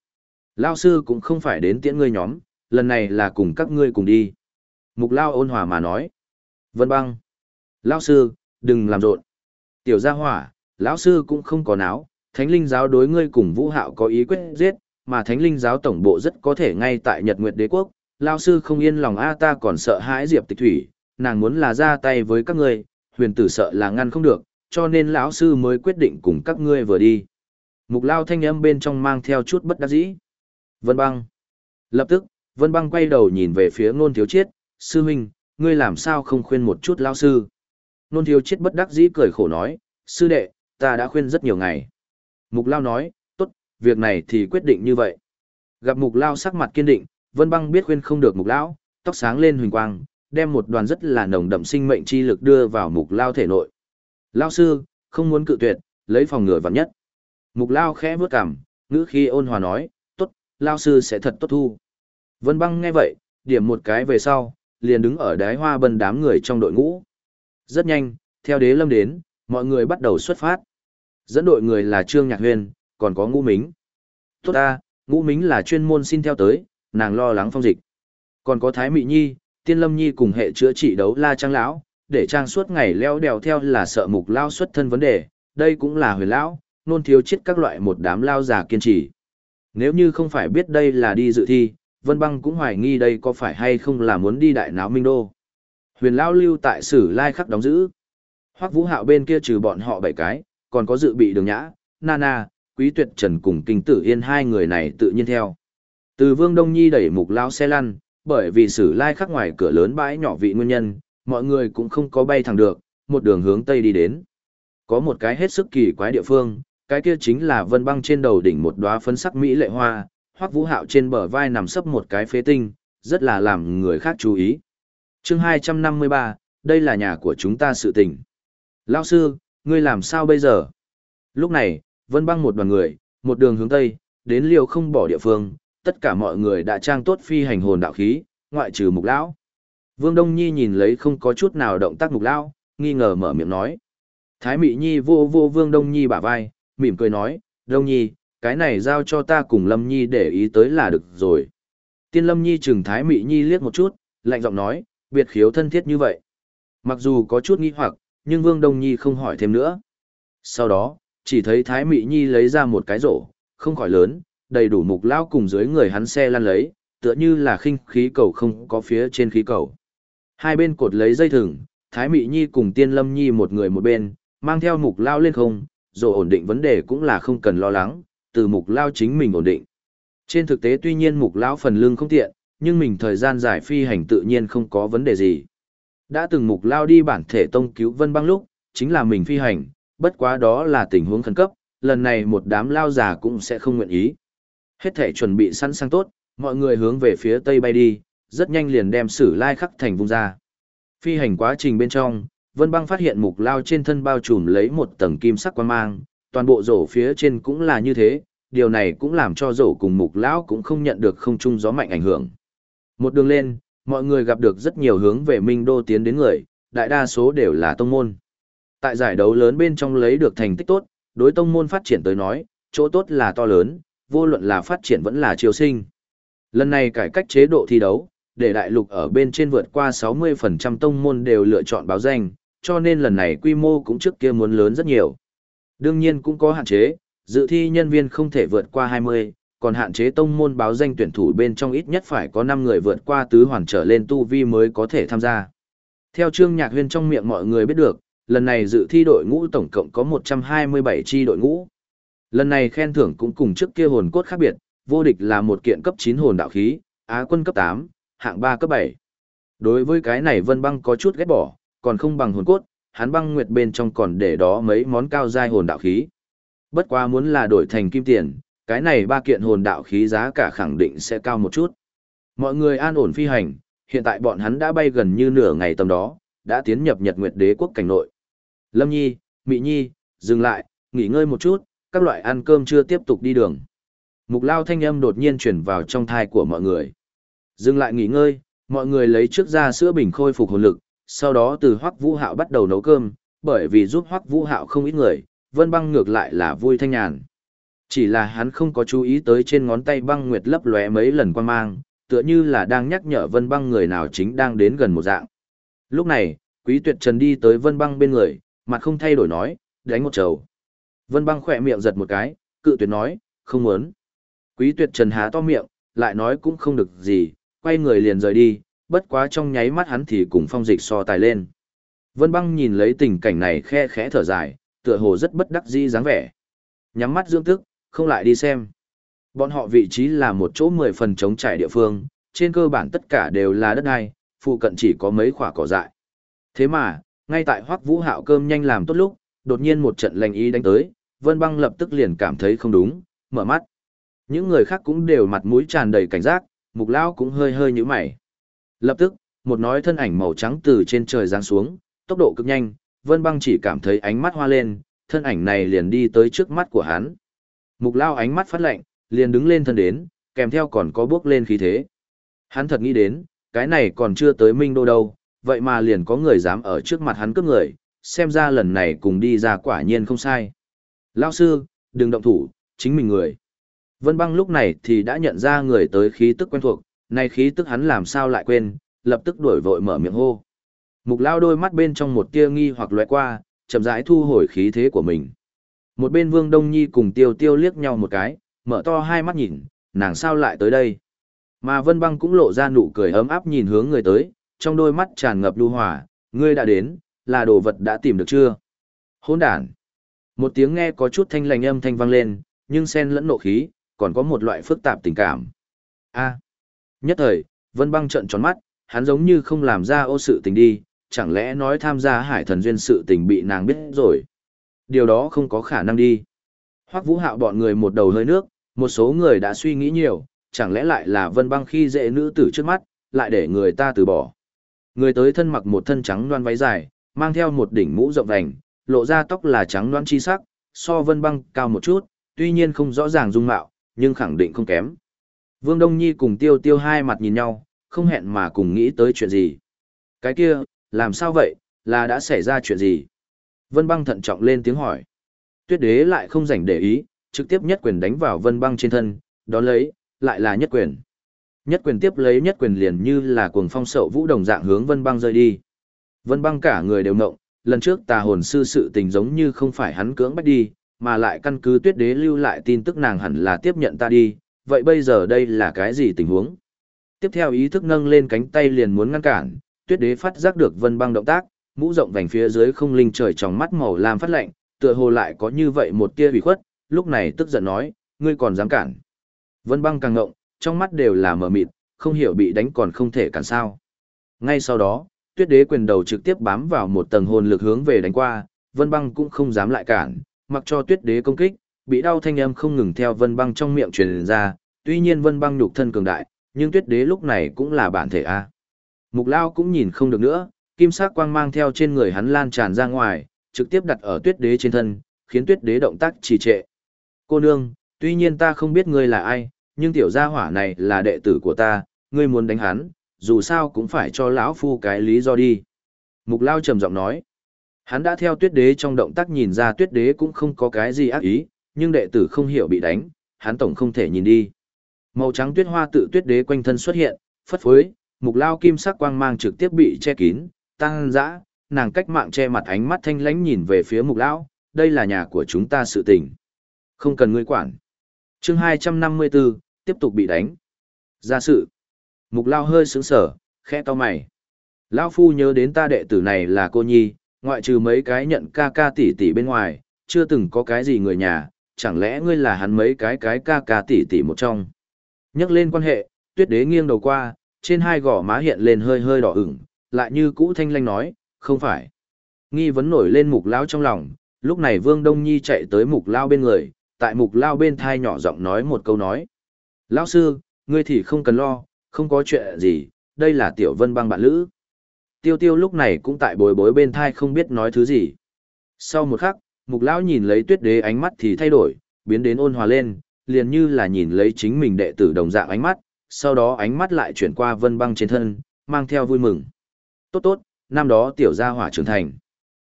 Lao sư cũng không phải đến tiễn ngươi nhóm, lần này là cùng các ngươi cùng đi. Mục lao ôn hòa mà nói. Vân băng. Lao sư, đừng làm rộn. Tiểu gia hỏa, lão sư cũng không có náo, thánh linh giáo đối ngươi cùng vũ hạo có ý quyết giết, mà thánh linh giáo tổng bộ rất có thể ngay tại Nhật Nguyệt Đế quốc, lao sư không yên lòng a ta còn sợ hãi Diệp Tịch Thủy, nàng muốn là ra tay với các ngươi, huyền tử sợ là ngăn không được, cho nên lão sư mới quyết định cùng các ngươi vừa đi. Mục lao thanh âm bên trong mang theo chút bất đắc dĩ. Vân băng. Lập tức, Vân băng quay đầu nhìn về phía ngôn thiếu chiết, sư huynh, ngươi làm sao không khuyên một chút lao sư. Nôn thiếu chiết bất đắc dĩ cười khổ nói, sư đệ, ta đã khuyên rất nhiều ngày. Mục lao nói, việc này thì quyết định như vậy. Gặp mục lao sắc mặt kiên định, vân băng biết khuyên không được mục lão, tóc sáng lên huỳnh quang, đem một đoàn rất là nồng đậm sinh mệnh chi lực đưa vào mục lao thể nội. Lao sư, không muốn cự tuyệt, lấy phòng ngừa vạn nhất. Mục lao khẽ bước cằm, ngữ khi ôn hòa nói, tốt, lao sư sẽ thật tốt thu. Vân băng nghe vậy, điểm một cái về sau, liền đứng ở đái hoa bần đám người trong đội ngũ. Rất nhanh, theo đế lâm đến, mọi người bắt đầu xuất phát. Dẫn đội người là Trương Nhạc huyền còn có Ngũ Mính. Tốt ta, Ngũ Mính là chuyên môn xin theo tới, nàng lo lắng phong dịch. Còn có Thái Mị Nhi, Tiên Lâm Nhi cùng hệ chữa trị đấu la trang lão, để trang suốt ngày leo đèo theo là sợ mục lao xuất thân vấn đề, đây cũng là huyền lão, nôn thiếu chết các loại một đám lao già kiên trì. Nếu như không phải biết đây là đi dự thi, Vân Băng cũng hoài nghi đây có phải hay không là muốn đi đại náo minh đô. Huyền lão lưu tại sử lai khắc đóng giữ. Hoắc Vũ Hạo bên kia trừ bọn họ bảy cái, còn có dự bị đường nhã, Nana, Quý Tuyệt Trần cùng Kinh Tử Yên hai người này tự nhiên theo. Từ Vương Đông Nhi đẩy mục lao xe lăn, bởi vì sử lai khắc ngoài cửa lớn bãi nhỏ vị nguyên nhân, mọi người cũng không có bay thẳng được, một đường hướng Tây đi đến. Có một cái hết sức kỳ quái địa phương, cái kia chính là vân băng trên đầu đỉnh một đóa phấn sắc mỹ lệ hoa, hoặc vũ hạo trên bờ vai nằm sấp một cái phế tinh, rất là làm người khác chú ý. chương 253, đây là nhà của chúng ta sự tình. Lao sư, ngươi làm sao bây giờ? Lúc này, vân băng một đoàn người, một đường hướng Tây, đến liều không bỏ địa phương, tất cả mọi người đã trang tốt phi hành hồn đạo khí, ngoại trừ mục lão. Vương Đông Nhi nhìn lấy không có chút nào động tác mục lão, nghi ngờ mở miệng nói. Thái Mị Nhi vô vô Vương Đông Nhi bả vai, mỉm cười nói, Đông Nhi, cái này giao cho ta cùng Lâm Nhi để ý tới là được rồi. Tiên Lâm Nhi chừng Thái Mị Nhi liếc một chút, lạnh giọng nói, biệt khiếu thân thiết như vậy. Mặc dù có chút nghi hoặc, nhưng Vương Đông Nhi không hỏi thêm nữa. Sau đó, chỉ thấy Thái Mị Nhi lấy ra một cái rổ, không khỏi lớn, đầy đủ mục lao cùng dưới người hắn xe lăn lấy, tựa như là khinh khí cầu không có phía trên khí cầu. Hai bên cột lấy dây thừng, Thái Mị Nhi cùng Tiên Lâm Nhi một người một bên, mang theo mục lao lên không, rồi ổn định vấn đề cũng là không cần lo lắng, từ mục lao chính mình ổn định. Trên thực tế tuy nhiên mục lao phần lưng không tiện, nhưng mình thời gian giải phi hành tự nhiên không có vấn đề gì. Đã từng mục lao đi bản thể tông cứu vân băng lúc, chính là mình phi hành, bất quá đó là tình huống khẩn cấp, lần này một đám lao già cũng sẽ không nguyện ý. Hết thể chuẩn bị sẵn sàng tốt, mọi người hướng về phía tây bay đi, rất nhanh liền đem sử lai khắc thành vung ra. Phi hành quá trình bên trong, Vân Băng phát hiện mục lao trên thân bao trùm lấy một tầng kim sắc quang mang, toàn bộ rổ phía trên cũng là như thế, điều này cũng làm cho rổ cùng mục lão cũng không nhận được không trung gió mạnh ảnh hưởng. Một đường lên, mọi người gặp được rất nhiều hướng về Minh Đô tiến đến người, đại đa số đều là tông môn. Tại giải đấu lớn bên trong lấy được thành tích tốt, đối tông môn phát triển tới nói, chỗ tốt là to lớn, vô luận là phát triển vẫn là chiều sinh. Lần này cải cách chế độ thi đấu, để đại lục ở bên trên vượt qua 60% tông môn đều lựa chọn báo danh, cho nên lần này quy mô cũng trước kia muốn lớn rất nhiều. Đương nhiên cũng có hạn chế, dự thi nhân viên không thể vượt qua 20, còn hạn chế tông môn báo danh tuyển thủ bên trong ít nhất phải có 5 người vượt qua tứ hoàn trở lên tu vi mới có thể tham gia. Theo Trương Nhạc Huyên trong miệng mọi người biết được, lần này dự thi đội ngũ tổng cộng có 127 chi đội ngũ. Lần này khen thưởng cũng cùng trước kia hồn cốt khác biệt, vô địch là một kiện cấp 9 hồn đạo khí, Á quân cấp 8, hạng 3 cấp 7. Đối với cái này Vân Băng có chút ghét bỏ, còn không bằng hồn cốt, hắn băng nguyệt bên trong còn để đó mấy món cao giai hồn đạo khí. Bất quá muốn là đổi thành kim tiền, cái này ba kiện hồn đạo khí giá cả khẳng định sẽ cao một chút. Mọi người an ổn phi hành, hiện tại bọn hắn đã bay gần như nửa ngày tầm đó, đã tiến nhập Nhật Nguyệt Đế quốc cảnh nội. Lâm Nhi, Mị Nhi, dừng lại, nghỉ ngơi một chút, các loại ăn cơm chưa tiếp tục đi đường. Mục lao thanh âm đột nhiên chuyển vào trong thai của mọi người. Dừng lại nghỉ ngơi, mọi người lấy trước ra sữa bình khôi phục hồn lực, sau đó từ Hoắc Vũ Hạo bắt đầu nấu cơm, bởi vì giúp Hoắc Vũ Hạo không ít người, Vân Băng ngược lại là vui thanh nhàn. Chỉ là hắn không có chú ý tới trên ngón tay băng nguyệt lấp lóe mấy lần quan mang, tựa như là đang nhắc nhở Vân Băng người nào chính đang đến gần một dạng. Lúc này, Quý Tuyệt Trần đi tới Vân Băng bên người, mặt không thay đổi nói, đánh một trầu. Vân Băng khỏe miệng giật một cái, cự tuyệt nói, không muốn. Quý Tuyệt Trần há to miệng, lại nói cũng không được gì, quay người liền rời đi, bất quá trong nháy mắt hắn thì cùng phong dịch so tài lên. Vân băng nhìn lấy tình cảnh này khe khẽ thở dài, tựa hồ rất bất đắc dĩ dáng vẻ. Nhắm mắt dưỡng tức, không lại đi xem. Bọn họ vị trí là một chỗ mười phần trống trải địa phương, trên cơ bản tất cả đều là đất ai phụ cận chỉ có mấy khỏa cỏ dại. Thế mà, ngay tại hoắc vũ hạo cơm nhanh làm tốt lúc, đột nhiên một trận lành ý đánh tới, Vân băng lập tức liền cảm thấy không đúng, mở mắt. Những người khác cũng đều mặt mũi tràn đầy cảnh giác, mục Lão cũng hơi hơi nhíu mày. Lập tức, một nói thân ảnh màu trắng từ trên trời giáng xuống, tốc độ cực nhanh, Vân Băng chỉ cảm thấy ánh mắt hoa lên, thân ảnh này liền đi tới trước mắt của hắn. Mục Lao ánh mắt phát lạnh, liền đứng lên thân đến, kèm theo còn có bước lên khí thế. Hắn thật nghĩ đến, cái này còn chưa tới Minh Đô đâu, vậy mà liền có người dám ở trước mặt hắn cướp người, xem ra lần này cùng đi ra quả nhiên không sai. Lao sư, đừng động thủ, chính mình người. Vân Băng lúc này thì đã nhận ra người tới khí tức quen thuộc, nay khí tức hắn làm sao lại quên, lập tức đuổi vội mở miệng hô. Mục lao đôi mắt bên trong một tia nghi hoặc lóe qua, chậm rãi thu hồi khí thế của mình. Một bên Vương Đông Nhi cùng Tiêu Tiêu liếc nhau một cái, mở to hai mắt nhìn, nàng sao lại tới đây. Mà Vân Băng cũng lộ ra nụ cười ấm áp nhìn hướng người tới, trong đôi mắt tràn ngập lưu hỏa, ngươi đã đến, là đồ vật đã tìm được chưa? Hỗn đản. Một tiếng nghe có chút thanh lành âm thanh vang lên, nhưng xen lẫn nộ khí, còn có một loại phức tạp tình cảm. A. Nhất thời, Vân Băng trợn tròn mắt, hắn giống như không làm ra ô sự tình đi, chẳng lẽ nói tham gia hải thần duyên sự tình bị nàng biết rồi. Điều đó không có khả năng đi. Hoắc Vũ Hạo bọn người một đầu hơi nước, một số người đã suy nghĩ nhiều, chẳng lẽ lại là Vân Băng khi dễ nữ tử trước mắt, lại để người ta từ bỏ. Người tới thân mặc một thân trắng đoan váy dài, mang theo một đỉnh mũ rộng vành, lộ ra tóc là trắng đoan chi sắc, so vân băng cao một chút, tuy nhiên không rõ ràng dung mạo, nhưng khẳng định không kém. Vương Đông Nhi cùng tiêu tiêu hai mặt nhìn nhau, không hẹn mà cùng nghĩ tới chuyện gì. Cái kia, làm sao vậy, là đã xảy ra chuyện gì? Vân băng thận trọng lên tiếng hỏi. Tuyết đế lại không rảnh để ý, trực tiếp nhất quyền đánh vào vân băng trên thân, đón lấy, lại là nhất quyền. Nhất quyền tiếp lấy nhất quyền liền như là cuồng phong sậu vũ đồng dạng hướng vân băng rơi đi. Vân băng cả người đều ngộng, lần trước tà hồn sư sự tình giống như không phải hắn cưỡng bắt đi, mà lại căn cứ tuyết đế lưu lại tin tức nàng hẳn là tiếp nhận ta đi, vậy bây giờ đây là cái gì tình huống? Tiếp theo ý thức nâng lên cánh tay liền muốn ngăn cản, tuyết đế phát giác được vân băng động tác, mũ rộng vành phía dưới không linh trời trong mắt màu lam phát lạnh, tựa hồ lại có như vậy một tia ủy khuất, lúc này tức giận nói, ngươi còn dám cản. Vân băng càng ngộng, trong mắt đều là mờ mịt, không hiểu bị đánh còn không thể cản sao. Ngay sau đó, tuyết đế quyền đầu trực tiếp bám vào một tầng hồn lực hướng về đánh qua, vân băng cũng không dám lại cản, mặc cho tuyết đế công kích, bị đau thanh âm không ngừng theo vân băng trong miệng truyền ra, tuy nhiên vân băng nhục thân cường đại, nhưng tuyết đế lúc này cũng là bản thể A. Mục lao cũng nhìn không được nữa, kim sắc quang mang theo trên người hắn lan tràn ra ngoài, trực tiếp đặt ở tuyết đế trên thân, khiến tuyết đế động tác trì trệ. Cô nương, tuy nhiên ta không biết ngươi là ai, nhưng tiểu gia hỏa này là đệ tử của ta, ngươi muốn đánh hắn, dù sao cũng phải cho lão phu cái lý do đi. Mục lao trầm giọng nói, hắn đã theo tuyết đế trong động tác nhìn ra tuyết đế cũng không có cái gì ác ý, nhưng đệ tử không hiểu bị đánh, hắn tổng không thể nhìn đi. Màu trắng tuyết hoa tự tuyết đế quanh thân xuất hiện, phất phới, mục lao kim sắc quang mang trực tiếp bị che kín, tăng dã, nàng cách mạng che mặt ánh mắt thanh lãnh nhìn về phía mục lão, đây là nhà của chúng ta sự tình. Không cần ngươi quản. chương 254, tiếp tục bị đánh. Ra sự. Mục lao hơi sướng sở, khẽ to mày. lao phu nhớ đến ta đệ tử này là cô nhi, ngoại trừ mấy cái nhận ca ca tỷ tỷ bên ngoài, chưa từng có cái gì người nhà, chẳng lẽ ngươi là hắn mấy cái cái ca ca tỷ tỷ một trong. Nhắc lên quan hệ, tuyết đế nghiêng đầu qua, trên hai gò má hiện lên hơi hơi đỏ ửng, lại như cũ thanh lanh nói, không phải. Nghi vấn nổi lên mục lao trong lòng, lúc này Vương Đông Nhi chạy tới mục lao bên người, tại mục lao bên thai nhỏ giọng nói một câu nói. Lão sư, ngươi thì không cần lo, không có chuyện gì, đây là tiểu vân băng bạn lữ. Tiêu tiêu lúc này cũng tại bối bối bên thai không biết nói thứ gì. Sau một khắc, mục lão nhìn lấy tuyết đế ánh mắt thì thay đổi, biến đến ôn hòa lên, liền như là nhìn lấy chính mình đệ tử đồng dạng ánh mắt, sau đó ánh mắt lại chuyển qua vân băng trên thân, mang theo vui mừng. Tốt tốt, năm đó tiểu gia hỏa trưởng thành.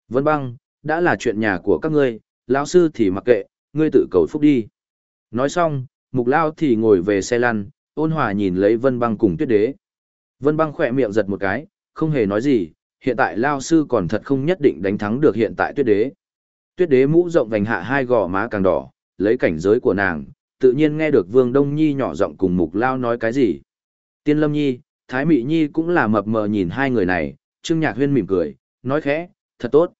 Vân băng, đã là chuyện nhà của các ngươi, lão sư thì mặc kệ, ngươi tự cầu phúc đi. Nói xong, mục lao thì ngồi về xe lăn, ôn hòa nhìn lấy vân băng cùng tuyết đế. Vân băng khỏe miệng giật một cái, không hề nói gì, hiện tại lao sư còn thật không nhất định đánh thắng được hiện tại tuyết đế. Tuyết đế mũ rộng vành hạ hai gò má càng đỏ, lấy cảnh giới của nàng, tự nhiên nghe được Vương Đông Nhi nhỏ giọng cùng Mục Lao nói cái gì. Tiên Lâm Nhi, Thái Mị Nhi cũng là mập mờ nhìn hai người này, Trương Nhạc Huyên mỉm cười, nói khẽ, thật tốt.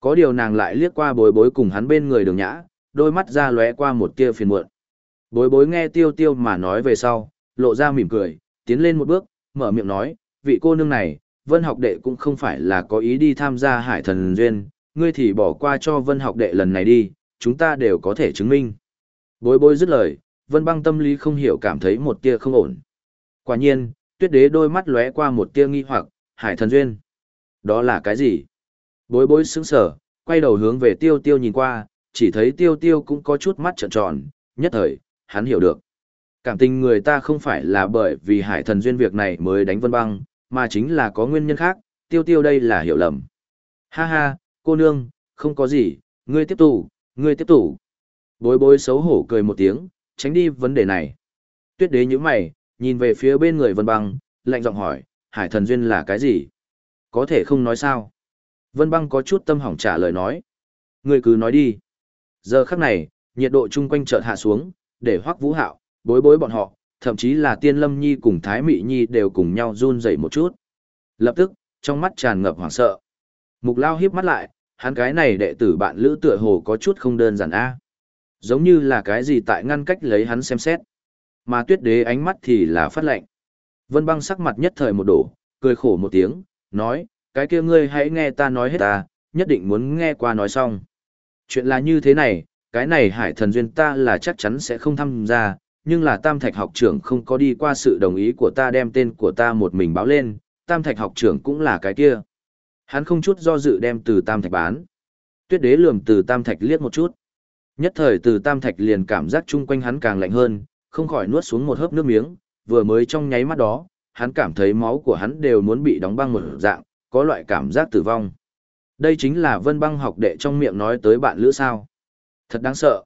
Có điều nàng lại liếc qua bối bối cùng hắn bên người đường nhã, đôi mắt ra lóe qua một tia phiền muộn. Bối bối nghe tiêu tiêu mà nói về sau, lộ ra mỉm cười, tiến lên một bước, mở miệng nói, vị cô nương này, vân học đệ cũng không phải là có ý đi tham gia hải thần duyên, ngươi thì bỏ qua cho vân học đệ lần này đi, chúng ta đều có thể chứng minh. Bối bối dứt lời, vân băng tâm lý không hiểu cảm thấy một tia không ổn. Quả nhiên, tuyết đế đôi mắt lóe qua một tia nghi hoặc, hải thần duyên. Đó là cái gì? Bối bối sững sở, quay đầu hướng về tiêu tiêu nhìn qua, chỉ thấy tiêu tiêu cũng có chút mắt trợn tròn, nhất thời, hắn hiểu được. Cảm tình người ta không phải là bởi vì hải thần duyên việc này mới đánh vân băng, mà chính là có nguyên nhân khác, tiêu tiêu đây là hiểu lầm. Ha ha, cô nương, không có gì, ngươi tiếp tục, ngươi tiếp tục. Bối bối xấu hổ cười một tiếng, tránh đi vấn đề này. Tuyết đế như mày, nhìn về phía bên người vân băng, lạnh giọng hỏi, hải thần duyên là cái gì? Có thể không nói sao? Vân băng có chút tâm hỏng trả lời nói. Ngươi cứ nói đi. Giờ khắc này, nhiệt độ chung quanh chợt hạ xuống, để hoắc vũ hạo, bối bối bọn họ, thậm chí là tiên lâm nhi cùng thái mị nhi đều cùng nhau run rẩy một chút. Lập tức, trong mắt tràn ngập hoảng sợ. Mục lao hiếp mắt lại, hắn cái này đệ tử bạn lữ tựa hồ có chút không đơn giản a Giống như là cái gì tại ngăn cách lấy hắn xem xét. Mà tuyết đế ánh mắt thì là phát lệnh. Vân băng sắc mặt nhất thời một đổ, cười khổ một tiếng, nói, cái kia ngươi hãy nghe ta nói hết ta, nhất định muốn nghe qua nói xong. Chuyện là như thế này, cái này hải thần duyên ta là chắc chắn sẽ không tham gia, nhưng là tam thạch học trưởng không có đi qua sự đồng ý của ta đem tên của ta một mình báo lên, tam thạch học trưởng cũng là cái kia. Hắn không chút do dự đem từ tam thạch bán. Tuyết đế lườm từ tam thạch liếc một chút. Nhất thời từ tam thạch liền cảm giác chung quanh hắn càng lạnh hơn, không khỏi nuốt xuống một hớp nước miếng, vừa mới trong nháy mắt đó, hắn cảm thấy máu của hắn đều muốn bị đóng băng một dạng, có loại cảm giác tử vong. Đây chính là vân băng học đệ trong miệng nói tới bạn lữ sao. Thật đáng sợ.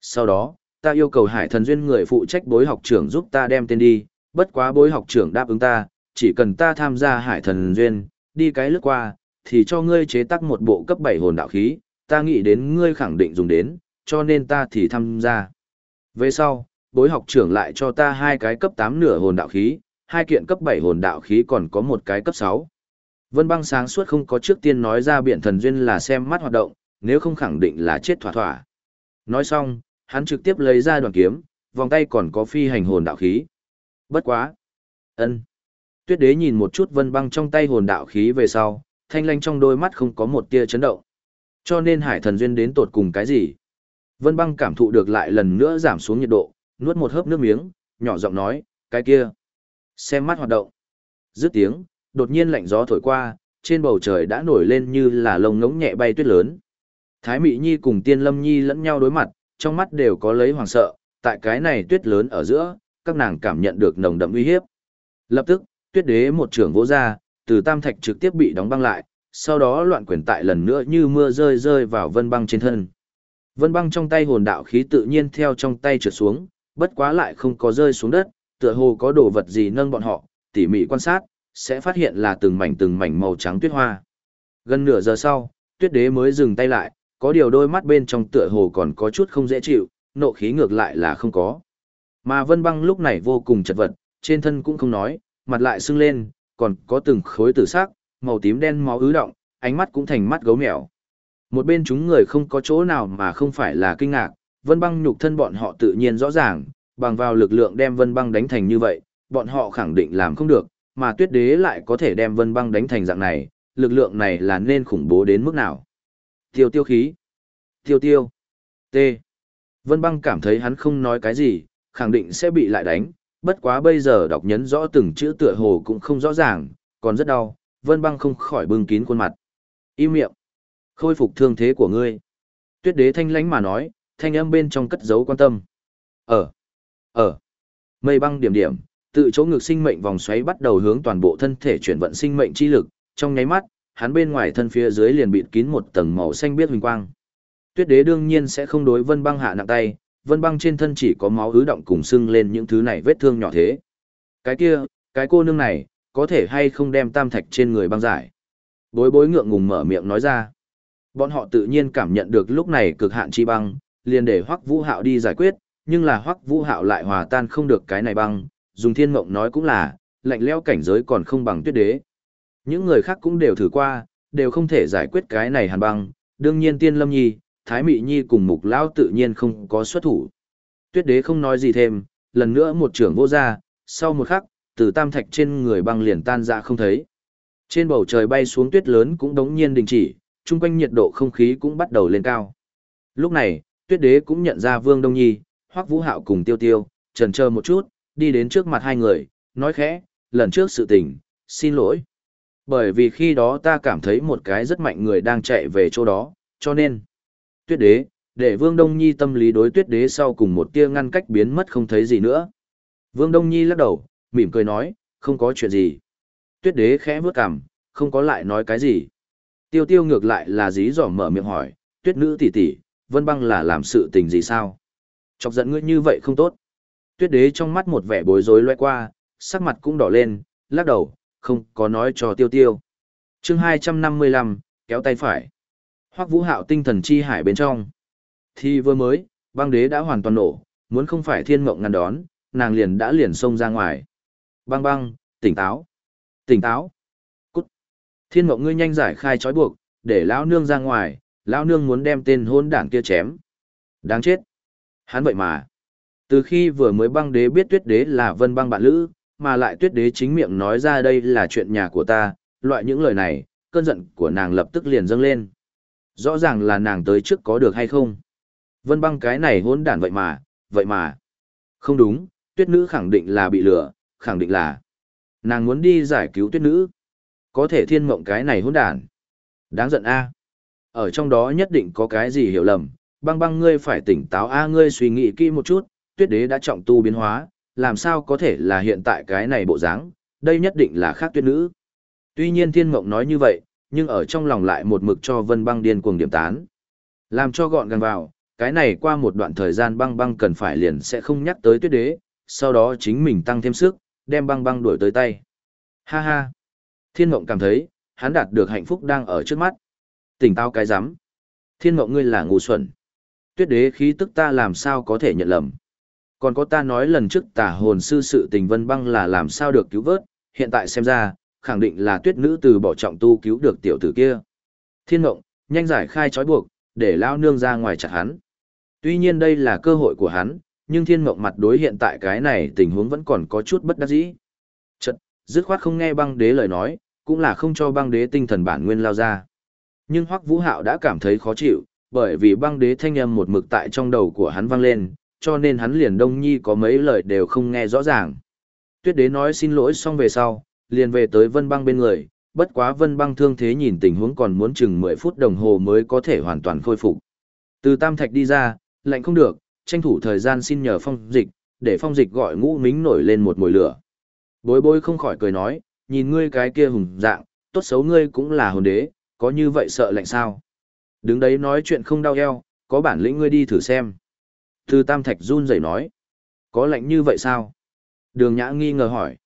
Sau đó, ta yêu cầu hải thần duyên người phụ trách bối học trưởng giúp ta đem tên đi, bất quá bối học trưởng đáp ứng ta, chỉ cần ta tham gia hải thần duyên, đi cái lướt qua, thì cho ngươi chế tác một bộ cấp 7 hồn đạo khí, ta nghĩ đến ngươi khẳng định dùng đến, cho nên ta thì tham gia. Về sau, bối học trưởng lại cho ta hai cái cấp 8 nửa hồn đạo khí, hai kiện cấp 7 hồn đạo khí còn có một cái cấp 6. Vân băng sáng suốt không có trước tiên nói ra biện thần duyên là xem mắt hoạt động, nếu không khẳng định là chết thỏa thỏa. Nói xong, hắn trực tiếp lấy ra đoàn kiếm, vòng tay còn có phi hành hồn đạo khí. Bất quá. ân Tuyết đế nhìn một chút vân băng trong tay hồn đạo khí về sau, thanh lanh trong đôi mắt không có một tia chấn động. Cho nên hải thần duyên đến tột cùng cái gì? Vân băng cảm thụ được lại lần nữa giảm xuống nhiệt độ, nuốt một hớp nước miếng, nhỏ giọng nói, cái kia. Xem mắt hoạt động. Dứt tiếng, đột nhiên lạnh gió thổi qua, trên bầu trời đã nổi lên như là lông ngỗng nhẹ bay tuyết lớn. Thái Mị Nhi cùng Tiên Lâm Nhi lẫn nhau đối mặt, trong mắt đều có lấy hoàng sợ, tại cái này tuyết lớn ở giữa, các nàng cảm nhận được nồng đậm uy hiếp. Lập tức, tuyết đế một trưởng vỗ ra, từ tam thạch trực tiếp bị đóng băng lại, sau đó loạn quyền tại lần nữa như mưa rơi rơi vào vân băng trên thân. Vân băng trong tay hồn đạo khí tự nhiên theo trong tay trượt xuống, bất quá lại không có rơi xuống đất, tựa hồ có đồ vật gì nâng bọn họ, tỉ mỉ quan sát, sẽ phát hiện là từng mảnh từng mảnh màu trắng tuyết hoa. Gần nửa giờ sau, tuyết đế mới dừng tay lại, có điều đôi mắt bên trong tựa hồ còn có chút không dễ chịu, nộ khí ngược lại là không có. Mà vân băng lúc này vô cùng chật vật, trên thân cũng không nói, mặt lại sưng lên, còn có từng khối tử sắc, màu tím đen máu ứ động, ánh mắt cũng thành mắt gấu mèo. Một bên chúng người không có chỗ nào mà không phải là kinh ngạc, vân băng nhục thân bọn họ tự nhiên rõ ràng, bằng vào lực lượng đem vân băng đánh thành như vậy, bọn họ khẳng định làm không được, mà tuyết đế lại có thể đem vân băng đánh thành dạng này, lực lượng này là nên khủng bố đến mức nào. Tiêu tiêu khí. Tiêu tiêu. T. Vân băng cảm thấy hắn không nói cái gì, khẳng định sẽ bị lại đánh, bất quá bây giờ đọc nhấn rõ từng chữ tựa hồ cũng không rõ ràng, còn rất đau, vân băng không khỏi bưng kín khuôn mặt. Im miệng. Khôi phục thương thế của ngươi. Tuyết đế thanh lánh mà nói, thanh âm bên trong cất giấu quan tâm. Ở. Ở. Mây băng điểm điểm, tự chỗ ngực sinh mệnh vòng xoáy bắt đầu hướng toàn bộ thân thể chuyển vận sinh mệnh chi lực, trong nháy mắt, hắn bên ngoài thân phía dưới liền bịt kín một tầng màu xanh biết huỳnh quang. Tuyết đế đương nhiên sẽ không đối Vân Băng hạ nặng tay, Vân Băng trên thân chỉ có máu ứ động cùng sưng lên những thứ này vết thương nhỏ thế. Cái kia, cái cô nương này, có thể hay không đem tam thạch trên người băng giải. Bối bối ngượng ngùng mở miệng nói ra. Bọn họ tự nhiên cảm nhận được lúc này cực hạn chi băng, liền để Hoắc Vũ Hạo đi giải quyết, nhưng là Hoắc Vũ Hạo lại hòa tan không được cái này băng, dùng thiên mộng nói cũng là, lạnh lẽo cảnh giới còn không bằng tuyết đế. Những người khác cũng đều thử qua, đều không thể giải quyết cái này hàn băng, đương nhiên tiên lâm nhi, thái mị nhi cùng mục lão tự nhiên không có xuất thủ. Tuyết đế không nói gì thêm, lần nữa một trưởng vô ra, sau một khắc, từ tam thạch trên người băng liền tan ra không thấy. Trên bầu trời bay xuống tuyết lớn cũng đống nhiên đình chỉ, chung quanh nhiệt độ không khí cũng bắt đầu lên cao. Lúc này, tuyết đế cũng nhận ra Vương Đông Nhi, Hoắc Vũ Hạo cùng Tiêu Tiêu, trần chờ một chút, đi đến trước mặt hai người, nói khẽ, lần trước sự tình, xin lỗi. Bởi vì khi đó ta cảm thấy một cái rất mạnh người đang chạy về chỗ đó, cho nên, tuyết đế, để Vương Đông Nhi tâm lý đối tuyết đế sau cùng một tia ngăn cách biến mất không thấy gì nữa. Vương Đông Nhi lắc đầu, mỉm cười nói, không có chuyện gì. Tuyết đế khẽ bước cằm, không có lại nói cái gì. Tiêu tiêu ngược lại là dí dỏm mở miệng hỏi, tuyết nữ tỷ tỷ, vân băng là làm sự tình gì sao? Chọc giận ngươi như vậy không tốt. Tuyết đế trong mắt một vẻ bối rối loe qua, sắc mặt cũng đỏ lên, lắc đầu, không có nói cho tiêu tiêu. chương 255, kéo tay phải. Hoắc vũ hạo tinh thần chi hải bên trong. Thì vừa mới, băng đế đã hoàn toàn nổ, muốn không phải thiên mộng ngăn đón, nàng liền đã liền xông ra ngoài. Băng băng, tỉnh táo. Tỉnh táo. Cút. Thiên mộng ngươi nhanh giải khai trói buộc, để lão nương ra ngoài, lão nương muốn đem tên hôn đảng kia chém. Đáng chết. Hắn vậy mà. Từ khi vừa mới băng đế biết tuyết đế là vân băng bạn lữ, mà lại tuyết đế chính miệng nói ra đây là chuyện nhà của ta, loại những lời này, cơn giận của nàng lập tức liền dâng lên. Rõ ràng là nàng tới trước có được hay không. Vân băng cái này hỗn đản vậy mà, vậy mà. Không đúng, tuyết nữ khẳng định là bị lừa, khẳng định là. Nàng muốn đi giải cứu tuyết nữ. Có thể thiên mộng cái này hỗn đản. Đáng giận a. Ở trong đó nhất định có cái gì hiểu lầm, băng băng ngươi phải tỉnh táo a ngươi suy nghĩ kỹ một chút, tuyết đế đã trọng tu biến hóa, làm sao có thể là hiện tại cái này bộ dáng, đây nhất định là khác tuyết nữ. Tuy nhiên thiên mộng nói như vậy, nhưng ở trong lòng lại một mực cho vân băng điên cuồng điểm tán. Làm cho gọn gàng vào, cái này qua một đoạn thời gian băng băng cần phải liền sẽ không nhắc tới tuyết đế, sau đó chính mình tăng thêm sức, đem băng băng đuổi tới tay. Ha ha! Thiên mộng cảm thấy, hắn đạt được hạnh phúc đang ở trước mắt. Tỉnh tao cái rắm Thiên mộng ngươi là ngu xuẩn. Tuyết đế khí tức ta làm sao có thể nhận lầm. Còn có ta nói lần trước tả hồn sư sự tình vân băng là làm sao được cứu vớt, hiện tại xem ra, khẳng định là tuyết nữ từ bỏ trọng tu cứu được tiểu tử kia. Thiên mộng, nhanh giải khai trói buộc, để lao nương ra ngoài chặt hắn. Tuy nhiên đây là cơ hội của hắn, nhưng thiên mộng mặt đối hiện tại cái này tình huống vẫn còn có chút bất đắc dĩ. Chật, dứt khoát không nghe băng đế lời nói, cũng là không cho băng đế tinh thần bản nguyên lao ra. Nhưng Hoắc Vũ Hạo đã cảm thấy khó chịu, bởi vì băng đế thanh âm một mực tại trong đầu của hắn vang lên, cho nên hắn liền đông nhi có mấy lời đều không nghe rõ ràng. Tuyết đế nói xin lỗi xong về sau, liền về tới vân băng bên người, bất quá vân băng thương thế nhìn tình huống còn muốn chừng 10 phút đồng hồ mới có thể hoàn toàn khôi phục. Từ tam thạch đi ra, lạnh không được, tranh thủ thời gian xin nhờ phong dịch, để phong dịch gọi ngũ mính nổi lên một mùi lửa. Bối bối không khỏi cười nói, nhìn ngươi cái kia hùng dạng, tốt xấu ngươi cũng là hồn đế, có như vậy sợ lạnh sao? Đứng đấy nói chuyện không đau eo, có bản lĩnh ngươi đi thử xem. Từ tam thạch run rẩy nói, có lạnh như vậy sao? Đường nhã nghi ngờ hỏi.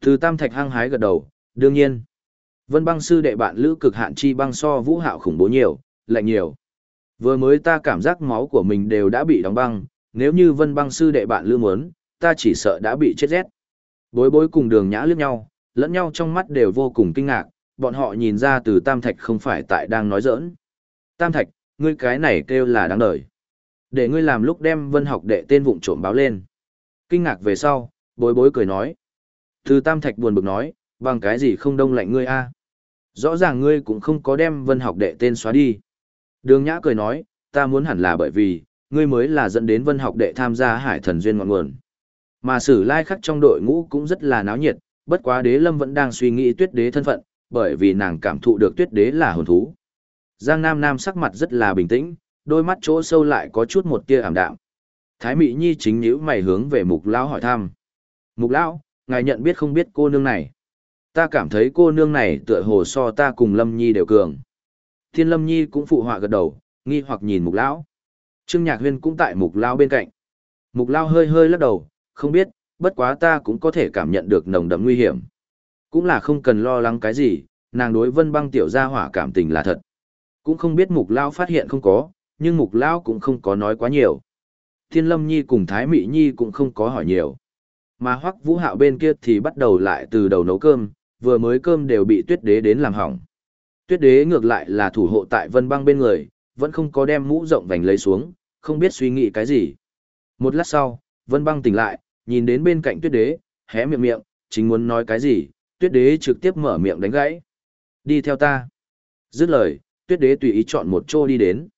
Từ tam thạch hăng hái gật đầu, đương nhiên. Vân băng sư đệ bạn lữ cực hạn chi băng so vũ hạo khủng bố nhiều, lạnh nhiều. Vừa mới ta cảm giác máu của mình đều đã bị đóng băng, nếu như vân băng sư đệ bạn lữ muốn, ta chỉ sợ đã bị chết rét. Bối bối cùng đường nhã liếc nhau, lẫn nhau trong mắt đều vô cùng kinh ngạc, bọn họ nhìn ra từ Tam Thạch không phải tại đang nói giỡn. Tam Thạch, ngươi cái này kêu là đáng đời. Để ngươi làm lúc đem vân học đệ tên vụng trộm báo lên. Kinh ngạc về sau, bối bối cười nói. Từ Tam Thạch buồn bực nói, bằng cái gì không đông lạnh ngươi a? Rõ ràng ngươi cũng không có đem vân học đệ tên xóa đi. Đường Nhã cười nói, ta muốn hẳn là bởi vì, ngươi mới là dẫn đến vân học đệ tham gia hải thần duyên ngọn nguồn. Mà sử lai khắc trong đội ngũ cũng rất là náo nhiệt, bất quá đế lâm vẫn đang suy nghĩ tuyết đế thân phận, bởi vì nàng cảm thụ được tuyết đế là hồn thú. Giang Nam Nam sắc mặt rất là bình tĩnh, đôi mắt chỗ sâu lại có chút một tia ảm đạm. Thái Mị Nhi chính nhíu mày hướng về Mục Lão hỏi thăm. Mục Lão, ngài nhận biết không biết cô nương này? Ta cảm thấy cô nương này tựa hồ so ta cùng Lâm Nhi đều cường. Thiên Lâm Nhi cũng phụ họa gật đầu, nghi hoặc nhìn Mục Lão. Trương Nhạc Huyên cũng tại Mục Lão bên cạnh. Mục Lão hơi hơi lắc đầu, không biết, bất quá ta cũng có thể cảm nhận được nồng đậm nguy hiểm. Cũng là không cần lo lắng cái gì, nàng đối vân băng tiểu gia hỏa cảm tình là thật. Cũng không biết mục lao phát hiện không có, nhưng mục lão cũng không có nói quá nhiều. Thiên lâm nhi cùng thái mị nhi cũng không có hỏi nhiều. Mà hoắc vũ hạo bên kia thì bắt đầu lại từ đầu nấu cơm, vừa mới cơm đều bị tuyết đế đến làm hỏng. Tuyết đế ngược lại là thủ hộ tại vân băng bên người, vẫn không có đem mũ rộng vành lấy xuống, không biết suy nghĩ cái gì. Một lát sau, vân băng tỉnh lại, nhìn đến bên cạnh tuyết đế, hé miệng miệng, chính muốn nói cái gì, tuyết đế trực tiếp mở miệng đánh gãy. Đi theo ta. Dứt lời, tuyết đế tùy ý chọn một chỗ đi đến.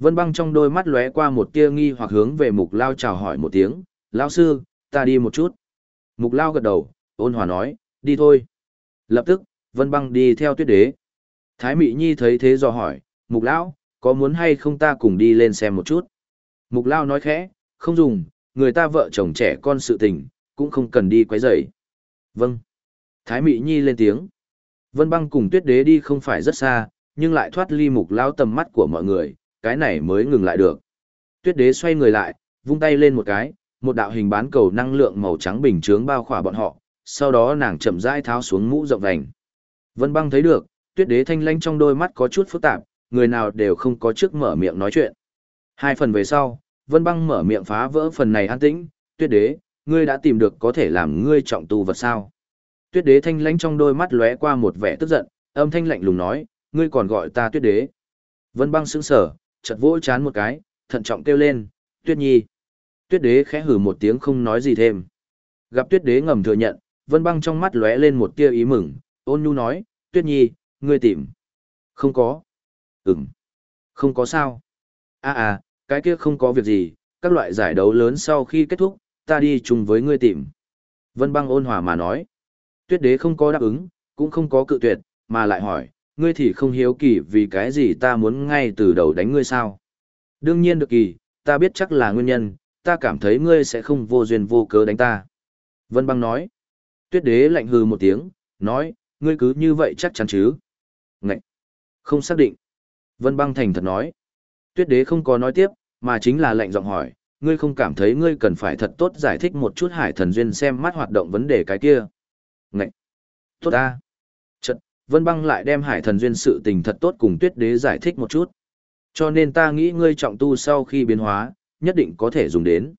Vân băng trong đôi mắt lóe qua một tia nghi hoặc hướng về mục lao chào hỏi một tiếng, lao sư, ta đi một chút. Mục lao gật đầu, ôn hòa nói, đi thôi. Lập tức, vân băng đi theo tuyết đế. Thái Mị Nhi thấy thế dò hỏi, mục lão, có muốn hay không ta cùng đi lên xem một chút? Mục lao nói khẽ, không dùng, người ta vợ chồng trẻ con sự tình, cũng không cần đi quấy rầy. Vâng. Thái Mị Nhi lên tiếng. Vân băng cùng tuyết đế đi không phải rất xa, nhưng lại thoát ly mục lao tầm mắt của mọi người, cái này mới ngừng lại được. Tuyết đế xoay người lại, vung tay lên một cái, một đạo hình bán cầu năng lượng màu trắng bình chướng bao khỏa bọn họ, sau đó nàng chậm rãi tháo xuống mũ rộng vành. Vân băng thấy được, tuyết đế thanh lanh trong đôi mắt có chút phức tạp, người nào đều không có trước mở miệng nói chuyện. Hai phần về sau, Vân băng mở miệng phá vỡ phần này an tĩnh, tuyết đế, ngươi đã tìm được có thể làm ngươi trọng tu vật sao. Tuyết đế thanh lãnh trong đôi mắt lóe qua một vẻ tức giận, âm thanh lạnh lùng nói, ngươi còn gọi ta tuyết đế. Vân băng sững sờ, chật vỗ chán một cái, thận trọng kêu lên, tuyết nhi. Tuyết đế khẽ hử một tiếng không nói gì thêm. Gặp tuyết đế ngầm thừa nhận, vân băng trong mắt lóe lên một tia ý mừng, ôn nhu nói, tuyết nhi, ngươi tìm. Không có. Ừm. Không có sao. À à, cái kia không có việc gì, các loại giải đấu lớn sau khi kết thúc, ta đi chung với ngươi tìm. Vân băng ôn hòa mà nói. Tuyết đế không có đáp ứng, cũng không có cự tuyệt, mà lại hỏi, ngươi thì không hiếu kỳ vì cái gì ta muốn ngay từ đầu đánh ngươi sao? Đương nhiên được kỳ, ta biết chắc là nguyên nhân, ta cảm thấy ngươi sẽ không vô duyên vô cớ đánh ta. Vân băng nói. Tuyết đế lạnh hừ một tiếng, nói, ngươi cứ như vậy chắc chắn chứ? Ngậy! Không xác định. Vân băng thành thật nói. Tuyết đế không có nói tiếp, mà chính là lạnh giọng hỏi, ngươi không cảm thấy ngươi cần phải thật tốt giải thích một chút hải thần duyên xem mắt hoạt động vấn đề cái kia. Ngậy! Tốt ta! Chật, Vân băng lại đem hải thần duyên sự tình thật tốt cùng tuyết đế giải thích một chút. Cho nên ta nghĩ ngươi trọng tu sau khi biến hóa, nhất định có thể dùng đến.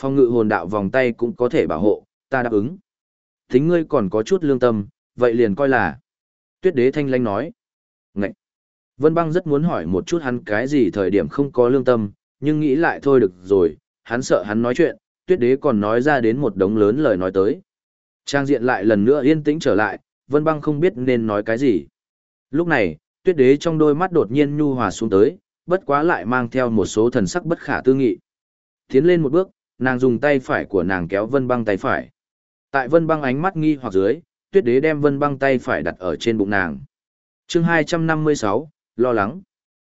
Phong ngự hồn đạo vòng tay cũng có thể bảo hộ, ta đáp ứng. Thính ngươi còn có chút lương tâm, vậy liền coi là. Tuyết đế thanh lanh nói. Ngậy! Vân băng rất muốn hỏi một chút hắn cái gì thời điểm không có lương tâm, nhưng nghĩ lại thôi được rồi, hắn sợ hắn nói chuyện, tuyết đế còn nói ra đến một đống lớn lời nói tới. Trang diện lại lần nữa yên tĩnh trở lại, vân băng không biết nên nói cái gì. Lúc này, tuyết đế trong đôi mắt đột nhiên nhu hòa xuống tới, bất quá lại mang theo một số thần sắc bất khả tư nghị. Tiến lên một bước, nàng dùng tay phải của nàng kéo vân băng tay phải. Tại vân băng ánh mắt nghi hoặc dưới, tuyết đế đem vân băng tay phải đặt ở trên bụng nàng. chương 256, lo lắng.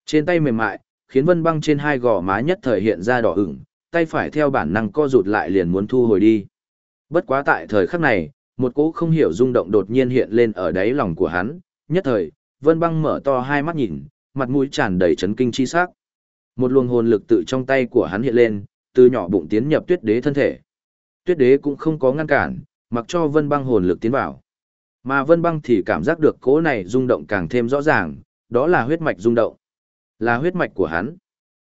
Trên tay mềm mại, khiến vân băng trên hai gò má nhất thời hiện ra đỏ ửng, tay phải theo bản năng co rụt lại liền muốn thu hồi đi. Bất quá tại thời khắc này, một cỗ không hiểu rung động đột nhiên hiện lên ở đáy lòng của hắn, nhất thời, vân băng mở to hai mắt nhìn, mặt mũi tràn đầy chấn kinh chi sắc. Một luồng hồn lực tự trong tay của hắn hiện lên, từ nhỏ bụng tiến nhập tuyết đế thân thể. Tuyết đế cũng không có ngăn cản, mặc cho vân băng hồn lực tiến vào. Mà vân băng thì cảm giác được cỗ này rung động càng thêm rõ ràng, đó là huyết mạch rung động. Là huyết mạch của hắn.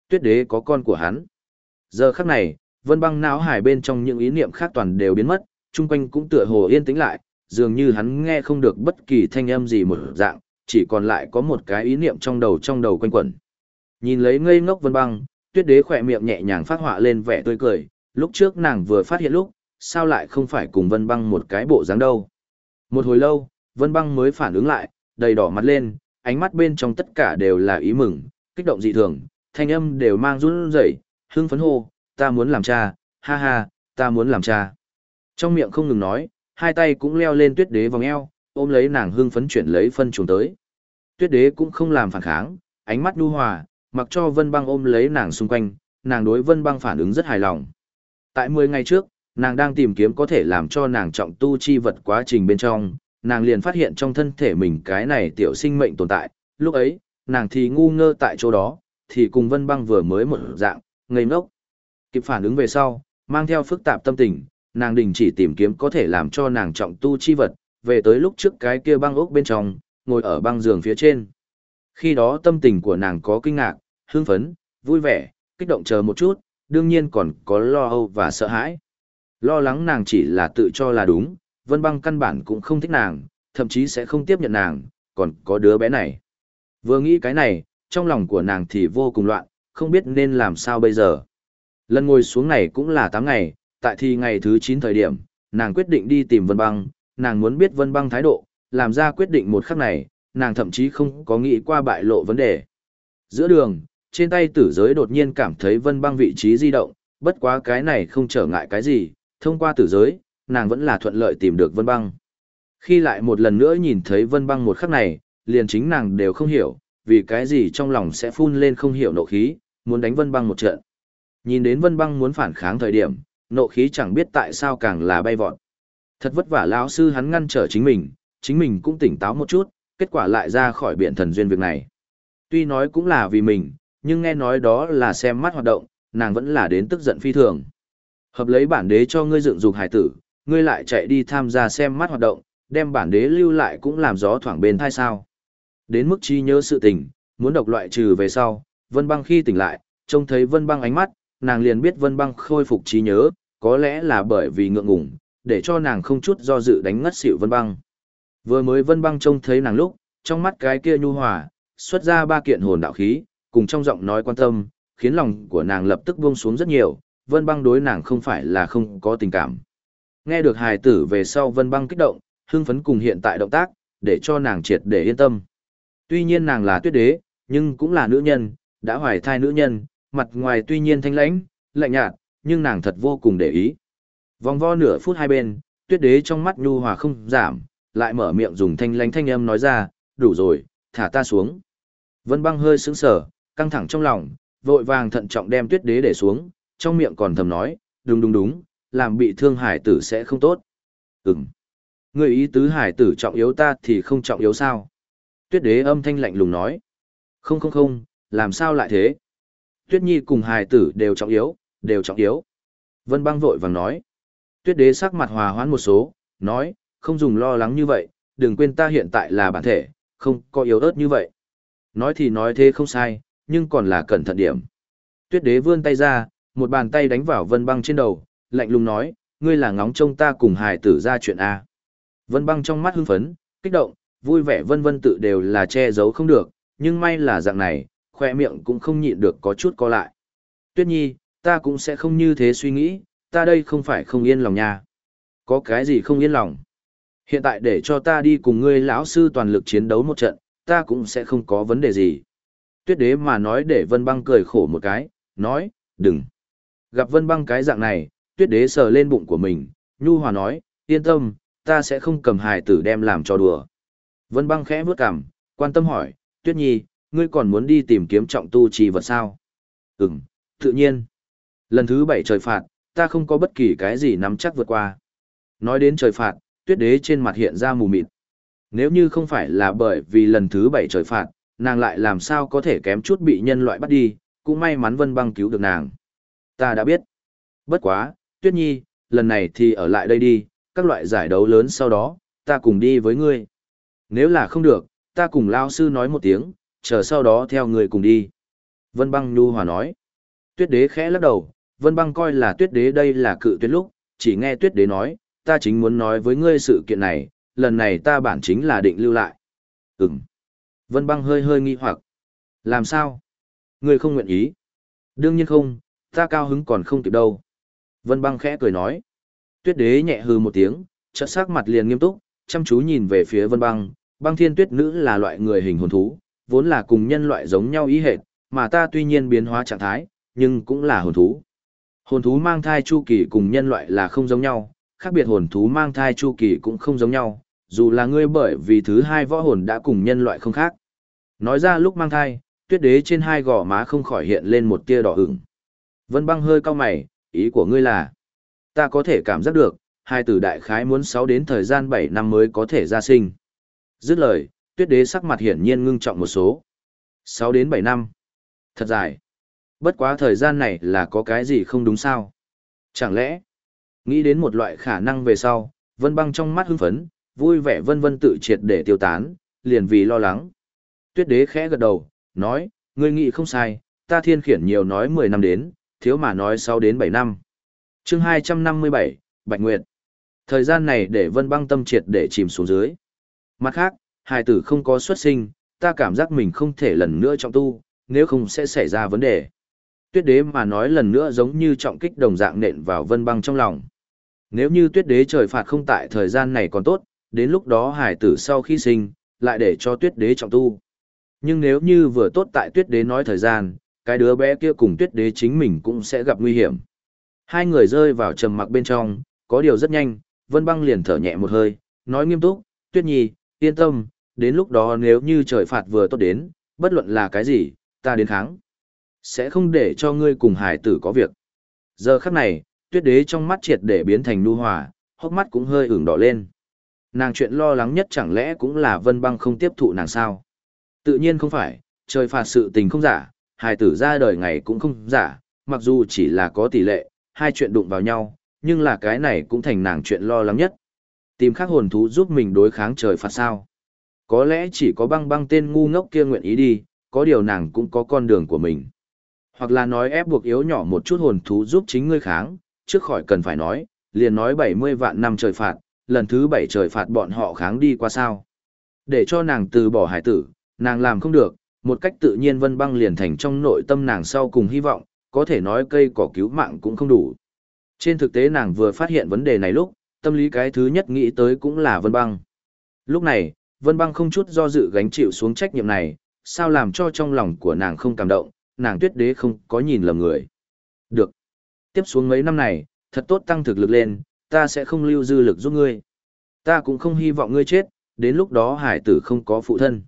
Tuyết đế có con của hắn. Giờ khắc này, vân băng não hải bên trong những ý niệm khác toàn đều biến mất, chung quanh cũng tựa hồ yên tĩnh lại, dường như hắn nghe không được bất kỳ thanh âm gì một dạng, chỉ còn lại có một cái ý niệm trong đầu trong đầu quanh quẩn. Nhìn lấy ngây ngốc vân băng, tuyết đế khỏe miệng nhẹ nhàng phát họa lên vẻ tươi cười, lúc trước nàng vừa phát hiện lúc, sao lại không phải cùng vân băng một cái bộ dáng đâu. Một hồi lâu, vân băng mới phản ứng lại, đầy đỏ mặt lên, ánh mắt bên trong tất cả đều là ý mừng, kích động dị thường, thanh âm đều mang run rẩy, hưng phấn hô, ta muốn làm cha, ha ha, ta muốn làm cha. Trong miệng không ngừng nói, hai tay cũng leo lên tuyết đế vòng eo, ôm lấy nàng hưng phấn chuyển lấy phân chuồng tới. Tuyết đế cũng không làm phản kháng, ánh mắt nhu hòa, mặc cho vân băng ôm lấy nàng xung quanh, nàng đối vân băng phản ứng rất hài lòng. Tại 10 ngày trước, nàng đang tìm kiếm có thể làm cho nàng trọng tu chi vật quá trình bên trong, nàng liền phát hiện trong thân thể mình cái này tiểu sinh mệnh tồn tại, lúc ấy, nàng thì ngu ngơ tại chỗ đó, thì cùng vân băng vừa mới một dạng, ngây ngốc. Kịp phản ứng về sau, mang theo phức tạp tâm tình, nàng đình chỉ tìm kiếm có thể làm cho nàng trọng tu chi vật, về tới lúc trước cái kia băng ốc bên trong, ngồi ở băng giường phía trên. Khi đó tâm tình của nàng có kinh ngạc, hưng phấn, vui vẻ, kích động chờ một chút, đương nhiên còn có lo âu và sợ hãi. Lo lắng nàng chỉ là tự cho là đúng, vân băng căn bản cũng không thích nàng, thậm chí sẽ không tiếp nhận nàng, còn có đứa bé này. Vừa nghĩ cái này, trong lòng của nàng thì vô cùng loạn, không biết nên làm sao bây giờ. Lần ngồi xuống này cũng là 8 ngày, tại thì ngày thứ 9 thời điểm, nàng quyết định đi tìm Vân Băng, nàng muốn biết Vân Băng thái độ, làm ra quyết định một khắc này, nàng thậm chí không có nghĩ qua bại lộ vấn đề. Giữa đường, trên tay tử giới đột nhiên cảm thấy Vân Băng vị trí di động, bất quá cái này không trở ngại cái gì, thông qua tử giới, nàng vẫn là thuận lợi tìm được Vân Băng. Khi lại một lần nữa nhìn thấy Vân Băng một khắc này, liền chính nàng đều không hiểu, vì cái gì trong lòng sẽ phun lên không hiểu nộ khí, muốn đánh Vân Băng một trận. Nhìn đến Vân Băng muốn phản kháng thời điểm, nộ khí chẳng biết tại sao càng là bay vọt. Thật vất vả lão sư hắn ngăn trở chính mình, chính mình cũng tỉnh táo một chút, kết quả lại ra khỏi biển thần duyên việc này. Tuy nói cũng là vì mình, nhưng nghe nói đó là xem mắt hoạt động, nàng vẫn là đến tức giận phi thường. Hợp lấy bản đế cho ngươi dựng dục hải tử, ngươi lại chạy đi tham gia xem mắt hoạt động, đem bản đế lưu lại cũng làm gió thoảng bên thai sao. Đến mức chi nhớ sự tình, muốn độc loại trừ về sau, Vân Băng khi tỉnh lại, trông thấy Vân Băng ánh mắt, nàng liền biết Vân Băng khôi phục trí nhớ, có lẽ là bởi vì ngượng ngùng, để cho nàng không chút do dự đánh ngất xỉu Vân Băng. Vừa mới Vân Băng trông thấy nàng lúc, trong mắt cái kia nhu hòa, xuất ra ba kiện hồn đạo khí, cùng trong giọng nói quan tâm, khiến lòng của nàng lập tức buông xuống rất nhiều, Vân Băng đối nàng không phải là không có tình cảm. Nghe được hài tử về sau Vân Băng kích động, hưng phấn cùng hiện tại động tác, để cho nàng triệt để yên tâm. Tuy nhiên nàng là tuyết đế, nhưng cũng là nữ nhân, đã hoài thai nữ nhân, mặt ngoài tuy nhiên thanh lãnh, lạnh nhạt, nhưng nàng thật vô cùng để ý. Vòng vo nửa phút hai bên, tuyết đế trong mắt nhu hòa không giảm, lại mở miệng dùng thanh lãnh thanh âm nói ra, đủ rồi, thả ta xuống. Vân băng hơi sững sờ, căng thẳng trong lòng, vội vàng thận trọng đem tuyết đế để xuống, trong miệng còn thầm nói, đúng đúng đúng, làm bị thương hải tử sẽ không tốt. Ừm. Người ý tứ hải tử trọng yếu ta thì không trọng yếu sao? Tuyết đế âm thanh lạnh lùng nói. Không không không, làm sao lại thế? Tuyết nhi cùng hải tử đều trọng yếu, đều trọng yếu. Vân băng vội vàng nói. Tuyết đế sắc mặt hòa hoãn một số, nói, không dùng lo lắng như vậy, đừng quên ta hiện tại là bản thể, không có yếu ớt như vậy. Nói thì nói thế không sai, nhưng còn là cẩn thận điểm. Tuyết đế vươn tay ra, một bàn tay đánh vào vân băng trên đầu, lạnh lùng nói, ngươi là ngóng trông ta cùng hài tử ra chuyện A. Vân băng trong mắt hưng phấn, kích động, vui vẻ vân vân tự đều là che giấu không được, nhưng may là dạng này, khoe miệng cũng không nhịn được có chút co lại. Tuyết nhi, ta cũng sẽ không như thế suy nghĩ, ta đây không phải không yên lòng nha. Có cái gì không yên lòng? Hiện tại để cho ta đi cùng ngươi lão sư toàn lực chiến đấu một trận, ta cũng sẽ không có vấn đề gì. Tuyết đế mà nói để vân băng cười khổ một cái, nói, đừng. Gặp vân băng cái dạng này, tuyết đế sờ lên bụng của mình, nhu hòa nói, yên tâm, ta sẽ không cầm hài tử đem làm cho đùa. Vân băng khẽ bước cằm, quan tâm hỏi, tuyết nhi, ngươi còn muốn đi tìm kiếm trọng tu trì vật sao? Ừm, tự nhiên. Lần thứ bảy trời phạt, ta không có bất kỳ cái gì nắm chắc vượt qua. Nói đến trời phạt, tuyết đế trên mặt hiện ra mù mịt. Nếu như không phải là bởi vì lần thứ bảy trời phạt, nàng lại làm sao có thể kém chút bị nhân loại bắt đi, cũng may mắn vân băng cứu được nàng. Ta đã biết. Bất quá, tuyết nhi, lần này thì ở lại đây đi, các loại giải đấu lớn sau đó, ta cùng đi với ngươi. Nếu là không được, ta cùng lao sư nói một tiếng, chờ sau đó theo người cùng đi. Vân băng nhu hòa nói. Tuyết đế khẽ lắc đầu, vân băng coi là tuyết đế đây là cự tuyết lúc, chỉ nghe tuyết đế nói, ta chính muốn nói với ngươi sự kiện này, lần này ta bản chính là định lưu lại. Ừm. Vân băng hơi hơi nghi hoặc. Làm sao? Ngươi không nguyện ý. Đương nhiên không, ta cao hứng còn không kịp đâu. Vân băng khẽ cười nói. Tuyết đế nhẹ hừ một tiếng, chợt sắc mặt liền nghiêm túc, chăm chú nhìn về phía vân băng. Băng thiên tuyết nữ là loại người hình hồn thú, vốn là cùng nhân loại giống nhau ý hệt, mà ta tuy nhiên biến hóa trạng thái, nhưng cũng là hồn thú. Hồn thú mang thai chu kỳ cùng nhân loại là không giống nhau, khác biệt hồn thú mang thai chu kỳ cũng không giống nhau, dù là ngươi bởi vì thứ hai võ hồn đã cùng nhân loại không khác. Nói ra lúc mang thai, tuyết đế trên hai gò má không khỏi hiện lên một tia đỏ ửng. Vân băng hơi cao mày, ý của ngươi là, ta có thể cảm giác được, hai tử đại khái muốn 6 đến thời gian 7 năm mới có thể ra sinh. Dứt lời, tuyết đế sắc mặt hiển nhiên ngưng trọng một số. 6 đến 7 năm. Thật dài. Bất quá thời gian này là có cái gì không đúng sao? Chẳng lẽ, nghĩ đến một loại khả năng về sau, vân băng trong mắt hưng phấn, vui vẻ vân vân tự triệt để tiêu tán, liền vì lo lắng. Tuyết đế khẽ gật đầu, nói, ngươi nghĩ không sai, ta thiên khiển nhiều nói 10 năm đến, thiếu mà nói 6 đến 7 năm. chương 257, Bạch Nguyệt. Thời gian này để vân băng tâm triệt để chìm xuống dưới. Mặt khác, hài tử không có xuất sinh, ta cảm giác mình không thể lần nữa trọng tu, nếu không sẽ xảy ra vấn đề. Tuyết đế mà nói lần nữa giống như trọng kích đồng dạng nện vào vân băng trong lòng. Nếu như tuyết đế trời phạt không tại thời gian này còn tốt, đến lúc đó hải tử sau khi sinh, lại để cho tuyết đế trọng tu. Nhưng nếu như vừa tốt tại tuyết đế nói thời gian, cái đứa bé kia cùng tuyết đế chính mình cũng sẽ gặp nguy hiểm. Hai người rơi vào trầm mặc bên trong, có điều rất nhanh, Vân Băng liền thở nhẹ một hơi, nói nghiêm túc, tuyết nhi, yên tâm, đến lúc đó nếu như trời phạt vừa tốt đến, bất luận là cái gì, ta đến kháng. Sẽ không để cho ngươi cùng hải tử có việc. Giờ khắc này, tuyết đế trong mắt triệt để biến thành nu hòa, hốc mắt cũng hơi ửng đỏ lên. Nàng chuyện lo lắng nhất chẳng lẽ cũng là vân băng không tiếp thụ nàng sao? Tự nhiên không phải, trời phạt sự tình không giả, hài tử ra đời ngày cũng không giả, mặc dù chỉ là có tỷ lệ, hai chuyện đụng vào nhau, nhưng là cái này cũng thành nàng chuyện lo lắng nhất. Tìm khác hồn thú giúp mình đối kháng trời phạt sao? Có lẽ chỉ có băng băng tên ngu ngốc kia nguyện ý đi, có điều nàng cũng có con đường của mình. Hoặc là nói ép buộc yếu nhỏ một chút hồn thú giúp chính ngươi kháng, trước khỏi cần phải nói, liền nói 70 vạn năm trời phạt, lần thứ bảy trời phạt bọn họ kháng đi qua sao. Để cho nàng từ bỏ hải tử, nàng làm không được, một cách tự nhiên vân băng liền thành trong nội tâm nàng sau cùng hy vọng, có thể nói cây cỏ cứu mạng cũng không đủ. Trên thực tế nàng vừa phát hiện vấn đề này lúc, tâm lý cái thứ nhất nghĩ tới cũng là vân băng. Lúc này, vân băng không chút do dự gánh chịu xuống trách nhiệm này, sao làm cho trong lòng của nàng không cảm động, nàng tuyết đế không có nhìn lầm người. Được. Tiếp xuống mấy năm này, thật tốt tăng thực lực lên, ta sẽ không lưu dư lực giúp ngươi. Ta cũng không hy vọng ngươi chết, đến lúc đó hải tử không có phụ thân.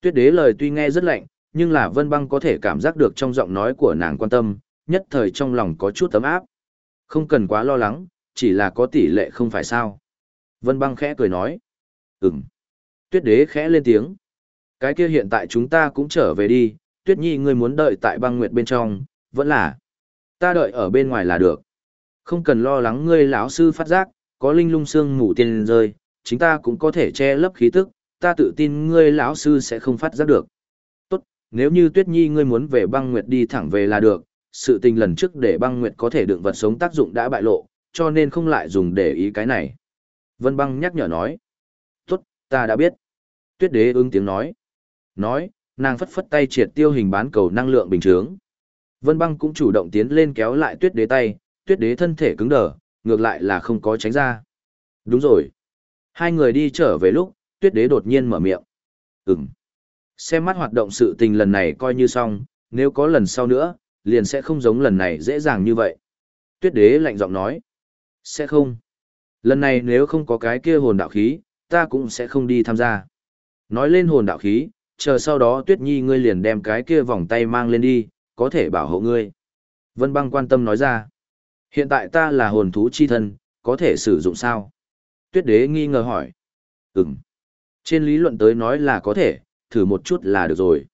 Tuyết đế lời tuy nghe rất lạnh, nhưng là vân băng có thể cảm giác được trong giọng nói của nàng quan tâm, nhất thời trong lòng có chút tấm áp. Không cần quá lo lắng, chỉ là có tỷ lệ không phải sao. Vân băng khẽ cười nói. Ừm. Tuyết đế khẽ lên tiếng. Cái kia hiện tại chúng ta cũng trở về đi, tuyết nhi ngươi muốn đợi tại băng nguyệt bên trong, vẫn là. Ta đợi ở bên ngoài là được. Không cần lo lắng ngươi lão sư phát giác, có linh lung xương mù tiền rơi, chính ta cũng có thể che lấp khí tức, ta tự tin ngươi lão sư sẽ không phát giác được. Tốt, nếu như tuyết nhi ngươi muốn về băng nguyệt đi thẳng về là được, sự tình lần trước để băng nguyệt có thể đựng vật sống tác dụng đã bại lộ, cho nên không lại dùng để ý cái này. Vân băng nhắc nhở nói. Ta đã biết. Tuyết đế ứng tiếng nói. Nói, nàng phất phất tay triệt tiêu hình bán cầu năng lượng bình thường. Vân băng cũng chủ động tiến lên kéo lại tuyết đế tay, tuyết đế thân thể cứng đờ, ngược lại là không có tránh ra. Đúng rồi. Hai người đi trở về lúc, tuyết đế đột nhiên mở miệng. Ừm. Xem mắt hoạt động sự tình lần này coi như xong, nếu có lần sau nữa, liền sẽ không giống lần này dễ dàng như vậy. Tuyết đế lạnh giọng nói. Sẽ không. Lần này nếu không có cái kia hồn đạo khí, ta cũng sẽ không đi tham gia. Nói lên hồn đạo khí, chờ sau đó tuyết nhi ngươi liền đem cái kia vòng tay mang lên đi, có thể bảo hộ ngươi. Vân băng quan tâm nói ra. Hiện tại ta là hồn thú chi thân, có thể sử dụng sao? Tuyết đế nghi ngờ hỏi. Ừm. Trên lý luận tới nói là có thể, thử một chút là được rồi.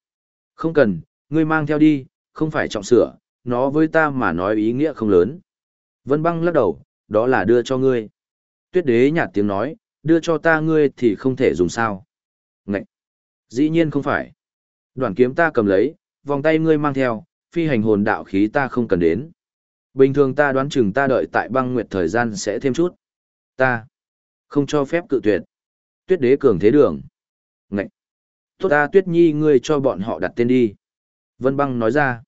Không cần, ngươi mang theo đi, không phải trọng sửa, nó với ta mà nói ý nghĩa không lớn. Vân băng lắc đầu, đó là đưa cho ngươi. Tuyết đế nhạt tiếng nói, đưa cho ta ngươi thì không thể dùng sao. Ngậy! Dĩ nhiên không phải. Đoạn kiếm ta cầm lấy, vòng tay ngươi mang theo, phi hành hồn đạo khí ta không cần đến. Bình thường ta đoán chừng ta đợi tại băng nguyệt thời gian sẽ thêm chút. Ta không cho phép cự tuyệt. Tuyết đế cường thế đường. Ngậy! Tốt ta tuyết nhi ngươi cho bọn họ đặt tên đi. Vân băng nói ra.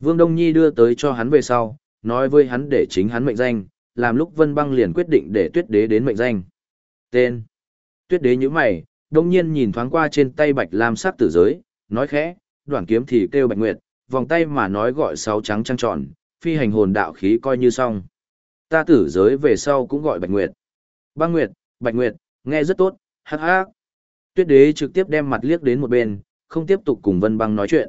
Vương Đông Nhi đưa tới cho hắn về sau, nói với hắn để chính hắn mệnh danh, làm lúc Vân băng liền quyết định để tuyết đế đến mệnh danh. Tên. Tuyết đế như mày, đông nhiên nhìn thoáng qua trên tay bạch lam sắc tử giới, nói khẽ, đoạn kiếm thì kêu bạch nguyệt, vòng tay mà nói gọi sáu trắng trăng tròn, phi hành hồn đạo khí coi như xong. Ta tử giới về sau cũng gọi bạch nguyệt. Băng nguyệt, bạch nguyệt, nghe rất tốt, hắc hắc. Tuyết đế trực tiếp đem mặt liếc đến một bên, không tiếp tục cùng Vân băng nói chuyện.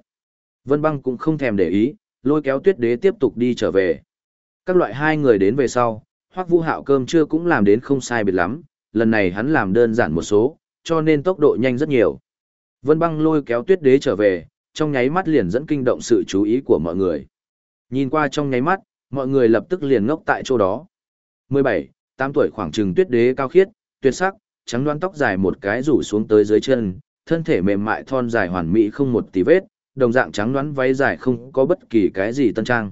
Vân băng cũng không thèm để ý, lôi kéo tuyết đế tiếp tục đi trở về. Các loại hai người đến về sau, hoắc vũ hạo cơm trưa cũng làm đến không sai biệt lắm, lần này hắn làm đơn giản một số, cho nên tốc độ nhanh rất nhiều. Vân băng lôi kéo tuyết đế trở về, trong nháy mắt liền dẫn kinh động sự chú ý của mọi người. Nhìn qua trong nháy mắt, mọi người lập tức liền ngốc tại chỗ đó. 17, 8 tuổi khoảng trừng tuyết đế cao khiết, tuyệt sắc, trắng đoan tóc dài một cái rủ xuống tới dưới chân, thân thể mềm mại thon dài hoàn mỹ không một tí vết, đồng dạng trắng đoán váy dài không có bất kỳ cái gì tân trang.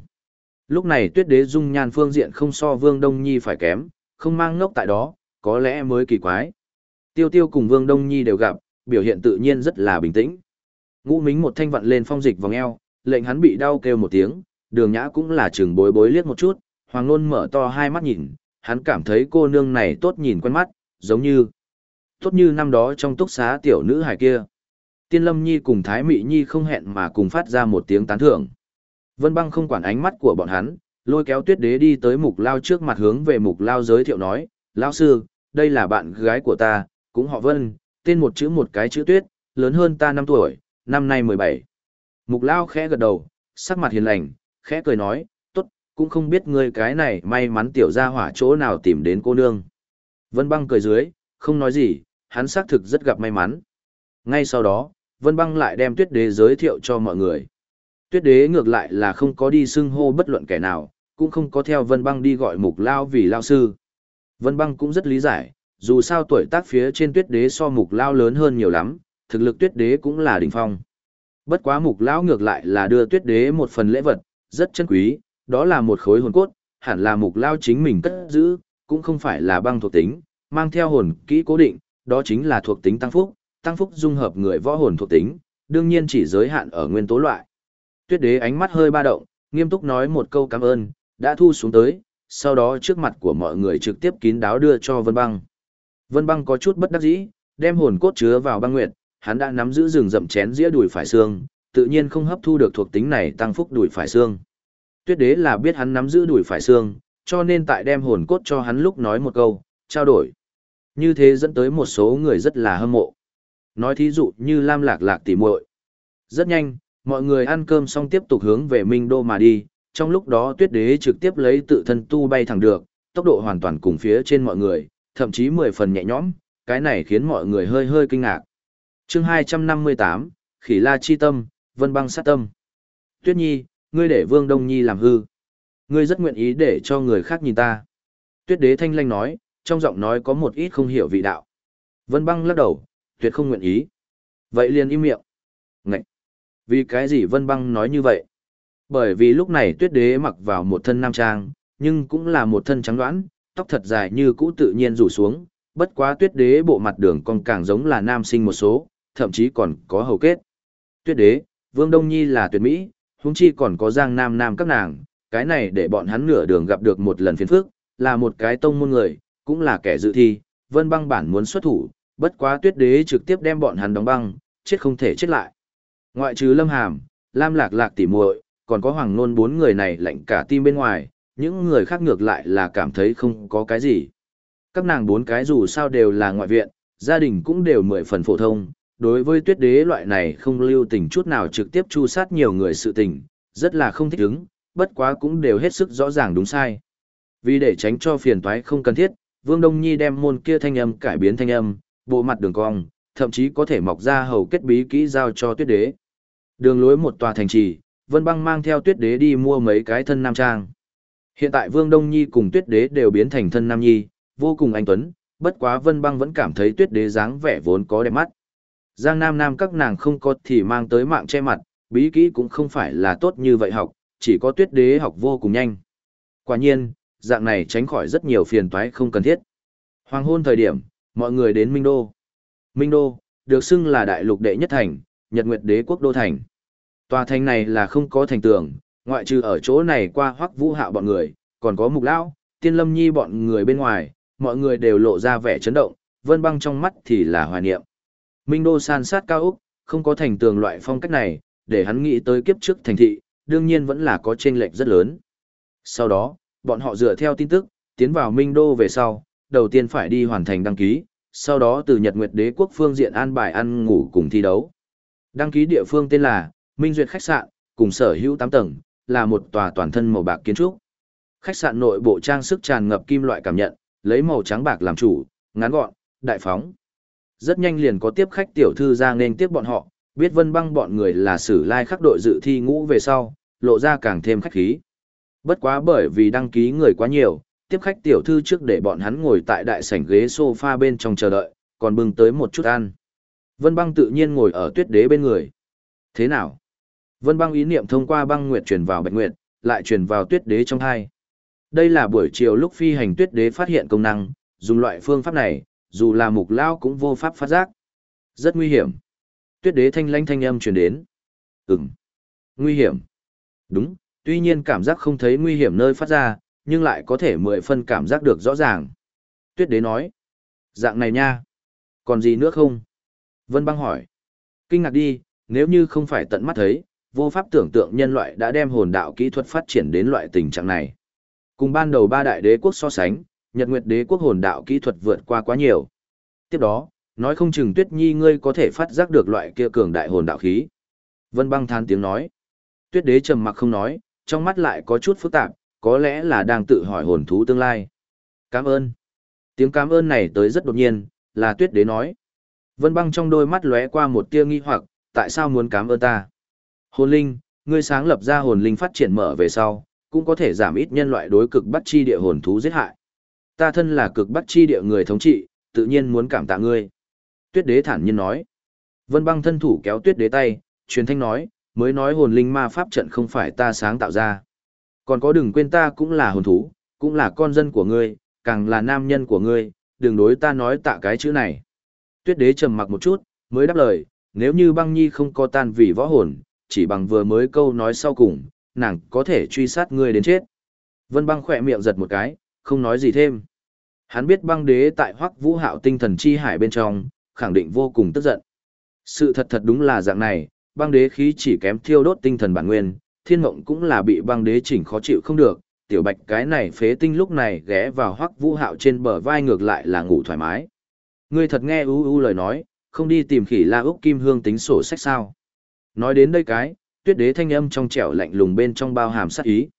Lúc này tuyết đế dung nhan phương diện không so Vương Đông Nhi phải kém, không mang ngốc tại đó, có lẽ mới kỳ quái. Tiêu tiêu cùng Vương Đông Nhi đều gặp, biểu hiện tự nhiên rất là bình tĩnh. Ngũ mính một thanh vận lên phong dịch vòng eo, lệnh hắn bị đau kêu một tiếng, đường nhã cũng là chừng bối bối liếc một chút, hoàng nôn mở to hai mắt nhìn, hắn cảm thấy cô nương này tốt nhìn quen mắt, giống như, tốt như năm đó trong túc xá tiểu nữ hài kia. Tiên Lâm Nhi cùng Thái Mị Nhi không hẹn mà cùng phát ra một tiếng tán thưởng. Vân Băng không quản ánh mắt của bọn hắn, lôi kéo Tuyết Đế đi tới Mục Lao trước mặt hướng về Mục Lao giới thiệu nói, Lão sư, đây là bạn gái của ta, cũng họ Vân, tên một chữ một cái chữ Tuyết, lớn hơn ta 5 tuổi, năm nay 17. Mục Lao khẽ gật đầu, sắc mặt hiền lành, khẽ cười nói, tốt, cũng không biết ngươi cái này may mắn tiểu ra hỏa chỗ nào tìm đến cô nương. Vân Băng cười dưới, không nói gì, hắn xác thực rất gặp may mắn. Ngay sau đó, Vân Băng lại đem Tuyết Đế giới thiệu cho mọi người. Tuyết Đế ngược lại là không có đi xưng hô bất luận kẻ nào, cũng không có theo Vân Băng đi gọi Mục Lao vì Lao sư. Vân Băng cũng rất lý giải, dù sao tuổi tác phía trên Tuyết Đế so Mục Lao lớn hơn nhiều lắm, thực lực Tuyết Đế cũng là đỉnh phong. Bất quá Mục Lao ngược lại là đưa Tuyết Đế một phần lễ vật, rất chân quý, đó là một khối hồn cốt, hẳn là Mục Lao chính mình cất giữ, cũng không phải là băng thuộc tính, mang theo hồn kỹ cố định, đó chính là thuộc tính tăng phúc, tăng phúc dung hợp người võ hồn thuộc tính, đương nhiên chỉ giới hạn ở nguyên tố loại. Tuyết đế ánh mắt hơi ba động, nghiêm túc nói một câu cảm ơn, đã thu xuống tới, sau đó trước mặt của mọi người trực tiếp kín đáo đưa cho Vân Băng. Vân Băng có chút bất đắc dĩ, đem hồn cốt chứa vào băng nguyệt, hắn đã nắm giữ rừng rậm chén dĩa đùi phải xương, tự nhiên không hấp thu được thuộc tính này tăng phúc đùi phải xương. Tuyết đế là biết hắn nắm giữ đùi phải xương, cho nên tại đem hồn cốt cho hắn lúc nói một câu, trao đổi. Như thế dẫn tới một số người rất là hâm mộ. Nói thí dụ như Lam Lạc Lạc tỉ muội. Rất nhanh, mọi người ăn cơm xong tiếp tục hướng về Minh Đô mà đi, trong lúc đó tuyết đế trực tiếp lấy tự thân tu bay thẳng được, tốc độ hoàn toàn cùng phía trên mọi người, thậm chí 10 phần nhẹ nhõm, cái này khiến mọi người hơi hơi kinh ngạc. chương 258, Khỉ La Chi Tâm, Vân Băng Sát Tâm. Tuyết Nhi, ngươi để Vương Đông Nhi làm hư. Ngươi rất nguyện ý để cho người khác nhìn ta. Tuyết đế thanh lanh nói, trong giọng nói có một ít không hiểu vị đạo. Vân Băng lắc đầu, tuyệt không nguyện ý. Vậy liền im miệng. Ngậy! Vì cái gì Vân Băng nói như vậy? Bởi vì lúc này tuyết đế mặc vào một thân nam trang, nhưng cũng là một thân trắng đoán, tóc thật dài như cũ tự nhiên rủ xuống, bất quá tuyết đế bộ mặt đường còn càng giống là nam sinh một số, thậm chí còn có hầu kết. Tuyết đế, Vương Đông Nhi là tuyệt mỹ, huống chi còn có giang nam nam các nàng, cái này để bọn hắn nửa đường gặp được một lần phiền phức, là một cái tông môn người, cũng là kẻ dự thi, vân băng bản muốn xuất thủ, bất quá tuyết đế trực tiếp đem bọn hắn đóng băng, chết không thể chết lại. Ngoại trừ lâm hàm, lam lạc lạc tỉ muội còn có hoàng nôn bốn người này lạnh cả tim bên ngoài, những người khác ngược lại là cảm thấy không có cái gì. Các nàng bốn cái dù sao đều là ngoại viện, gia đình cũng đều mười phần phổ thông, đối với tuyết đế loại này không lưu tình chút nào trực tiếp chu sát nhiều người sự tình, rất là không thích ứng, bất quá cũng đều hết sức rõ ràng đúng sai. Vì để tránh cho phiền toái không cần thiết, Vương Đông Nhi đem môn kia thanh âm cải biến thanh âm, bộ mặt đường cong, thậm chí có thể mọc ra hầu kết bí kỹ giao cho tuyết đế. Đường lối một tòa thành trì, Vân Băng mang theo tuyết đế đi mua mấy cái thân nam trang. Hiện tại Vương Đông Nhi cùng tuyết đế đều biến thành thân nam nhi, vô cùng anh tuấn, bất quá Vân Băng vẫn cảm thấy tuyết đế dáng vẻ vốn có đẹp mắt. Giang Nam Nam các nàng không có thì mang tới mạng che mặt, bí kỹ cũng không phải là tốt như vậy học, chỉ có tuyết đế học vô cùng nhanh. Quả nhiên, dạng này tránh khỏi rất nhiều phiền toái không cần thiết. Hoàng hôn thời điểm, mọi người đến Minh Đô. Minh Đô, được xưng là đại lục đệ nhất thành, Nhật Nguyệt đế quốc đô thành. Tòa thành này là không có thành tường, ngoại trừ ở chỗ này qua hoắc vũ hạo bọn người, còn có mục lão, tiên lâm nhi bọn người bên ngoài, mọi người đều lộ ra vẻ chấn động, vân băng trong mắt thì là hoài niệm. Minh Đô san sát cao Úc, không có thành tường loại phong cách này, để hắn nghĩ tới kiếp trước thành thị, đương nhiên vẫn là có chênh lệch rất lớn. Sau đó, bọn họ dựa theo tin tức, tiến vào Minh Đô về sau, đầu tiên phải đi hoàn thành đăng ký, sau đó từ Nhật Nguyệt Đế quốc phương diện an bài ăn ngủ cùng thi đấu. Đăng ký địa phương tên là Minh Duyệt khách sạn, cùng sở hữu 8 tầng, là một tòa toàn thân màu bạc kiến trúc. Khách sạn nội bộ trang sức tràn ngập kim loại cảm nhận, lấy màu trắng bạc làm chủ, ngắn gọn, đại phóng. Rất nhanh liền có tiếp khách tiểu thư ra nên tiếp bọn họ, biết vân băng bọn người là sử lai khắc đội dự thi ngũ về sau, lộ ra càng thêm khách khí. Bất quá bởi vì đăng ký người quá nhiều, tiếp khách tiểu thư trước để bọn hắn ngồi tại đại sảnh ghế sofa bên trong chờ đợi, còn bưng tới một chút ăn. Vân băng tự nhiên ngồi ở tuyết đế bên người. Thế nào? Vân băng ý niệm thông qua băng nguyệt truyền vào bạch nguyệt, lại truyền vào tuyết đế trong hai. Đây là buổi chiều lúc phi hành tuyết đế phát hiện công năng, dùng loại phương pháp này, dù là mục lao cũng vô pháp phát giác. Rất nguy hiểm. Tuyết đế thanh lanh thanh âm truyền đến. Ừm. Nguy hiểm. Đúng, tuy nhiên cảm giác không thấy nguy hiểm nơi phát ra, nhưng lại có thể mười phân cảm giác được rõ ràng. Tuyết đế nói. Dạng này nha. Còn gì nữa không? Vân băng hỏi. Kinh ngạc đi, nếu như không phải tận mắt thấy, vô pháp tưởng tượng nhân loại đã đem hồn đạo kỹ thuật phát triển đến loại tình trạng này. Cùng ban đầu ba đại đế quốc so sánh, Nhật Nguyệt đế quốc hồn đạo kỹ thuật vượt qua quá nhiều. Tiếp đó, nói không chừng Tuyết Nhi ngươi có thể phát giác được loại kia cường đại hồn đạo khí. Vân Băng than tiếng nói. Tuyết đế trầm mặc không nói, trong mắt lại có chút phức tạp, có lẽ là đang tự hỏi hồn thú tương lai. Cảm ơn. Tiếng cảm ơn này tới rất đột nhiên, là Tuyết đế nói. Vân Băng trong đôi mắt lóe qua một tia nghi hoặc, tại sao muốn cảm ơn ta? Hồn linh, ngươi sáng lập ra hồn linh phát triển mở về sau, cũng có thể giảm ít nhân loại đối cực bắt chi địa hồn thú giết hại. Ta thân là cực bắt chi địa người thống trị, tự nhiên muốn cảm tạ ngươi. Tuyết đế thản nhiên nói. Vân băng thân thủ kéo tuyết đế tay, truyền thanh nói, mới nói hồn linh ma pháp trận không phải ta sáng tạo ra. Còn có đừng quên ta cũng là hồn thú, cũng là con dân của ngươi, càng là nam nhân của ngươi, đừng đối ta nói tạ cái chữ này. Tuyết đế trầm mặc một chút, mới đáp lời, nếu như băng nhi không có tan vì võ hồn, chỉ bằng vừa mới câu nói sau cùng, nàng có thể truy sát ngươi đến chết. Vân băng khỏe miệng giật một cái, không nói gì thêm. Hắn biết băng đế tại hoắc vũ hạo tinh thần chi hải bên trong, khẳng định vô cùng tức giận. Sự thật thật đúng là dạng này, băng đế khí chỉ kém thiêu đốt tinh thần bản nguyên, thiên mộng cũng là bị băng đế chỉnh khó chịu không được, tiểu bạch cái này phế tinh lúc này ghé vào hoắc vũ hạo trên bờ vai ngược lại là ngủ thoải mái. Ngươi thật nghe u u lời nói, không đi tìm khỉ la úc kim hương tính sổ sách sao. Nói đến đây cái, tuyết đế thanh âm trong trẻo lạnh lùng bên trong bao hàm sát ý.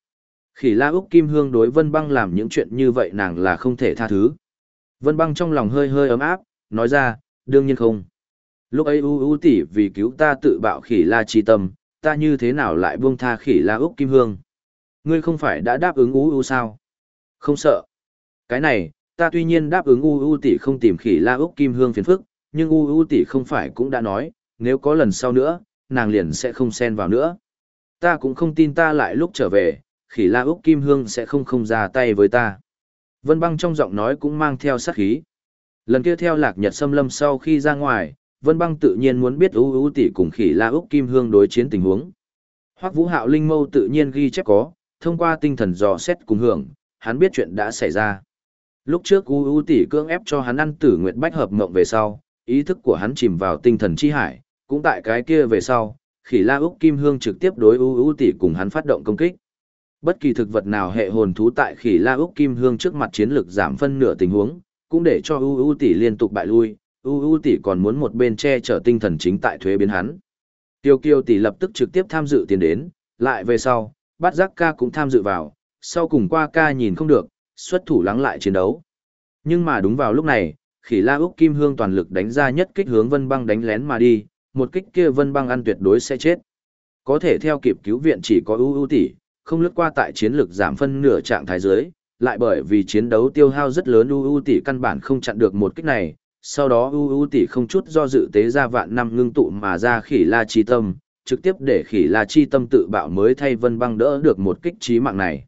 Khỉ la úc kim hương đối vân băng làm những chuyện như vậy nàng là không thể tha thứ. Vân băng trong lòng hơi hơi ấm áp, nói ra, đương nhiên không. Lúc ấy u u tỷ vì cứu ta tự bạo khỉ la chi tâm, ta như thế nào lại buông tha khỉ la úc kim hương. Ngươi không phải đã đáp ứng u u sao? Không sợ. Cái này, ta tuy nhiên đáp ứng u u tỷ không tìm khỉ la úc kim hương phiền phức, nhưng u u tỷ không phải cũng đã nói, nếu có lần sau nữa, nàng liền sẽ không xen vào nữa. Ta cũng không tin ta lại lúc trở về, khỉ la úc kim hương sẽ không không ra tay với ta. Vân băng trong giọng nói cũng mang theo sát khí. Lần kia theo lạc nhật xâm lâm sau khi ra ngoài, Vân băng tự nhiên muốn biết u u tỷ cùng khỉ la úc kim hương đối chiến tình huống. Hoắc vũ hạo linh mâu tự nhiên ghi chép có, thông qua tinh thần dò xét cùng hưởng, hắn biết chuyện đã xảy ra. Lúc trước u u tỷ cưỡng ép cho hắn ăn tử nguyệt bách hợp mộng về sau, ý thức của hắn chìm vào tinh thần chi hải, cũng tại cái kia về sau, khỉ la úc kim hương trực tiếp đối ưu ưu tỷ cùng hắn phát động công kích. Bất kỳ thực vật nào hệ hồn thú tại khỉ la úc kim hương trước mặt chiến lực giảm phân nửa tình huống, cũng để cho ưu ưu tỷ liên tục bại lui, ưu ưu tỷ còn muốn một bên che chở tinh thần chính tại thuế biến hắn. Tiêu kiêu tỷ lập tức trực tiếp tham dự tiền đến, lại về sau, bắt giác ca cũng tham dự vào, sau cùng qua ca nhìn không được, xuất thủ lắng lại chiến đấu. Nhưng mà đúng vào lúc này, khỉ la úc kim hương toàn lực đánh ra nhất kích hướng vân băng đánh lén mà đi, một kích kia vân băng ăn tuyệt đối sẽ chết. Có thể theo kịp cứu viện chỉ có ưu ưu tỷ, không lướt qua tại chiến lược giảm phân nửa trạng thái dưới, lại bởi vì chiến đấu tiêu hao rất lớn ưu ưu tỷ căn bản không chặn được một kích này, sau đó ưu ưu tỷ không chút do dự tế ra vạn năm ngưng tụ mà ra khỉ la chi tâm, trực tiếp để khỉ la chi tâm tự bạo mới thay vân băng đỡ được một kích trí mạng này.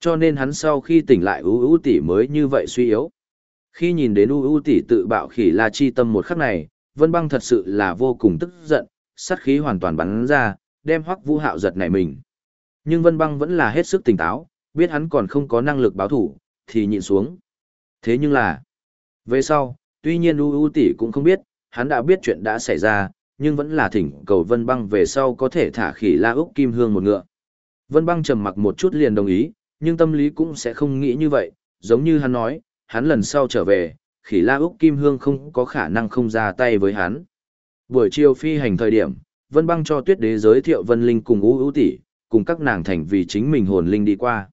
Cho nên hắn sau khi tỉnh lại ưu ưu tỷ mới như vậy suy yếu. Khi nhìn đến ưu ưu tỷ tự bạo khỉ la chi tâm một khắc này, vân băng thật sự là vô cùng tức giận, sát khí hoàn toàn bắn ra, đem hoắc vũ hạo giật nảy mình. Nhưng vân băng vẫn là hết sức tỉnh táo, biết hắn còn không có năng lực báo thủ, thì nhịn xuống. Thế nhưng là, về sau, tuy nhiên U U tỷ cũng không biết, hắn đã biết chuyện đã xảy ra, nhưng vẫn là thỉnh cầu Vân Băng về sau có thể thả khỉ La Úc Kim Hương một ngựa. Vân Băng trầm mặc một chút liền đồng ý, nhưng tâm lý cũng sẽ không nghĩ như vậy, giống như hắn nói, hắn lần sau trở về, khỉ La Úc Kim Hương không có khả năng không ra tay với hắn. Buổi chiều phi hành thời điểm, Vân Băng cho Tuyết Đế giới thiệu Vân Linh cùng U U tỷ, cùng các nàng thành vì chính mình hồn linh đi qua.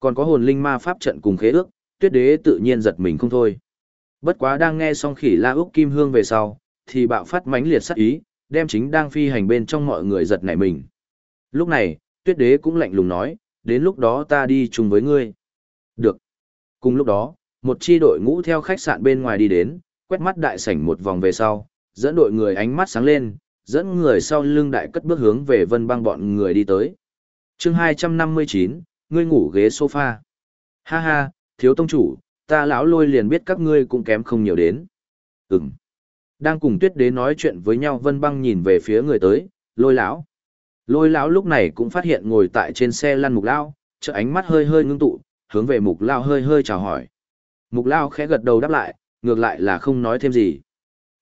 Còn có hồn linh ma pháp trận cùng khế ước, Tuyết Đế tự nhiên giật mình không thôi. Bất quá đang nghe xong khỉ la úc kim hương về sau, thì bạo phát mãnh liệt sắc ý, đem chính đang phi hành bên trong mọi người giật nảy mình. Lúc này, tuyết đế cũng lạnh lùng nói, đến lúc đó ta đi chung với ngươi. Được. Cùng lúc đó, một chi đội ngũ theo khách sạn bên ngoài đi đến, quét mắt đại sảnh một vòng về sau, dẫn đội người ánh mắt sáng lên, dẫn người sau lưng đại cất bước hướng về vân băng bọn người đi tới. chương 259, ngươi ngủ ghế sofa. Ha ha, thiếu tông chủ, ta lão lôi liền biết các ngươi cũng kém không nhiều đến. Ừm. Đang cùng tuyết đế nói chuyện với nhau vân băng nhìn về phía người tới, lôi lão. Lôi lão lúc này cũng phát hiện ngồi tại trên xe lăn mục lao, trợ ánh mắt hơi hơi ngưng tụ, hướng về mục lao hơi hơi chào hỏi. Mục lao khẽ gật đầu đáp lại, ngược lại là không nói thêm gì.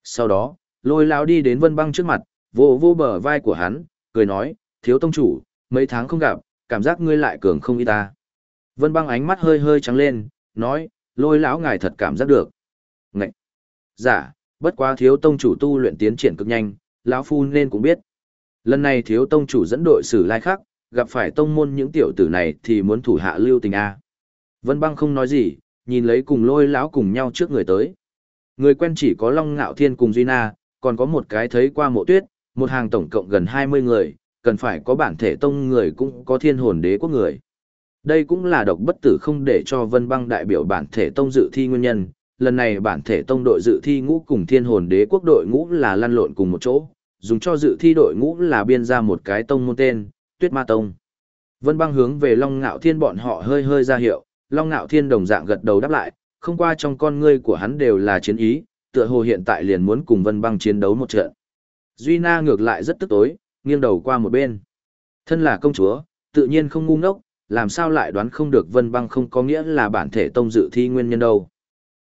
Sau đó, lôi lão đi đến vân băng trước mặt, vô vô bờ vai của hắn, cười nói, thiếu tông chủ, mấy tháng không gặp, cảm giác ngươi lại cường không y ta. Vân băng ánh mắt hơi hơi trắng lên, nói, lôi lão ngài thật cảm giác được. Ngậy! Giả, dạ, bất quá thiếu tông chủ tu luyện tiến triển cực nhanh, lão phu nên cũng biết. Lần này thiếu tông chủ dẫn đội sử lai khác, gặp phải tông môn những tiểu tử này thì muốn thủ hạ lưu tình A. Vân băng không nói gì, nhìn lấy cùng lôi lão cùng nhau trước người tới. Người quen chỉ có Long Ngạo Thiên cùng Duy Na, còn có một cái thấy qua mộ tuyết, một hàng tổng cộng gần 20 người, cần phải có bản thể tông người cũng có thiên hồn đế quốc người. Đây cũng là độc bất tử không để cho Vân Băng đại biểu bản thể tông dự thi nguyên nhân. Lần này bản thể tông đội dự thi ngũ cùng thiên hồn đế quốc đội ngũ là lăn lộn cùng một chỗ, dùng cho dự thi đội ngũ là biên ra một cái tông môn tên, Tuyết Ma Tông. Vân Băng hướng về Long Ngạo Thiên bọn họ hơi hơi ra hiệu, Long Ngạo Thiên đồng dạng gật đầu đáp lại, không qua trong con ngươi của hắn đều là chiến ý, tựa hồ hiện tại liền muốn cùng Vân Băng chiến đấu một trận. Duy Na ngược lại rất tức tối, nghiêng đầu qua một bên. Thân là công chúa, tự nhiên không ngu ngốc, làm sao lại đoán không được Vân Băng không có nghĩa là bản thể tông dự thi nguyên nhân đâu.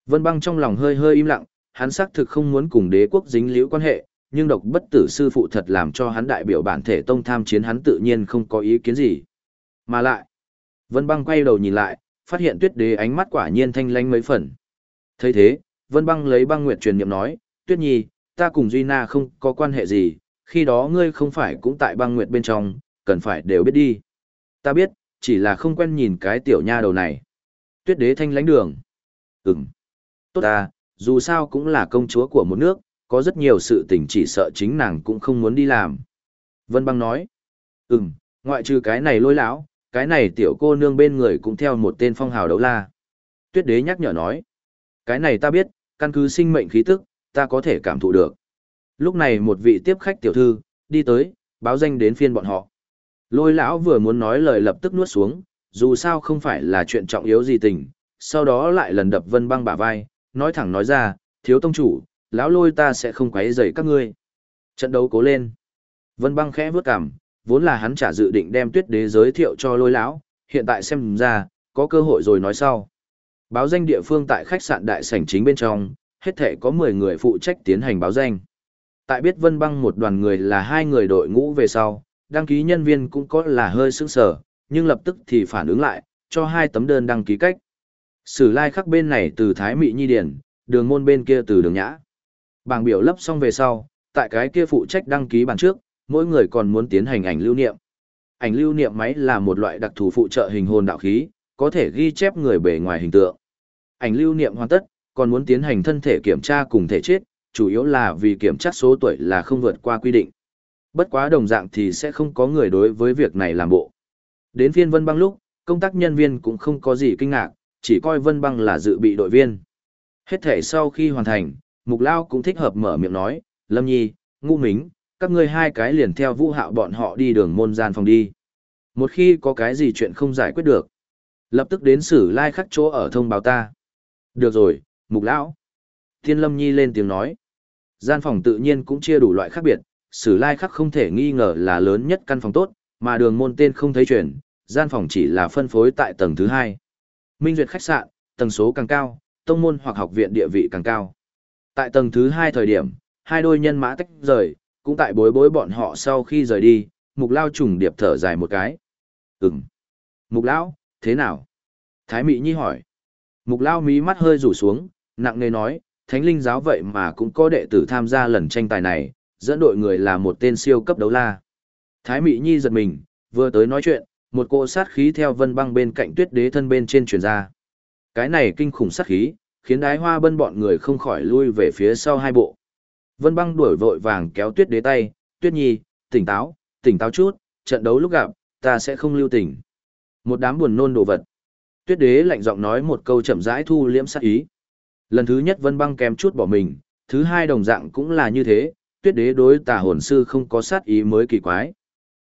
Vân Băng trong lòng hơi hơi im lặng, hắn xác thực không muốn cùng đế quốc dính liễu quan hệ, nhưng độc bất tử sư phụ thật làm cho hắn đại biểu bản thể tông tham chiến hắn tự nhiên không có ý kiến gì. Mà lại, Vân băng quay đầu nhìn lại, phát hiện tuyết đế ánh mắt quả nhiên thanh lanh mấy phần. thấy thế, Vân băng lấy băng nguyệt truyền niệm nói, tuyết nhi, ta cùng Duy Na không có quan hệ gì, khi đó ngươi không phải cũng tại băng nguyệt bên trong, cần phải đều biết đi. Ta biết, chỉ là không quen nhìn cái tiểu nha đầu này. Tuyết đế thanh lãnh đường. Ừm. Tốt ta, dù sao cũng là công chúa của một nước, có rất nhiều sự tình chỉ sợ chính nàng cũng không muốn đi làm. Vân băng nói. Ừm, ngoại trừ cái này lôi lão, cái này tiểu cô nương bên người cũng theo một tên phong hào đấu la. Tuyết đế nhắc nhở nói. Cái này ta biết, căn cứ sinh mệnh khí tức, ta có thể cảm thụ được. Lúc này một vị tiếp khách tiểu thư, đi tới, báo danh đến phiên bọn họ. Lôi lão vừa muốn nói lời lập tức nuốt xuống, dù sao không phải là chuyện trọng yếu gì tình, sau đó lại lần đập vân băng bả vai, nói thẳng nói ra, thiếu tông chủ, lão lôi ta sẽ không quấy rầy các ngươi. Trận đấu cố lên. Vân băng khẽ vướt cằm, vốn là hắn trả dự định đem tuyết đế giới thiệu cho lôi lão, hiện tại xem ra, có cơ hội rồi nói sau. Báo danh địa phương tại khách sạn đại sảnh chính bên trong, hết thể có 10 người phụ trách tiến hành báo danh. Tại biết Vân Băng một đoàn người là hai người đội ngũ về sau, đăng ký nhân viên cũng có là hơi sững sờ, nhưng lập tức thì phản ứng lại, cho hai tấm đơn đăng ký cách. Sử lai bên này từ Thái Mị Nhi Điển, đường môn bên kia từ đường Nhã. Bảng biểu lấp xong về sau, tại cái kia phụ trách đăng ký bàn trước, mỗi người còn muốn tiến hành ảnh lưu niệm. Ảnh lưu niệm máy là một loại đặc thù phụ trợ hình hồn đạo khí, có thể ghi chép người bề ngoài hình tượng. Ảnh lưu niệm hoàn tất, còn muốn tiến hành thân thể kiểm tra cùng thể chết, chủ yếu là vì kiểm tra số tuổi là không vượt qua quy định. Bất quá đồng dạng thì sẽ không có người đối với việc này làm bộ. Đến phiên Vân Băng lúc, công tác nhân viên cũng không có gì kinh ngạc, chỉ coi Vân Băng là dự bị đội viên. Hết thể sau khi hoàn thành, Mục Lao cũng thích hợp mở miệng nói, Lâm Nhi, Ngu Mính, các ngươi hai cái liền theo vũ hạo bọn họ đi đường môn gian phòng đi. Một khi có cái gì chuyện không giải quyết được, lập tức đến xử lai like khắc chỗ ở thông báo ta. Được rồi, Mục Lão. Thiên Lâm Nhi lên tiếng nói. Gian phòng tự nhiên cũng chia đủ loại khác biệt, sử lai khắc không thể nghi ngờ là lớn nhất căn phòng tốt, mà đường môn tên không thấy chuyển, gian phòng chỉ là phân phối tại tầng thứ hai. Minh duyệt khách sạn, tầng số càng cao, tông môn hoặc học viện địa vị càng cao. Tại tầng thứ hai thời điểm, hai đôi nhân mã tách rời, cũng tại bối bối bọn họ sau khi rời đi, mục lao trùng điệp thở dài một cái. Ừm. Mục lão, thế nào? Thái Mị Nhi hỏi. Mục lao mí mắt hơi rủ xuống, nặng nề nói, thánh linh giáo vậy mà cũng có đệ tử tham gia lần tranh tài này, dẫn đội người là một tên siêu cấp đấu la. Thái Mị Nhi giật mình, vừa tới nói chuyện, một cỗ sát khí theo vân băng bên cạnh tuyết đế thân bên trên truyền ra. Cái này kinh khủng sát khí, khiến đái hoa bân bọn người không khỏi lui về phía sau hai bộ. Vân băng đuổi vội vàng kéo tuyết đế tay, tuyết nhi, tỉnh táo, tỉnh táo chút, trận đấu lúc gặp, ta sẽ không lưu tình. Một đám buồn nôn đồ vật. Tuyết đế lạnh giọng nói một câu chậm rãi thu liễm sát ý. Lần thứ nhất vân băng kém chút bỏ mình, thứ hai đồng dạng cũng là như thế, tuyết đế đối tà hồn sư không có sát ý mới kỳ quái.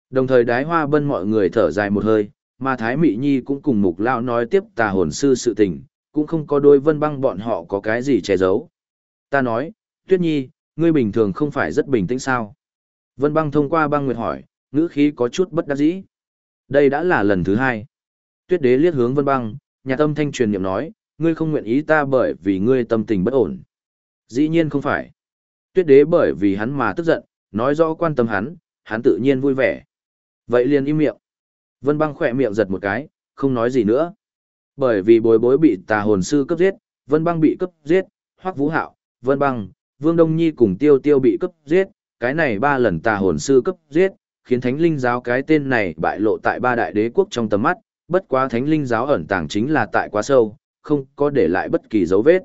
Đồng thời đái hoa bân mọi người thở dài một hơi, mà Thái Mị Nhi cũng cùng mục lao nói tiếp tà hồn sư sự tình, cũng không có đôi vân băng bọn họ có cái gì che giấu. Ta nói, Tuyết Nhi, ngươi bình thường không phải rất bình tĩnh sao? Vân băng thông qua băng nguyệt hỏi, ngữ khí có chút bất đắc dĩ. Đây đã là lần thứ hai. Tuyết đế liếc hướng vân băng, nhà tâm thanh truyền niệm nói, ngươi không nguyện ý ta bởi vì ngươi tâm tình bất ổn. Dĩ nhiên không phải. Tuyết đế bởi vì hắn mà tức giận, nói rõ quan tâm hắn, hắn tự nhiên vui vẻ. Vậy liền im miệng. Vân băng khỏe miệng giật một cái, không nói gì nữa. Bởi vì bối bối bị tà hồn sư cấp giết, Vân băng bị cấp giết, hoắc vũ hạo, Vân băng, Vương Đông Nhi cùng Tiêu Tiêu bị cấp giết, cái này ba lần tà hồn sư cấp giết, khiến Thánh Linh giáo cái tên này bại lộ tại ba đại đế quốc trong tầm mắt, bất quá Thánh Linh giáo ẩn tàng chính là tại quá sâu, không có để lại bất kỳ dấu vết.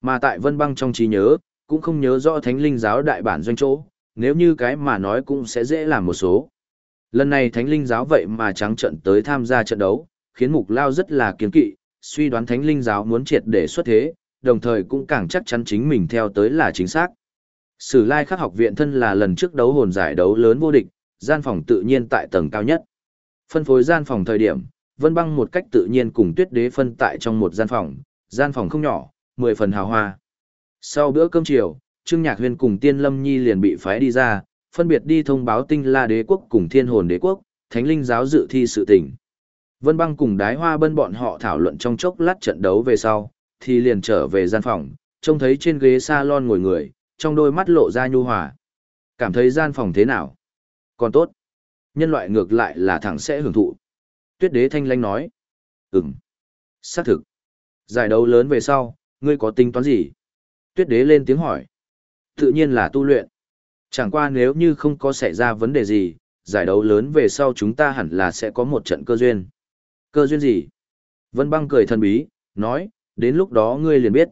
Mà tại Vân Băng trong trí nhớ, cũng không nhớ rõ Thánh Linh giáo đại bản doanh chỗ, nếu như cái mà nói cũng sẽ dễ làm một số. Lần này Thánh Linh giáo vậy mà trắng trận tới tham gia trận đấu, khiến Mục Lao rất là kiến kỵ, suy đoán Thánh Linh giáo muốn triệt để xuất thế, đồng thời cũng càng chắc chắn chính mình theo tới là chính xác. Sử lai khắc học viện thân là lần trước đấu hồn giải đấu lớn vô địch, gian phòng tự nhiên tại tầng cao nhất. Phân phối gian phòng thời điểm, Vân Băng một cách tự nhiên cùng Tuyết Đế phân tại trong một gian phòng, gian phòng không nhỏ, mười phần hào hoa. Sau bữa cơm chiều, Trương Nhạc Huyên cùng Tiên Lâm Nhi liền bị phái đi ra, phân biệt đi thông báo Tinh La Đế quốc cùng Thiên Hồn Đế quốc, Thánh Linh giáo dự thi sự tình. Vân Băng cùng Đái Hoa Bân bọn họ thảo luận trong chốc lát trận đấu về sau, thì liền trở về gian phòng, trông thấy trên ghế salon ngồi người, trong đôi mắt lộ ra nhu hòa. Cảm thấy gian phòng thế nào? Còn tốt. Nhân loại ngược lại là thẳng sẽ hưởng thụ. Tuyết đế thanh lanh nói. Ừm. Xác thực. Giải đấu lớn về sau, ngươi có tính toán gì? Tuyết đế lên tiếng hỏi. Tự nhiên là tu luyện. Chẳng qua nếu như không có xảy ra vấn đề gì, giải đấu lớn về sau chúng ta hẳn là sẽ có một trận cơ duyên. Cơ duyên gì? Vân băng cười thần bí, nói, đến lúc đó ngươi liền biết.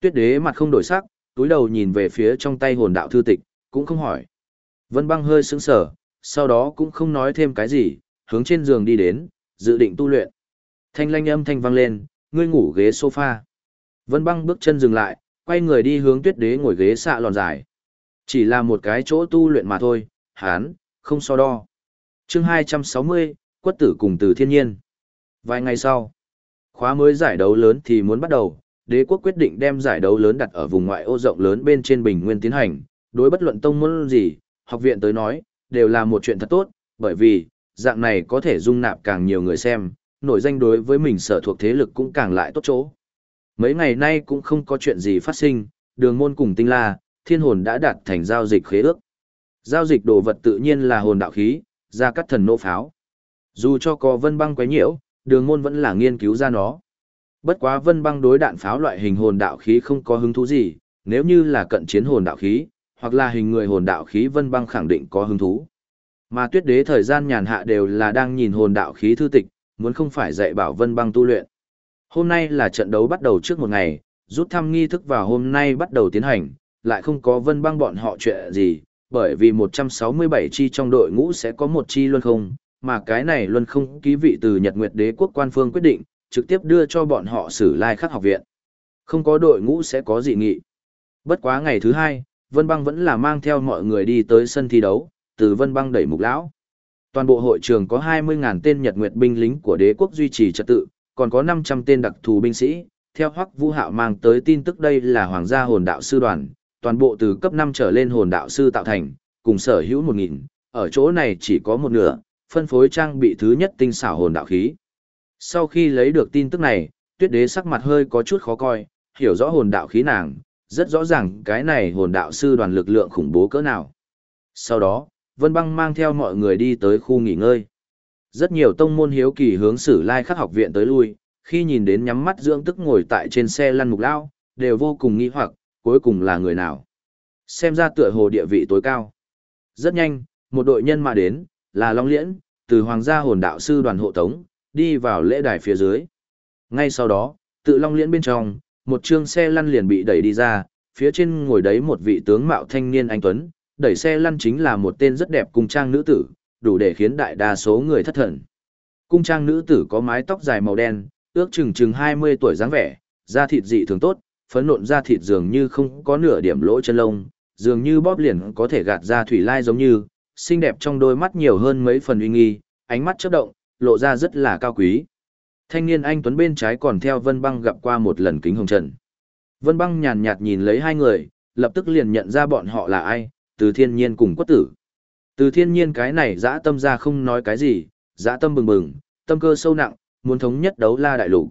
Tuyết đế mặt không đổi sắc, túi đầu nhìn về phía trong tay hồn đạo thư tịch, cũng không hỏi. Vân băng hơi sững sờ, sau đó cũng không nói thêm cái gì, hướng trên giường đi đến, dự định tu luyện. Thanh lanh âm thanh vang lên, ngươi ngủ ghế sofa. Vân băng bước chân dừng lại, quay người đi hướng tuyết đế ngồi ghế xạ lòn dài. Chỉ là một cái chỗ tu luyện mà thôi, hán, không so đo. chương 260, quất tử cùng từ thiên nhiên. Vài ngày sau, khóa mới giải đấu lớn thì muốn bắt đầu, đế quốc quyết định đem giải đấu lớn đặt ở vùng ngoại ô rộng lớn bên trên bình nguyên tiến hành, đối bất luận tông môn gì, học viện tới nói, đều là một chuyện thật tốt, bởi vì, dạng này có thể dung nạp càng nhiều người xem, nổi danh đối với mình sở thuộc thế lực cũng càng lại tốt chỗ. Mấy ngày nay cũng không có chuyện gì phát sinh, đường môn cùng tinh la, thiên hồn đã đạt thành giao dịch khế ước. Giao dịch đồ vật tự nhiên là hồn đạo khí, ra cắt thần nô pháo. Dù cho có vân băng quấy nhiễu, đường môn vẫn là nghiên cứu ra nó. Bất quá vân băng đối đạn pháo loại hình hồn đạo khí không có hứng thú gì, nếu như là cận chiến hồn đạo khí, hoặc là hình người hồn đạo khí vân băng khẳng định có hứng thú. Mà tuyết đế thời gian nhàn hạ đều là đang nhìn hồn đạo khí thư tịch, muốn không phải dạy bảo vân băng tu luyện. Hôm nay là trận đấu bắt đầu trước một ngày, rút thăm nghi thức vào hôm nay bắt đầu tiến hành, lại không có vân băng bọn họ chuyện gì, bởi vì 167 chi trong đội ngũ sẽ có một chi luân không, mà cái này luôn không ký vị từ Nhật Nguyệt Đế quốc quan phương quyết định, trực tiếp đưa cho bọn họ xử lai khắc học viện. Không có đội ngũ sẽ có dị nghị. Bất quá ngày thứ hai, Vân Băng vẫn là mang theo mọi người đi tới sân thi đấu, từ Vân Băng đẩy mục lão. Toàn bộ hội trường có 20.000 tên Nhật Nguyệt binh lính của đế quốc duy trì trật tự, còn có 500 tên đặc thù binh sĩ. Theo Hoắc Vũ Hạo mang tới tin tức đây là Hoàng gia hồn đạo sư đoàn, toàn bộ từ cấp 5 trở lên hồn đạo sư tạo thành, cùng sở hữu 1.000, ở chỗ này chỉ có một nửa, phân phối trang bị thứ nhất tinh xảo hồn đạo khí. Sau khi lấy được tin tức này, tuyết đế sắc mặt hơi có chút khó coi, hiểu rõ hồn đạo khí nàng, rất rõ ràng cái này hồn đạo sư đoàn lực lượng khủng bố cỡ nào. Sau đó, Vân Băng mang theo mọi người đi tới khu nghỉ ngơi. Rất nhiều tông môn hiếu kỳ hướng sử lai khắc học viện tới lui, khi nhìn đến nhắm mắt dưỡng tức ngồi tại trên xe lăn mục lao, đều vô cùng nghi hoặc, cuối cùng là người nào. Xem ra tựa hồ địa vị tối cao. Rất nhanh, một đội nhân mà đến, là Long Liễn, từ Hoàng gia hồn đạo sư đoàn hộ tống, đi vào lễ đài phía dưới. Ngay sau đó, tự Long Liễn bên trong, một chương xe lăn liền bị đẩy đi ra, phía trên ngồi đấy một vị tướng mạo thanh niên anh Tuấn, đẩy xe lăn chính là một tên rất đẹp cung trang nữ tử, đủ để khiến đại đa số người thất thần. Cung trang nữ tử có mái tóc dài màu đen, ước chừng chừng 20 tuổi dáng vẻ, da thịt dị thường tốt, phấn nộn da thịt dường như không có nửa điểm lỗ chân lông, dường như bóp liền có thể gạt ra thủy lai giống như, xinh đẹp trong đôi mắt nhiều hơn mấy phần uy nghi, ánh mắt chớp động, lộ ra rất là cao quý. Thanh niên anh Tuấn bên trái còn theo Vân Băng gặp qua một lần kính hồng trần. Vân Băng nhàn nhạt nhìn lấy hai người, lập tức liền nhận ra bọn họ là ai, từ thiên nhiên cùng quất tử. Từ thiên nhiên cái này dã tâm ra không nói cái gì, dã tâm bừng bừng, tâm cơ sâu nặng, muốn thống nhất đấu la đại lục.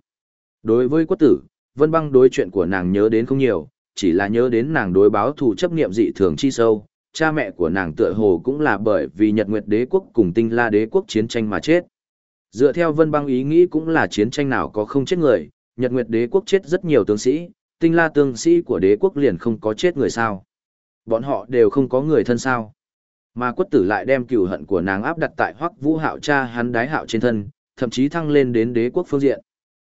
Đối với quất tử, Vân Băng đối chuyện của nàng nhớ đến không nhiều, chỉ là nhớ đến nàng đối báo thù chấp niệm dị thường chi sâu, cha mẹ của nàng tựa hồ cũng là bởi vì Nhật Nguyệt Đế quốc cùng Tinh La Đế quốc chiến tranh mà chết. Dựa theo Vân Băng ý nghĩ cũng là chiến tranh nào có không chết người, Nhật Nguyệt Đế quốc chết rất nhiều tướng sĩ, Tinh La tướng sĩ của đế quốc liền không có chết người sao? Bọn họ đều không có người thân sao? Mà quất tử lại đem cừu hận của nàng áp đặt tại Hoắc Vũ Hạo cha hắn đái hạo trên thân, thậm chí thăng lên đến đế quốc phương diện.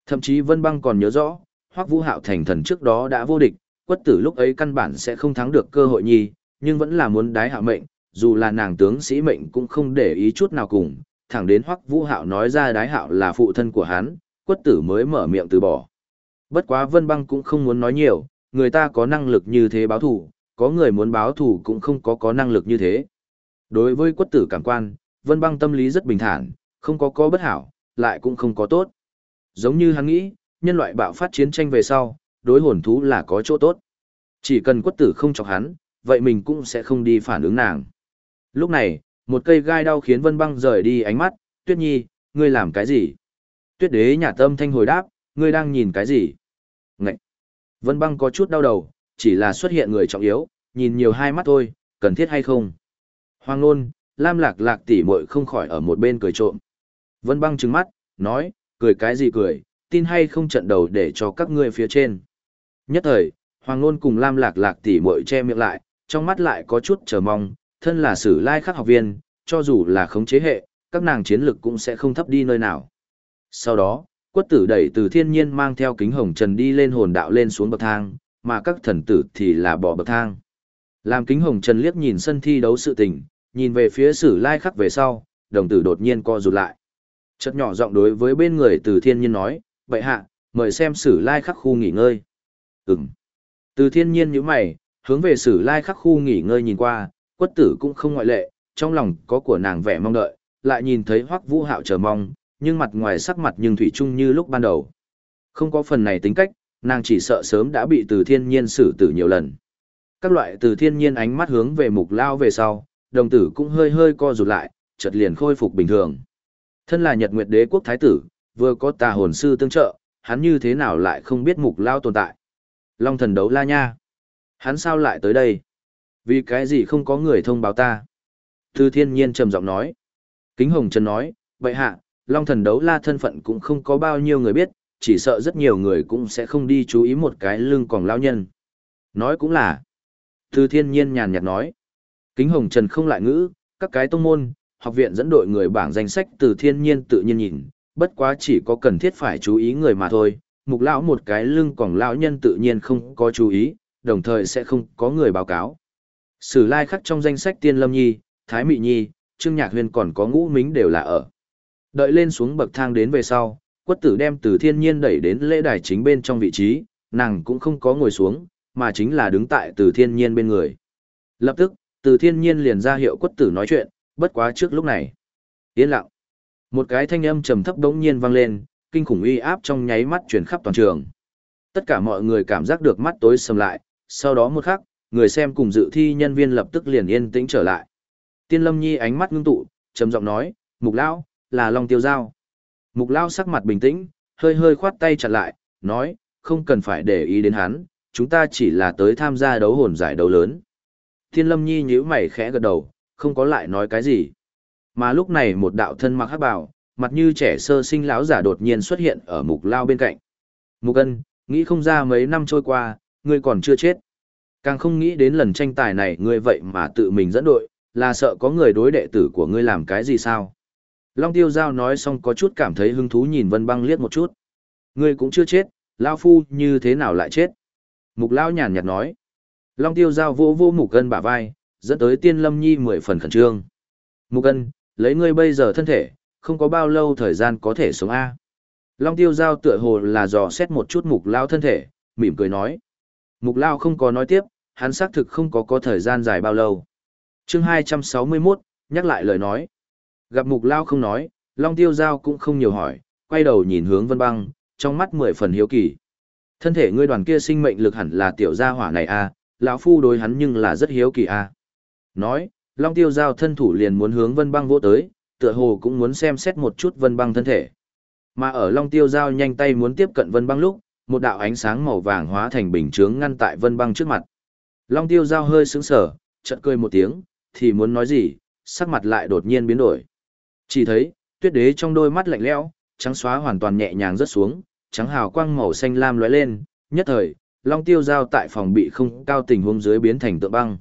Thậm chí Vân Băng còn nhớ rõ, Hoắc Vũ Hạo thành thần trước đó đã vô địch, quất tử lúc ấy căn bản sẽ không thắng được cơ hội nhi, nhưng vẫn là muốn đái hạ mệnh, dù là nàng tướng sĩ mệnh cũng không để ý chút nào cùng, thẳng đến Hoắc Vũ Hạo nói ra đái hạo là phụ thân của hắn, quất tử mới mở miệng từ bỏ. Bất quá Vân Băng cũng không muốn nói nhiều, người ta có năng lực như thế báo thù, có người muốn báo thù cũng không có có năng lực như thế. Đối với quất tử cảm quan, Vân Băng tâm lý rất bình thản, không có có bất hảo, lại cũng không có tốt. Giống như hắn nghĩ, nhân loại bạo phát chiến tranh về sau, đối hồn thú là có chỗ tốt. Chỉ cần quất tử không chọc hắn, vậy mình cũng sẽ không đi phản ứng nàng. Lúc này, một cây gai đau khiến Vân Băng rời đi ánh mắt, Tuyết Nhi, ngươi làm cái gì? Tuyết đế nhà tâm thanh hồi đáp, ngươi đang nhìn cái gì? Ngậy! Vân Băng có chút đau đầu, chỉ là xuất hiện người trọng yếu, nhìn nhiều hai mắt thôi, cần thiết hay không? Hoàng nôn, Lam lạc lạc tỉ muội không khỏi ở một bên cười trộm. Vân Băng trừng mắt, nói, cười cái gì cười, tin hay không trận đầu để cho các ngươi phía trên. Nhất thời, Hoàng Nôn cùng Lam Lạc Lạc tỉ muội che miệng lại, trong mắt lại có chút chờ mong, thân là sử lai khắc học viên, cho dù là khống chế hệ, các nàng chiến lực cũng sẽ không thấp đi nơi nào. Sau đó, quất tử đẩy từ thiên nhiên mang theo kính hồng trần đi lên hồn đạo lên xuống bậc thang, mà các thần tử thì là bỏ bậc thang. Làm kính hồng trần liếc nhìn sân thi đấu sự tình, nhìn về phía sử lai khắc về sau, đồng tử đột nhiên co rụt lại. Chợt nhỏ giọng đối với bên người từ thiên nhiên nói, vậy hạ, mời xem sử lai khắc khu nghỉ ngơi. Ừm. Từ thiên nhiên như mày, hướng về sử lai khắc khu nghỉ ngơi nhìn qua, quất tử cũng không ngoại lệ, trong lòng có của nàng vẻ mong đợi, lại nhìn thấy hoắc vũ hạo chờ mong, nhưng mặt ngoài sắc mặt nhưng thủy chung như lúc ban đầu. Không có phần này tính cách, nàng chỉ sợ sớm đã bị từ thiên nhiên xử tử nhiều lần. Các loại từ thiên nhiên ánh mắt hướng về mục lao về sau, đồng tử cũng hơi hơi co rụt lại, chợt liền khôi phục bình thường. Thân là Nhật Nguyệt Đế quốc thái tử, vừa có tà hồn sư tương trợ, hắn như thế nào lại không biết mục lao tồn tại. Long thần đấu la nha. Hắn sao lại tới đây? Vì cái gì không có người thông báo ta? Từ thiên nhiên trầm giọng nói. Kính Hồng Trần nói, vậy hạ, Long thần đấu la thân phận cũng không có bao nhiêu người biết, chỉ sợ rất nhiều người cũng sẽ không đi chú ý một cái lưng còn lao nhân. Nói cũng là. Từ thiên nhiên nhàn nhạt nói. Kính Hồng Trần không lại ngữ, các cái tông môn, học viện dẫn đội người bảng danh sách từ thiên nhiên tự nhiên nhìn, bất quá chỉ có cần thiết phải chú ý người mà thôi. Mục lão một cái lưng còn lão nhân tự nhiên không có chú ý, đồng thời sẽ không có người báo cáo. Sử lai khắc trong danh sách Tiên Lâm Nhi, Thái Mị Nhi, Trương Nhạc Huyên còn có ngũ mính đều là ở. Đợi lên xuống bậc thang đến về sau, quất tử đem từ thiên nhiên đẩy đến lễ đài chính bên trong vị trí, nàng cũng không có ngồi xuống, mà chính là đứng tại từ thiên nhiên bên người. Lập tức, từ thiên nhiên liền ra hiệu quất tử nói chuyện, bất quá trước lúc này. Yên lặng. Một cái thanh âm trầm thấp đống nhiên vang lên, kinh khủng uy áp trong nháy mắt truyền khắp toàn trường. Tất cả mọi người cảm giác được mắt tối sầm lại, sau đó một khắc, người xem cùng dự thi nhân viên lập tức liền yên tĩnh trở lại. Tiên Lâm Nhi ánh mắt ngưng tụ, trầm giọng nói, "Mục lão, là Long Tiêu Giao." Mục lão sắc mặt bình tĩnh, hơi hơi khoát tay chặn lại, nói, "Không cần phải để ý đến hắn, chúng ta chỉ là tới tham gia đấu hồn giải đấu lớn." Tiên Lâm Nhi nhíu mày khẽ gật đầu, không có lại nói cái gì. Mà lúc này một đạo thân mặc hắc bào, mặt như trẻ sơ sinh lão giả đột nhiên xuất hiện ở Mục lão bên cạnh. "Mục Ân, nghĩ không ra mấy năm trôi qua, ngươi còn chưa chết." Càng không nghĩ đến lần tranh tài này ngươi vậy mà tự mình dẫn đội, là sợ có người đối đệ tử của ngươi làm cái gì sao? Long tiêu giao nói xong có chút cảm thấy hứng thú nhìn vân băng liếc một chút. Ngươi cũng chưa chết, Lao Phu như thế nào lại chết? Mục Lao nhàn nhạt nói. Long tiêu giao vô vô mục cân bả vai, dẫn tới tiên lâm nhi mười phần khẩn trương. Mục cân, lấy ngươi bây giờ thân thể, không có bao lâu thời gian có thể sống A. Long tiêu giao tựa hồ là dò xét một chút mục Lao thân thể, mỉm cười nói. Mục Lao không có nói tiếp, hắn xác thực không có có thời gian dài bao lâu. chương 261, nhắc lại lời nói. Gặp mục lao không nói, Long Tiêu Giao cũng không nhiều hỏi, quay đầu nhìn hướng Vân Băng, trong mắt mười phần hiếu kỳ. Thân thể ngươi đoàn kia sinh mệnh lực hẳn là tiểu gia hỏa này a, à, lão phu đối hắn nhưng là rất hiếu kỳ a. À. Nói, Long Tiêu Giao thân thủ liền muốn hướng Vân Băng vỗ tới, tựa hồ cũng muốn xem xét một chút Vân Băng thân thể. Mà ở Long Tiêu Giao nhanh tay muốn tiếp cận Vân Băng lúc, một đạo ánh sáng màu vàng hóa thành bình chướng ngăn tại Vân Băng trước mặt. Long tiêu giao hơi sững sờ, chợt cười một tiếng, thì muốn nói gì, sắc mặt lại đột nhiên biến đổi. Chỉ thấy, tuyết đế trong đôi mắt lạnh lẽo, trắng xóa hoàn toàn nhẹ nhàng rớt xuống, trắng hào quang màu xanh lam lóe lên, nhất thời, long tiêu giao tại phòng bị không cao tình huống dưới biến thành tượng băng.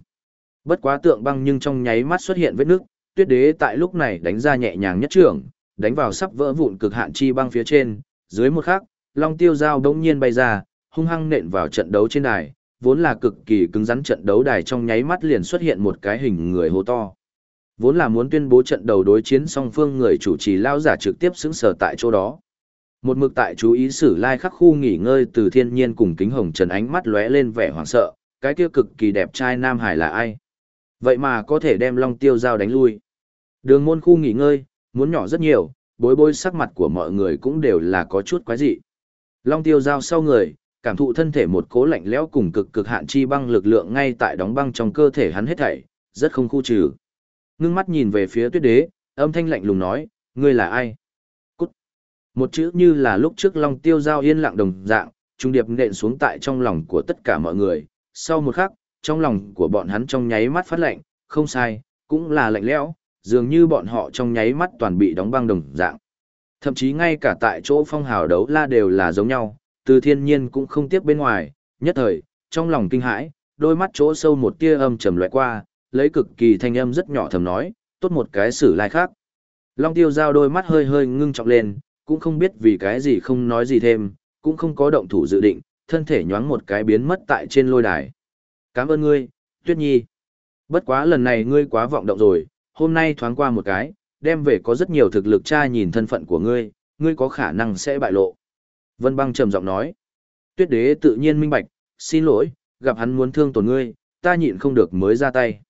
Bất quá tượng băng nhưng trong nháy mắt xuất hiện vết nước, tuyết đế tại lúc này đánh ra nhẹ nhàng nhất trưởng, đánh vào sắp vỡ vụn cực hạn chi băng phía trên, dưới một khắc, long tiêu giao đống nhiên bay ra, hung hăng nện vào trận đấu trên đài, vốn là cực kỳ cứng rắn trận đấu đài trong nháy mắt liền xuất hiện một cái hình người hô to. Vốn là muốn tuyên bố trận đầu đối chiến song phương người chủ trì lao giả trực tiếp xứng sở tại chỗ đó. Một mực tại chú ý sử lai khắc khu nghỉ ngơi từ thiên nhiên cùng kính hồng trần ánh mắt lóe lên vẻ hoảng sợ, cái kia cực kỳ đẹp trai Nam Hải là ai? Vậy mà có thể đem long tiêu giao đánh lui. Đường môn khu nghỉ ngơi, muốn nhỏ rất nhiều, bối bối sắc mặt của mọi người cũng đều là có chút quái dị. Long tiêu giao sau người, cảm thụ thân thể một cố lạnh lẽo cùng cực cực hạn chi băng lực lượng ngay tại đóng băng trong cơ thể hắn hết thảy, rất không khu trừ. Ngưng mắt nhìn về phía tuyết đế, âm thanh lạnh lùng nói, ngươi là ai? Cút. Một chữ như là lúc trước long tiêu giao yên lặng đồng dạng, trung điệp nện xuống tại trong lòng của tất cả mọi người. Sau một khắc, trong lòng của bọn hắn trong nháy mắt phát lạnh, không sai, cũng là lạnh lẽo, dường như bọn họ trong nháy mắt toàn bị đóng băng đồng dạng. Thậm chí ngay cả tại chỗ phong hào đấu la đều là giống nhau, từ thiên nhiên cũng không tiếp bên ngoài, nhất thời, trong lòng kinh hãi, đôi mắt chỗ sâu một tia âm trầm loại qua, lấy cực kỳ thanh âm rất nhỏ thầm nói, tốt một cái sử lai khác. Long tiêu giao đôi mắt hơi hơi ngưng trọng lên, cũng không biết vì cái gì không nói gì thêm, cũng không có động thủ dự định, thân thể nhoáng một cái biến mất tại trên lôi đài. Cảm ơn ngươi, Tuyết Nhi. Bất quá lần này ngươi quá vọng động rồi, hôm nay thoáng qua một cái, đem về có rất nhiều thực lực tra nhìn thân phận của ngươi, ngươi có khả năng sẽ bại lộ. Vân băng trầm giọng nói. Tuyết đế tự nhiên minh bạch, xin lỗi, gặp hắn muốn thương tổn ngươi, ta nhịn không được mới ra tay.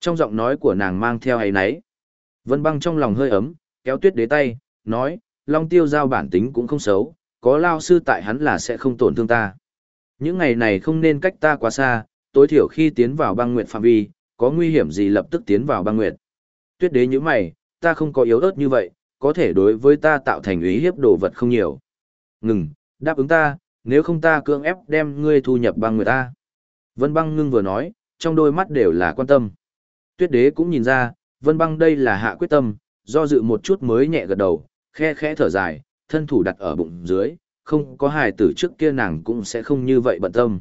Trong giọng nói của nàng mang theo ấy nấy. Vân băng trong lòng hơi ấm, kéo tuyết đế tay, nói, Long tiêu giao bản tính cũng không xấu, có lao sư tại hắn là sẽ không tổn thương ta. Những ngày này không nên cách ta quá xa, tối thiểu khi tiến vào băng nguyệt phạm vi, có nguy hiểm gì lập tức tiến vào băng nguyệt. Tuyết đế như mày, ta không có yếu ớt như vậy, có thể đối với ta tạo thành ý hiếp đồ vật không nhiều. Ngừng, đáp ứng ta, nếu không ta cưỡng ép đem ngươi thu nhập băng người ta. Vân băng ngưng vừa nói, trong đôi mắt đều là quan tâm. Tuyết đế cũng nhìn ra, vân băng đây là hạ quyết tâm, do dự một chút mới nhẹ gật đầu, khe khẽ thở dài, thân thủ đặt ở bụng dưới, không có hài tử trước kia nàng cũng sẽ không như vậy bận tâm.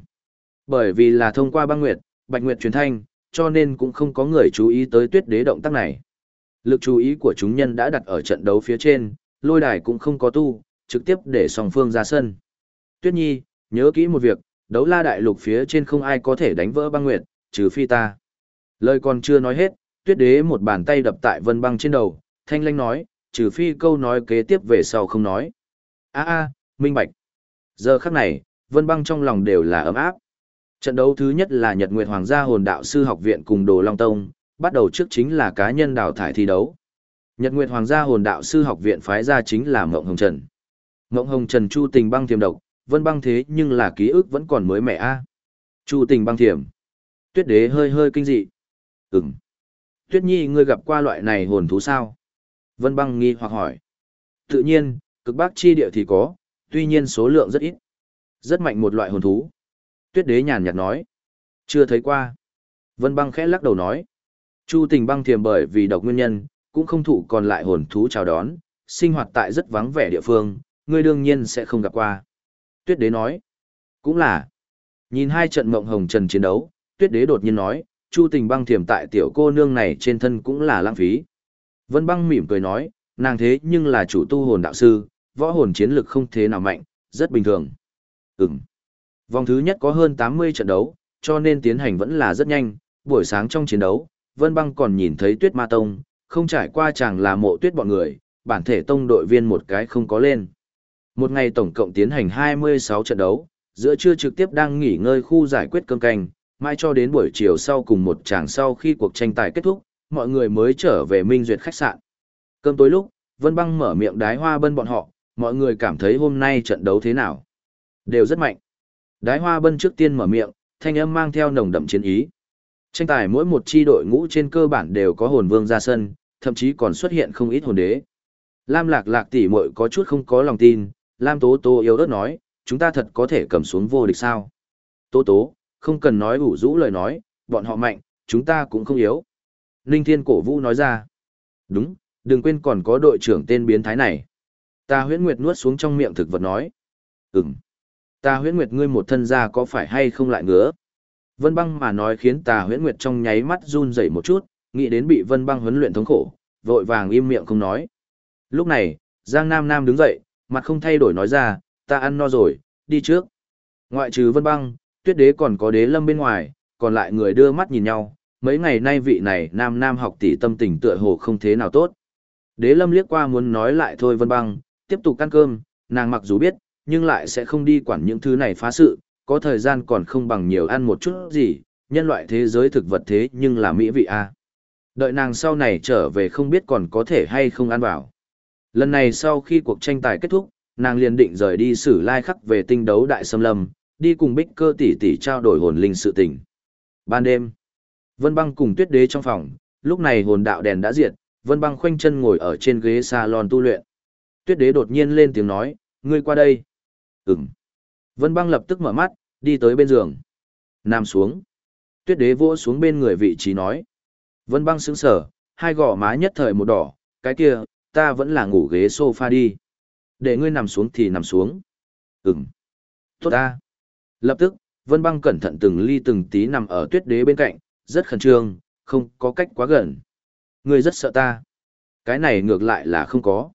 Bởi vì là thông qua băng nguyệt, bạch nguyệt truyền thanh, cho nên cũng không có người chú ý tới tuyết đế động tác này. Lực chú ý của chúng nhân đã đặt ở trận đấu phía trên, lôi đài cũng không có tu, trực tiếp để song phương ra sân. Tuyết Nhi, nhớ kỹ một việc, đấu la đại lục phía trên không ai có thể đánh vỡ băng nguyệt, trừ phi ta. Lời còn chưa nói hết, tuyết đế một bàn tay đập tại vân băng trên đầu, thanh lanh nói, trừ phi câu nói kế tiếp về sau không nói. a a minh bạch. Giờ khắc này, vân băng trong lòng đều là ấm áp. Trận đấu thứ nhất là Nhật Nguyệt Hoàng gia hồn đạo sư học viện cùng Đồ Long Tông, bắt đầu trước chính là cá nhân đào thải thi đấu. Nhật Nguyệt Hoàng gia hồn đạo sư học viện phái ra chính là Mộng Hồng Trần. Mộng Hồng Trần chu tình băng thiểm độc, vân băng thế nhưng là ký ức vẫn còn mới mẻ a. Chu tình băng thiểm Tuyết đế hơi hơi kinh dị. Ừm. Tuyết nhi ngươi gặp qua loại này hồn thú sao? Vân băng nghi hoặc hỏi. Tự nhiên, cực bắc chi địa thì có, tuy nhiên số lượng rất ít. Rất mạnh một loại hồn thú. Tuyết đế nhàn nhạt nói. Chưa thấy qua. Vân băng khẽ lắc đầu nói. Chu tình băng thiềm bởi vì độc nguyên nhân, cũng không thụ còn lại hồn thú chào đón, sinh hoạt tại rất vắng vẻ địa phương, ngươi đương nhiên sẽ không gặp qua. Tuyết đế nói. Cũng là. Nhìn hai trận mộng hồng trần chiến đấu, tuyết đế đột nhiên nói, chu tình băng thiềm tại tiểu cô nương này trên thân cũng là lãng phí. Vân băng mỉm cười nói, nàng thế nhưng là chủ tu hồn đạo sư, võ hồn chiến lực không thế nào mạnh, rất bình thường. Ừm. Vòng thứ nhất có hơn 80 trận đấu, cho nên tiến hành vẫn là rất nhanh, buổi sáng trong chiến đấu, Vân băng còn nhìn thấy tuyết ma tông, không trải qua chẳng là mộ tuyết bọn người, bản thể tông đội viên một cái không có lên. Một ngày tổng cộng tiến hành 26 trận đấu, giữa trưa trực tiếp đang nghỉ ngơi khu giải quyết cơm canh, mai cho đến buổi chiều sau cùng một chàng sau khi cuộc tranh tài kết thúc, mọi người mới trở về Minh Duyệt khách sạn. Cơm tối lúc, Vân Băng mở miệng đái hoa bân bọn họ, mọi người cảm thấy hôm nay trận đấu thế nào? Đều rất mạnh. Đái hoa bân trước tiên mở miệng, thanh âm mang theo nồng đậm chiến ý. Tranh tài mỗi một chi đội ngũ trên cơ bản đều có hồn vương ra sân, thậm chí còn xuất hiện không ít hồn đế. Lam lạc lạc tỷ muội có chút không có lòng tin, Lam tố tố yếu ớt nói, chúng ta thật có thể cầm xuống vô địch sao? Tố tố, không cần nói ủ rũ lời nói, bọn họ mạnh, chúng ta cũng không yếu. Ninh Thiên cổ vũ nói ra. Đúng, đừng quên còn có đội trưởng tên biến thái này. Ta huyễn nguyệt nuốt xuống trong miệng thực vật nói. Ừm. Ta huyễn nguyệt ngươi một thân ra có phải hay không lại ngứa? Vân băng mà nói khiến ta huyễn nguyệt trong nháy mắt run rẩy một chút, nghĩ đến bị vân băng huấn luyện thống khổ, vội vàng im miệng không nói. Lúc này, Giang Nam Nam đứng dậy, mặt không thay đổi nói ra, ta ăn no rồi, đi trước. Ngoại trừ vân băng, tuyết đế còn có đế lâm bên ngoài, còn lại người đưa mắt nhìn nhau, mấy ngày nay vị này nam nam học tỷ tâm tình tựa hồ không thế nào tốt. Đế lâm liếc qua muốn nói lại thôi vân băng, tiếp tục ăn cơm, nàng mặc dù biết, nhưng lại sẽ không đi quản những thứ này phá sự, có thời gian còn không bằng nhiều ăn một chút gì, nhân loại thế giới thực vật thế nhưng là mỹ vị a. Đợi nàng sau này trở về không biết còn có thể hay không ăn vào. Lần này sau khi cuộc tranh tài kết thúc, nàng liền định rời đi xử lai khắc về tinh đấu đại xâm lâm, đi cùng bích cơ tỷ tỷ trao đổi hồn linh sự tình. Ban đêm, Vân Băng cùng Tuyết Đế trong phòng, lúc này hồn đạo đèn đã diệt, Vân Băng khoanh chân ngồi ở trên ghế salon tu luyện. Tuyết Đế đột nhiên lên tiếng nói, ngươi qua đây. Ừm. Vân Băng lập tức mở mắt, đi tới bên giường. Nằm xuống. Tuyết Đế vỗ xuống bên người vị trí nói. Vân Băng sững sờ, hai gò má nhất thời một đỏ, cái kia, ta vẫn là ngủ ghế sofa đi. Để ngươi nằm xuống thì nằm xuống. Ừm. Tốt ta. Lập tức, Vân Băng cẩn thận từng ly từng tí nằm ở tuyết đế bên cạnh, rất khẩn trương, không có cách quá gần. Ngươi rất sợ ta. Cái này ngược lại là không có.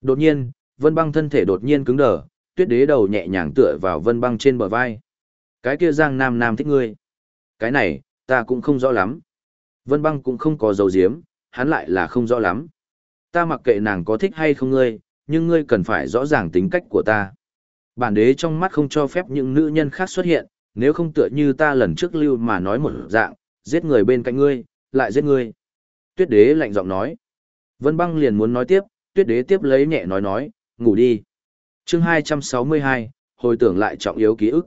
Đột nhiên, Vân Băng thân thể đột nhiên cứng đờ, tuyết đế đầu nhẹ nhàng tựa vào Vân Băng trên bờ vai. Cái kia Giang Nam Nam thích ngươi. Cái này, ta cũng không rõ lắm. Vân Băng cũng không có dấu diếm, hắn lại là không rõ lắm. Ta mặc kệ nàng có thích hay không ngươi, nhưng ngươi cần phải rõ ràng tính cách của ta. Bản đế trong mắt không cho phép những nữ nhân khác xuất hiện, nếu không tựa như ta lần trước lưu mà nói một dạng, giết người bên cạnh ngươi, lại giết ngươi. Tuyết đế lạnh giọng nói. Vân băng liền muốn nói tiếp, tuyết đế tiếp lấy nhẹ nói nói, ngủ đi chương 262, hồi tưởng lại trọng yếu ký ức.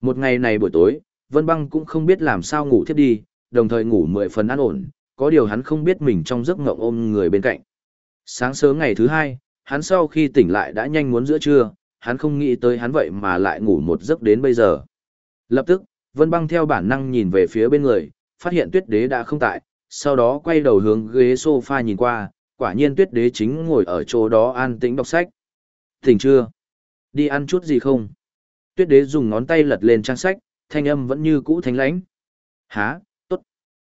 Một ngày này buổi tối, Vân băng cũng không biết làm sao ngủ thiết đi, đồng thời ngủ mười phần an ổn, có điều hắn không biết mình trong giấc ngộng ôm người bên cạnh. Sáng sớm ngày thứ hai, hắn sau khi tỉnh lại đã nhanh muốn giữa trưa, hắn không nghĩ tới hắn vậy mà lại ngủ một giấc đến bây giờ. Lập tức, Vân Băng theo bản năng nhìn về phía bên người, phát hiện tuyết đế đã không tại, sau đó quay đầu hướng ghế sofa nhìn qua, quả nhiên tuyết đế chính ngồi ở chỗ đó an tĩnh đọc sách. Tỉnh chưa? Đi ăn chút gì không? Tuyết đế dùng ngón tay lật lên trang sách, thanh âm vẫn như cũ thanh lãnh. Hả, tốt.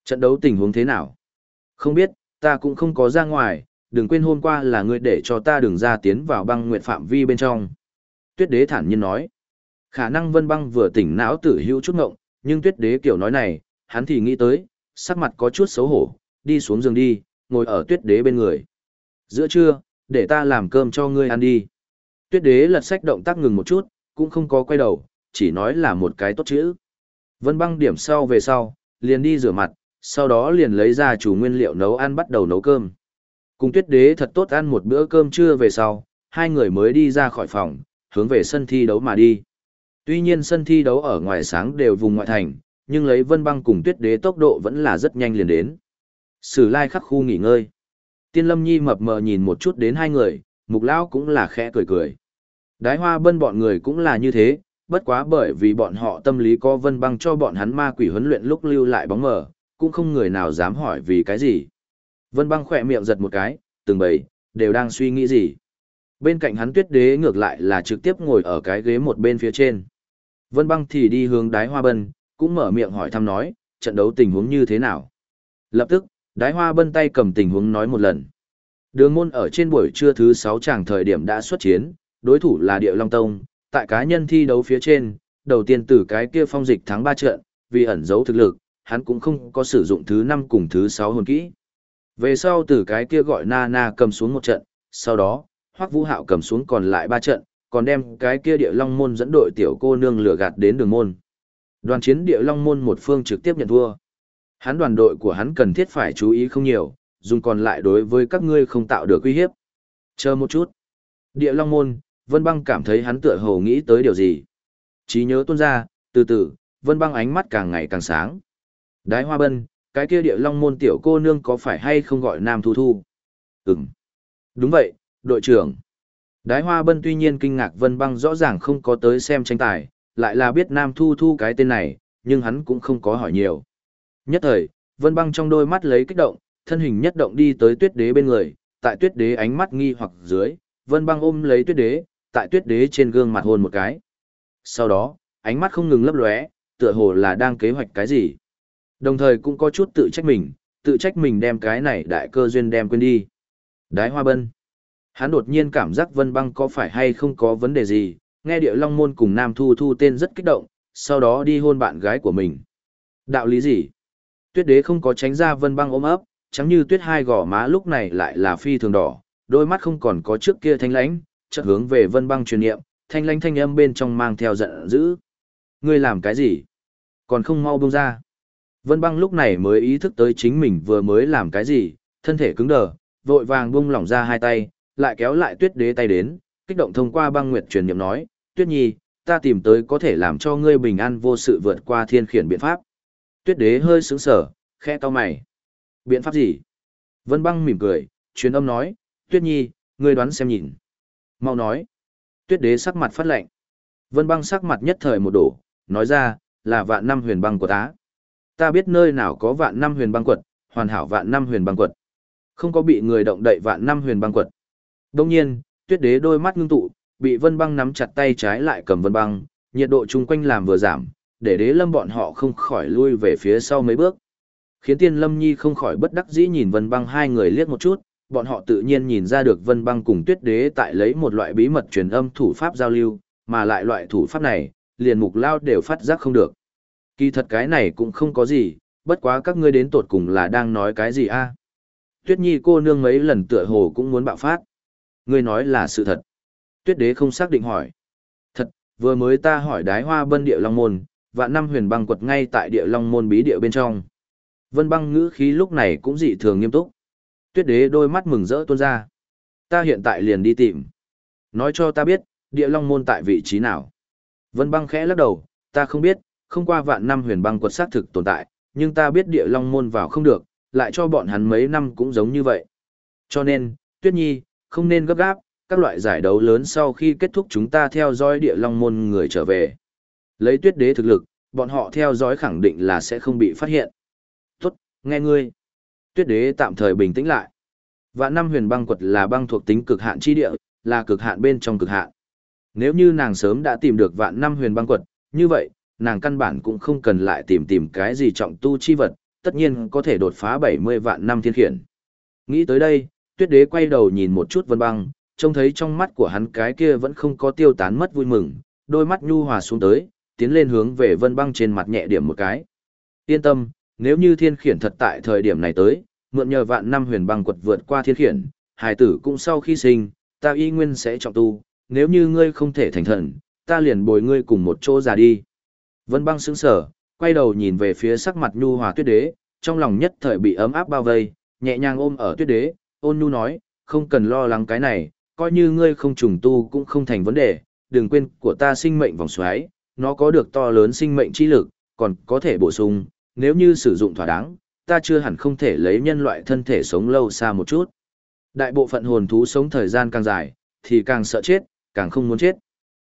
Trận đấu tình huống thế nào? Không biết, ta cũng không có ra ngoài, đừng quên hôm qua là ngươi để cho ta đừng ra tiến vào băng nguyện phạm vi bên trong. Tuyết đế thản nhiên nói. Khả năng vân băng vừa tỉnh não tử hữu chút ngộng, nhưng tuyết đế kiểu nói này, hắn thì nghĩ tới, sắc mặt có chút xấu hổ, đi xuống giường đi, ngồi ở tuyết đế bên người. Giữa trưa, để ta làm cơm cho ngươi ăn đi. Tuyết đế lật sách động tác ngừng một chút, cũng không có quay đầu, chỉ nói là một cái tốt chữ. Vân băng điểm sau về sau, liền đi rửa mặt, sau đó liền lấy ra chủ nguyên liệu nấu ăn bắt đầu nấu cơm. Cùng tuyết đế thật tốt ăn một bữa cơm trưa về sau, hai người mới đi ra khỏi phòng, hướng về sân thi đấu mà đi. Tuy nhiên sân thi đấu ở ngoài sáng đều vùng ngoại thành, nhưng lấy vân băng cùng tuyết đế tốc độ vẫn là rất nhanh liền đến. Sử lai khắc khu nghỉ ngơi. Tiên lâm nhi mập mờ nhìn một chút đến hai người, mục lão cũng là khẽ cười cười. Đái hoa bân bọn người cũng là như thế, bất quá bởi vì bọn họ tâm lý có vân băng cho bọn hắn ma quỷ huấn luyện lúc lưu lại bóng mờ, cũng không người nào dám hỏi vì cái gì. Vân băng khỏe miệng giật một cái, từng bầy, đều đang suy nghĩ gì. Bên cạnh hắn tuyết đế ngược lại là trực tiếp ngồi ở cái ghế một bên phía trên. Vân băng thì đi hướng đái hoa bân, cũng mở miệng hỏi thăm nói, trận đấu tình huống như thế nào. Lập tức, đái hoa bân tay cầm tình huống nói một lần. Đường môn ở trên buổi trưa thứ 6 tràng thời điểm đã xuất chiến, đối thủ là Địa Long Tông, tại cá nhân thi đấu phía trên, đầu tiên từ cái kia phong dịch thắng 3 trận, vì ẩn giấu thực lực, hắn cũng không có sử dụng thứ 5 cùng thứ 6 hồn kỹ. Về sau từ cái kia gọi na na cầm xuống một trận, sau đó, hoắc vũ hạo cầm xuống còn lại ba trận, còn đem cái kia địa long môn dẫn đội tiểu cô nương lừa gạt đến đường môn. Đoàn chiến địa long môn một phương trực tiếp nhận thua. Hắn đoàn đội của hắn cần thiết phải chú ý không nhiều, dùng còn lại đối với các ngươi không tạo được uy hiếp. Chờ một chút. Địa long môn, Vân Băng cảm thấy hắn tựa hồ nghĩ tới điều gì. Trí nhớ tuôn ra, từ từ, Vân Băng ánh mắt càng ngày càng sáng. Đái Hoa Bân, cái kia địa long môn tiểu cô nương có phải hay không gọi Nam Thu Thu? Ừm. Đúng vậy, đội trưởng. Đái Hoa Bân tuy nhiên kinh ngạc Vân Băng rõ ràng không có tới xem tranh tài, lại là biết Nam Thu Thu cái tên này, nhưng hắn cũng không có hỏi nhiều. Nhất thời, Vân Băng trong đôi mắt lấy kích động, thân hình nhất động đi tới tuyết đế bên người, tại tuyết đế ánh mắt nghi hoặc dưới, Vân Băng ôm lấy tuyết đế, tại tuyết đế trên gương mặt hôn một cái. Sau đó, ánh mắt không ngừng lấp lóe, tựa hồ là đang kế hoạch cái gì. Đồng thời cũng có chút tự trách mình, tự trách mình đem cái này đại cơ duyên đem quên đi. Đái hoa bân. Hắn đột nhiên cảm giác vân băng có phải hay không có vấn đề gì, nghe địa long môn cùng nam thu thu tên rất kích động, sau đó đi hôn bạn gái của mình. Đạo lý gì? Tuyết đế không có tránh ra vân băng ôm ấp, chẳng như tuyết hai gò má lúc này lại là phi thường đỏ, đôi mắt không còn có trước kia thanh lãnh, chợt hướng về vân băng truyền niệm, thanh lãnh thanh âm bên trong mang theo giận dữ. Ngươi làm cái gì? Còn không mau buông ra. Vân băng lúc này mới ý thức tới chính mình vừa mới làm cái gì, thân thể cứng đờ, vội vàng buông lỏng ra hai tay, lại kéo lại tuyết đế tay đến, kích động thông qua băng nguyệt truyền niệm nói, tuyết nhi, ta tìm tới có thể làm cho ngươi bình an vô sự vượt qua thiên khiển biện pháp. Tuyết đế hơi sững sờ khẽ to mày. Biện pháp gì? Vân băng mỉm cười, truyền âm nói, tuyết nhi, ngươi đoán xem nhìn. Mau nói. Tuyết đế sắc mặt phát lạnh. Vân băng sắc mặt nhất thời một đổ, nói ra, là vạn năm huyền băng của tá ta biết nơi nào có vạn năm huyền băng quật, hoàn hảo vạn năm huyền băng quật. Không có bị người động đậy vạn năm huyền băng quật. Đông nhiên, tuyết đế đôi mắt ngưng tụ, bị vân băng nắm chặt tay trái lại cầm vân băng, nhiệt độ chung quanh làm vừa giảm, để đế lâm bọn họ không khỏi lui về phía sau mấy bước. Khiến tiên lâm nhi không khỏi bất đắc dĩ nhìn vân băng hai người liếc một chút, bọn họ tự nhiên nhìn ra được vân băng cùng tuyết đế tại lấy một loại bí mật truyền âm thủ pháp giao lưu, mà lại loại thủ pháp này, liền mục lao đều phát giác không được. Kỳ thật cái này cũng không có gì, bất quá các ngươi đến tột cùng là đang nói cái gì a? Tuyết nhi cô nương mấy lần tựa hồ cũng muốn bạo phát. Ngươi nói là sự thật. Tuyết đế không xác định hỏi. Thật, vừa mới ta hỏi đái hoa bân địa long môn, và năm huyền băng quật ngay tại địa long môn bí địa bên trong. Vân băng ngữ khí lúc này cũng dị thường nghiêm túc. Tuyết đế đôi mắt mừng rỡ tuôn ra. Ta hiện tại liền đi tìm. Nói cho ta biết, địa long môn tại vị trí nào. Vân băng khẽ lắc đầu, ta không biết, không qua vạn năm huyền băng quật xác thực tồn tại, nhưng ta biết địa long môn vào không được, lại cho bọn hắn mấy năm cũng giống như vậy. Cho nên, Tuyết Nhi, không nên gấp gáp, các loại giải đấu lớn sau khi kết thúc chúng ta theo dõi địa long môn người trở về. Lấy tuyết đế thực lực, bọn họ theo dõi khẳng định là sẽ không bị phát hiện. Nghe ngươi. Tuyết đế tạm thời bình tĩnh lại. Vạn năm huyền băng quật là băng thuộc tính cực hạn chi địa, là cực hạn bên trong cực hạn. Nếu như nàng sớm đã tìm được vạn năm huyền băng quật, như vậy, nàng căn bản cũng không cần lại tìm tìm cái gì trọng tu chi vật, tất nhiên có thể đột phá 70 vạn năm thiên khiển. Nghĩ tới đây, tuyết đế quay đầu nhìn một chút vân băng, trông thấy trong mắt của hắn cái kia vẫn không có tiêu tán mất vui mừng, đôi mắt nhu hòa xuống tới, tiến lên hướng về vân băng trên mặt nhẹ điểm một cái. Yên tâm, nếu như thiên khiển thật tại thời điểm này tới, mượn nhờ vạn năm huyền băng quật vượt qua thiên khiển, hài tử cũng sau khi sinh, ta y nguyên sẽ trọng tu, nếu như ngươi không thể thành thần, ta liền bồi ngươi cùng một chỗ già đi. Vân băng sững sở, quay đầu nhìn về phía sắc mặt nhu hòa tuyết đế, trong lòng nhất thời bị ấm áp bao vây, nhẹ nhàng ôm ở tuyết đế, ôn nhu nói, không cần lo lắng cái này, coi như ngươi không trùng tu cũng không thành vấn đề, đừng quên của ta sinh mệnh vòng xoáy, nó có được to lớn sinh mệnh chi lực, còn có thể bổ sung, nếu như sử dụng thỏa đáng, ta chưa hẳn không thể lấy nhân loại thân thể sống lâu xa một chút. Đại bộ phận hồn thú sống thời gian càng dài, thì càng sợ chết, càng không muốn chết.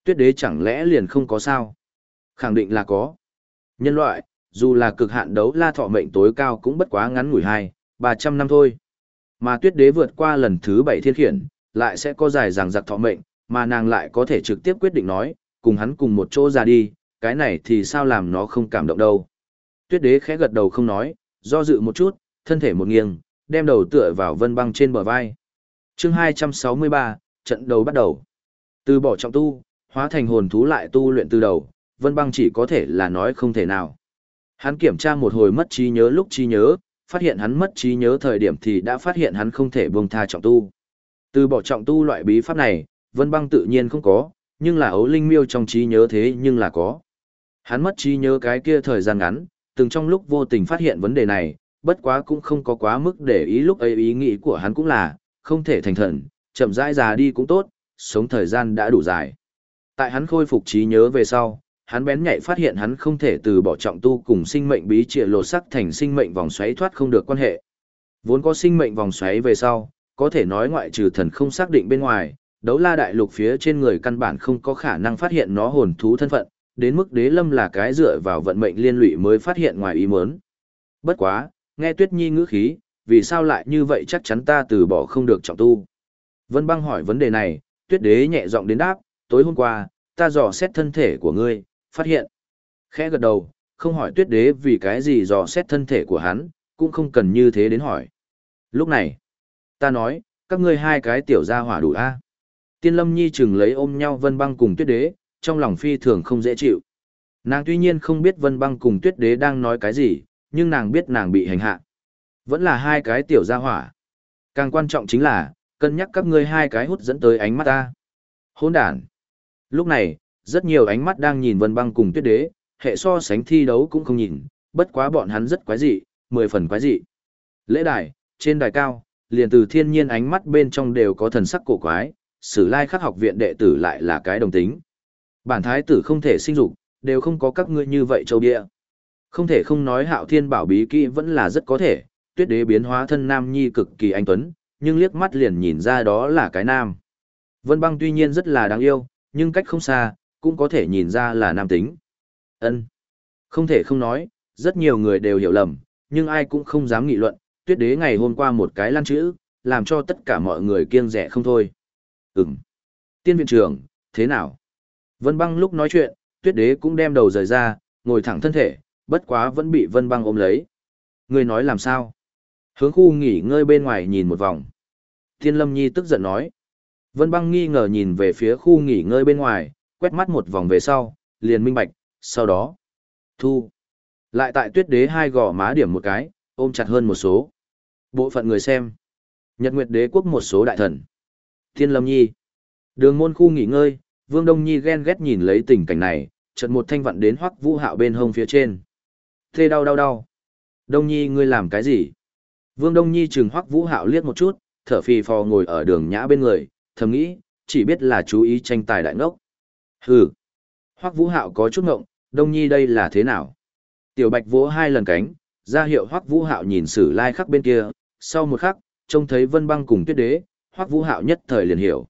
Tuyết đế chẳng lẽ liền không có sao? Khẳng định là có. Nhân loại, dù là cực hạn đấu la thọ mệnh tối cao cũng bất quá ngắn ngủi hai, 300 năm thôi. Mà tuyết đế vượt qua lần thứ bảy thiên khiển, lại sẽ có dài ràng giặc thọ mệnh, mà nàng lại có thể trực tiếp quyết định nói, cùng hắn cùng một chỗ ra đi, cái này thì sao làm nó không cảm động đâu. Tuyết đế khẽ gật đầu không nói, do dự một chút, thân thể một nghiêng, đem đầu tựa vào vân băng trên bờ vai. chương 263, trận đầu bắt đầu. Từ bỏ trọng tu, hóa thành hồn thú lại tu luyện từ đầu, vân băng chỉ có thể là nói không thể nào. Hắn kiểm tra một hồi mất trí nhớ lúc trí nhớ, phát hiện hắn mất trí nhớ thời điểm thì đã phát hiện hắn không thể buông tha trọng tu. Từ bỏ trọng tu loại bí pháp này, Vân Băng tự nhiên không có, nhưng là ấu linh miêu trong trí nhớ thế nhưng là có. Hắn mất trí nhớ cái kia thời gian ngắn, từng trong lúc vô tình phát hiện vấn đề này, bất quá cũng không có quá mức để ý lúc ấy ý nghĩ của hắn cũng là, không thể thành thần, chậm rãi già đi cũng tốt, sống thời gian đã đủ dài. Tại hắn khôi phục trí nhớ về sau, hắn bén nhạy phát hiện hắn không thể từ bỏ trọng tu cùng sinh mệnh bí trịa lột sắc thành sinh mệnh vòng xoáy thoát không được quan hệ. Vốn có sinh mệnh vòng xoáy về sau, có thể nói ngoại trừ thần không xác định bên ngoài, đấu la đại lục phía trên người căn bản không có khả năng phát hiện nó hồn thú thân phận, đến mức đế lâm là cái dựa vào vận mệnh liên lụy mới phát hiện ngoài ý muốn. Bất quá, nghe tuyết nhi ngữ khí, vì sao lại như vậy chắc chắn ta từ bỏ không được trọng tu. Vân băng hỏi vấn đề này, tuyết đế nhẹ giọng đến đáp, tối hôm qua, ta dò xét thân thể của ngươi, phát hiện. Khẽ gật đầu, không hỏi tuyết đế vì cái gì dò xét thân thể của hắn, cũng không cần như thế đến hỏi. Lúc này, ta nói, các ngươi hai cái tiểu gia hỏa đủ a. Tiên Lâm Nhi chừng lấy ôm nhau Vân Băng cùng Tuyết Đế, trong lòng phi thường không dễ chịu. Nàng tuy nhiên không biết Vân Băng cùng Tuyết Đế đang nói cái gì, nhưng nàng biết nàng bị hành hạ. Vẫn là hai cái tiểu gia hỏa. Càng quan trọng chính là, cân nhắc các ngươi hai cái hút dẫn tới ánh mắt ta. Hỗn đản. Lúc này, rất nhiều ánh mắt đang nhìn Vân Băng cùng Tuyết Đế, hệ so sánh thi đấu cũng không nhìn, bất quá bọn hắn rất quái dị, mười phần quái dị. Lễ đài, trên đài cao, liền từ thiên nhiên ánh mắt bên trong đều có thần sắc cổ quái, sử lai khắc học viện đệ tử lại là cái đồng tính. Bản thái tử không thể sinh dục, đều không có các ngươi như vậy châu địa. Không thể không nói hạo thiên bảo bí kỹ vẫn là rất có thể, tuyết đế biến hóa thân nam nhi cực kỳ anh tuấn, nhưng liếc mắt liền nhìn ra đó là cái nam. Vân băng tuy nhiên rất là đáng yêu, nhưng cách không xa, cũng có thể nhìn ra là nam tính. Ân, Không thể không nói, rất nhiều người đều hiểu lầm, nhưng ai cũng không dám nghị luận, tuyết đế ngày hôm qua một cái lan chữ, làm cho tất cả mọi người kiêng rẻ không thôi. Ừm. Tiên viện trưởng, thế nào? Vân băng lúc nói chuyện, tuyết đế cũng đem đầu rời ra, ngồi thẳng thân thể, bất quá vẫn bị vân băng ôm lấy. Người nói làm sao? Hướng khu nghỉ ngơi bên ngoài nhìn một vòng. Thiên lâm nhi tức giận nói. Vân băng nghi ngờ nhìn về phía khu nghỉ ngơi bên ngoài, quét mắt một vòng về sau, liền minh bạch, sau đó. Thu. Lại tại tuyết đế hai gò má điểm một cái, ôm chặt hơn một số. Bộ phận người xem. Nhật Nguyệt đế quốc một số đại thần. Thiên Lâm Nhi. Đường môn khu nghỉ ngơi, Vương Đông Nhi ghen ghét nhìn lấy tình cảnh này, chợt một thanh vận đến hoắc vũ hạo bên hông phía trên. Thê đau đau đau. Đông Nhi ngươi làm cái gì? Vương Đông Nhi chừng hoắc vũ hạo liếc một chút, thở phì phò ngồi ở đường nhã bên người, thầm nghĩ, chỉ biết là chú ý tranh tài đại ngốc. Hừ. Hoắc vũ hạo có chút ngộng, Đông Nhi đây là thế nào? Tiểu Bạch vỗ hai lần cánh, ra hiệu Hoắc Vũ Hạo nhìn Sử Lai khắc bên kia, sau một khắc, trông thấy Vân Băng cùng Tuyết Đế, Hoắc Vũ Hạo nhất thời liền hiểu.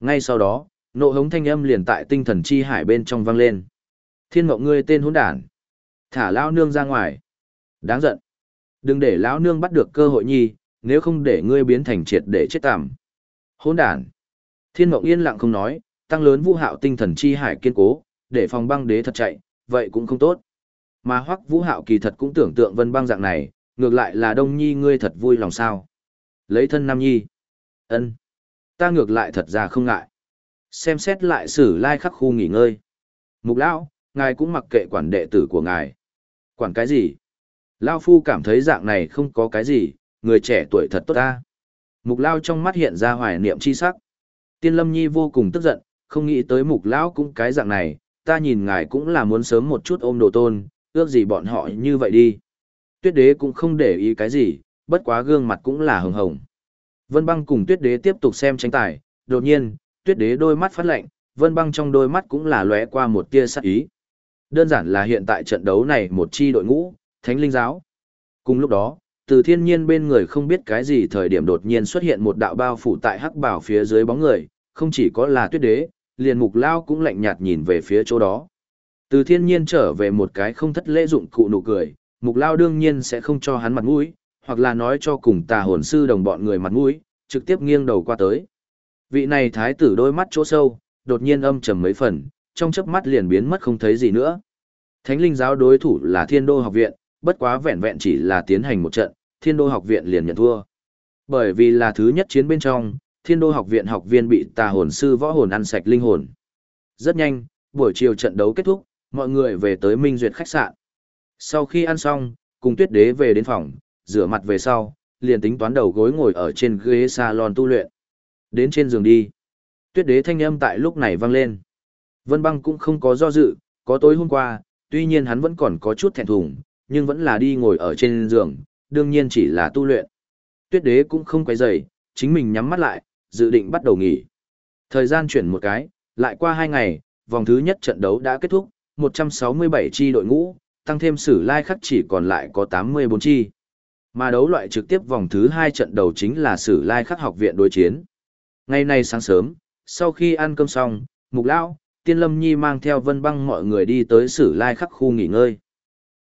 Ngay sau đó, nộ hống thanh âm liền tại tinh thần chi hải bên trong vang lên. Thiên Mộng ngươi tên hỗn đản, thả lão nương ra ngoài. Đáng giận. Đừng để lão nương bắt được cơ hội nhi, nếu không để ngươi biến thành triệt để chết tạm. Hỗn đản. Thiên Mộng yên lặng không nói, tăng lớn Vũ Hạo tinh thần chi hải kiên cố, để phòng băng đế thật chạy, vậy cũng không tốt. Mà Hoắc Vũ Hạo kỳ thật cũng tưởng tượng Vân Băng dạng này, ngược lại là Đông Nhi ngươi thật vui lòng sao? Lấy thân Nam Nhi. Ân, Ta ngược lại thật ra không ngại. Xem xét lại sử lai khắc khu nghỉ ngơi. Mục lão, ngài cũng mặc kệ quản đệ tử của ngài. Quản cái gì? Lao phu cảm thấy dạng này không có cái gì, người trẻ tuổi thật tốt ta. Mục lao trong mắt hiện ra hoài niệm chi sắc. Tiên lâm nhi vô cùng tức giận, không nghĩ tới mục lão cũng cái dạng này, ta nhìn ngài cũng là muốn sớm một chút ôm đồ tôn, ước gì bọn họ như vậy đi. Tuyết đế cũng không để ý cái gì, bất quá gương mặt cũng là hừng hồng. Vân băng cùng tuyết đế tiếp tục xem tranh tài, đột nhiên, tuyết đế đôi mắt phát lạnh, vân băng trong đôi mắt cũng là lóe qua một tia sắc ý. Đơn giản là hiện tại trận đấu này một chi đội ngũ, thánh linh giáo. Cùng lúc đó, từ thiên nhiên bên người không biết cái gì thời điểm đột nhiên xuất hiện một đạo bao phủ tại hắc bảo phía dưới bóng người, không chỉ có là tuyết đế, liền mục lao cũng lạnh nhạt nhìn về phía chỗ đó. Từ thiên nhiên trở về một cái không thất lễ dụng cụ nụ cười, mục lao đương nhiên sẽ không cho hắn mặt mũi, hoặc là nói cho cùng tà hồn sư đồng bọn người mặt mũi, trực tiếp nghiêng đầu qua tới. Vị này thái tử đôi mắt chỗ sâu, đột nhiên âm trầm mấy phần, trong chớp mắt liền biến mất không thấy gì nữa. Thánh linh giáo đối thủ là thiên đô học viện, bất quá vẹn vẹn chỉ là tiến hành một trận, thiên đô học viện liền nhận thua. Bởi vì là thứ nhất chiến bên trong, thiên đô học viện học viên bị tà hồn sư võ hồn ăn sạch linh hồn. Rất nhanh, buổi chiều trận đấu kết thúc, mọi người về tới Minh Duyệt khách sạn. Sau khi ăn xong, cùng tuyết đế về đến phòng, rửa mặt về sau, liền tính toán đầu gối ngồi ở trên ghế salon tu luyện. Đến trên giường đi. Tuyết đế thanh âm tại lúc này vang lên. Vân băng cũng không có do dự, có tối hôm qua, tuy nhiên hắn vẫn còn có chút thẹn thùng, nhưng vẫn là đi ngồi ở trên giường, đương nhiên chỉ là tu luyện. Tuyết đế cũng không quay dậy, chính mình nhắm mắt lại, dự định bắt đầu nghỉ. Thời gian chuyển một cái, lại qua hai ngày, vòng thứ nhất trận đấu đã kết thúc, 167 chi đội ngũ, tăng thêm sử lai khắc chỉ còn lại có 84 chi. Mà đấu loại trực tiếp vòng thứ 2 trận đầu chính là sử lai khắc học viện đối chiến. Ngày nay sáng sớm, sau khi ăn cơm xong, Mục Lão, Tiên Lâm Nhi mang theo vân băng mọi người đi tới sử lai khắc khu nghỉ ngơi.